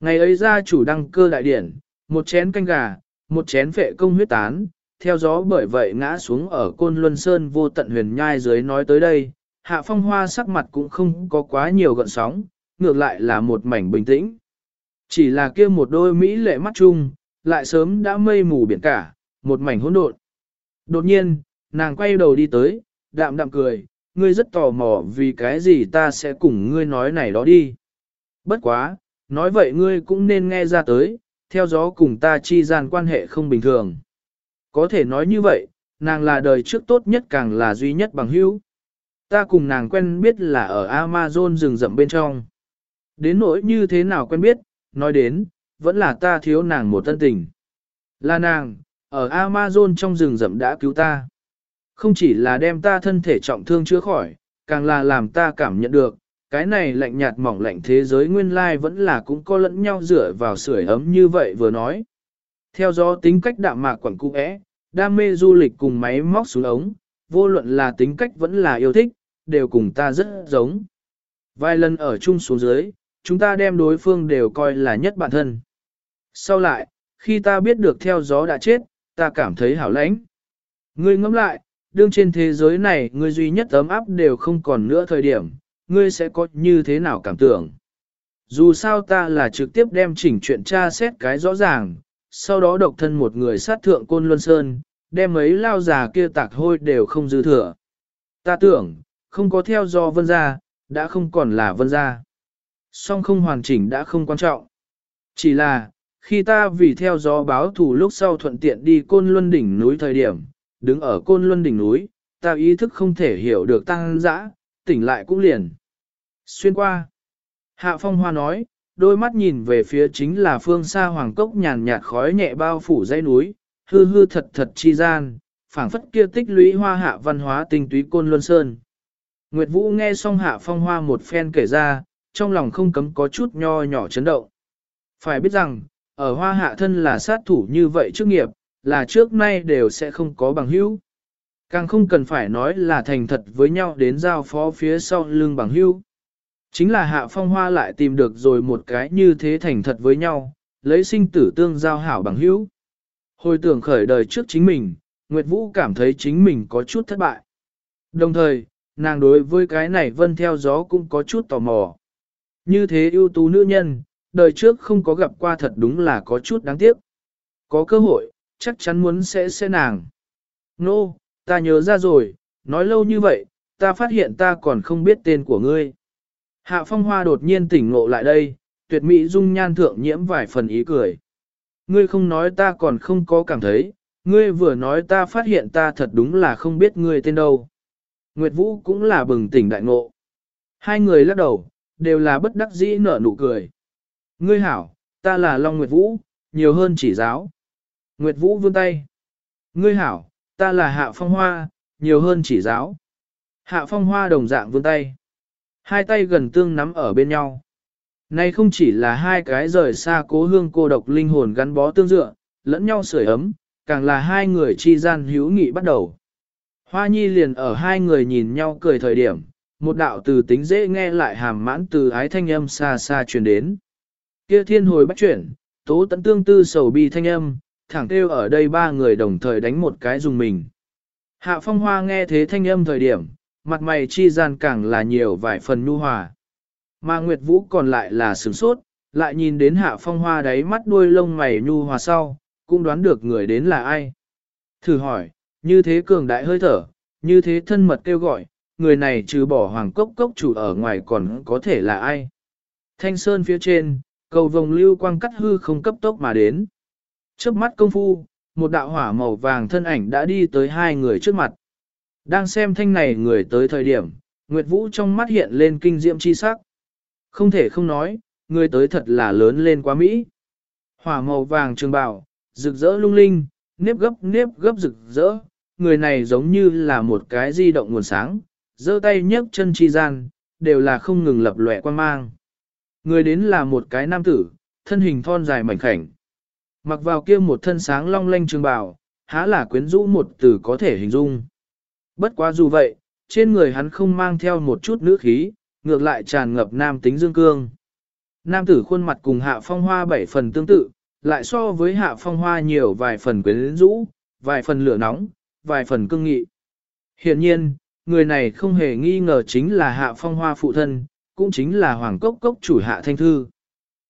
Ngày ấy gia chủ đăng cơ đại điển, một chén canh gà, một chén phệ công huyết tán, theo gió bởi vậy ngã xuống ở côn luân sơn vô tận huyền nhai dưới nói tới đây, hạ phong hoa sắc mặt cũng không có quá nhiều gợn sóng, ngược lại là một mảnh bình tĩnh. Chỉ là kia một đôi mỹ lệ mắt chung, lại sớm đã mây mù biển cả, một mảnh hỗn độn. Đột nhiên, nàng quay đầu đi tới, đạm đạm cười, ngươi rất tò mò vì cái gì ta sẽ cùng ngươi nói này đó đi. Bất quá, nói vậy ngươi cũng nên nghe ra tới, theo gió cùng ta chi gian quan hệ không bình thường. Có thể nói như vậy, nàng là đời trước tốt nhất càng là duy nhất bằng hữu. Ta cùng nàng quen biết là ở Amazon rừng rậm bên trong. Đến nỗi như thế nào quen biết, nói đến, vẫn là ta thiếu nàng một tân tình. Là nàng, ở Amazon trong rừng rậm đã cứu ta. Không chỉ là đem ta thân thể trọng thương chữa khỏi, càng là làm ta cảm nhận được, cái này lạnh nhạt mỏng lạnh thế giới nguyên lai vẫn là cũng có lẫn nhau dựa vào sưởi ấm như vậy vừa nói. Theo do tính cách đạm mạc quẩn cung ẽ, đam mê du lịch cùng máy móc xuống ống, vô luận là tính cách vẫn là yêu thích, đều cùng ta rất giống. Vài lần ở chung xuống dưới, chúng ta đem đối phương đều coi là nhất bản thân. Sau lại, khi ta biết được theo gió đã chết, ta cảm thấy hảo lãnh. Ngươi ngẫm lại, đương trên thế giới này ngươi duy nhất ấm áp đều không còn nữa thời điểm, ngươi sẽ có như thế nào cảm tưởng. Dù sao ta là trực tiếp đem chỉnh chuyện tra xét cái rõ ràng, sau đó độc thân một người sát thượng côn luân sơn, đem mấy lao già kia tạc hôi đều không dư thừa. Ta tưởng, không có theo do vân gia, đã không còn là vân gia. Song không hoàn chỉnh đã không quan trọng. Chỉ là, khi ta vì theo gió báo thủ lúc sau thuận tiện đi côn luân đỉnh núi thời điểm, đứng ở côn luân đỉnh núi, ta ý thức không thể hiểu được tăng dã, tỉnh lại cũng liền. Xuyên qua. Hạ phong hoa nói, đôi mắt nhìn về phía chính là phương xa hoàng cốc nhàn nhạt khói nhẹ bao phủ dãy núi, hư hư thật thật chi gian, phảng phất kia tích lũy hoa hạ văn hóa tinh túy côn luân sơn. Nguyệt Vũ nghe xong hạ phong hoa một phen kể ra, trong lòng không cấm có chút nho nhỏ chấn động. Phải biết rằng, ở hoa hạ thân là sát thủ như vậy trước nghiệp, là trước nay đều sẽ không có bằng hữu. Càng không cần phải nói là thành thật với nhau đến giao phó phía sau lưng bằng hữu. Chính là hạ phong hoa lại tìm được rồi một cái như thế thành thật với nhau, lấy sinh tử tương giao hảo bằng hữu. Hồi tưởng khởi đời trước chính mình, Nguyệt Vũ cảm thấy chính mình có chút thất bại. Đồng thời, nàng đối với cái này vân theo gió cũng có chút tò mò. Như thế ưu tú nữ nhân, đời trước không có gặp qua thật đúng là có chút đáng tiếc. Có cơ hội, chắc chắn muốn sẽ sẽ nàng. Nô, no, ta nhớ ra rồi, nói lâu như vậy, ta phát hiện ta còn không biết tên của ngươi. Hạ phong hoa đột nhiên tỉnh ngộ lại đây, tuyệt mỹ dung nhan thượng nhiễm vài phần ý cười. Ngươi không nói ta còn không có cảm thấy, ngươi vừa nói ta phát hiện ta thật đúng là không biết ngươi tên đâu. Nguyệt Vũ cũng là bừng tỉnh đại ngộ. Hai người lắc đầu, đều là bất đắc dĩ nở nụ cười. Ngươi hảo, ta là Long Nguyệt Vũ, nhiều hơn chỉ giáo. Nguyệt Vũ vươn tay. Ngươi hảo, ta là Hạ Phong Hoa, nhiều hơn chỉ giáo. Hạ Phong Hoa đồng dạng vươn tay. Hai tay gần tương nắm ở bên nhau. nay không chỉ là hai cái rời xa cố hương cô độc linh hồn gắn bó tương dựa, lẫn nhau sưởi ấm, càng là hai người chi gian hữu nghị bắt đầu. Hoa nhi liền ở hai người nhìn nhau cười thời điểm, một đạo từ tính dễ nghe lại hàm mãn từ ái thanh âm xa xa truyền đến. Kia thiên hồi bắt chuyển, tố tận tương tư sầu bi thanh âm, thẳng kêu ở đây ba người đồng thời đánh một cái dùng mình. Hạ phong hoa nghe thế thanh âm thời điểm, mặt mày chi gian càng là nhiều vài phần nhu hòa. Mà Nguyệt Vũ còn lại là sửng sốt, lại nhìn đến hạ phong hoa đáy mắt đuôi lông mày nhu hòa sau, cũng đoán được người đến là ai. Thử hỏi, như thế cường đại hơi thở, như thế thân mật kêu gọi, người này trừ bỏ hoàng cốc cốc chủ ở ngoài còn có thể là ai. Thanh sơn phía trên, cầu vồng lưu quang cắt hư không cấp tốc mà đến. Trước mắt công phu, một đạo hỏa màu vàng thân ảnh đã đi tới hai người trước mặt. Đang xem thanh này người tới thời điểm, Nguyệt Vũ trong mắt hiện lên kinh diệm chi sắc. Không thể không nói, người tới thật là lớn lên quá Mỹ. Hỏa màu vàng trường bào, rực rỡ lung linh, nếp gấp nếp gấp rực rỡ, người này giống như là một cái di động nguồn sáng, giơ tay nhấc chân chi gian, đều là không ngừng lập lòe quan mang. Người đến là một cái nam tử, thân hình thon dài mảnh khảnh. Mặc vào kia một thân sáng long lanh trường bào, há là quyến rũ một từ có thể hình dung. Bất quá dù vậy, trên người hắn không mang theo một chút nữ khí, ngược lại tràn ngập nam tính dương cương. Nam tử khuôn mặt cùng hạ phong hoa bảy phần tương tự, lại so với hạ phong hoa nhiều vài phần quyến rũ, vài phần lửa nóng, vài phần cương nghị. Hiện nhiên, người này không hề nghi ngờ chính là hạ phong hoa phụ thân, cũng chính là hoàng cốc cốc chủ hạ thanh thư.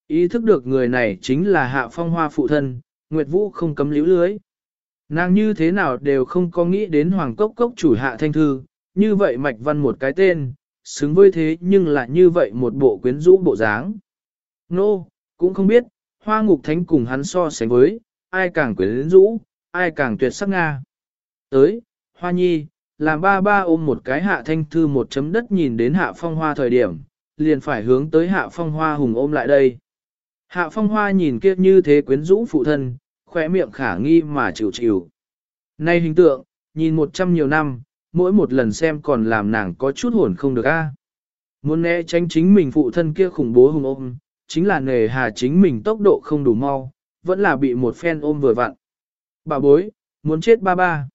Ý thức được người này chính là hạ phong hoa phụ thân, Nguyệt Vũ không cấm liễu lưới. Nàng như thế nào đều không có nghĩ đến hoàng cốc cốc chủ hạ thanh thư, như vậy mạch văn một cái tên, xứng với thế nhưng lại như vậy một bộ quyến rũ bộ dáng. Nô, no, cũng không biết, hoa ngục thánh cùng hắn so sánh với, ai càng quyến rũ, ai càng tuyệt sắc Nga. Tới, hoa nhi, làm ba ba ôm một cái hạ thanh thư một chấm đất nhìn đến hạ phong hoa thời điểm, liền phải hướng tới hạ phong hoa hùng ôm lại đây. Hạ phong hoa nhìn kia như thế quyến rũ phụ thân, khóe miệng khả nghi mà chịu chịu. Nay hình tượng, nhìn một trăm nhiều năm, mỗi một lần xem còn làm nàng có chút hồn không được a. À? Muốn né tránh chính mình phụ thân kia khủng bố hùng ôm, chính là nề hà chính mình tốc độ không đủ mau, vẫn là bị một phen ôm vừa vặn. Bà bối, muốn chết ba ba.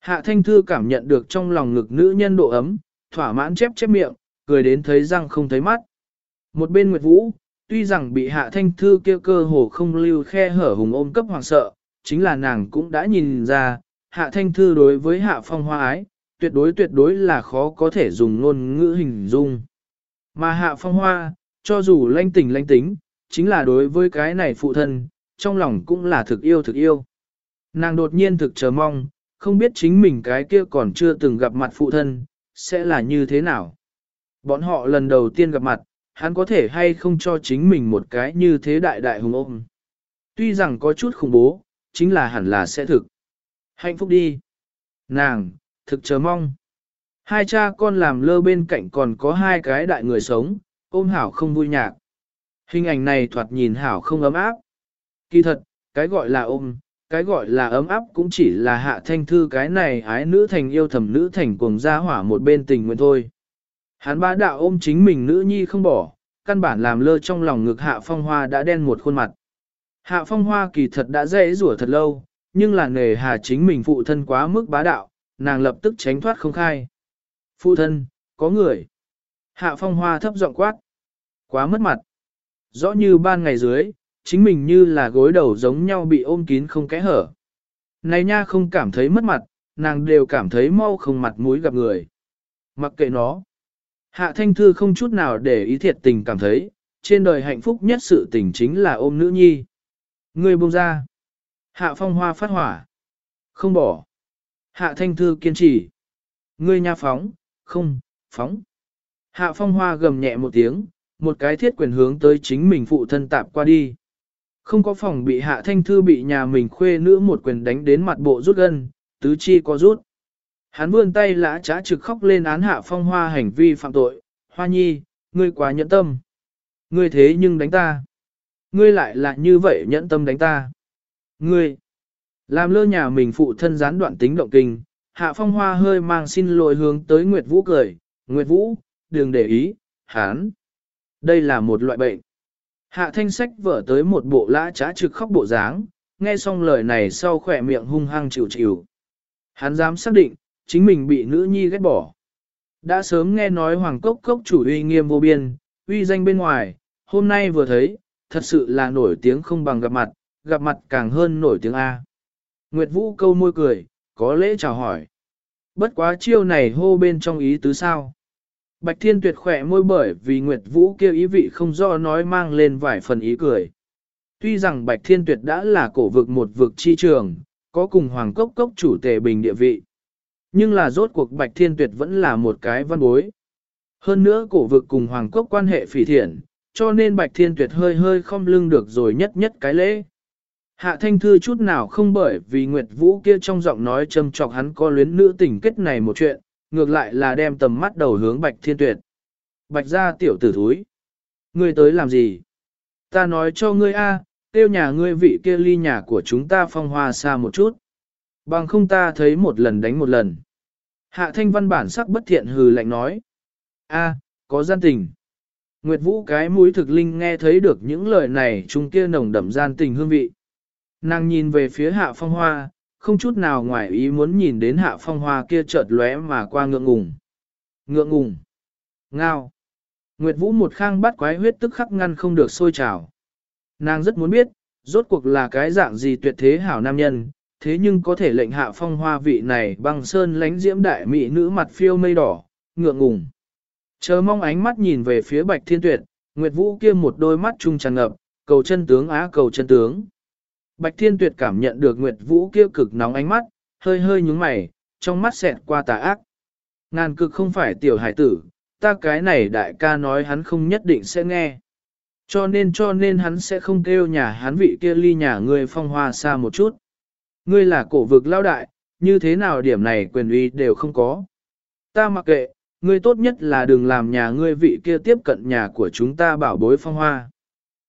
Hạ thanh thư cảm nhận được trong lòng ngực nữ nhân độ ấm, thỏa mãn chép chép miệng, cười đến thấy răng không thấy mắt. Một bên Nguyệt Vũ, tuy rằng bị hạ thanh thư kia cơ hồ không lưu khe hở hùng ôm cấp hoàng sợ, chính là nàng cũng đã nhìn ra, hạ thanh thư đối với hạ phong hoa ái, tuyệt đối tuyệt đối là khó có thể dùng ngôn ngữ hình dung. Mà hạ phong hoa, cho dù lanh tình lanh tính, chính là đối với cái này phụ thân, trong lòng cũng là thực yêu thực yêu. Nàng đột nhiên thực chờ mong, không biết chính mình cái kia còn chưa từng gặp mặt phụ thân, sẽ là như thế nào. Bọn họ lần đầu tiên gặp mặt, hắn có thể hay không cho chính mình một cái như thế đại đại hùng ôm. Tuy rằng có chút khủng bố, chính là hẳn là sẽ thực. Hạnh phúc đi. Nàng, thực chờ mong. Hai cha con làm lơ bên cạnh còn có hai cái đại người sống, ôm hảo không vui nhạc. Hình ảnh này thoạt nhìn hảo không ấm áp. Kỳ thật, cái gọi là ôm, cái gọi là ấm áp cũng chỉ là hạ thanh thư cái này ái nữ thành yêu thầm nữ thành cuồng gia hỏa một bên tình nguyện thôi. Hắn bá đạo ôm chính mình nữ nhi không bỏ, căn bản làm lơ trong lòng ngực hạ phong hoa đã đen một khuôn mặt. Hạ phong hoa kỳ thật đã dễ rủa thật lâu, nhưng là nề hà chính mình phụ thân quá mức bá đạo, nàng lập tức tránh thoát không khai. Phụ thân, có người. Hạ phong hoa thấp giọng quát. Quá mất mặt. Rõ như ban ngày dưới, chính mình như là gối đầu giống nhau bị ôm kín không kẽ hở. Này nha không cảm thấy mất mặt, nàng đều cảm thấy mau không mặt mũi gặp người. Mặc kệ nó. Hạ thanh thư không chút nào để ý thiệt tình cảm thấy, trên đời hạnh phúc nhất sự tình chính là ôm nữ nhi. Người buông ra. Hạ phong hoa phát hỏa. Không bỏ. Hạ thanh thư kiên trì. Ngươi nha phóng, không, phóng. Hạ phong hoa gầm nhẹ một tiếng, một cái thiết quyền hướng tới chính mình phụ thân tạp qua đi. Không có phòng bị hạ thanh thư bị nhà mình khuê nữ một quyền đánh đến mặt bộ rút gân, tứ chi có rút. Hắn vươn tay lã trá trực khóc lên án hạ phong hoa hành vi phạm tội, hoa nhi, ngươi quá nhẫn tâm. Ngươi thế nhưng đánh ta. Ngươi lại là như vậy nhẫn tâm đánh ta. Ngươi, làm lơ nhà mình phụ thân gián đoạn tính động kinh, hạ phong hoa hơi mang xin lỗi hướng tới Nguyệt Vũ cười, Nguyệt Vũ, đừng để ý, hán. Đây là một loại bệnh. Hạ thanh sách vở tới một bộ lã trá trực khóc bộ dáng, nghe xong lời này sau khỏe miệng hung hăng chịu chịu. Hắn dám xác định, chính mình bị nữ nhi ghét bỏ. Đã sớm nghe nói Hoàng Cốc Cốc chủ uy nghiêm vô biên, uy danh bên ngoài, hôm nay vừa thấy, thật sự là nổi tiếng không bằng gặp mặt, gặp mặt càng hơn nổi tiếng A. Nguyệt Vũ câu môi cười, có lễ chào hỏi. Bất quá chiêu này hô bên trong ý tứ sao. Bạch Thiên Tuyệt khỏe môi bởi vì Nguyệt Vũ kêu ý vị không do nói mang lên vài phần ý cười. Tuy rằng Bạch Thiên Tuyệt đã là cổ vực một vực chi trường, có cùng Hoàng Cốc Cốc chủ tề bình địa vị. Nhưng là rốt cuộc Bạch Thiên Tuyệt vẫn là một cái văn bối. Hơn nữa cổ vực cùng Hoàng quốc quan hệ phỉ thiện, cho nên Bạch Thiên Tuyệt hơi hơi không lưng được rồi nhất nhất cái lễ. Hạ Thanh Thư chút nào không bởi vì Nguyệt Vũ kia trong giọng nói châm chọc hắn có luyến nữ tình kết này một chuyện, ngược lại là đem tầm mắt đầu hướng Bạch Thiên Tuyệt. Bạch ra tiểu tử thúi. Ngươi tới làm gì? Ta nói cho ngươi a, tiêu nhà ngươi vị kia ly nhà của chúng ta phong hoa xa một chút. Bằng không ta thấy một lần đánh một lần. Hạ thanh văn bản sắc bất thiện hừ lạnh nói. a có gian tình. Nguyệt Vũ cái mũi thực linh nghe thấy được những lời này chúng kia nồng đậm gian tình hương vị. Nàng nhìn về phía hạ phong hoa, không chút nào ngoài ý muốn nhìn đến hạ phong hoa kia chợt lóe mà qua ngượng ngùng. Ngượng ngùng. Ngao. Nguyệt Vũ một khang bắt quái huyết tức khắc ngăn không được sôi trào. Nàng rất muốn biết, rốt cuộc là cái dạng gì tuyệt thế hảo nam nhân, thế nhưng có thể lệnh hạ phong hoa vị này băng sơn lánh diễm đại mỹ nữ mặt phiêu mây đỏ, ngượng ngùng. Chờ mong ánh mắt nhìn về phía bạch thiên tuyệt, Nguyệt Vũ kia một đôi mắt trung tràn ngập, cầu chân tướng á cầu chân tướng. Bạch thiên tuyệt cảm nhận được Nguyệt Vũ kia cực nóng ánh mắt, hơi hơi nhúng mày, trong mắt xẹt qua tà ác. Ngàn cực không phải tiểu hải tử, ta cái này đại ca nói hắn không nhất định sẽ nghe. Cho nên cho nên hắn sẽ không kêu nhà hắn vị kia ly nhà người phong hoa xa một chút. Ngươi là cổ vực lao đại, như thế nào điểm này quyền uy đều không có. Ta mặc kệ, ngươi tốt nhất là đừng làm nhà ngươi vị kia tiếp cận nhà của chúng ta bảo bối phong hoa.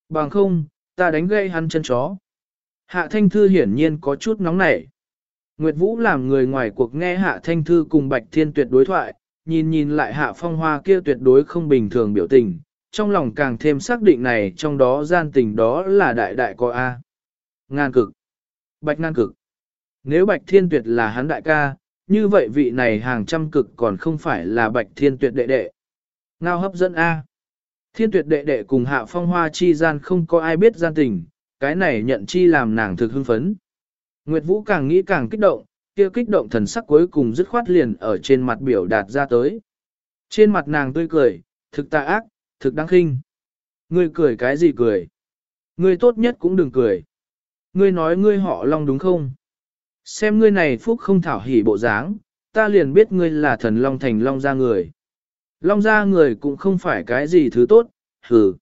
Bằng không, ta đánh gây hắn chân chó. Hạ Thanh Thư hiển nhiên có chút nóng nảy. Nguyệt Vũ làm người ngoài cuộc nghe Hạ Thanh Thư cùng Bạch Thiên tuyệt đối thoại, nhìn nhìn lại Hạ Phong Hoa kia tuyệt đối không bình thường biểu tình, trong lòng càng thêm xác định này trong đó gian tình đó là đại đại có A. Ngan cực. Bạch ngan cực. Nếu Bạch Thiên Tuyệt là hắn đại ca, như vậy vị này hàng trăm cực còn không phải là Bạch Thiên Tuyệt đệ đệ. Ngao hấp dẫn A. Thiên Tuyệt đệ đệ cùng Hạ Phong Hoa chi gian không có ai biết gian tình, cái này nhận chi làm nàng thực hưng phấn. Nguyệt Vũ càng nghĩ càng kích động, kia kích động thần sắc cuối cùng dứt khoát liền ở trên mặt biểu đạt ra tới. Trên mặt nàng tươi cười, thực tà ác, thực đáng khinh. Ngươi cười cái gì cười? Ngươi tốt nhất cũng đừng cười. Ngươi nói ngươi họ long đúng không? Xem ngươi này phúc không thảo hỉ bộ dáng, ta liền biết ngươi là thần long thành long gia người. Long gia người cũng không phải cái gì thứ tốt, hừ.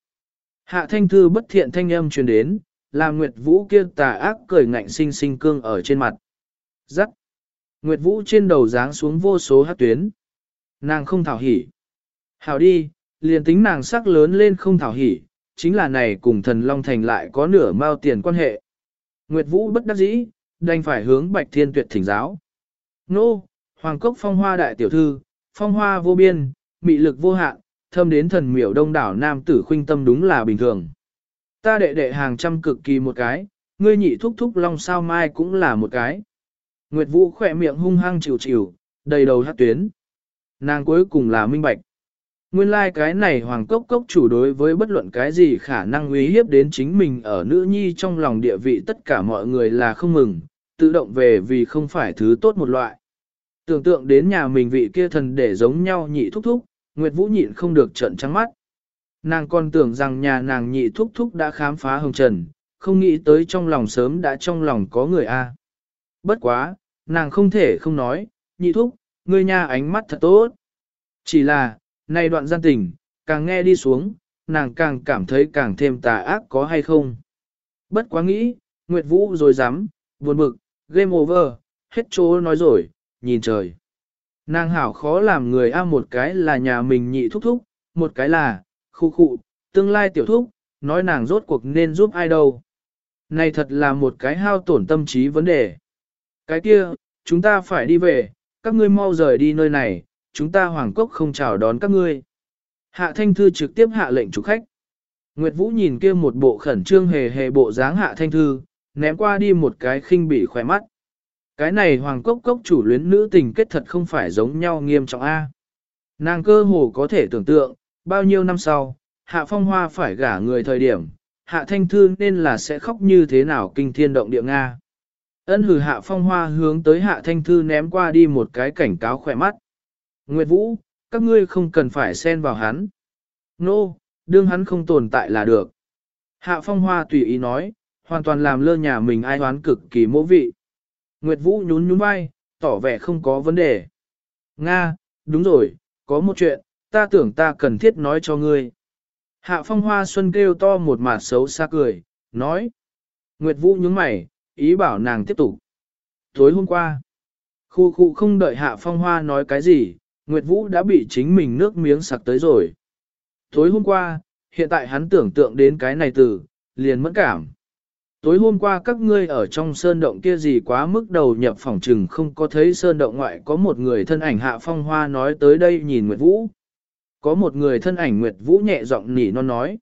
Hạ thanh thư bất thiện thanh âm truyền đến, là Nguyệt Vũ kia tà ác cười ngạnh sinh sinh cương ở trên mặt. Rắc. Nguyệt Vũ trên đầu dáng xuống vô số hát tuyến. Nàng không thảo hỉ. Hảo đi, liền tính nàng sắc lớn lên không thảo hỉ, chính là này cùng thần Long Thành lại có nửa mao tiền quan hệ. Nguyệt Vũ bất đắc dĩ, đành phải hướng Bạch Thiên Tuyệt thỉnh giáo. Nô, Hoàng Cốc Phong Hoa Đại Tiểu Thư, Phong Hoa vô biên, mị lực vô hạn, thâm đến thần miểu đông đảo nam tử khuynh tâm đúng là bình thường. Ta đệ đệ hàng trăm cực kỳ một cái, ngươi nhị thúc thúc long sao mai cũng là một cái. Nguyệt Vũ khỏe miệng hung hăng chịu chịu, đầy đầu hát tuyến. Nàng cuối cùng là minh bạch. Nguyên lai like cái này hoàng cốc cốc chủ đối với bất luận cái gì khả năng uy hiếp đến chính mình ở nữ nhi trong lòng địa vị tất cả mọi người là không mừng, tự động về vì không phải thứ tốt một loại. Tưởng tượng đến nhà mình vị kia thần để giống nhau nhị thúc thúc, Nguyệt Vũ nhịn không được trận trắng mắt. Nàng còn tưởng rằng nhà nàng nhị thúc thúc đã khám phá hồng trần, không nghĩ tới trong lòng sớm đã trong lòng có người A. Bất quá, nàng không thể không nói, nhị thúc, ngươi nha ánh mắt thật tốt. Chỉ là, này đoạn gian tình, càng nghe đi xuống, nàng càng cảm thấy càng thêm tà ác có hay không. Bất quá nghĩ, Nguyệt Vũ rồi dám, buồn bực, game over, hết chỗ nói rồi, nhìn trời. Nàng hảo khó làm người A một cái là nhà mình nhị thúc thúc, một cái là, khu khu, tương lai tiểu thúc, nói nàng rốt cuộc nên giúp ai đâu. Này thật là một cái hao tổn tâm trí vấn đề. Cái kia, chúng ta phải đi về, các ngươi mau rời đi nơi này, chúng ta hoàng cốc không chào đón các ngươi. Hạ thanh thư trực tiếp hạ lệnh chủ khách. Nguyệt Vũ nhìn kia một bộ khẩn trương hề hề bộ dáng hạ thanh thư, ném qua đi một cái khinh bỉ khỏe mắt. Cái này hoàng cốc cốc chủ luyến nữ tình kết thật không phải giống nhau nghiêm trọng A. Nàng cơ hồ có thể tưởng tượng, bao nhiêu năm sau, hạ phong hoa phải gả người thời điểm, hạ thanh thư nên là sẽ khóc như thế nào kinh thiên động địa Nga. Ân hử hạ phong hoa hướng tới hạ thanh thư ném qua đi một cái cảnh cáo khỏe mắt. Nguyệt Vũ, các ngươi không cần phải xen vào hắn. Nô, no, đương hắn không tồn tại là được. Hạ phong hoa tùy ý nói, hoàn toàn làm lơ nhà mình ai hoán cực kỳ mỗ vị. Nguyệt Vũ nhún nhún vai, tỏ vẻ không có vấn đề. Nga, đúng rồi, có một chuyện, ta tưởng ta cần thiết nói cho ngươi. Hạ phong hoa xuân kêu to một mặt xấu xa cười, nói. Nguyệt Vũ nhướng mày, ý bảo nàng tiếp tục. Tối hôm qua, khu khu không đợi hạ phong hoa nói cái gì, Nguyệt Vũ đã bị chính mình nước miếng sặc tới rồi. Tối hôm qua, hiện tại hắn tưởng tượng đến cái này từ, liền mẫn cảm. Tối hôm qua các ngươi ở trong sơn động kia gì quá mức đầu nhập phòng trừng không có thấy sơn động ngoại có một người thân ảnh hạ phong hoa nói tới đây nhìn Nguyệt Vũ. Có một người thân ảnh Nguyệt Vũ nhẹ giọng nỉ non nói.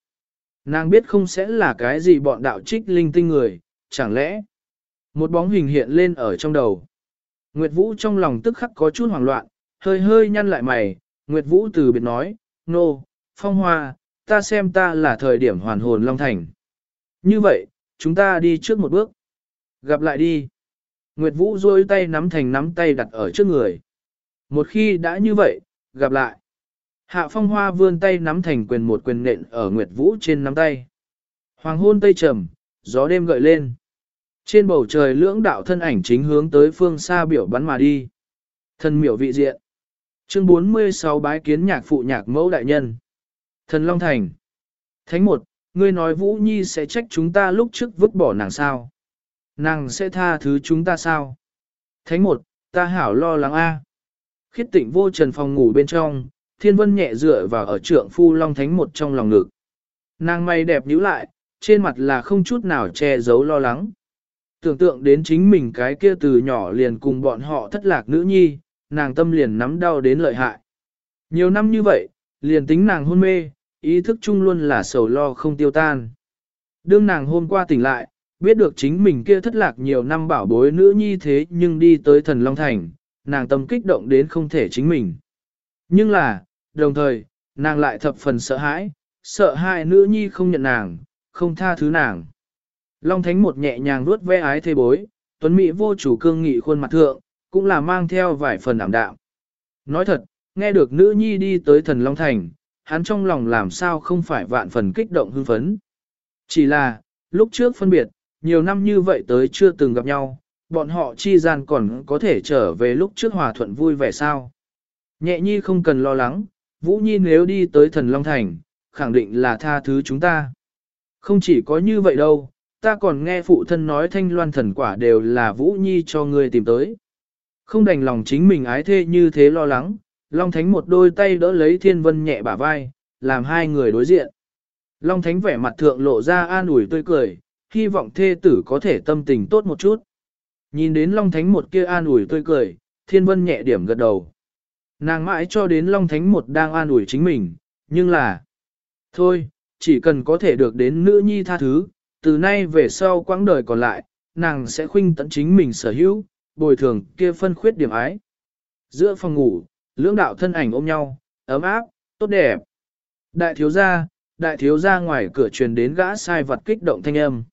Nàng biết không sẽ là cái gì bọn đạo trích linh tinh người, chẳng lẽ một bóng hình hiện lên ở trong đầu. Nguyệt Vũ trong lòng tức khắc có chút hoảng loạn, hơi hơi nhăn lại mày, Nguyệt Vũ từ biệt nói, nô, no, phong hoa, ta xem ta là thời điểm hoàn hồn Long Thành. Như vậy, chúng ta đi trước một bước. Gặp lại đi. Nguyệt Vũ rôi tay nắm thành nắm tay đặt ở trước người. Một khi đã như vậy, gặp lại. Hạ phong hoa vươn tay nắm thành quyền một quyền nện ở Nguyệt Vũ trên nắm tay. Hoàng hôn tây trầm, gió đêm gợi lên. Trên bầu trời lưỡng đạo thân ảnh chính hướng tới phương xa biểu bắn mà đi. Thần miểu vị diện. Chương 46 bái kiến nhạc phụ nhạc mẫu đại nhân. Thần Long Thành. Thánh một, ngươi nói Vũ Nhi sẽ trách chúng ta lúc trước vứt bỏ nàng sao? Nàng sẽ tha thứ chúng ta sao? Thánh một, ta hảo lo lắng a. Khiết tịnh vô trần phòng ngủ bên trong, thiên vân nhẹ dựa vào ở trượng phu Long Thánh một trong lòng ngực. Nàng mày đẹp nhíu lại, trên mặt là không chút nào che giấu lo lắng. Tưởng tượng đến chính mình cái kia từ nhỏ liền cùng bọn họ thất lạc nữ nhi, nàng tâm liền nắm đau đến lợi hại. Nhiều năm như vậy, liền tính nàng hôn mê, ý thức chung luôn là sầu lo không tiêu tan. Đương nàng hôm qua tỉnh lại, biết được chính mình kia thất lạc nhiều năm bảo bối nữ nhi thế nhưng đi tới thần Long Thành, nàng tâm kích động đến không thể chính mình. Nhưng là, đồng thời, nàng lại thập phần sợ hãi, sợ hai nữ nhi không nhận nàng, không tha thứ nàng. Long Thánh một nhẹ nhàng vuốt ve ái thê bối, tuấn mỹ vô chủ cương nghị khuôn mặt thượng, cũng là mang theo vài phần ảm đạm. Nói thật, nghe được nữ nhi đi tới thần Long Thành, hắn trong lòng làm sao không phải vạn phần kích động hưng phấn. Chỉ là, lúc trước phân biệt, nhiều năm như vậy tới chưa từng gặp nhau, bọn họ chi gian còn có thể trở về lúc trước hòa thuận vui vẻ sao. Nhẹ nhi không cần lo lắng, Vũ Nhi nếu đi tới thần Long Thành, khẳng định là tha thứ chúng ta. Không chỉ có như vậy đâu, ta còn nghe phụ thân nói thanh loan thần quả đều là Vũ Nhi cho ngươi tìm tới. Không đành lòng chính mình ái thê như thế lo lắng, Long Thánh một đôi tay đỡ lấy Thiên Vân nhẹ bả vai, làm hai người đối diện. Long Thánh vẻ mặt thượng lộ ra an ủi tươi cười, hy vọng thê tử có thể tâm tình tốt một chút. Nhìn đến Long Thánh một kia an ủi tươi cười, Thiên Vân nhẹ điểm gật đầu. Nàng mãi cho đến Long Thánh một đang an ủi chính mình, nhưng là... Thôi, chỉ cần có thể được đến nữ nhi tha thứ, từ nay về sau quãng đời còn lại, nàng sẽ khuynh tận chính mình sở hữu, bồi thường kia phân khuyết điểm ái. Giữa phòng ngủ, lưỡng đạo thân ảnh ôm nhau, ấm áp, tốt đẹp. Đại thiếu gia, đại thiếu gia ngoài cửa truyền đến gã sai vật kích động thanh âm.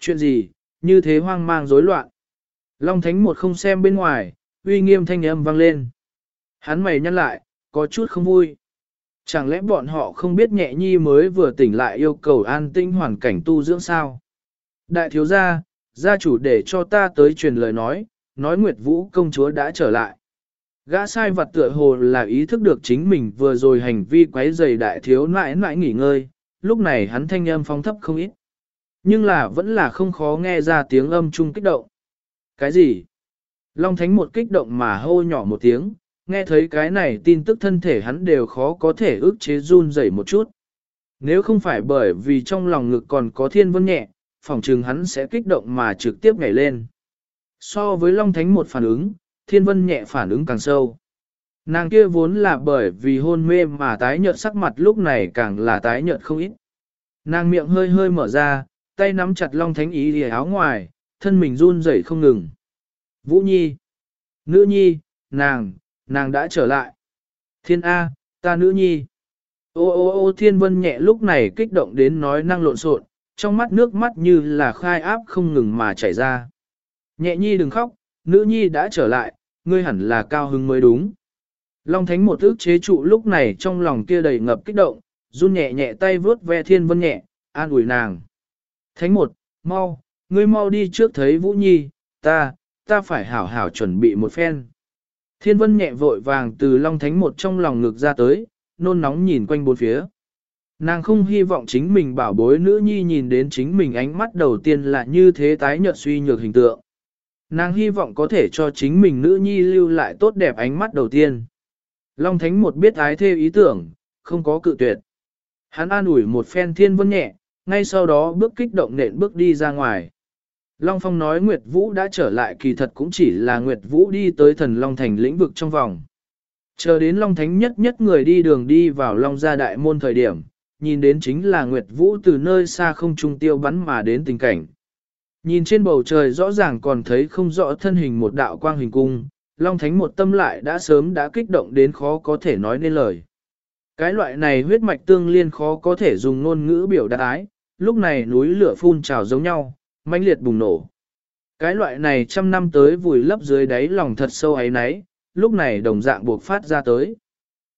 Chuyện gì, như thế hoang mang rối loạn. Long Thánh một không xem bên ngoài, uy nghiêm thanh âm vang lên. Hắn mày nhăn lại, có chút không vui. Chẳng lẽ bọn họ không biết nhẹ nhi mới vừa tỉnh lại yêu cầu an tinh hoàn cảnh tu dưỡng sao? Đại thiếu gia, gia chủ để cho ta tới truyền lời nói, nói Nguyệt Vũ công chúa đã trở lại. Gã sai vật tựa hồ là ý thức được chính mình vừa rồi hành vi quấy rầy đại thiếu nãi nãi nghỉ ngơi, lúc này hắn thanh âm phong thấp không ít. Nhưng là vẫn là không khó nghe ra tiếng âm trung kích động. Cái gì? Long Thánh một kích động mà hô nhỏ một tiếng, nghe thấy cái này tin tức thân thể hắn đều khó có thể ước chế run rẩy một chút. Nếu không phải bởi vì trong lòng ngực còn có thiên vân nhẹ, phòng trừng hắn sẽ kích động mà trực tiếp nhảy lên. So với Long Thánh một phản ứng, thiên vân nhẹ phản ứng càng sâu. Nàng kia vốn là bởi vì hôn mê mà tái nhợt sắc mặt lúc này càng là tái nhợt không ít. Nàng miệng hơi hơi mở ra, tay nắm chặt Long Thánh ý lìa áo ngoài, thân mình run rẩy không ngừng. Vũ Nhi, Nữ Nhi, nàng, nàng đã trở lại. Thiên A, ta Nữ Nhi. Ô ô ô Thiên Vân nhẹ lúc này kích động đến nói năng lộn xộn, trong mắt nước mắt như là khai áp không ngừng mà chảy ra. Nhẹ Nhi đừng khóc, Nữ Nhi đã trở lại, ngươi hẳn là cao hứng mới đúng. Long Thánh một ước chế trụ lúc này trong lòng kia đầy ngập kích động, run nhẹ nhẹ tay vướt ve Thiên Vân nhẹ, an ủi nàng. Thánh một, mau, ngươi mau đi trước thấy Vũ Nhi, ta, ta phải hảo hảo chuẩn bị một phen. Thiên vân nhẹ vội vàng từ Long Thánh một trong lòng ngực ra tới, nôn nóng nhìn quanh bốn phía. Nàng không hy vọng chính mình bảo bối nữ nhi nhìn đến chính mình ánh mắt đầu tiên là như thế tái nhợt suy nhược hình tượng. Nàng hy vọng có thể cho chính mình nữ nhi lưu lại tốt đẹp ánh mắt đầu tiên. Long Thánh một biết ái thê ý tưởng, không có cự tuyệt. Hắn an ủi một phen thiên vân nhẹ, ngay sau đó bước kích động nện bước đi ra ngoài. Long Phong nói Nguyệt Vũ đã trở lại kỳ thật cũng chỉ là Nguyệt Vũ đi tới thần Long Thành lĩnh vực trong vòng. Chờ đến Long Thánh nhất nhất người đi đường đi vào Long gia đại môn thời điểm, nhìn đến chính là Nguyệt Vũ từ nơi xa không trung tiêu bắn mà đến tình cảnh. Nhìn trên bầu trời rõ ràng còn thấy không rõ thân hình một đạo quang hình cung, Long Thánh một tâm lại đã sớm đã kích động đến khó có thể nói nên lời. Cái loại này huyết mạch tương liên khó có thể dùng ngôn ngữ biểu đạt ái, lúc này núi lửa phun trào giống nhau, mãnh liệt bùng nổ. Cái loại này trăm năm tới vùi lấp dưới đáy lòng thật sâu ấy nấy, lúc này đồng dạng buộc phát ra tới.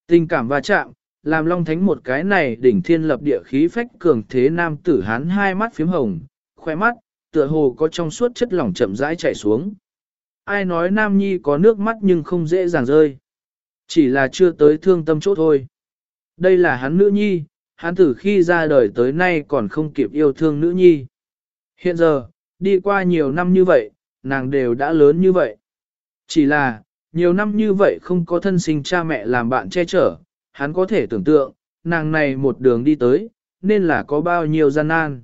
Tình cảm va chạm, làm Long Thánh một cái này đỉnh thiên lập địa khí phách cường thế nam tử hán hai mắt phím hồng, khoe mắt, tựa hồ có trong suốt chất lỏng chậm rãi chảy xuống. Ai nói nam nhi có nước mắt nhưng không dễ dàng rơi. Chỉ là chưa tới thương tâm chỗ thôi. Đây là hắn nữ nhi, hắn từ khi ra đời tới nay còn không kịp yêu thương nữ nhi. Hiện giờ, đi qua nhiều năm như vậy, nàng đều đã lớn như vậy. Chỉ là, nhiều năm như vậy không có thân sinh cha mẹ làm bạn che chở, hắn có thể tưởng tượng, nàng này một đường đi tới, nên là có bao nhiêu gian nan.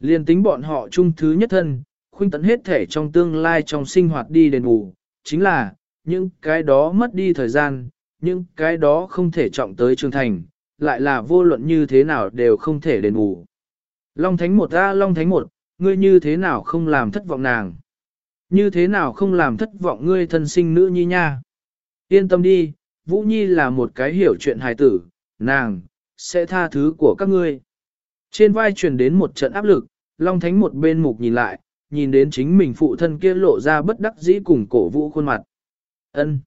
Liên tính bọn họ chung thứ nhất thân, khuynh tấn hết thể trong tương lai trong sinh hoạt đi đền bù, chính là, những cái đó mất đi thời gian, những cái đó không thể trọng tới trưởng thành, lại là vô luận như thế nào đều không thể đền bù. Long Thánh một ra Long Thánh một, ngươi như thế nào không làm thất vọng nàng? Như thế nào không làm thất vọng ngươi thân sinh nữ nhi nha? Yên tâm đi, Vũ Nhi là một cái hiểu chuyện hài tử, nàng, sẽ tha thứ của các ngươi. Trên vai truyền đến một trận áp lực, Long Thánh một bên mục nhìn lại, nhìn đến chính mình phụ thân kia lộ ra bất đắc dĩ cùng cổ vũ khuôn mặt. Ân.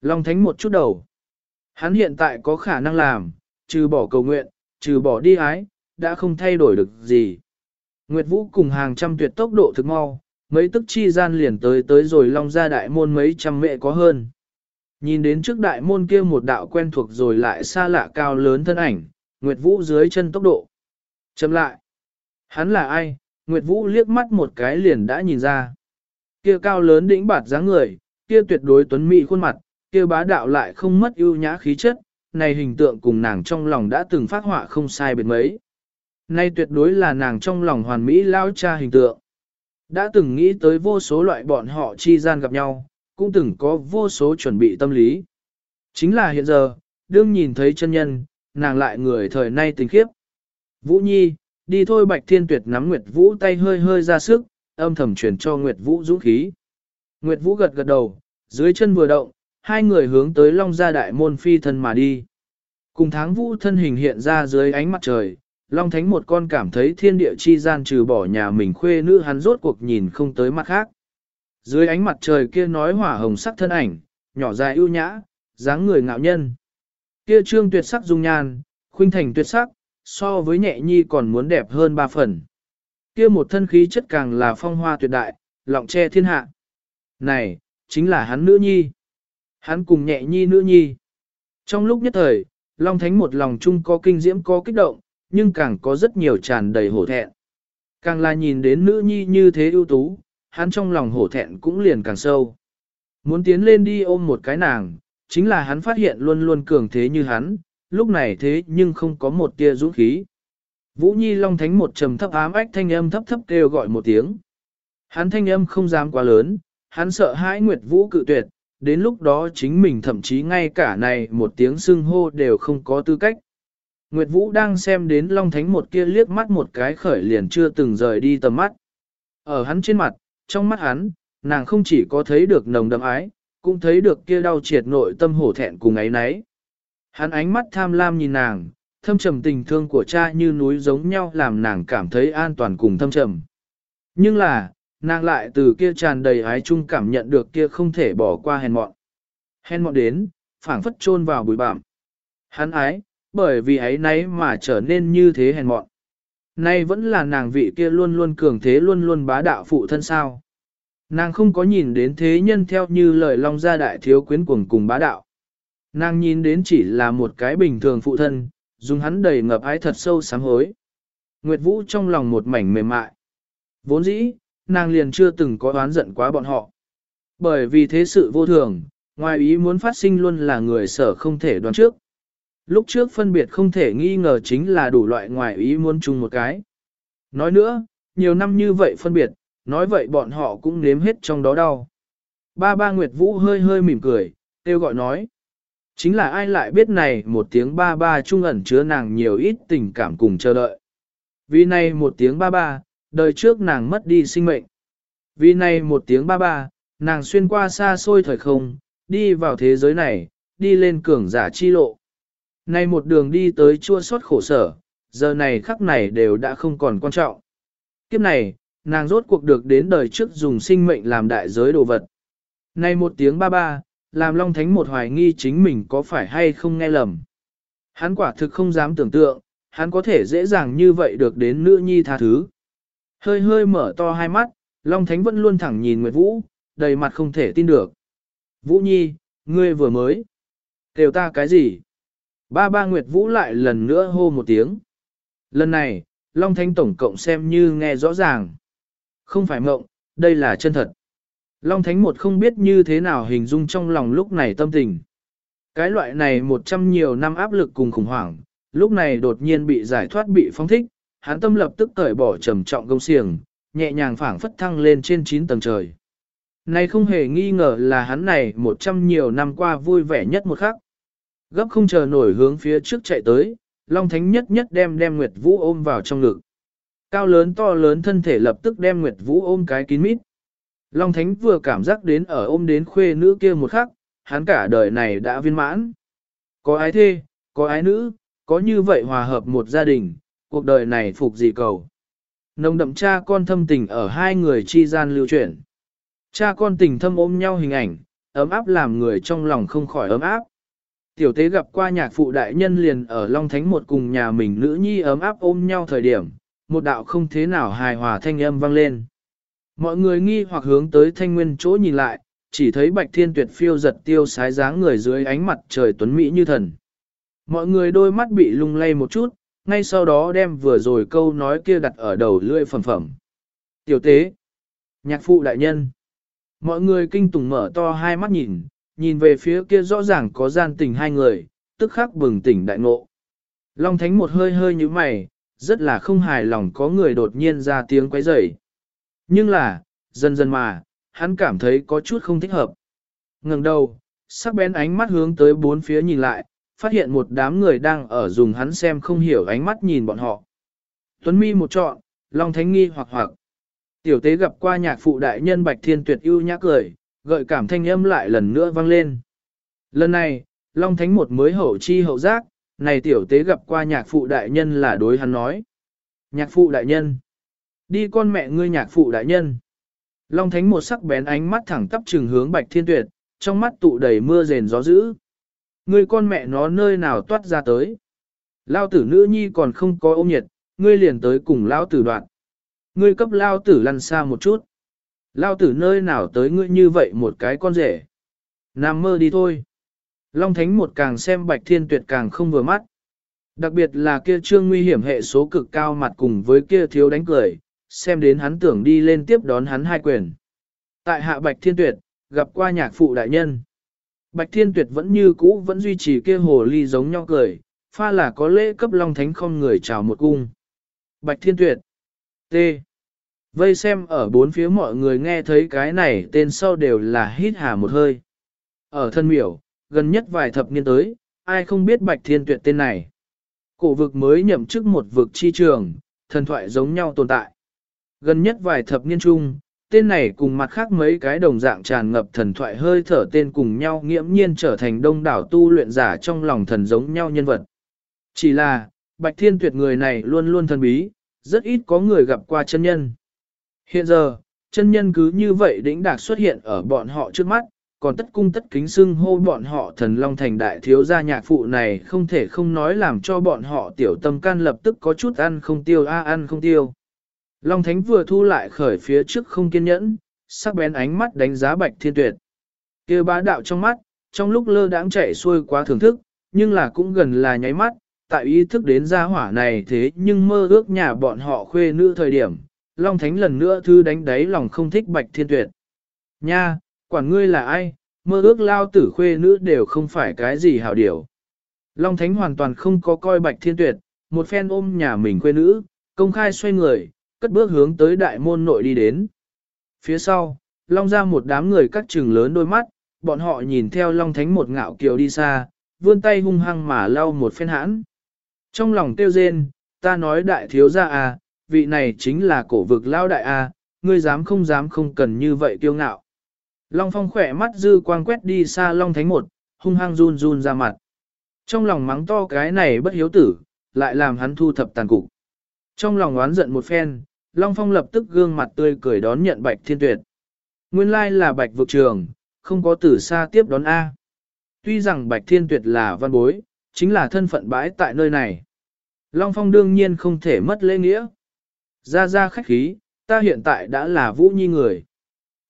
Long Thánh một chút đầu. Hắn hiện tại có khả năng làm, trừ bỏ cầu nguyện, trừ bỏ đi ái, đã không thay đổi được gì. Nguyệt Vũ cùng hàng trăm tuyệt tốc độ thực mau, mấy tức chi gian liền tới tới rồi long ra đại môn mấy trăm mẹ có hơn. Nhìn đến trước đại môn kia một đạo quen thuộc rồi lại xa lạ cao lớn thân ảnh, Nguyệt Vũ dưới chân tốc độ. Châm lại. Hắn là ai? Nguyệt Vũ liếc mắt một cái liền đã nhìn ra. Kia cao lớn đỉnh bạt dáng người, kia tuyệt đối tuấn mỹ khuôn mặt, kia bá đạo lại không mất ưu nhã khí chất, này hình tượng cùng nàng trong lòng đã từng phát họa không sai biệt mấy. Nay tuyệt đối là nàng trong lòng hoàn mỹ lao cha hình tượng. Đã từng nghĩ tới vô số loại bọn họ chi gian gặp nhau, cũng từng có vô số chuẩn bị tâm lý. Chính là hiện giờ, đương nhìn thấy chân nhân, nàng lại người thời nay tình khiếp. Vũ Nhi, đi thôi Bạch Thiên Tuyệt nắm Nguyệt Vũ tay hơi hơi ra sức, âm thầm truyền cho Nguyệt Vũ dũng khí. Nguyệt Vũ gật gật đầu, dưới chân vừa động, hai người hướng tới Long Gia Đại Môn phi thân mà đi. Cùng tháng Vũ thân hình hiện ra dưới ánh mặt trời, Long Thánh một con cảm thấy thiên địa chi gian trừ bỏ nhà mình khuê nữ hắn rốt cuộc nhìn không tới mặt khác. Dưới ánh mặt trời kia nói hỏa hồng sắc thân ảnh, nhỏ dài ưu nhã, dáng người ngạo nhân. Kia trương tuyệt sắc dung nhan, khuynh thành tuyệt sắc, so với nhẹ nhi còn muốn đẹp hơn ba phần. Kia một thân khí chất càng là phong hoa tuyệt đại, lọng che thiên hạ. Này, chính là hắn nữ nhi. Hắn cùng nhẹ nhi nữ nhi. Trong lúc nhất thời, Long Thánh một lòng chung có kinh diễm có kích động, nhưng càng có rất nhiều tràn đầy hổ thẹn. Càng là nhìn đến nữ nhi như thế ưu tú, hắn trong lòng hổ thẹn cũng liền càng sâu. Muốn tiến lên đi ôm một cái nàng, chính là hắn phát hiện luôn luôn cường thế như hắn, lúc này thế nhưng không có một tia dũng khí. Vũ Nhi Long Thánh một trầm thấp ám ách thanh âm thấp thấp kêu gọi một tiếng. Hắn thanh âm không dám quá lớn, hắn sợ hãi Nguyệt Vũ cự tuyệt, đến lúc đó chính mình thậm chí ngay cả này một tiếng xưng hô đều không có tư cách. Nguyệt Vũ đang xem đến Long Thánh một kia liếc mắt một cái khởi liền chưa từng rời đi tầm mắt. Ở hắn trên mặt, trong mắt hắn, nàng không chỉ có thấy được nồng đậm ái, cũng thấy được kia đau triệt nội tâm hổ thẹn cùng ấy nấy. Hắn ánh mắt tham lam nhìn nàng, thâm trầm tình thương của cha như núi giống nhau làm nàng cảm thấy an toàn cùng thâm trầm. Nhưng là, nàng lại từ kia tràn đầy ái chung cảm nhận được kia không thể bỏ qua hèn mọn. Hèn mọn đến, phảng phất chôn vào bụi bặm. Hắn ái, bởi vì ấy nấy mà trở nên như thế hèn mọn. Nay vẫn là nàng vị kia luôn luôn cường thế luôn luôn bá đạo phụ thân sao. Nàng không có nhìn đến thế nhân theo như lời long gia đại thiếu quyến cuồng cùng bá đạo. Nàng nhìn đến chỉ là một cái bình thường phụ thân, dùng hắn đầy ngập ái thật sâu sám hối. Nguyệt Vũ trong lòng một mảnh mềm mại. Vốn dĩ, nàng liền chưa từng có oán giận quá bọn họ. Bởi vì thế sự vô thường, ngoài ý muốn phát sinh luôn là người sở không thể đoán trước. Lúc trước phân biệt không thể nghi ngờ chính là đủ loại ngoài ý muốn chung một cái. Nói nữa, nhiều năm như vậy phân biệt, nói vậy bọn họ cũng nếm hết trong đó đau. Ba ba Nguyệt Vũ hơi hơi mỉm cười, kêu gọi nói. Chính là ai lại biết này một tiếng ba ba trung ẩn chứa nàng nhiều ít tình cảm cùng chờ đợi. Vì này một tiếng ba ba, đời trước nàng mất đi sinh mệnh. Vì này một tiếng ba ba, nàng xuyên qua xa xôi thời không, đi vào thế giới này, đi lên cường giả chi lộ. Này một đường đi tới chua xót khổ sở, giờ này khắc này đều đã không còn quan trọng. Kiếp này, nàng rốt cuộc được đến đời trước dùng sinh mệnh làm đại giới đồ vật. Này một tiếng ba ba, làm Long Thánh một hoài nghi chính mình có phải hay không nghe lầm. Hắn quả thực không dám tưởng tượng, hắn có thể dễ dàng như vậy được đến nữ nhi tha thứ. Hơi hơi mở to hai mắt, Long Thánh vẫn luôn thẳng nhìn Nguyệt Vũ, đầy mặt không thể tin được. Vũ Nhi, ngươi vừa mới. Kêu ta cái gì? Ba ba Nguyệt Vũ lại lần nữa hô một tiếng. Lần này, Long Thánh tổng cộng xem như nghe rõ ràng. Không phải mộng, đây là chân thật. Long Thánh một không biết như thế nào hình dung trong lòng lúc này tâm tình. Cái loại này một trăm nhiều năm áp lực cùng khủng hoảng, lúc này đột nhiên bị giải thoát bị phong thích, hắn tâm lập tức cởi bỏ trầm trọng công xiềng, nhẹ nhàng phảng phất thăng lên trên 9 tầng trời. Này không hề nghi ngờ là hắn này một trăm nhiều năm qua vui vẻ nhất một khắc. Gấp không chờ nổi hướng phía trước chạy tới, Long Thánh nhất nhất đem đem Nguyệt Vũ ôm vào trong ngực. Cao lớn to lớn thân thể lập tức đem Nguyệt Vũ ôm cái kín mít. Long Thánh vừa cảm giác đến ở ôm đến khuê nữ kia một khắc, hắn cả đời này đã viên mãn. Có ái thê, có ái nữ, có như vậy hòa hợp một gia đình, cuộc đời này phục gì cầu. Nồng đậm cha con thâm tình ở hai người chi gian lưu chuyển. Cha con tình thâm ôm nhau hình ảnh, ấm áp làm người trong lòng không khỏi ấm áp. Tiểu tế gặp qua nhạc phụ đại nhân liền ở Long Thánh một cùng nhà mình nữ nhi ấm áp ôm nhau thời điểm, một đạo không thế nào hài hòa thanh âm vang lên. Mọi người nghi hoặc hướng tới thanh nguyên chỗ nhìn lại, chỉ thấy bạch thiên tuyệt phiêu giật tiêu sái dáng người dưới ánh mặt trời tuấn mỹ như thần. Mọi người đôi mắt bị lung lay một chút, ngay sau đó đem vừa rồi câu nói kia đặt ở đầu lưỡi phẩm phẩm. Tiểu tế, nhạc phụ đại nhân. Mọi người kinh tủng mở to hai mắt nhìn, nhìn về phía kia rõ ràng có gian tình hai người, tức khắc bừng tỉnh đại ngộ. Long Thánh một hơi hơi như mày, rất là không hài lòng có người đột nhiên ra tiếng quấy rầy. Nhưng là, dần dần mà, hắn cảm thấy có chút không thích hợp. Ngừng đầu, sắc bén ánh mắt hướng tới bốn phía nhìn lại, phát hiện một đám người đang ở dùng hắn xem không hiểu ánh mắt nhìn bọn họ. Tuấn mi một trọn, Long Thánh nghi hoặc hoặc. Tiểu tế gặp qua nhạc phụ đại nhân Bạch Thiên Tuyệt ưu nhã cười, gợi cảm thanh âm lại lần nữa vang lên. Lần này, Long Thánh một mới hậu chi hậu giác, này tiểu tế gặp qua nhạc phụ đại nhân là đối hắn nói. Nhạc phụ đại nhân. Đi con mẹ ngươi nhạc phụ đại nhân. Long Thánh một sắc bén ánh mắt thẳng tắp trừng hướng Bạch Thiên Tuyệt, trong mắt tụ đầy mưa rền gió dữ. Ngươi con mẹ nó nơi nào toát ra tới. Lao tử nữ nhi còn không có ôm nhiệt, ngươi liền tới cùng lao tử đoạn. Ngươi cấp lao tử lăn xa một chút. Lao tử nơi nào tới ngươi như vậy một cái con rể. Nằm mơ đi thôi. Long Thánh một càng xem Bạch Thiên Tuyệt càng không vừa mắt. Đặc biệt là kia trương nguy hiểm hệ số cực cao mặt cùng với kia thiếu đánh cười, xem đến hắn tưởng đi lên tiếp đón hắn hai quyền. Tại hạ Bạch Thiên Tuyệt, gặp qua nhạc phụ đại nhân. Bạch Thiên Tuyệt vẫn như cũ vẫn duy trì kia hồ ly giống nhau cười, pha là có lễ cấp Long Thánh không người chào một cung. Bạch Thiên Tuyệt T. Vây xem ở bốn phía mọi người nghe thấy cái này tên sau đều là hít hà một hơi. Ở thân miểu, gần nhất vài thập niên tới, ai không biết Bạch Thiên Tuyệt tên này. Cổ vực mới nhậm chức một vực chi trường, thần thoại giống nhau tồn tại. Gần nhất vài thập niên chung, tên này cùng mặt khác mấy cái đồng dạng tràn ngập thần thoại hơi thở tên cùng nhau nghiễm nhiên trở thành đông đảo tu luyện giả trong lòng thần giống nhau nhân vật. Chỉ là, Bạch Thiên Tuyệt người này luôn luôn thần bí, rất ít có người gặp qua chân nhân. Hiện giờ, chân nhân cứ như vậy đỉnh đạc xuất hiện ở bọn họ trước mắt, còn tất cung tất kính xưng hô bọn họ thần long thành đại thiếu gia nhạc phụ này không thể không nói làm cho bọn họ tiểu tâm can lập tức có chút ăn không tiêu a ăn không tiêu. Long thánh vừa thu lại khởi phía trước không kiên nhẫn, sắc bén ánh mắt đánh giá bạch thiên tuyệt. kia bá đạo trong mắt, trong lúc lơ đãng chạy xuôi quá thưởng thức, nhưng là cũng gần là nháy mắt, tại ý thức đến gia hỏa này thế nhưng mơ ước nhà bọn họ khuê nữ thời điểm, Long Thánh lần nữa thư đánh đáy lòng không thích Bạch Thiên Tuyệt. Nha, quản ngươi là ai, mơ ước lao tử khuê nữ đều không phải cái gì hảo điều. Long Thánh hoàn toàn không có coi Bạch Thiên Tuyệt, một phen ôm nhà mình khuê nữ, công khai xoay người, cất bước hướng tới đại môn nội đi đến. Phía sau, Long ra một đám người cắt trừng lớn đôi mắt, bọn họ nhìn theo Long Thánh một ngạo kiều đi xa, vươn tay hung hăng mà lau một phen hãn. Trong lòng tiêu rên, ta nói đại thiếu gia à, vị này chính là cổ vực lao đại à ngươi dám không dám không cần như vậy kiêu ngạo. Long Phong khỏe mắt dư quang quét đi xa Long Thánh một, hung hăng run run ra mặt. Trong lòng mắng to cái này bất hiếu tử, lại làm hắn thu thập tàn cục. Trong lòng oán giận một phen, Long Phong lập tức gương mặt tươi cười đón nhận Bạch Thiên Tuyệt. Nguyên lai là Bạch vực trường, không có tử xa tiếp đón A. Tuy rằng Bạch Thiên Tuyệt là văn bối, chính là thân phận bãi tại nơi này. Long Phong đương nhiên không thể mất lễ nghĩa. Ra ra khách khí, ta hiện tại đã là vũ nhi người.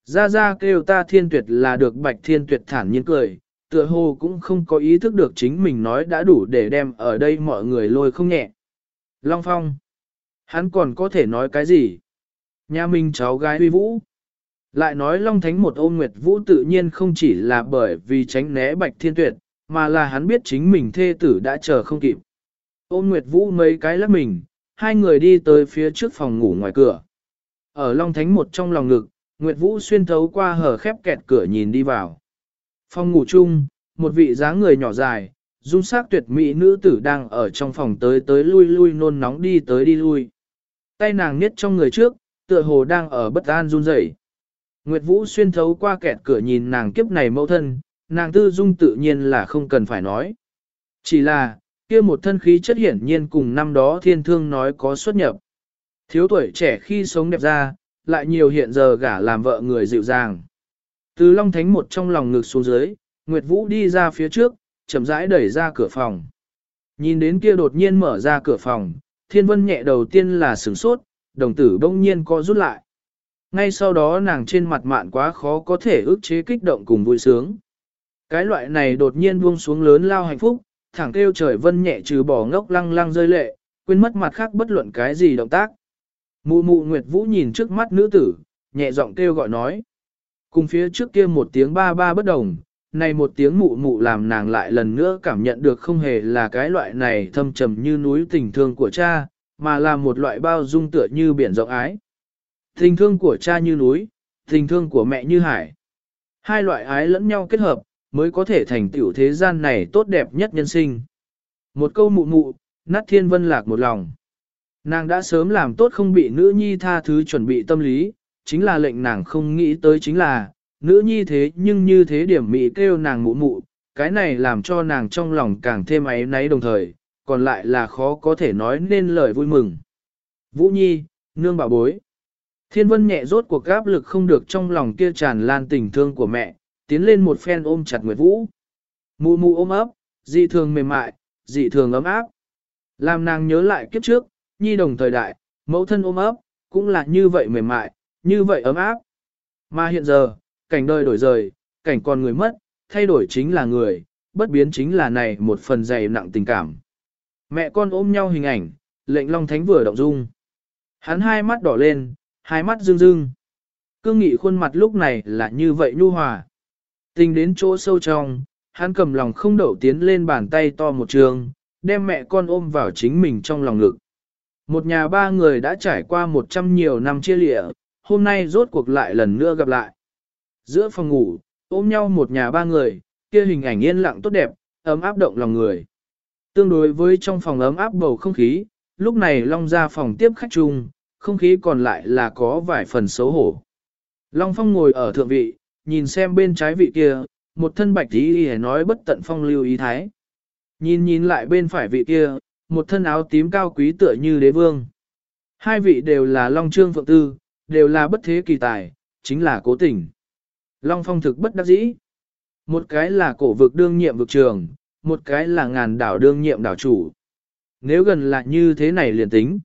Ra ra kêu ta thiên tuyệt là được bạch thiên tuyệt thản nhiên cười, tựa hồ cũng không có ý thức được chính mình nói đã đủ để đem ở đây mọi người lôi không nhẹ. Long Phong, hắn còn có thể nói cái gì? Nhà mình cháu gái huy vũ. Lại nói Long Thánh một ôn nguyệt vũ tự nhiên không chỉ là bởi vì tránh né bạch thiên tuyệt, mà là hắn biết chính mình thê tử đã chờ không kịp. Ôn nguyệt vũ mấy cái lắc mình, hai người đi tới phía trước phòng ngủ ngoài cửa. Ở Long Thánh một trong lòng ngực, Nguyệt Vũ xuyên thấu qua hở khép kẹt cửa nhìn đi vào. Phòng ngủ chung, một vị dáng người nhỏ dài, dung sắc tuyệt mỹ nữ tử đang ở trong phòng tới tới lui lui nôn nóng đi tới đi lui. Tay nàng niết trong người trước, tựa hồ đang ở bất an run rẩy. Nguyệt Vũ xuyên thấu qua kẹt cửa nhìn nàng kiếp này mẫu thân, nàng tư dung tự nhiên là không cần phải nói. Chỉ là, kia một thân khí chất hiển nhiên cùng năm đó thiên thương nói có xuất nhập. Thiếu tuổi trẻ khi sống đẹp ra, lại nhiều hiện giờ gả làm vợ người dịu dàng. Từ Long Thánh một trong lòng ngực xuống dưới, Nguyệt Vũ đi ra phía trước, chậm rãi đẩy ra cửa phòng. Nhìn đến kia đột nhiên mở ra cửa phòng, thiên vân nhẹ đầu tiên là sửng sốt, đồng tử bỗng nhiên co rút lại. Ngay sau đó nàng trên mặt mạn quá khó có thể ức chế kích động cùng vui sướng. Cái loại này đột nhiên buông xuống lớn lao hạnh phúc, thẳng kêu trời vân nhẹ trừ bỏ ngốc lăng lăng rơi lệ, quên mất mặt khác bất luận cái gì động tác. Mụ mụ Nguyệt Vũ nhìn trước mắt nữ tử, nhẹ giọng kêu gọi nói. Cùng phía trước kia một tiếng ba ba bất đồng, này một tiếng mụ mụ làm nàng lại lần nữa cảm nhận được không hề là cái loại này thâm trầm như núi tình thương của cha, mà là một loại bao dung tựa như biển rộng ái. Tình thương của cha như núi, tình thương của mẹ như hải. Hai loại ái lẫn nhau kết hợp, mới có thể thành tựu thế gian này tốt đẹp nhất nhân sinh. Một câu mụ mụ, nát thiên vân lạc một lòng. Nàng đã sớm làm tốt không bị nữ nhi tha thứ chuẩn bị tâm lý, chính là lệnh nàng không nghĩ tới chính là, nữ nhi thế nhưng như thế điểm mị kêu nàng mụ mụ, cái này làm cho nàng trong lòng càng thêm ấy náy đồng thời, còn lại là khó có thể nói nên lời vui mừng. Vũ Nhi, nương bảo bối. Thiên vân nhẹ rốt cuộc áp lực không được trong lòng kia tràn lan tình thương của mẹ, tiến lên một phen ôm chặt Nguyệt Vũ. Mụ mụ ôm ấp, dị thường mềm mại, dị thường ấm áp. Làm nàng nhớ lại kiếp trước, nhi đồng thời đại, mẫu thân ôm ấp, cũng là như vậy mềm mại, như vậy ấm áp. Mà hiện giờ, cảnh đời đổi rời, cảnh con người mất, thay đổi chính là người, bất biến chính là này một phần dày nặng tình cảm. Mẹ con ôm nhau hình ảnh, lệnh Long Thánh vừa động dung. Hắn hai mắt đỏ lên, hai mắt rưng rưng. Cương nghị khuôn mặt lúc này là như vậy nhu hòa. Tình đến chỗ sâu trong, hắn cầm lòng không đậu tiến lên bàn tay to một trường, đem mẹ con ôm vào chính mình trong lòng ngực. Một nhà ba người đã trải qua một trăm nhiều năm chia lịa, hôm nay rốt cuộc lại lần nữa gặp lại. Giữa phòng ngủ, ôm nhau một nhà ba người, kia hình ảnh yên lặng tốt đẹp, ấm áp động lòng người. Tương đối với trong phòng ấm áp bầu không khí, lúc này Long ra phòng tiếp khách chung, không khí còn lại là có vài phần xấu hổ. Long Phong ngồi ở thượng vị, nhìn xem bên trái vị kia, một thân bạch tí y nói bất tận phong lưu ý thái. Nhìn nhìn lại bên phải vị kia, một thân áo tím cao quý tựa như đế vương. Hai vị đều là Long Trương Phượng Tư, đều là bất thế kỳ tài, chính là cố tình. Long Phong thực bất đắc dĩ. Một cái là cổ vực đương nhiệm vực trường, một cái là ngàn đảo đương nhiệm đảo chủ. Nếu gần là như thế này liền tính.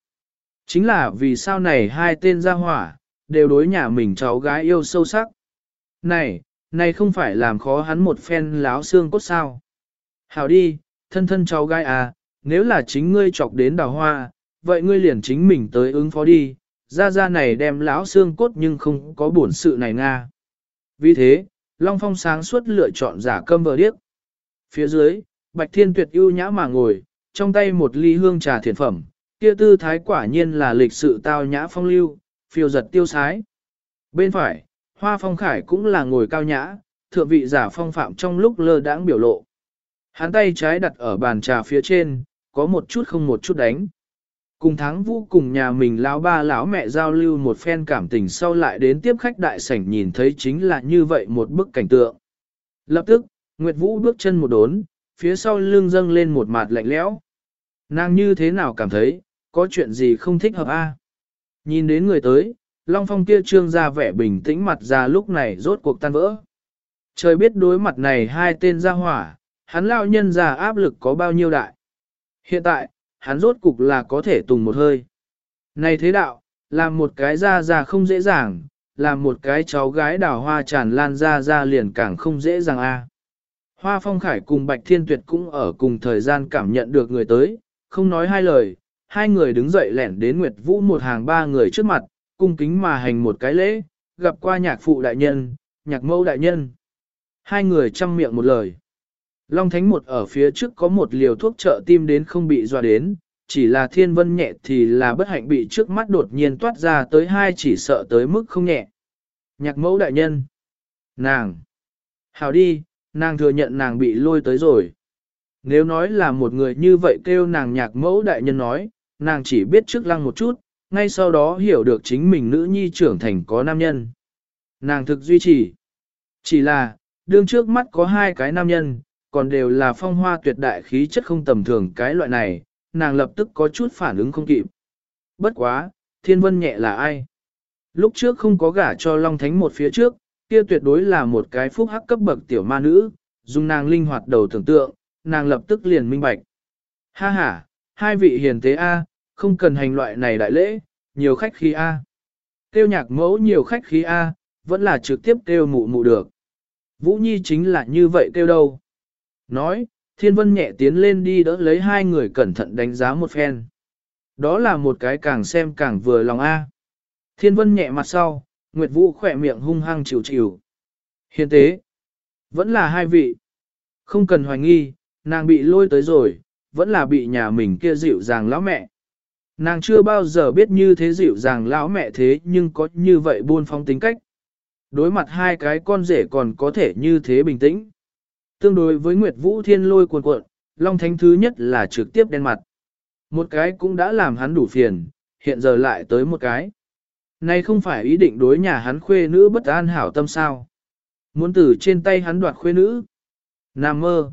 Chính là vì sao này hai tên gia hỏa, đều đối nhà mình cháu gái yêu sâu sắc. Này, này không phải làm khó hắn một phen láo xương cốt sao. Hảo đi, thân thân cháu gái à, nếu là chính ngươi chọc đến đào hoa, vậy ngươi liền chính mình tới ứng phó đi, ra ra này đem láo xương cốt nhưng không có bổn sự này nga. Vì thế, Long Phong sáng suốt lựa chọn giả câm vờ điếc. Phía dưới, Bạch Thiên Tuyệt ưu nhã mà ngồi, trong tay một ly hương trà thiền phẩm, kia tư thái quả nhiên là lịch sự tao nhã phong lưu, phiêu giật tiêu sái. Bên phải, Hoa Phong Khải cũng là ngồi cao nhã, thượng vị giả phong phạm trong lúc lơ đãng biểu lộ. Hắn tay trái đặt ở bàn trà phía trên, có một chút không một chút đánh. Cùng tháng vũ cùng nhà mình lão ba lão mẹ giao lưu một phen cảm tình sau lại đến tiếp khách đại sảnh nhìn thấy chính là như vậy một bức cảnh tượng. Lập tức, Nguyệt Vũ bước chân một đốn, phía sau lưng dâng lên một mặt lạnh lẽo. Nàng như thế nào cảm thấy, có chuyện gì không thích hợp a? Nhìn đến người tới, Long Phong kia trương ra vẻ bình tĩnh mặt ra lúc này rốt cuộc tan vỡ. Trời biết đối mặt này hai tên ra hỏa, hắn lao nhân ra áp lực có bao nhiêu đại. Hiện tại, hắn rốt cục là có thể tùng một hơi. Này thế đạo, làm một cái ra ra không dễ dàng, làm một cái cháu gái đào hoa tràn lan ra ra liền càng không dễ dàng a. Hoa Phong Khải cùng Bạch Thiên Tuyệt cũng ở cùng thời gian cảm nhận được người tới, không nói hai lời, hai người đứng dậy lẻn đến Nguyệt Vũ một hàng ba người trước mặt, cung kính mà hành một cái lễ, gặp qua nhạc phụ đại nhân, nhạc mẫu đại nhân. Hai người chăm miệng một lời. Long Thánh một ở phía trước có một liều thuốc trợ tim đến không bị dọa đến, chỉ là thiên vân nhẹ thì là bất hạnh bị trước mắt đột nhiên toát ra tới hai chỉ sợ tới mức không nhẹ. Nhạc mẫu đại nhân. Nàng. Hào đi, nàng thừa nhận nàng bị lôi tới rồi. Nếu nói là một người như vậy kêu nàng nhạc mẫu đại nhân nói, nàng chỉ biết trước lăng một chút, ngay sau đó hiểu được chính mình nữ nhi trưởng thành có nam nhân. Nàng thực duy trì. Chỉ là, đương trước mắt có hai cái nam nhân, còn đều là phong hoa tuyệt đại khí chất không tầm thường cái loại này, nàng lập tức có chút phản ứng không kịp. Bất quá, thiên vân nhẹ là ai? Lúc trước không có gả cho Long Thánh một phía trước, kia tuyệt đối là một cái phúc hắc cấp bậc tiểu ma nữ, dùng nàng linh hoạt đầu tưởng tượng, nàng lập tức liền minh bạch. Ha ha, hai vị hiền tế A, không cần hành loại này đại lễ, nhiều khách khí A. Tiêu nhạc mẫu nhiều khách khí A, vẫn là trực tiếp tiêu mụ mụ được. Vũ Nhi chính là như vậy tiêu đâu. Nói, thiên vân nhẹ tiến lên đi đỡ lấy hai người cẩn thận đánh giá một phen. Đó là một cái càng xem càng vừa lòng A. Thiên vân nhẹ mặt sau, Nguyệt Vũ khỏe miệng hung hăng chịu chịu. Hiền tế, vẫn là hai vị. Không cần hoài nghi, nàng bị lôi tới rồi, vẫn là bị nhà mình kia dịu dàng lão mẹ. Nàng chưa bao giờ biết như thế dịu dàng lão mẹ thế nhưng có như vậy buôn phong tính cách. Đối mặt hai cái con rể còn có thể như thế bình tĩnh. Tương đối với Nguyệt Vũ Thiên lôi cuồn cuộn, Long Thánh thứ nhất là trực tiếp đen mặt. Một cái cũng đã làm hắn đủ phiền, hiện giờ lại tới một cái. Này không phải ý định đối nhà hắn khuê nữ bất an hảo tâm sao. Muốn từ trên tay hắn đoạt khuê nữ. Nam mơ.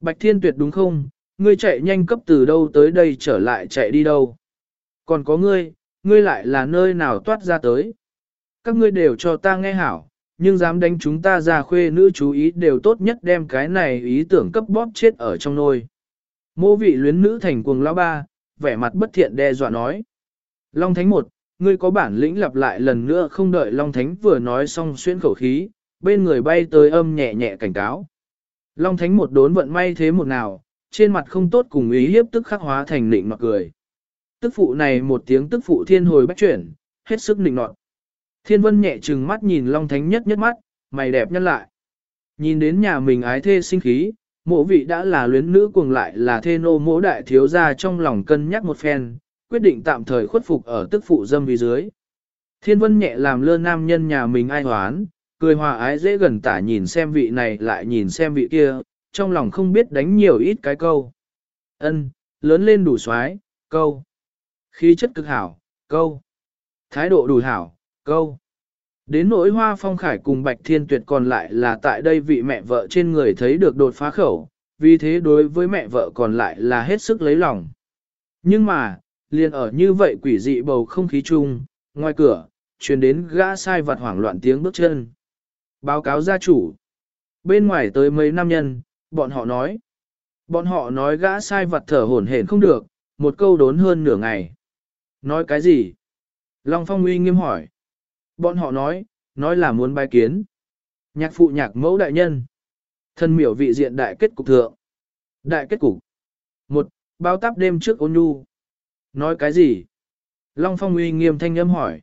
Bạch Thiên Tuyệt đúng không? Ngươi chạy nhanh cấp từ đâu tới đây trở lại chạy đi đâu? Còn có ngươi, ngươi lại là nơi nào toát ra tới? Các ngươi đều cho ta nghe hảo, nhưng dám đánh chúng ta ra khuê nữ chú ý đều tốt nhất đem cái này ý tưởng cấp bóp chết ở trong nôi. Mô vị luyến nữ thành cuồng lão ba, vẻ mặt bất thiện đe dọa nói. Long Thánh một, ngươi có bản lĩnh lặp lại lần nữa không đợi Long Thánh vừa nói xong xuyên khẩu khí, bên người bay tới âm nhẹ nhẹ cảnh cáo. Long Thánh một đốn vận may thế một nào, trên mặt không tốt cùng ý hiếp tức khắc hóa thành nịnh nọt cười. Tức phụ này một tiếng tức phụ thiên hồi bách chuyển, hết sức nịnh nọt. Thiên vân nhẹ trừng mắt nhìn Long Thánh nhất nhất mắt, mày đẹp nhân lại. Nhìn đến nhà mình ái thê sinh khí, mộ vị đã là luyến nữ cuồng lại là thê nô mỗ đại thiếu gia trong lòng cân nhắc một phen, quyết định tạm thời khuất phục ở tức phụ dâm vì dưới. Thiên vân nhẹ làm lơ nam nhân nhà mình ai hoán, cười hòa ái dễ gần tả nhìn xem vị này lại nhìn xem vị kia, trong lòng không biết đánh nhiều ít cái câu. ân lớn lên đủ xoái, câu. Khí chất cực hảo, câu. Thái độ đủ hảo, câu. Đến nỗi hoa phong khải cùng bạch thiên tuyệt còn lại là tại đây vị mẹ vợ trên người thấy được đột phá khẩu, vì thế đối với mẹ vợ còn lại là hết sức lấy lòng. Nhưng mà, liền ở như vậy quỷ dị bầu không khí chung, ngoài cửa, truyền đến gã sai vặt hoảng loạn tiếng bước chân. Báo cáo gia chủ. Bên ngoài tới mấy nam nhân, bọn họ nói. Bọn họ nói gã sai vặt thở hổn hển không được, một câu đốn hơn nửa ngày. Nói cái gì? Long Phong uy nghiêm hỏi. Bọn họ nói, nói là muốn bài kiến. Nhạc phụ nhạc mẫu đại nhân. Thân miểu vị diện đại kết cục thượng. Đại kết cục. Một, bao táp đêm trước ôn nhu. Nói cái gì? Long Phong uy nghiêm thanh âm hỏi.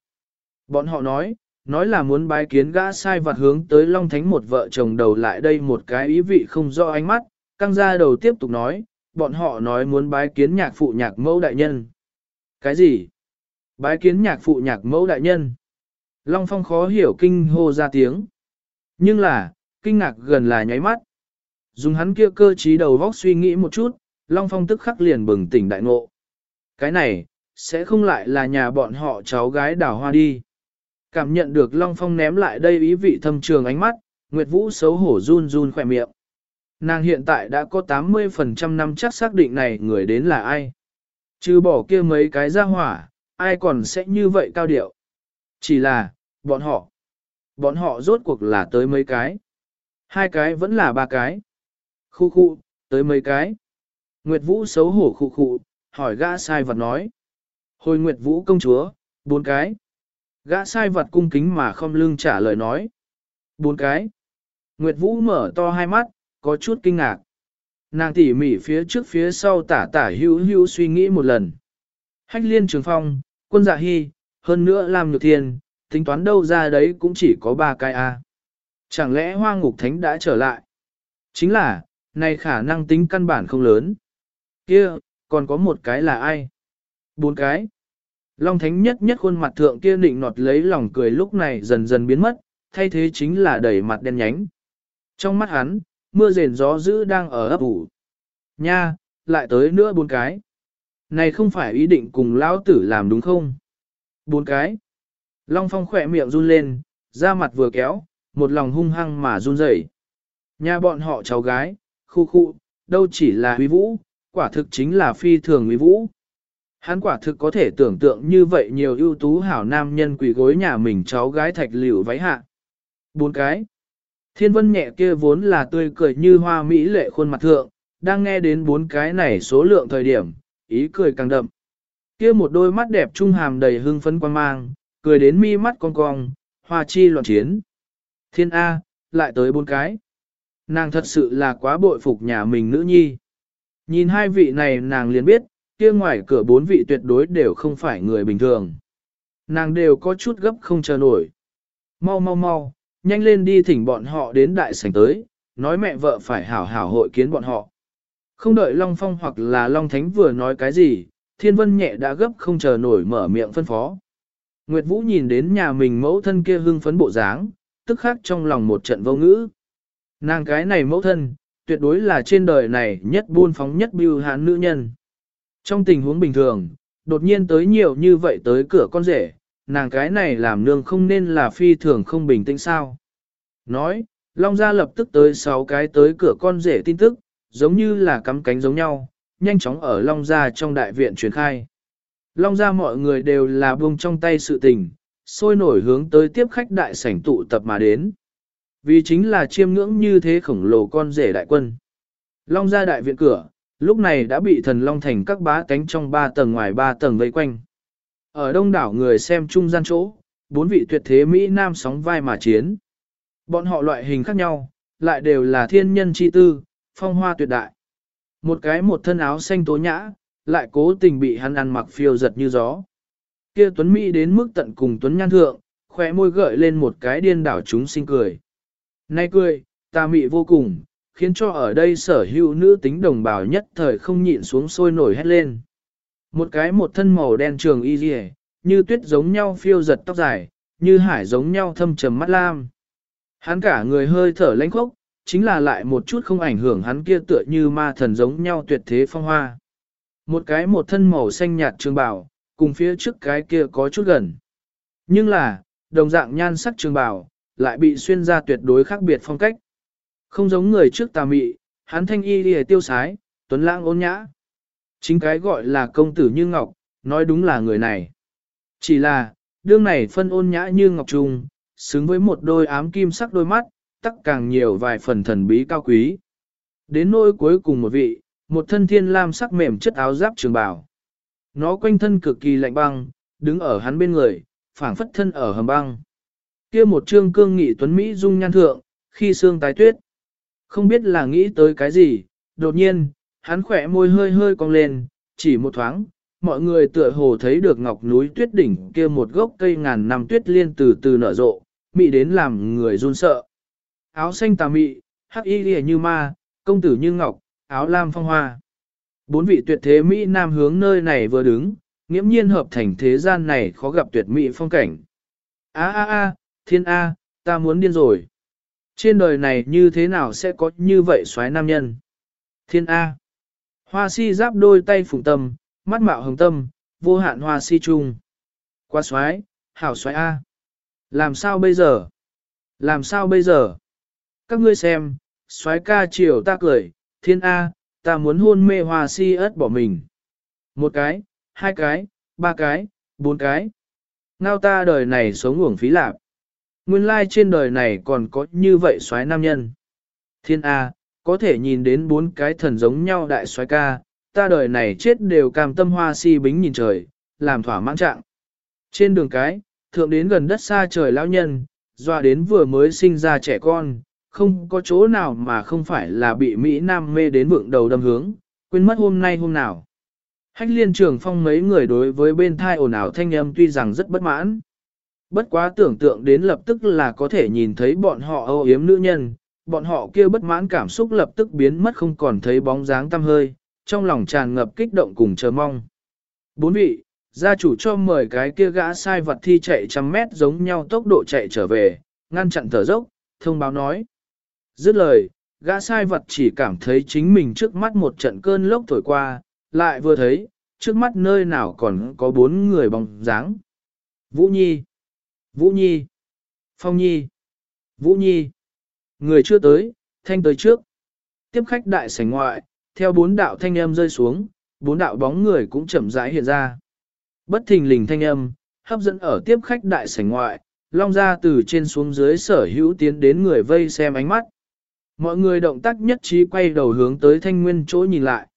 Bọn họ nói, nói là muốn bái kiến gã sai vặt hướng tới Long Thánh một vợ chồng đầu lại đây một cái ý vị không rõ ánh mắt, căng ra đầu tiếp tục nói, bọn họ nói muốn bái kiến nhạc phụ nhạc mẫu đại nhân. Cái gì? Bái kiến nhạc phụ nhạc mẫu đại nhân. Long Phong khó hiểu kinh hô ra tiếng. Nhưng là, kinh ngạc gần là nháy mắt. Dùng hắn kia cơ trí đầu vóc suy nghĩ một chút, Long Phong tức khắc liền bừng tỉnh đại ngộ. Cái này, sẽ không lại là nhà bọn họ cháu gái đào hoa đi. Cảm nhận được Long Phong ném lại đây ý vị thâm trường ánh mắt, Nguyệt Vũ xấu hổ run run khỏe miệng. Nàng hiện tại đã có 80% năm chắc xác định này người đến là ai. Chứ bỏ kia mấy cái ra hỏa, ai còn sẽ như vậy cao điệu. Chỉ là, bọn họ. Bọn họ rốt cuộc là tới mấy cái. Hai cái vẫn là ba cái. Khu khu, tới mấy cái. Nguyệt Vũ xấu hổ khu khu, hỏi gã sai vật nói. Hồi Nguyệt Vũ công chúa, bốn cái. Gã sai vật cung kính mà không lưng trả lời nói. Bốn cái. Nguyệt Vũ mở to hai mắt, có chút kinh ngạc. Nàng tỉ mỉ phía trước phía sau tả tả hữu hữu suy nghĩ một lần. Hách liên trường phong, quân dạ hy, hơn nữa làm nhược thiên, tính toán đâu ra đấy cũng chỉ có ba cái A. Chẳng lẽ hoa ngục thánh đã trở lại? Chính là, này khả năng tính căn bản không lớn. Kia, còn có một cái là ai? Bốn cái. Long thánh nhất nhất khuôn mặt thượng kia nịnh nọt lấy lòng cười lúc này dần dần biến mất, thay thế chính là đầy mặt đen nhánh. Trong mắt hắn, mưa rền gió dữ đang ở ấp ủ. Nha, lại tới nữa bốn cái. Này không phải ý định cùng lão tử làm đúng không? Bốn cái. Long Phong khỏe miệng run lên, da mặt vừa kéo, một lòng hung hăng mà run rẩy. Nhà bọn họ cháu gái, khu khu, đâu chỉ là uy vũ, quả thực chính là phi thường uy vũ. Hắn quả thực có thể tưởng tượng như vậy nhiều ưu tú hảo nam nhân quỷ gối nhà mình cháu gái thạch liễu váy hạ. Bốn cái. Thiên vân nhẹ kia vốn là tươi cười như hoa mỹ lệ khuôn mặt thượng, đang nghe đến bốn cái này số lượng thời điểm, ý cười càng đậm. Kia một đôi mắt đẹp trung hàm đầy hưng phấn quan mang, cười đến mi mắt cong cong, hoa chi loạn chiến. Thiên A, lại tới bốn cái. Nàng thật sự là quá bội phục nhà mình nữ nhi. Nhìn hai vị này nàng liền biết, kia ngoài cửa bốn vị tuyệt đối đều không phải người bình thường. Nàng đều có chút gấp không chờ nổi. Mau mau mau, nhanh lên đi thỉnh bọn họ đến đại sảnh tới, nói mẹ vợ phải hảo hảo hội kiến bọn họ. Không đợi Long Phong hoặc là Long Thánh vừa nói cái gì, Thiên Vân nhẹ đã gấp không chờ nổi mở miệng phân phó. Nguyệt Vũ nhìn đến nhà mình mẫu thân kia hưng phấn bộ dáng, tức khắc trong lòng một trận vô ngữ. Nàng cái này mẫu thân, tuyệt đối là trên đời này nhất buôn phóng nhất biêu hán nữ nhân. Trong tình huống bình thường, đột nhiên tới nhiều như vậy tới cửa con rể, nàng cái này làm nương không nên là phi thường không bình tĩnh sao. Nói, Long Gia lập tức tới 6 cái tới cửa con rể tin tức, giống như là cắm cánh giống nhau, nhanh chóng ở Long Gia trong đại viện truyền khai. Long Gia mọi người đều là buông trong tay sự tình, sôi nổi hướng tới tiếp khách đại sảnh tụ tập mà đến. Vì chính là chiêm ngưỡng như thế khổng lồ con rể đại quân. Long Gia đại viện cửa, lúc này đã bị thần Long Thành các bá cánh trong ba tầng ngoài ba tầng vây quanh. Ở đông đảo người xem trung gian chỗ, bốn vị tuyệt thế Mỹ Nam sóng vai mà chiến. Bọn họ loại hình khác nhau, lại đều là thiên nhân chi tư, phong hoa tuyệt đại. Một cái một thân áo xanh tố nhã, lại cố tình bị hắn ăn mặc phiêu giật như gió. Kia Tuấn Mỹ đến mức tận cùng Tuấn Nhan Thượng, khỏe môi gợi lên một cái điên đảo chúng sinh cười. Nay cười, ta mị vô cùng, khiến cho ở đây sở hữu nữ tính đồng bào nhất thời không nhịn xuống sôi nổi hét lên. Một cái một thân màu đen trường y dì như tuyết giống nhau phiêu giật tóc dài, như hải giống nhau thâm trầm mắt lam. Hắn cả người hơi thở lãnh khốc, chính là lại một chút không ảnh hưởng hắn kia tựa như ma thần giống nhau tuyệt thế phong hoa. Một cái một thân màu xanh nhạt trường bào, cùng phía trước cái kia có chút gần. Nhưng là, đồng dạng nhan sắc trường bào, lại bị xuyên ra tuyệt đối khác biệt phong cách. Không giống người trước tà mị, hắn thanh y lìa tiêu sái, tuấn lãng ôn nhã. Chính cái gọi là công tử như ngọc, nói đúng là người này. Chỉ là, đương này phân ôn nhã như ngọc trùng, xứng với một đôi ám kim sắc đôi mắt, tắc càng nhiều vài phần thần bí cao quý. Đến nỗi cuối cùng một vị, một thân thiên lam sắc mềm chất áo giáp trường bào. Nó quanh thân cực kỳ lạnh băng, đứng ở hắn bên người, phảng phất thân ở hầm băng. Kia một trương cương nghị tuấn Mỹ dung nhan thượng, khi xương tái tuyết. Không biết là nghĩ tới cái gì, đột nhiên, hắn khỏe môi hơi hơi cong lên, chỉ một thoáng, mọi người tựa hồ thấy được ngọc núi tuyết đỉnh kia một gốc cây ngàn năm tuyết liên từ từ nở rộ, mị đến làm người run sợ. Áo xanh tà mị, hắc y lìa như ma, công tử như ngọc, áo lam phong hoa. Bốn vị tuyệt thế Mỹ Nam hướng nơi này vừa đứng, nghiễm nhiên hợp thành thế gian này khó gặp tuyệt mỹ phong cảnh. A a a, thiên A, ta muốn điên rồi. Trên đời này như thế nào sẽ có như vậy xoái nam nhân? Thiên A. Hoa si giáp đôi tay phùng tâm, mắt mạo hồng tâm, vô hạn hoa si trung. Quá xoái, hảo xoái A. Làm sao bây giờ? Làm sao bây giờ? Các ngươi xem, xoái ca chiều ta cười, thiên A, ta muốn hôn mê hoa si ớt bỏ mình. Một cái, hai cái, ba cái, bốn cái. Ngao ta đời này sống uổng phí lạc. Nguyên lai trên đời này còn có như vậy soái nam nhân. Thiên A, có thể nhìn đến bốn cái thần giống nhau đại soái ca, ta đời này chết đều cam tâm hoa si bính nhìn trời, làm thỏa mãn trạng. Trên đường cái, thượng đến gần đất xa trời lão nhân, dọa đến vừa mới sinh ra trẻ con, không có chỗ nào mà không phải là bị Mỹ Nam mê đến vượng đầu đâm hướng, quên mất hôm nay hôm nào. Hách liên trường phong mấy người đối với bên thai ồn ào thanh âm tuy rằng rất bất mãn. Bất quá tưởng tượng đến lập tức là có thể nhìn thấy bọn họ âu yếm nữ nhân, bọn họ kia bất mãn cảm xúc lập tức biến mất không còn thấy bóng dáng tăm hơi, trong lòng tràn ngập kích động cùng chờ mong. Bốn vị, gia chủ cho mời cái kia gã sai vật thi chạy trăm mét giống nhau tốc độ chạy trở về, ngăn chặn thở dốc, thông báo nói. Dứt lời, gã sai vật chỉ cảm thấy chính mình trước mắt một trận cơn lốc thổi qua, lại vừa thấy, trước mắt nơi nào còn có bốn người bóng dáng. Vũ Nhi, Vũ Nhi, Phong Nhi, Vũ Nhi. Người chưa tới, thanh tới trước. Tiếp khách đại sảnh ngoại, theo bốn đạo thanh âm rơi xuống, bốn đạo bóng người cũng chậm rãi hiện ra. Bất thình lình thanh âm, hấp dẫn ở tiếp khách đại sảnh ngoại, long ra từ trên xuống dưới sở hữu tiến đến người vây xem ánh mắt. Mọi người động tác nhất trí quay đầu hướng tới thanh nguyên chỗ nhìn lại.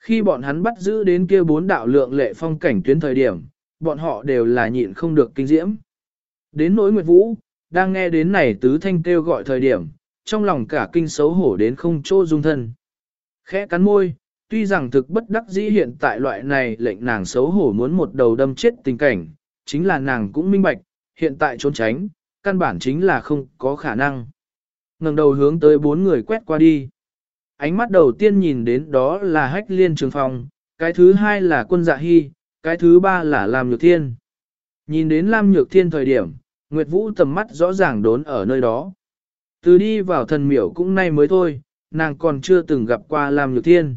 Khi bọn hắn bắt giữ đến kia bốn đạo lượng lệ phong cảnh tuyến thời điểm, bọn họ đều là nhịn không được kinh diễm. Đến nỗi Nguyệt Vũ, đang nghe đến này tứ thanh kêu gọi thời điểm, trong lòng cả kinh xấu hổ đến không chỗ dung thân. Khẽ cắn môi, tuy rằng thực bất đắc dĩ hiện tại loại này lệnh nàng xấu hổ muốn một đầu đâm chết tình cảnh, chính là nàng cũng minh bạch, hiện tại trốn tránh, căn bản chính là không có khả năng ngẩng đầu hướng tới bốn người quét qua đi. Ánh mắt đầu tiên nhìn đến đó là hách liên trường phong, cái thứ hai là quân dạ hy, cái thứ ba là Lam Nhược Thiên. Nhìn đến Lam Nhược Thiên thời điểm, Nguyệt Vũ tầm mắt rõ ràng đốn ở nơi đó. Từ đi vào thần miểu cũng nay mới thôi, nàng còn chưa từng gặp qua Lam Nhược Thiên.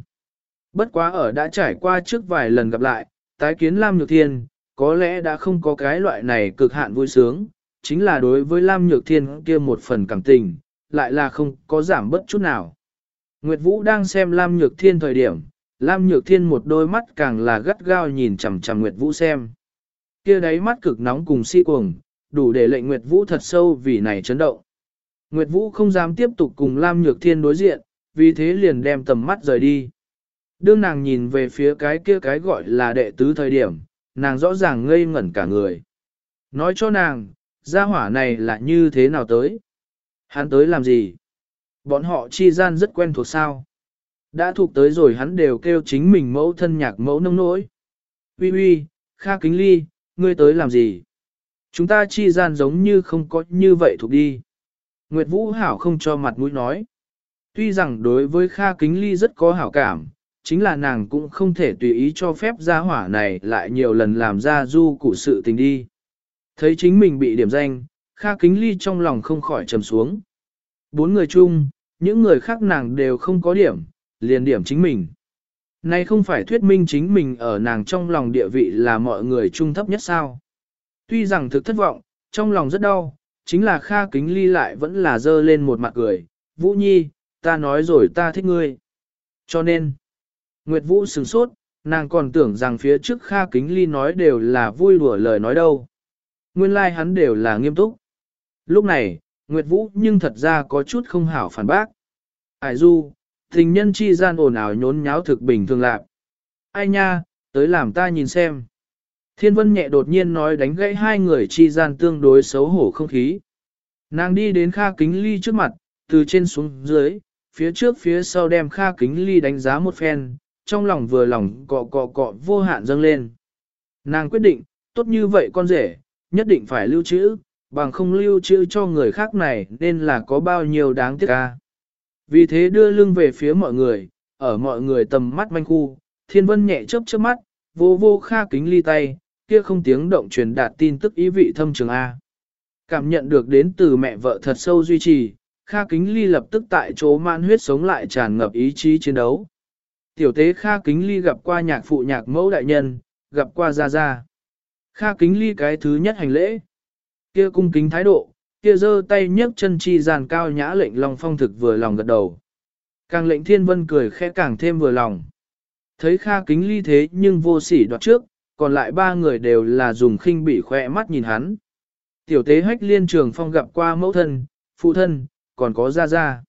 Bất quá ở đã trải qua trước vài lần gặp lại, tái kiến Lam Nhược Thiên, có lẽ đã không có cái loại này cực hạn vui sướng, chính là đối với Lam Nhược Thiên kia một phần cảm tình, lại là không có giảm bất chút nào. Nguyệt Vũ đang xem Lam Nhược Thiên thời điểm, Lam Nhược Thiên một đôi mắt càng là gắt gao nhìn chằm chằm Nguyệt Vũ xem. Kia đáy mắt cực nóng cùng si cuồng, đủ để lệnh Nguyệt Vũ thật sâu vì này chấn động. Nguyệt Vũ không dám tiếp tục cùng Lam Nhược Thiên đối diện, vì thế liền đem tầm mắt rời đi. Đương nàng nhìn về phía cái kia cái gọi là đệ tứ thời điểm, nàng rõ ràng ngây ngẩn cả người. Nói cho nàng, gia hỏa này là như thế nào tới? Hắn tới làm gì? Bọn họ chi gian rất quen thuộc sao? Đã thuộc tới rồi hắn đều kêu chính mình mẫu thân nhạc mẫu nông nỗi. Uy uy, Kha Kính Ly, ngươi tới làm gì? Chúng ta chi gian giống như không có như vậy thuộc đi. Nguyệt Vũ Hảo không cho mặt mũi nói. Tuy rằng đối với Kha Kính Ly rất có hảo cảm, chính là nàng cũng không thể tùy ý cho phép gia hỏa này lại nhiều lần làm ra du cụ sự tình đi. Thấy chính mình bị điểm danh, Kha Kính Ly trong lòng không khỏi trầm xuống. Bốn người chung, những người khác nàng đều không có điểm, liền điểm chính mình. Này không phải thuyết minh chính mình ở nàng trong lòng địa vị là mọi người trung thấp nhất sao. Tuy rằng thực thất vọng, trong lòng rất đau, chính là Kha Kính Ly lại vẫn là dơ lên một mặt cười. Vũ Nhi, ta nói rồi ta thích ngươi. Cho nên, Nguyệt Vũ sửng sốt, nàng còn tưởng rằng phía trước Kha Kính Ly nói đều là vui đùa lời nói đâu. Nguyên lai like hắn đều là nghiêm túc. Lúc này, Nguyệt Vũ nhưng thật ra có chút không hảo phản bác. Ải du, tình nhân chi gian ồn ào nhốn nháo thực bình thường lạc. Ai nha, tới làm ta nhìn xem. Thiên vân nhẹ đột nhiên nói đánh gãy hai người chi gian tương đối xấu hổ không khí. Nàng đi đến Kha Kính Ly trước mặt, từ trên xuống dưới, phía trước phía sau đem Kha Kính Ly đánh giá một phen, trong lòng vừa lòng cọ cọ cọ vô hạn dâng lên. Nàng quyết định, tốt như vậy con rể, nhất định phải lưu trữ, bằng không lưu trữ cho người khác này nên là có bao nhiêu đáng tiếc ca. Vì thế đưa lưng về phía mọi người, ở mọi người tầm mắt manh khu, thiên vân nhẹ chớp chớp mắt, vô vô kha kính ly tay, kia không tiếng động truyền đạt tin tức ý vị thâm trường A. Cảm nhận được đến từ mẹ vợ thật sâu duy trì, Kha Kính Ly lập tức tại chỗ man huyết sống lại tràn ngập ý chí chiến đấu. Tiểu tế Kha Kính Ly gặp qua nhạc phụ nhạc mẫu đại nhân, gặp qua Gia Gia. Kha Kính Ly cái thứ nhất hành lễ. Kia cung kính thái độ, kia giơ tay nhấc chân chi giàn cao nhã lệnh Long Phong thực vừa lòng gật đầu. Càng lệnh Thiên Vân cười khẽ càng thêm vừa lòng. Thấy Kha Kính Ly thế nhưng vô sỉ đoạt trước, còn lại ba người đều là dùng khinh bị khoe mắt nhìn hắn. Tiểu tế hách liên trường phong gặp qua mẫu thân, phụ thân, còn có gia gia.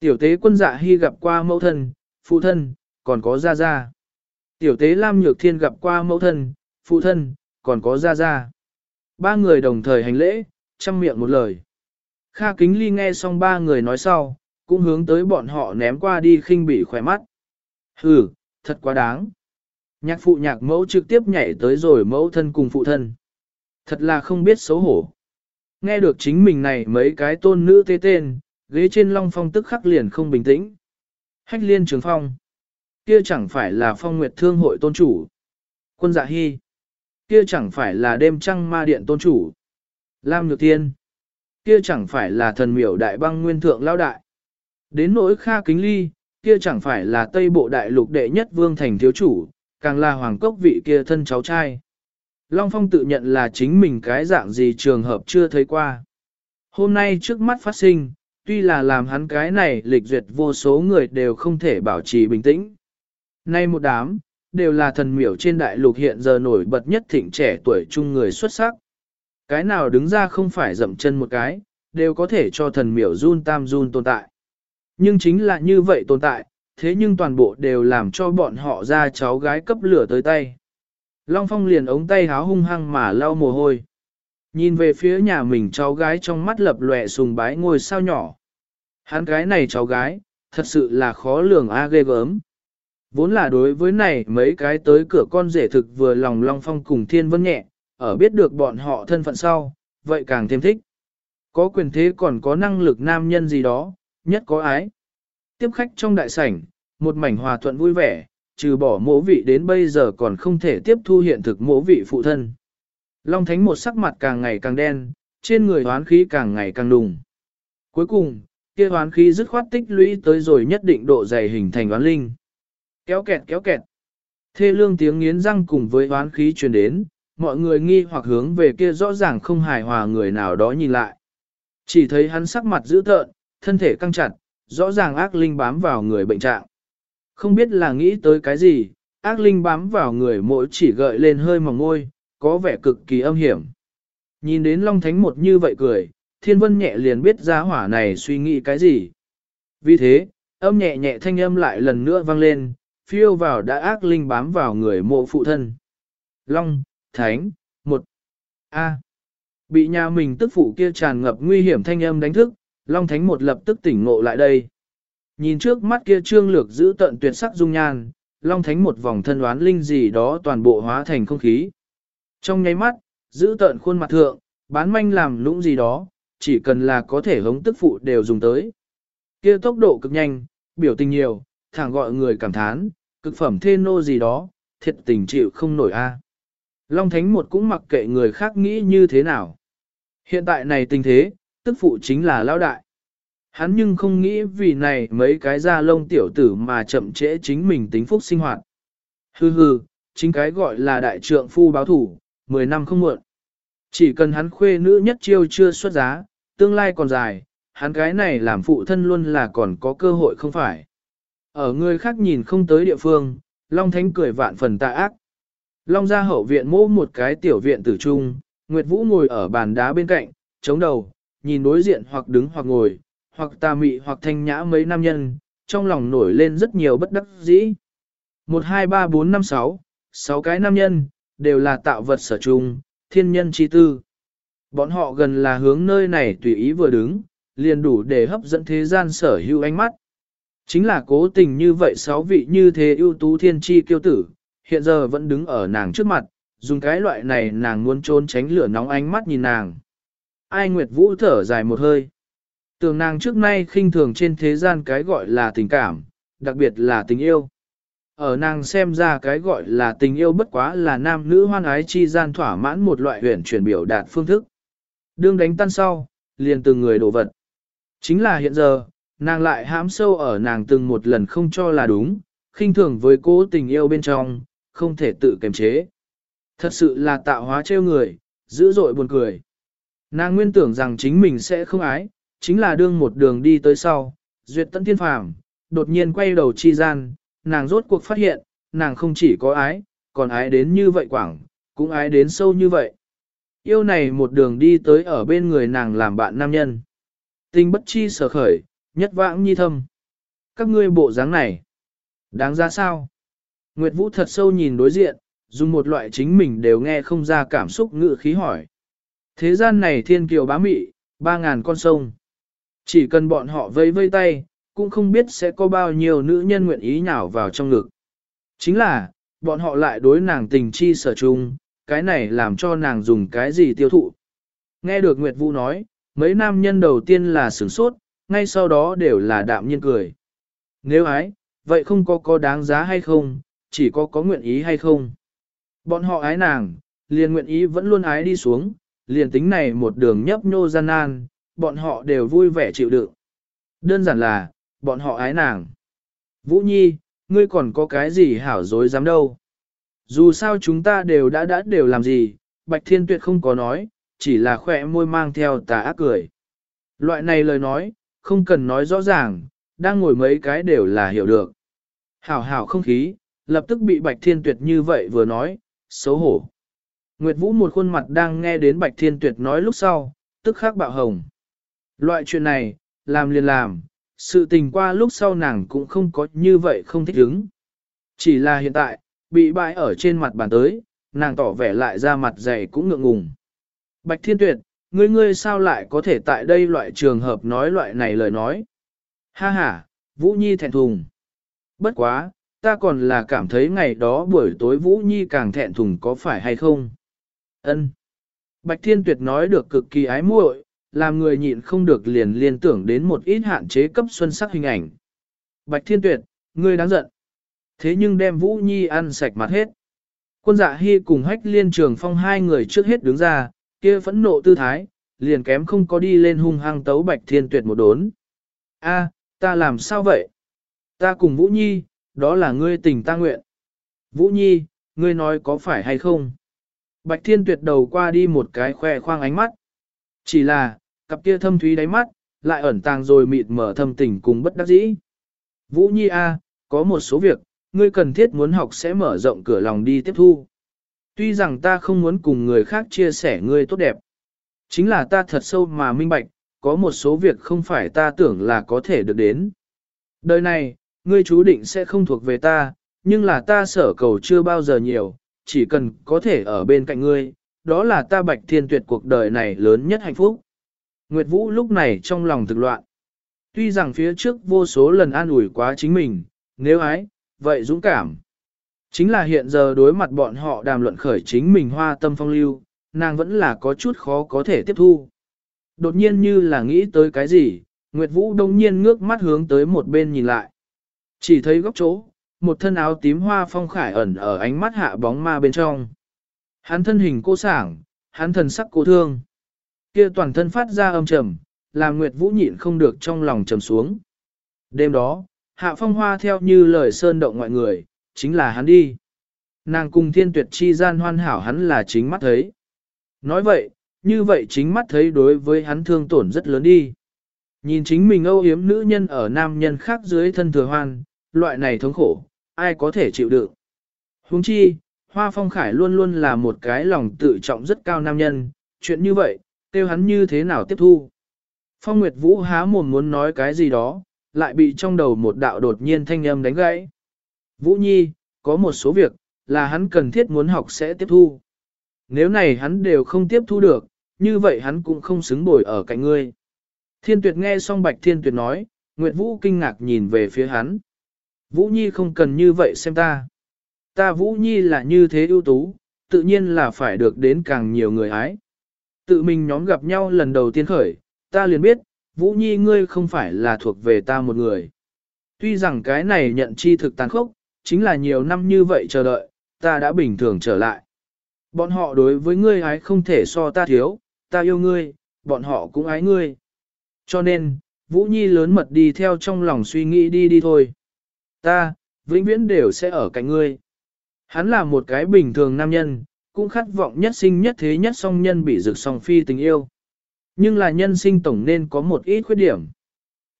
Tiểu tế quân dạ hy gặp qua mẫu thân, phụ thân, còn có gia gia. Tiểu tế lam nhược thiên gặp qua mẫu thân, phụ thân, còn có gia gia. Ba người đồng thời hành lễ, chăm miệng một lời. Kha kính ly nghe xong ba người nói sau, cũng hướng tới bọn họ ném qua đi khinh bỉ khỏe mắt. Hừ, thật quá đáng. Nhạc phụ nhạc mẫu trực tiếp nhảy tới rồi mẫu thân cùng phụ thân. Thật là không biết xấu hổ. Nghe được chính mình này mấy cái tôn nữ tê tên, ghế trên long phong tức khắc liền không bình tĩnh. Hách liên trường phong. Kia chẳng phải là phong nguyệt thương hội tôn chủ. Quân dạ hy. Kia chẳng phải là đêm trăng ma điện tôn chủ. Lam nhược tiên. Kia chẳng phải là thần miểu đại băng nguyên thượng lao đại. Đến nỗi kha kính ly, kia chẳng phải là tây bộ đại lục đệ nhất vương thành thiếu chủ, càng là hoàng cốc vị kia thân cháu trai. Long Phong tự nhận là chính mình cái dạng gì trường hợp chưa thấy qua. Hôm nay trước mắt phát sinh, tuy là làm hắn cái này lịch duyệt vô số người đều không thể bảo trì bình tĩnh. Nay một đám, đều là thần miểu trên đại lục hiện giờ nổi bật nhất thịnh trẻ tuổi trung người xuất sắc. Cái nào đứng ra không phải dậm chân một cái, đều có thể cho thần miểu run tam run tồn tại. Nhưng chính là như vậy tồn tại, thế nhưng toàn bộ đều làm cho bọn họ ra cháu gái cấp lửa tới tay. Long Phong liền ống tay háo hung hăng mà lau mồ hôi. Nhìn về phía nhà mình cháu gái trong mắt lập lòe sùng bái ngôi sao nhỏ. Hắn cái này cháu gái, thật sự là khó lường a ghê gớm. Vốn là đối với này mấy cái tới cửa con rể thực vừa lòng Long Phong cùng Thiên Vân nhẹ, ở biết được bọn họ thân phận sau, vậy càng thêm thích. Có quyền thế còn có năng lực nam nhân gì đó, nhất có ái. Tiếp khách trong đại sảnh, một mảnh hòa thuận vui vẻ, trừ bỏ mỗ vị đến bây giờ còn không thể tiếp thu hiện thực mỗ vị phụ thân. Long Thánh một sắc mặt càng ngày càng đen, trên người hoán khí càng ngày càng đùng. Cuối cùng, kia hoán khí dứt khoát tích lũy tới rồi nhất định độ dày hình thành hoán linh. Kéo kẹt kéo kẹt. Thê lương tiếng nghiến răng cùng với hoán khí truyền đến, mọi người nghi hoặc hướng về kia rõ ràng không hài hòa người nào đó nhìn lại. Chỉ thấy hắn sắc mặt dữ tợn, thân thể căng chặt, rõ ràng ác linh bám vào người bệnh trạng. Không biết là nghĩ tới cái gì, ác linh bám vào người mỗi chỉ gợi lên hơi mỏng ngôi, có vẻ cực kỳ âm hiểm. Nhìn đến Long Thánh một như vậy cười, Thiên Vân nhẹ liền biết giá hỏa này suy nghĩ cái gì. Vì thế, âm nhẹ nhẹ thanh âm lại lần nữa vang lên, phiêu vào đã ác linh bám vào người mộ phụ thân. Long, Thánh, một. A. Bị nhà mình tức phụ kia tràn ngập nguy hiểm thanh âm đánh thức, Long Thánh một lập tức tỉnh ngộ lại đây. Nhìn trước mắt kia trương lược giữ tận tuyệt sắc dung nhan, Long Thánh một vòng thân đoán linh gì đó toàn bộ hóa thành không khí. Trong nháy mắt, giữ tận khuôn mặt thượng, bán manh làm lũng gì đó, chỉ cần là có thể hống tức phụ đều dùng tới. Kia tốc độ cực nhanh, biểu tình nhiều, thẳng gọi người cảm thán, cực phẩm thê nô gì đó, thiệt tình chịu không nổi a. Long Thánh một cũng mặc kệ người khác nghĩ như thế nào. Hiện tại này tình thế, tức phụ chính là lão đại. Hắn nhưng không nghĩ vì này mấy cái da lông tiểu tử mà chậm trễ chính mình tính phúc sinh hoạt. Hừ hừ, chính cái gọi là đại trượng phu báo thủ, 10 năm không muộn. Chỉ cần hắn khuê nữ nhất chiêu chưa xuất giá, tương lai còn dài, hắn cái này làm phụ thân luôn là còn có cơ hội không phải. Ở người khác nhìn không tới địa phương, Long Thánh cười vạn phần tà ác. Long ra hậu viện mô một cái tiểu viện tử trung, Nguyệt Vũ ngồi ở bàn đá bên cạnh, chống đầu, nhìn đối diện hoặc đứng hoặc ngồi, hoặc tà mị hoặc thanh nhã mấy nam nhân, trong lòng nổi lên rất nhiều bất đắc dĩ. 1, 2, 3, 4, 5, 6, 6 cái nam nhân, đều là tạo vật sở trung, thiên nhân chi tư. Bọn họ gần là hướng nơi này tùy ý vừa đứng, liền đủ để hấp dẫn thế gian sở hữu ánh mắt. Chính là cố tình như vậy sáu vị như thế ưu tú thiên chi kiêu tử, hiện giờ vẫn đứng ở nàng trước mặt, dùng cái loại này nàng muốn trốn tránh lửa nóng ánh mắt nhìn nàng. Ai Nguyệt Vũ thở dài một hơi. Tưởng nàng trước nay khinh thường trên thế gian cái gọi là tình cảm, đặc biệt là tình yêu. Ở nàng xem ra cái gọi là tình yêu bất quá là nam nữ hoan ái chi gian thỏa mãn một loại huyền chuyển biểu đạt phương thức. Đương đánh tan sau, liền từng người đổ vật. Chính là hiện giờ, nàng lại hãm sâu ở nàng từng một lần không cho là đúng, khinh thường với cố tình yêu bên trong, không thể tự kiềm chế. Thật sự là tạo hóa trêu người, dữ dội buồn cười. Nàng nguyên tưởng rằng chính mình sẽ không ái, chính là đương một đường đi tới sau, duyệt tận thiên phàm, đột nhiên quay đầu chi gian, nàng rốt cuộc phát hiện, nàng không chỉ có ái, còn ái đến như vậy quảng, cũng ái đến sâu như vậy. Yêu này một đường đi tới ở bên người nàng làm bạn nam nhân. Tình bất chi sở khởi, nhất vãng nhi thâm. Các ngươi bộ dáng này, đáng ra sao? Nguyệt Vũ thật sâu nhìn đối diện, dùng một loại chính mình đều nghe không ra cảm xúc ngự khí hỏi. Thế gian này thiên kiều bá mị, ba ngàn con sông. Chỉ cần bọn họ vây vây tay, cũng không biết sẽ có bao nhiêu nữ nhân nguyện ý nhào vào trong ngực. Chính là, bọn họ lại đối nàng tình chi sở chung, cái này làm cho nàng dùng cái gì tiêu thụ. Nghe được Nguyệt Vũ nói, mấy nam nhân đầu tiên là sửng sốt, ngay sau đó đều là đạm nhiên cười. Nếu ái, vậy không có có đáng giá hay không, chỉ có có nguyện ý hay không. Bọn họ ái nàng, liền nguyện ý vẫn luôn ái đi xuống, liền tính này một đường nhấp nhô gian nan, bọn họ đều vui vẻ chịu đựng. Đơn giản là, bọn họ ái nàng. Vũ Nhi, ngươi còn có cái gì hảo dối dám đâu. Dù sao chúng ta đều đã đã đều làm gì, Bạch Thiên Tuyệt không có nói, chỉ là khỏe môi mang theo tà ác cười. Loại này lời nói, không cần nói rõ ràng, đang ngồi mấy cái đều là hiểu được. Hảo hảo không khí, lập tức bị Bạch Thiên Tuyệt như vậy vừa nói, xấu hổ. Nguyệt Vũ một khuôn mặt đang nghe đến Bạch Thiên Tuyệt nói lúc sau, tức khắc bạo hồng. Loại chuyện này, làm liền làm, sự tình qua lúc sau nàng cũng không có như vậy không thích ứng. Chỉ là hiện tại, bị bại ở trên mặt bàn tới, nàng tỏ vẻ lại ra mặt dày cũng ngượng ngùng. Bạch Thiên Tuyệt, ngươi ngươi sao lại có thể tại đây loại trường hợp nói loại này lời nói? Ha ha, Vũ Nhi thẹn thùng. Bất quá, ta còn là cảm thấy ngày đó buổi tối Vũ Nhi càng thẹn thùng có phải hay không? Ân. Bạch Thiên Tuyệt nói được cực kỳ ái muội, làm người nhịn không được liền liên tưởng đến một ít hạn chế cấp xuân sắc hình ảnh. Bạch Thiên Tuyệt, ngươi đáng giận. Thế nhưng đem Vũ Nhi ăn sạch mặt hết. Quân dạ hy cùng hách liên trường phong hai người trước hết đứng ra, kia phẫn nộ tư thái, liền kém không có đi lên hung hăng tấu Bạch Thiên Tuyệt một đốn. A, ta làm sao vậy? Ta cùng Vũ Nhi, đó là ngươi tình ta nguyện. Vũ Nhi, ngươi nói có phải hay không? Bạch Thiên Tuyệt đầu qua đi một cái khoe khoang ánh mắt. Chỉ là, cặp kia thâm thúy đáy mắt, lại ẩn tàng rồi mịt mở thâm tình cùng bất đắc dĩ. Vũ Nhi A, có một số việc, ngươi cần thiết muốn học sẽ mở rộng cửa lòng đi tiếp thu. Tuy rằng ta không muốn cùng người khác chia sẻ ngươi tốt đẹp. Chính là ta thật sâu mà minh bạch, có một số việc không phải ta tưởng là có thể được đến. Đời này, ngươi chú định sẽ không thuộc về ta, nhưng là ta sở cầu chưa bao giờ nhiều, chỉ cần có thể ở bên cạnh ngươi, đó là ta bạch thiên tuyệt cuộc đời này lớn nhất hạnh phúc. Nguyệt Vũ lúc này trong lòng thực loạn. Tuy rằng phía trước vô số lần an ủi quá chính mình, nếu ái, vậy dũng cảm. Chính là hiện giờ đối mặt bọn họ đàm luận khởi chính mình hoa tâm phong lưu, nàng vẫn là có chút khó có thể tiếp thu. Đột nhiên như là nghĩ tới cái gì, Nguyệt Vũ đông nhiên ngước mắt hướng tới một bên nhìn lại. Chỉ thấy góc chỗ, một thân áo tím hoa phong khải ẩn ở ánh mắt hạ bóng ma bên trong. Hắn thân hình cô sảng, hắn thần sắc cô thương. Kia toàn thân phát ra âm trầm, làm Nguyệt Vũ nhịn không được trong lòng trầm xuống. Đêm đó, hạ phong hoa theo như lời sơn động ngoại người, chính là hắn đi. Nàng cùng thiên tuyệt chi gian hoan hảo hắn là chính mắt thấy. Nói vậy, như vậy chính mắt thấy đối với hắn thương tổn rất lớn đi. Nhìn chính mình âu yếm nữ nhân ở nam nhân khác dưới thân thừa hoan, loại này thống khổ, ai có thể chịu đựng. Huống chi, Hoa Phong Khải luôn luôn là một cái lòng tự trọng rất cao nam nhân, chuyện như vậy, tiêu hắn như thế nào tiếp thu. Phong Nguyệt Vũ há mồm muốn nói cái gì đó, lại bị trong đầu một đạo đột nhiên thanh âm đánh gãy. Vũ Nhi, có một số việc, là hắn cần thiết muốn học sẽ tiếp thu. Nếu này hắn đều không tiếp thu được, như vậy hắn cũng không xứng bồi ở cạnh ngươi. Thiên tuyệt nghe xong Bạch Thiên tuyệt nói, Nguyệt Vũ kinh ngạc nhìn về phía hắn. Vũ Nhi không cần như vậy xem ta. Ta Vũ Nhi là như thế ưu tú, tự nhiên là phải được đến càng nhiều người ái. Tự mình nhóm gặp nhau lần đầu tiên khởi, ta liền biết, Vũ Nhi ngươi không phải là thuộc về ta một người. Tuy rằng cái này nhận chi thực tàn khốc, chính là nhiều năm như vậy chờ đợi, ta đã bình thường trở lại. Bọn họ đối với ngươi ái không thể so ta thiếu, ta yêu ngươi, bọn họ cũng ái ngươi. Cho nên, Vũ Nhi lớn mật đi theo trong lòng suy nghĩ đi đi thôi. Ta, vĩnh viễn đều sẽ ở cạnh ngươi. Hắn là một cái bình thường nam nhân, cũng khát vọng nhất sinh nhất thế nhất song nhân bị rực song phi tình yêu. Nhưng là nhân sinh tổng nên có một ít khuyết điểm.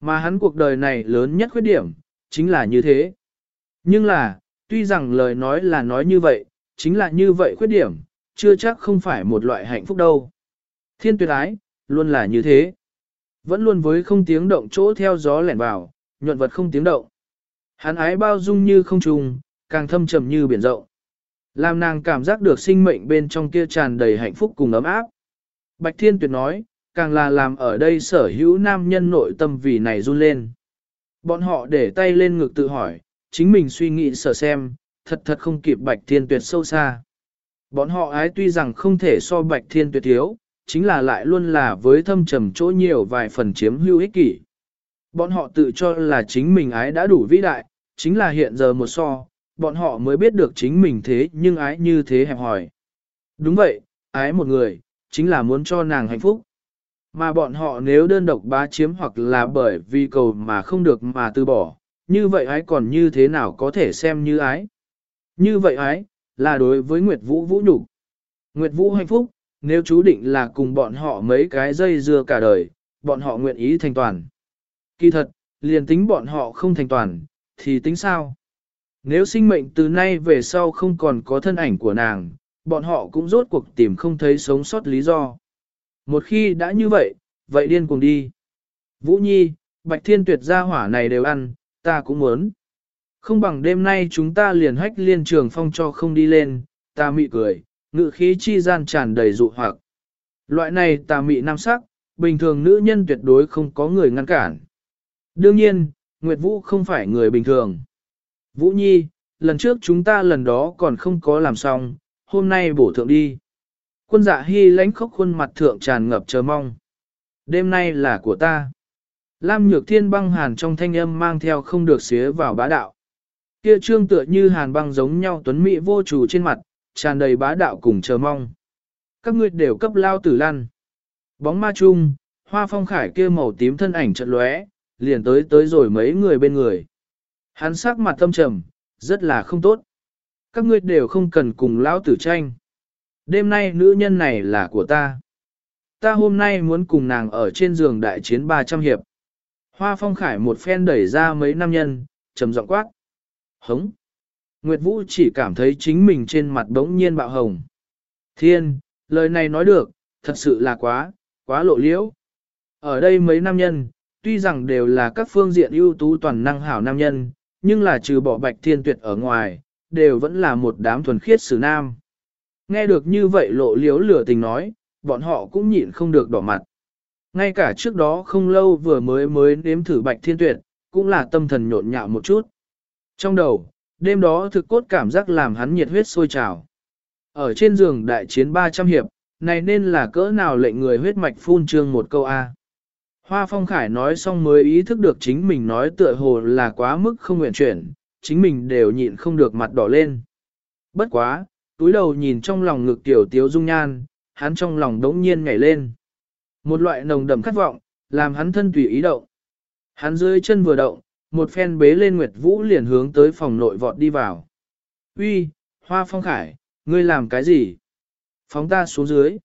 Mà hắn cuộc đời này lớn nhất khuyết điểm, chính là như thế. Nhưng là, tuy rằng lời nói là nói như vậy, chính là như vậy khuyết điểm, chưa chắc không phải một loại hạnh phúc đâu. Thiên tuyệt ái, luôn là như thế. Vẫn luôn với không tiếng động chỗ theo gió lẻn vào, nhuận vật không tiếng động. Hắn ái bao dung như không trùng, càng thâm trầm như biển rộng. Làm nàng cảm giác được sinh mệnh bên trong kia tràn đầy hạnh phúc cùng ấm áp. Bạch Thiên Tuyệt nói, càng là làm ở đây sở hữu nam nhân nội tâm vì này run lên. Bọn họ để tay lên ngực tự hỏi, chính mình suy nghĩ sở xem, thật thật không kịp Bạch Thiên Tuyệt sâu xa. Bọn họ ái tuy rằng không thể so Bạch Thiên Tuyệt thiếu, chính là lại luôn là với thâm trầm chỗ nhiều vài phần chiếm hưu ích kỷ. Bọn họ tự cho là chính mình ái đã đủ vĩ đại, chính là hiện giờ một so, bọn họ mới biết được chính mình thế nhưng ái như thế hẹp hỏi. Đúng vậy, ái một người, chính là muốn cho nàng hạnh phúc. Mà bọn họ nếu đơn độc bá chiếm hoặc là bởi vì cầu mà không được mà từ bỏ, như vậy ái còn như thế nào có thể xem như ái? Như vậy ái, là đối với Nguyệt Vũ vũ nhục Nguyệt Vũ hạnh phúc, nếu chú định là cùng bọn họ mấy cái dây dưa cả đời, bọn họ nguyện ý thành toàn. Kỳ thật, liền tính bọn họ không thành toàn, thì tính sao? Nếu sinh mệnh từ nay về sau không còn có thân ảnh của nàng, bọn họ cũng rốt cuộc tìm không thấy sống sót lý do. Một khi đã như vậy, vậy điên cùng đi. Vũ Nhi, Bạch Thiên Tuyệt gia hỏa này đều ăn, ta cũng muốn. Không bằng đêm nay chúng ta liền hách liên trường phong cho không đi lên, ta mị cười, ngự khí chi gian tràn đầy dụ hoặc. Loại này ta mị nam sắc, bình thường nữ nhân tuyệt đối không có người ngăn cản. Đương nhiên, Nguyệt Vũ không phải người bình thường. Vũ Nhi, lần trước chúng ta lần đó còn không có làm xong, hôm nay bổ thượng đi. Quân dạ hy lánh khóc khuôn mặt thượng tràn ngập chờ mong. Đêm nay là của ta. Lam nhược thiên băng hàn trong thanh âm mang theo không được xía vào bá đạo. Kia trương tựa như hàn băng giống nhau tuấn mỹ vô chủ trên mặt, tràn đầy bá đạo cùng chờ mong. Các ngươi đều cấp lao tử lăn. Bóng ma chung, hoa phong khải kia màu tím thân ảnh trận lóe, liền tới tới rồi mấy người bên người. Hắn sắc mặt tâm trầm, rất là không tốt. Các ngươi đều không cần cùng lão tử tranh. Đêm nay nữ nhân này là của ta. Ta hôm nay muốn cùng nàng ở trên giường đại chiến 300 hiệp. Hoa phong khải một phen đẩy ra mấy nam nhân, trầm giọng quát. Hống. Nguyệt Vũ chỉ cảm thấy chính mình trên mặt đống nhiên bạo hồng. Thiên, lời này nói được, thật sự là quá, quá lộ liễu. Ở đây mấy nam nhân, tuy rằng đều là các phương diện ưu tú toàn năng hảo nam nhân, nhưng là trừ bỏ bạch thiên tuyệt ở ngoài, đều vẫn là một đám thuần khiết xử nam. Nghe được như vậy lộ liễu lửa tình nói, bọn họ cũng nhịn không được đỏ mặt. Ngay cả trước đó không lâu vừa mới mới nếm thử bạch thiên tuyệt, cũng là tâm thần nhộn nhạo một chút. Trong đầu, đêm đó thực cốt cảm giác làm hắn nhiệt huyết sôi trào. Ở trên giường đại chiến 300 hiệp, này nên là cỡ nào lệnh người huyết mạch phun trương một câu A. Hoa Phong Khải nói xong mới ý thức được chính mình nói tựa hồ là quá mức không nguyện chuyển, chính mình đều nhịn không được mặt đỏ lên. Bất quá, túi đầu nhìn trong lòng ngực tiểu tiếu dung nhan, hắn trong lòng đống nhiên nhảy lên. Một loại nồng đậm khát vọng, làm hắn thân tùy ý động. Hắn dưới chân vừa động, một phen bế lên Nguyệt Vũ liền hướng tới phòng nội vọt đi vào. Uy, Hoa Phong Khải, ngươi làm cái gì? Phóng ta xuống dưới.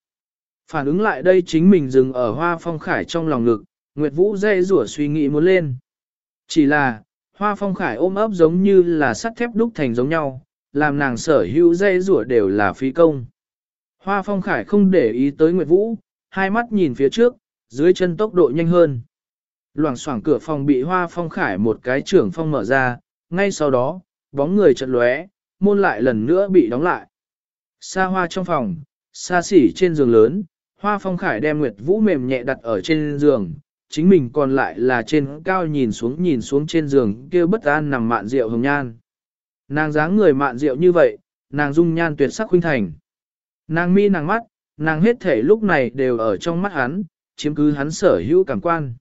Phản ứng lại đây chính mình dừng ở Hoa Phong Khải trong lòng ngực, Nguyệt Vũ dây rủa suy nghĩ muốn lên. Chỉ là, Hoa Phong Khải ôm ấp giống như là sắt thép đúc thành giống nhau, làm nàng sở hữu dây rủa đều là phí công. Hoa Phong Khải không để ý tới Nguyệt Vũ, hai mắt nhìn phía trước, dưới chân tốc độ nhanh hơn. Loảng xoảng cửa phòng bị Hoa Phong Khải một cái trưởng phong mở ra, ngay sau đó, bóng người chợt lóe, môn lại lần nữa bị đóng lại. Xa hoa trong phòng, xa xỉ trên giường lớn, Hoa Phong Khải đem Nguyệt Vũ mềm nhẹ đặt ở trên giường, chính mình còn lại là trên cao nhìn xuống nhìn xuống trên giường kia bất an nằm mạn rượu hồng nhan. Nàng dáng người mạn rượu như vậy, nàng dung nhan tuyệt sắc khuynh thành. Nàng mi nàng mắt, nàng hết thể lúc này đều ở trong mắt hắn, chiếm cứ hắn sở hữu cảm quan.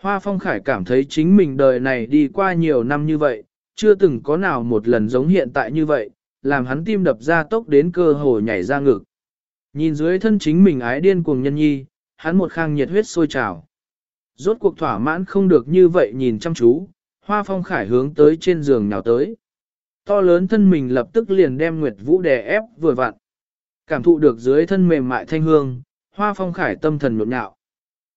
Hoa Phong Khải cảm thấy chính mình đời này đi qua nhiều năm như vậy, chưa từng có nào một lần giống hiện tại như vậy, làm hắn tim đập ra tốc đến cơ hồ nhảy ra ngực. Nhìn dưới thân chính mình ái điên cuồng nhân nhi, hắn một khang nhiệt huyết sôi trào. Rốt cuộc thỏa mãn không được như vậy nhìn chăm chú, Hoa Phong Khải hướng tới trên giường nhào tới. To lớn thân mình lập tức liền đem Nguyệt Vũ đè ép vừa vặn. Cảm thụ được dưới thân mềm mại thanh hương, Hoa Phong Khải tâm thần nhộn nhạo.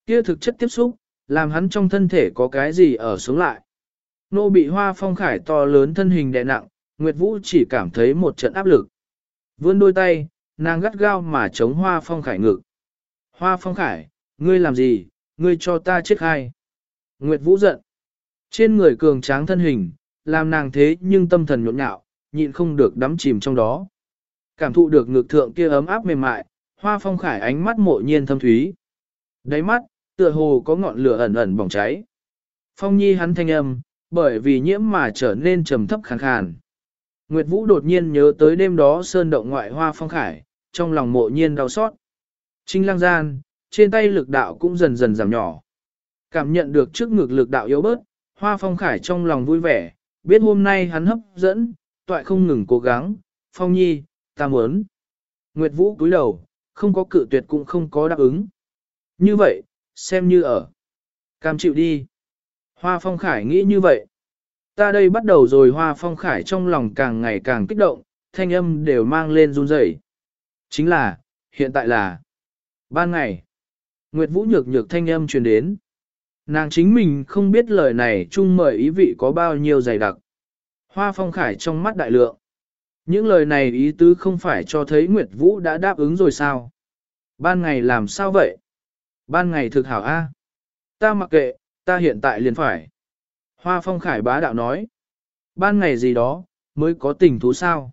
Kia thực chất tiếp xúc, làm hắn trong thân thể có cái gì ở xuống lại. Nô bị Hoa Phong Khải to lớn thân hình đè nặng, Nguyệt Vũ chỉ cảm thấy một trận áp lực. Vươn đôi tay, nàng gắt gao mà chống Hoa Phong Khải ngực. Hoa Phong Khải, ngươi làm gì, ngươi cho ta chết hay? Nguyệt Vũ giận. Trên người cường tráng thân hình, làm nàng thế nhưng tâm thần nhộn nhạo, nhịn không được đắm chìm trong đó. Cảm thụ được ngực thượng kia ấm áp mềm mại, Hoa Phong Khải ánh mắt mộ nhiên thâm thúy. Đáy mắt, tựa hồ có ngọn lửa ẩn ẩn bỏng cháy. Phong Nhi hắn thanh âm, bởi vì nhiễm mà trở nên trầm thấp khàn khàn. Nguyệt Vũ đột nhiên nhớ tới đêm đó sơn động ngoại Hoa Phong Khải, trong lòng mộ nhiên đau xót. Trinh lang gian, trên tay lực đạo cũng dần dần giảm nhỏ. Cảm nhận được trước ngực lực đạo yếu bớt, Hoa Phong Khải trong lòng vui vẻ, biết hôm nay hắn hấp dẫn, toại không ngừng cố gắng, Phong Nhi, ta muốn. Nguyệt Vũ cúi đầu, không có cự tuyệt cũng không có đáp ứng. Như vậy, xem như ở. Cam chịu đi. Hoa Phong Khải nghĩ như vậy. Ta đây bắt đầu rồi Hoa Phong Khải trong lòng càng ngày càng kích động, thanh âm đều mang lên run rẩy. Chính là, hiện tại là ban ngày. Nguyệt Vũ nhược nhược thanh âm truyền đến. Nàng chính mình không biết lời này chung mời ý vị có bao nhiêu dày đặc. Hoa Phong Khải trong mắt đại lượng. Những lời này ý tứ không phải cho thấy Nguyệt Vũ đã đáp ứng rồi sao? Ban ngày làm sao vậy? Ban ngày thực hảo A. Ta mặc kệ, ta hiện tại liền phải. Hoa Phong Khải bá đạo nói. Ban ngày gì đó, mới có tình thú sao?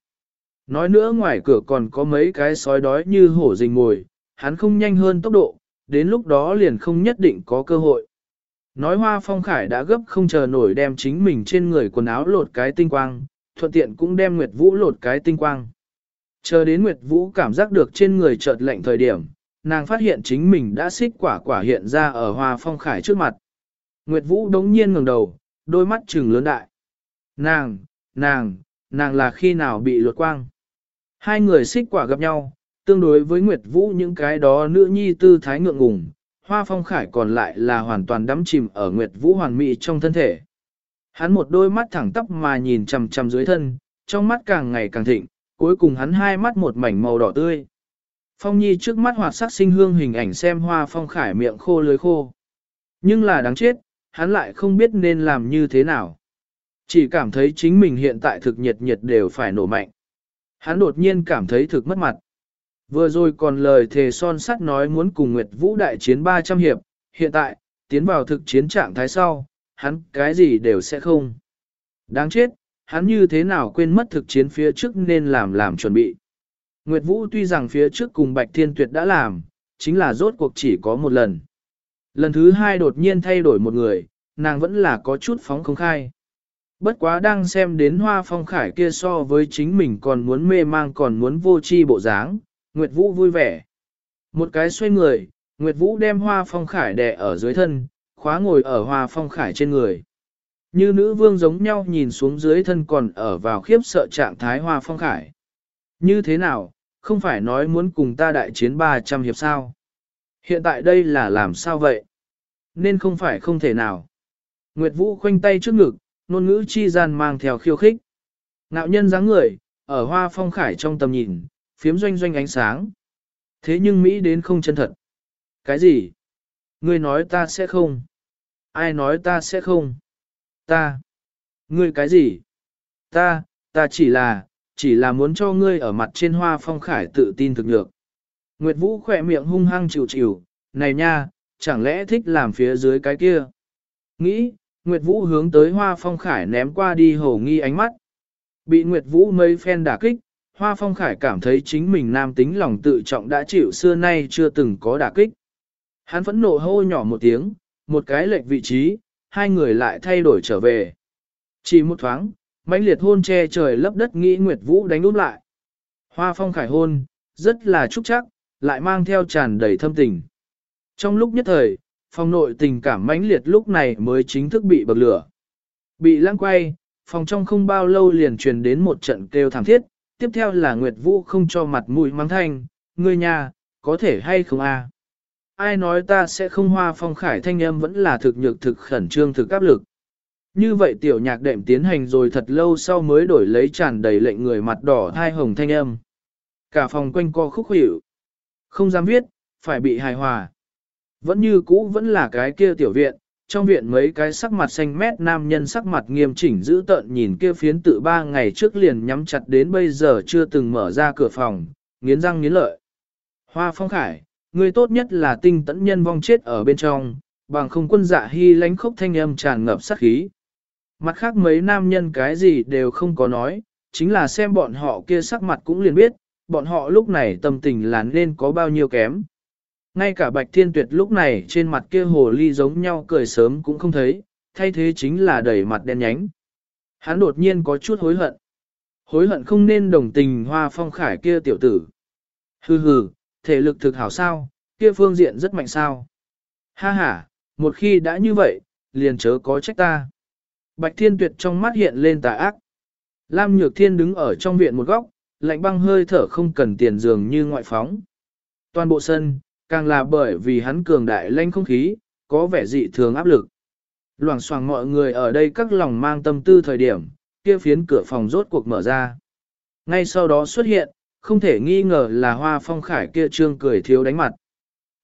Nói nữa ngoài cửa còn có mấy cái sói đói như hổ rình ngồi, hắn không nhanh hơn tốc độ, đến lúc đó liền không nhất định có cơ hội. Nói hoa phong khải đã gấp không chờ nổi đem chính mình trên người quần áo lột cái tinh quang, thuận tiện cũng đem Nguyệt Vũ lột cái tinh quang. Chờ đến Nguyệt Vũ cảm giác được trên người chợt lạnh thời điểm, nàng phát hiện chính mình đã xích quả quả hiện ra ở hoa phong khải trước mặt. Nguyệt Vũ đống nhiên ngẩng đầu, đôi mắt trừng lớn đại. Nàng, nàng, nàng là khi nào bị lột quang. Hai người xích quả gặp nhau, tương đối với Nguyệt Vũ những cái đó nữ nhi tư thái ngượng ngùng, Hoa Phong Khải còn lại là hoàn toàn đắm chìm ở Nguyệt Vũ hoàn mỹ trong thân thể. Hắn một đôi mắt thẳng tóc mà nhìn chằm chằm dưới thân, trong mắt càng ngày càng thịnh, cuối cùng hắn hai mắt một mảnh màu đỏ tươi. Phong Nhi trước mắt hoạt sắc sinh hương hình ảnh xem Hoa Phong Khải miệng khô lưới khô. Nhưng là đáng chết, hắn lại không biết nên làm như thế nào. Chỉ cảm thấy chính mình hiện tại thực nhiệt nhiệt đều phải nổ mạnh. Hắn đột nhiên cảm thấy thực mất mặt. Vừa rồi còn lời thề son sắt nói muốn cùng Nguyệt Vũ đại chiến 300 hiệp, hiện tại, tiến vào thực chiến trạng thái sau, hắn cái gì đều sẽ không. Đáng chết, hắn như thế nào quên mất thực chiến phía trước nên làm làm chuẩn bị. Nguyệt Vũ tuy rằng phía trước cùng Bạch Thiên Tuyệt đã làm, chính là rốt cuộc chỉ có một lần. Lần thứ hai đột nhiên thay đổi một người, nàng vẫn là có chút phóng không khai. Bất quá đang xem đến hoa phong khải kia so với chính mình còn muốn mê mang còn muốn vô chi bộ dáng, Nguyệt Vũ vui vẻ. Một cái xoay người, Nguyệt Vũ đem hoa phong khải đè ở dưới thân, khóa ngồi ở hoa phong khải trên người. Như nữ vương giống nhau nhìn xuống dưới thân còn ở vào khiếp sợ trạng thái hoa phong khải. Như thế nào, không phải nói muốn cùng ta đại chiến 300 hiệp sao? Hiện tại đây là làm sao vậy? Nên không phải không thể nào. Nguyệt Vũ khoanh tay trước ngực, ngôn ngữ chi gian mang theo khiêu khích. Ngạo nhân dáng người, ở hoa phong khải trong tầm nhìn, phiếm doanh doanh ánh sáng. Thế nhưng Mỹ đến không chân thật. Cái gì? Ngươi nói ta sẽ không? Ai nói ta sẽ không? Ta? Ngươi cái gì? Ta, ta chỉ là, chỉ là muốn cho ngươi ở mặt trên hoa phong khải tự tin thực được. Nguyệt Vũ khỏe miệng hung hăng chịu chịu, này nha, chẳng lẽ thích làm phía dưới cái kia? Nghĩ, Nguyệt Vũ hướng tới hoa phong khải ném qua đi hổ nghi ánh mắt. Bị Nguyệt Vũ mấy phen đả kích, hoa phong khải cảm thấy chính mình nam tính lòng tự trọng đã chịu xưa nay chưa từng có đả kích. Hắn phẫn nộ hô nhỏ một tiếng, một cái lệch vị trí, hai người lại thay đổi trở về. Chỉ một thoáng, mãnh liệt hôn che trời lấp đất nghĩ Nguyệt Vũ đánh úp lại. Hoa phong khải hôn, rất là trúc chắc, lại mang theo tràn đầy thâm tình. Trong lúc nhất thời, phòng nội tình cảm mãnh liệt lúc này mới chính thức bị bậc lửa. Bị lãng quay, phòng trong không bao lâu liền truyền đến một trận kêu thảm thiết, tiếp theo là Nguyệt Vũ không cho mặt mũi mắng thanh, ngươi nhà, có thể hay không a? Ai nói ta sẽ không hoa phong khải thanh âm vẫn là thực nhược thực khẩn trương thực áp lực. Như vậy tiểu nhạc đệm tiến hành rồi thật lâu sau mới đổi lấy tràn đầy lệnh người mặt đỏ thai hồng thanh âm. Cả phòng quanh co khúc hiệu. Không dám viết, phải bị hài hòa. Vẫn như cũ vẫn là cái kia tiểu viện, trong viện mấy cái sắc mặt xanh mét nam nhân sắc mặt nghiêm chỉnh giữ tợn nhìn kia phiến tự ba ngày trước liền nhắm chặt đến bây giờ chưa từng mở ra cửa phòng, nghiến răng nghiến lợi. Hoa phong khải, người tốt nhất là tinh tẫn nhân vong chết ở bên trong, bằng không quân dạ hy lánh khốc thanh âm tràn ngập sát khí. Mặt khác mấy nam nhân cái gì đều không có nói, chính là xem bọn họ kia sắc mặt cũng liền biết, bọn họ lúc này tâm tình là nên có bao nhiêu kém. Ngay cả Bạch Thiên Tuyệt lúc này trên mặt kia hồ ly giống nhau cười sớm cũng không thấy, thay thế chính là đẩy mặt đen nhánh. Hắn đột nhiên có chút hối hận. Hối hận không nên đồng tình hoa phong khải kia tiểu tử. Hừ hừ, thể lực thực hảo sao, kia phương diện rất mạnh sao. Ha ha, một khi đã như vậy, liền chớ có trách ta. Bạch Thiên Tuyệt trong mắt hiện lên tà ác. Lam Nhược Thiên đứng ở trong viện một góc, lạnh băng hơi thở không cần tiền dường như ngoại phóng. Toàn bộ sân, càng là bởi vì hắn cường đại lanh không khí, có vẻ dị thường áp lực. Loảng xoảng mọi người ở đây các lòng mang tâm tư thời điểm, kia phiến cửa phòng rốt cuộc mở ra. Ngay sau đó xuất hiện, không thể nghi ngờ là hoa phong khải kia trương cười thiếu đánh mặt.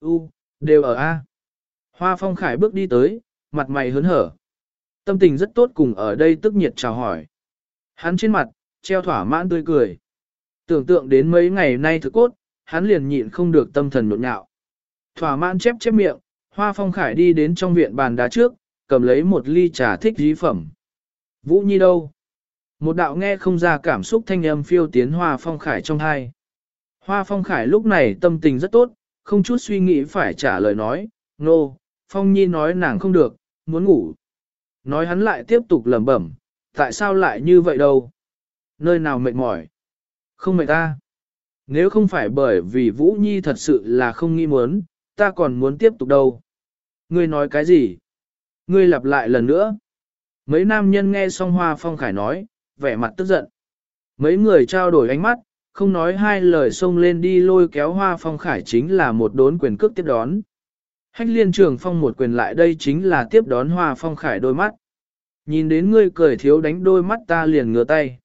U, đều ở A. Hoa phong khải bước đi tới, mặt mày hớn hở. Tâm tình rất tốt cùng ở đây tức nhiệt chào hỏi. Hắn trên mặt, treo thỏa mãn tươi cười. Tưởng tượng đến mấy ngày nay thực cốt, hắn liền nhịn không được tâm thần nhộn nhạo. Thỏa mãn chép chép miệng, Hoa Phong Khải đi đến trong viện bàn đá trước, cầm lấy một ly trà thích dí phẩm. Vũ Nhi đâu? Một đạo nghe không ra cảm xúc thanh âm phiêu tiến Hoa Phong Khải trong hai. Hoa Phong Khải lúc này tâm tình rất tốt, không chút suy nghĩ phải trả lời nói, nô, no, Phong Nhi nói nàng không được, muốn ngủ. Nói hắn lại tiếp tục lẩm bẩm, tại sao lại như vậy đâu? Nơi nào mệt mỏi? Không mệt ta. Nếu không phải bởi vì Vũ Nhi thật sự là không nghĩ muốn, ta còn muốn tiếp tục đâu. Ngươi nói cái gì? Ngươi lặp lại lần nữa. Mấy nam nhân nghe xong Hoa Phong Khải nói, vẻ mặt tức giận. Mấy người trao đổi ánh mắt, không nói hai lời xông lên đi lôi kéo Hoa Phong Khải chính là một đốn quyền cước tiếp đón. Hách liên trường phong một quyền lại đây chính là tiếp đón Hoa Phong Khải đôi mắt. Nhìn đến ngươi cười thiếu đánh đôi mắt ta liền ngửa tay.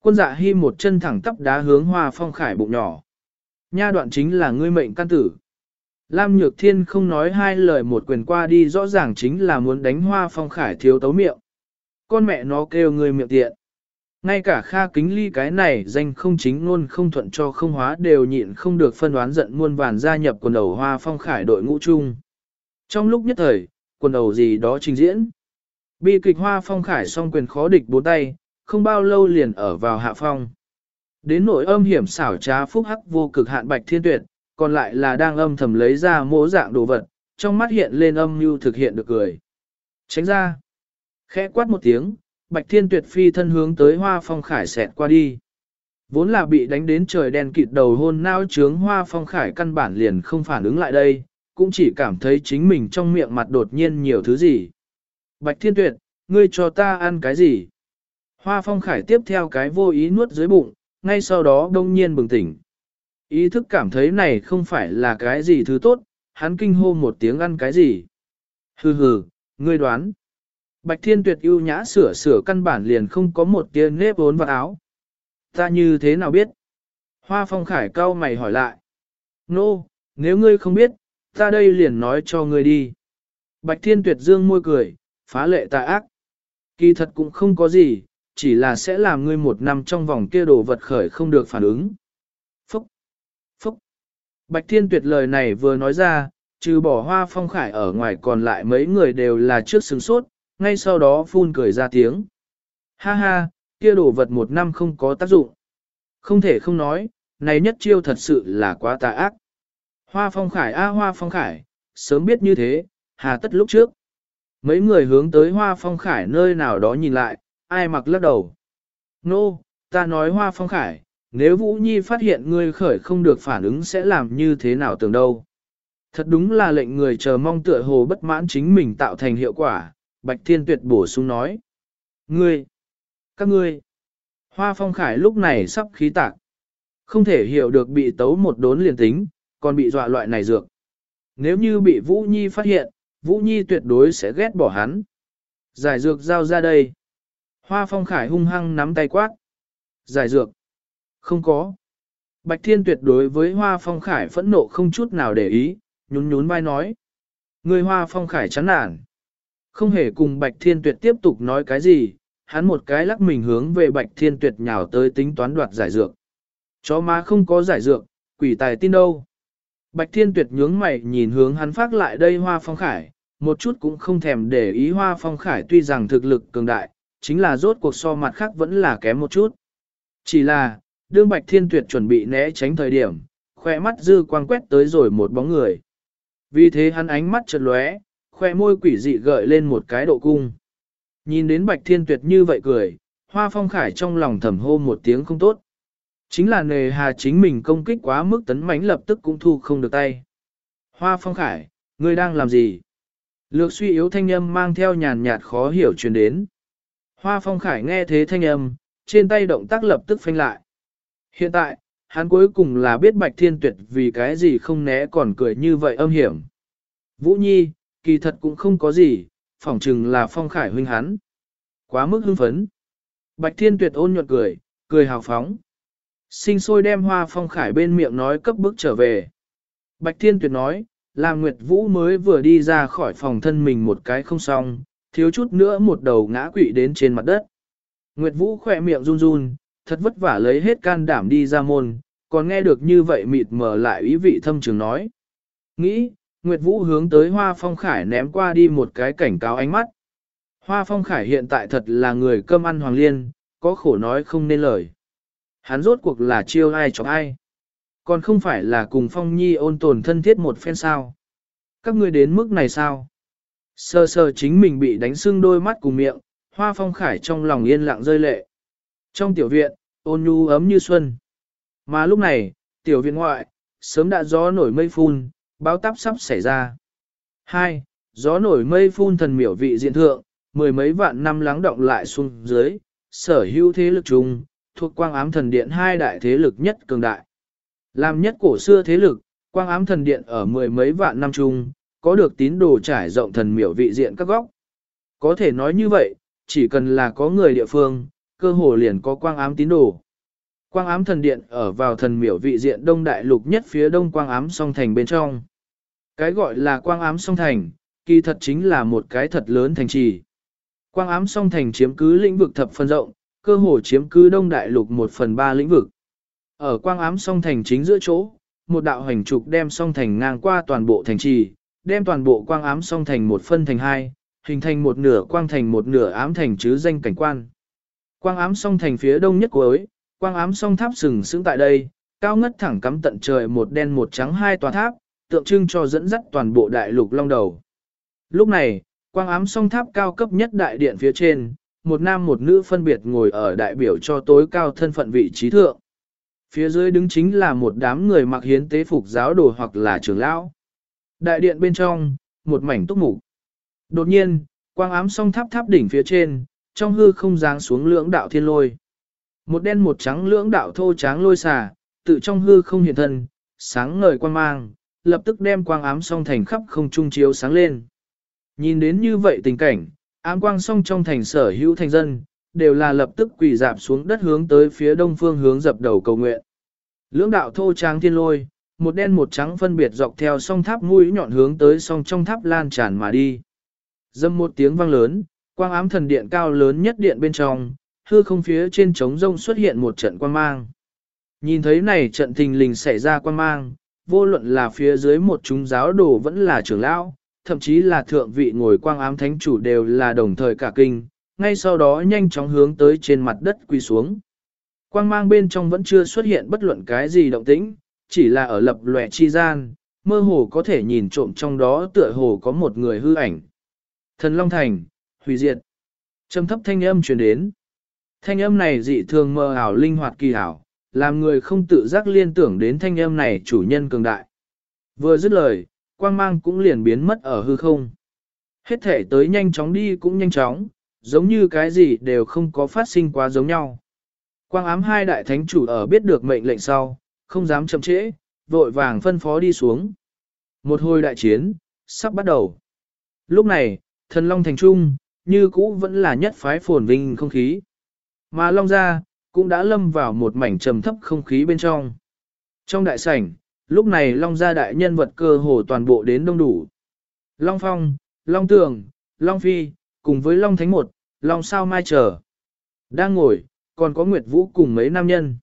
Quân dạ hy một chân thẳng tắp đá hướng Hoa Phong Khải bụng nhỏ. Nha đoạn chính là ngươi mệnh can tử. Lam Nhược Thiên không nói hai lời một quyền qua đi rõ ràng chính là muốn đánh hoa phong khải thiếu tấu miệng. Con mẹ nó kêu người miệng tiện. Ngay cả Kha Kính Ly cái này danh không chính luôn không thuận cho không hóa đều nhịn không được phân đoán giận muôn vàn gia nhập quần đầu hoa phong khải đội ngũ chung. Trong lúc nhất thời, quần đầu gì đó trình diễn. Bi kịch hoa phong khải song quyền khó địch bốn tay, không bao lâu liền ở vào hạ phong. Đến nỗi âm hiểm xảo trá phúc hắc vô cực hạn bạch thiên tuyệt, còn lại là đang âm thầm lấy ra mỗ dạng đồ vật, trong mắt hiện lên âm mưu thực hiện được cười. Tránh ra. Khẽ quát một tiếng, Bạch Thiên Tuyệt phi thân hướng tới Hoa Phong Khải xẹt qua đi. Vốn là bị đánh đến trời đen kịt đầu hôn nao trướng hoa phong khải căn bản liền không phản ứng lại đây, cũng chỉ cảm thấy chính mình trong miệng mặt đột nhiên nhiều thứ gì. Bạch Thiên Tuyệt, ngươi cho ta ăn cái gì? Hoa phong khải tiếp theo cái vô ý nuốt dưới bụng, ngay sau đó đông nhiên bừng tỉnh. Ý thức cảm thấy này không phải là cái gì thứ tốt, hắn kinh hô một tiếng ăn cái gì. Hừ hừ, ngươi đoán. Bạch Thiên Tuyệt ưu nhã sửa sửa căn bản liền không có một tia nếp vốn vào áo. Ta như thế nào biết? Hoa phong khải cao mày hỏi lại. Nô, no, nếu ngươi không biết, ta đây liền nói cho ngươi đi. Bạch Thiên Tuyệt dương môi cười, phá lệ tà ác. Kỳ thật cũng không có gì, chỉ là sẽ làm ngươi một năm trong vòng kia đồ vật khởi không được phản ứng. Phúc! Phúc! Bạch Thiên Tuyệt lời này vừa nói ra, trừ bỏ hoa phong khải ở ngoài còn lại mấy người đều là trước sừng sốt, ngay sau đó phun cười ra tiếng. Ha ha, kia đồ vật một năm không có tác dụng. Không thể không nói, này nhất chiêu thật sự là quá tà ác. Hoa phong khải a hoa phong khải, sớm biết như thế, hà tất lúc trước. Mấy người hướng tới hoa phong khải nơi nào đó nhìn lại, ai mặc lắc đầu. Nô, no, ta nói hoa phong khải, nếu Vũ Nhi phát hiện ngươi khởi không được phản ứng sẽ làm như thế nào tưởng đâu. Thật đúng là lệnh người chờ mong tựa hồ bất mãn chính mình tạo thành hiệu quả, Bạch Thiên Tuyệt bổ sung nói. Ngươi, các ngươi, Hoa Phong Khải lúc này sắp khí tạc. Không thể hiểu được bị tấu một đốn liền tính, còn bị dọa loại này dược. Nếu như bị Vũ Nhi phát hiện, Vũ Nhi tuyệt đối sẽ ghét bỏ hắn. Giải dược giao ra đây. Hoa Phong Khải hung hăng nắm tay quát. Giải dược. Không có. Bạch Thiên tuyệt đối với Hoa Phong Khải phẫn nộ không chút nào để ý, nhún nhún vai nói. Người Hoa Phong Khải chán nản. Không hề cùng Bạch Thiên tuyệt tiếp tục nói cái gì, hắn một cái lắc mình hướng về Bạch Thiên tuyệt nhào tới tính toán đoạt giải dược. Chó má không có giải dược, quỷ tài tin đâu. Bạch Thiên tuyệt nhướng mày nhìn hướng hắn phát lại đây Hoa Phong Khải, một chút cũng không thèm để ý Hoa Phong Khải tuy rằng thực lực cường đại, chính là rốt cuộc so mặt khác vẫn là kém một chút. Chỉ là, đương Bạch Thiên Tuyệt chuẩn bị né tránh thời điểm, khoe mắt dư quang quét tới rồi một bóng người. Vì thế hắn ánh mắt chợt lóe, khoe môi quỷ dị gợi lên một cái độ cung. Nhìn đến Bạch Thiên Tuyệt như vậy cười, Hoa Phong Khải trong lòng thầm hô một tiếng không tốt. Chính là nề hà chính mình công kích quá mức tấn mãnh lập tức cũng thu không được tay. Hoa Phong Khải, ngươi đang làm gì? Lược suy yếu thanh âm mang theo nhàn nhạt khó hiểu truyền đến. Hoa Phong Khải nghe thế thanh âm, trên tay động tác lập tức phanh lại. Hiện tại, hắn cuối cùng là biết Bạch Thiên Tuyệt vì cái gì không né còn cười như vậy âm hiểm. Vũ Nhi, kỳ thật cũng không có gì, phỏng chừng là Phong Khải huynh hắn. Quá mức hưng phấn. Bạch Thiên Tuyệt ôn nhuận cười, cười hào phóng. Sinh sôi đem hoa Phong Khải bên miệng nói cấp bước trở về. Bạch Thiên Tuyệt nói, là Nguyệt Vũ mới vừa đi ra khỏi phòng thân mình một cái không xong, thiếu chút nữa một đầu ngã quỵ đến trên mặt đất. Nguyệt Vũ khỏe miệng run run, thật vất vả lấy hết can đảm đi ra môn, còn nghe được như vậy mịt mờ lại ý vị thâm trường nói. Nghĩ, Nguyệt Vũ hướng tới Hoa Phong Khải ném qua đi một cái cảnh cáo ánh mắt. Hoa Phong Khải hiện tại thật là người cơm ăn hoàng liên, có khổ nói không nên lời. Hắn rốt cuộc là chiêu ai chọc ai. Còn không phải là cùng Phong Nhi ôn tồn thân thiết một phen sao. Các ngươi đến mức này sao? Sơ sơ chính mình bị đánh sưng đôi mắt cùng miệng, hoa phong khải trong lòng yên lặng rơi lệ. Trong tiểu viện, ôn nhu ấm như xuân. Mà lúc này, tiểu viện ngoại, sớm đã gió nổi mây phun, báo táp sắp xảy ra. 2. Gió nổi mây phun thần miểu vị diện thượng, mười mấy vạn năm lắng động lại xuống dưới, sở hữu thế lực chung, thuộc quang ám thần điện hai đại thế lực nhất cường đại. Làm nhất cổ xưa thế lực, quang ám thần điện ở mười mấy vạn năm chung, có được tín đồ trải rộng thần miểu vị diện các góc. Có thể nói như vậy, chỉ cần là có người địa phương, cơ hồ liền có quang ám tín đồ. Quang ám thần điện ở vào thần miểu vị diện đông đại lục nhất phía đông quang ám song thành bên trong. Cái gọi là quang ám song thành, kỳ thật chính là một cái thật lớn thành trì. Quang ám song thành chiếm cứ lĩnh vực thập phần rộng, cơ hồ chiếm cứ đông đại lục một phần ba lĩnh vực. Ở quang ám song thành chính giữa chỗ, một đạo hành trục đem song thành ngang qua toàn bộ thành trì, đem toàn bộ quang ám song thành một phân thành hai, hình thành một nửa quang thành một nửa ám thành chứ danh cảnh quan. Quang ám song thành phía đông nhất cuối, quang ám song tháp sừng sững tại đây, cao ngất thẳng cắm tận trời một đen một trắng hai tòa tháp, tượng trưng cho dẫn dắt toàn bộ đại lục long đầu. Lúc này, quang ám song tháp cao cấp nhất đại điện phía trên, một nam một nữ phân biệt ngồi ở đại biểu cho tối cao thân phận vị trí thượng. Phía dưới đứng chính là một đám người mặc hiến tế phục giáo đồ hoặc là trưởng lão. Đại điện bên trong, một mảnh túc mục. Đột nhiên, quang ám song tháp tháp đỉnh phía trên, trong hư không giáng xuống lưỡng đạo thiên lôi. Một đen một trắng lưỡng đạo thô tráng lôi xà, tự trong hư không hiện thân, sáng ngời quang mang, lập tức đem quang ám song thành khắp không trung chiếu sáng lên. Nhìn đến như vậy tình cảnh, ám quang song trong thành sở hữu thành dân, đều là lập tức quỳ dạp xuống đất hướng tới phía đông phương hướng dập đầu cầu nguyện. Lưỡng đạo thô tráng thiên lôi, một đen một trắng phân biệt dọc theo song tháp mũi nhọn hướng tới song trong tháp lan tràn mà đi. Dâm một tiếng vang lớn, quang ám thần điện cao lớn nhất điện bên trong, hư không phía trên trống rông xuất hiện một trận quang mang. Nhìn thấy này trận tình lình xảy ra quang mang, vô luận là phía dưới một chúng giáo đồ vẫn là trưởng lão, thậm chí là thượng vị ngồi quang ám thánh chủ đều là đồng thời cả kinh, ngay sau đó nhanh chóng hướng tới trên mặt đất quỳ xuống. Quang mang bên trong vẫn chưa xuất hiện bất luận cái gì động tĩnh, chỉ là ở lập lòe chi gian, mơ hồ có thể nhìn trộm trong đó tựa hồ có một người hư ảnh. Thần Long Thành, hủy diệt. Trầm thấp thanh âm truyền đến. Thanh âm này dị thường mơ ảo linh hoạt kỳ ảo, làm người không tự giác liên tưởng đến thanh âm này chủ nhân cường đại. Vừa dứt lời, quang mang cũng liền biến mất ở hư không. Hết thể tới nhanh chóng đi cũng nhanh chóng, giống như cái gì đều không có phát sinh quá giống nhau. Quang ám hai đại thánh chủ ở biết được mệnh lệnh sau, không dám chậm trễ, vội vàng phân phó đi xuống. Một hồi đại chiến, sắp bắt đầu. Lúc này, thần Long Thành Trung, như cũ vẫn là nhất phái phồn vinh không khí. Mà Long Gia, cũng đã lâm vào một mảnh trầm thấp không khí bên trong. Trong đại sảnh, lúc này Long Gia đại nhân vật cơ hồ toàn bộ đến đông đủ. Long Phong, Long Tường, Long Phi, cùng với Long Thánh Một, Long Sao Mai Trở. Đang ngồi, còn có Nguyệt Vũ cùng mấy nam nhân.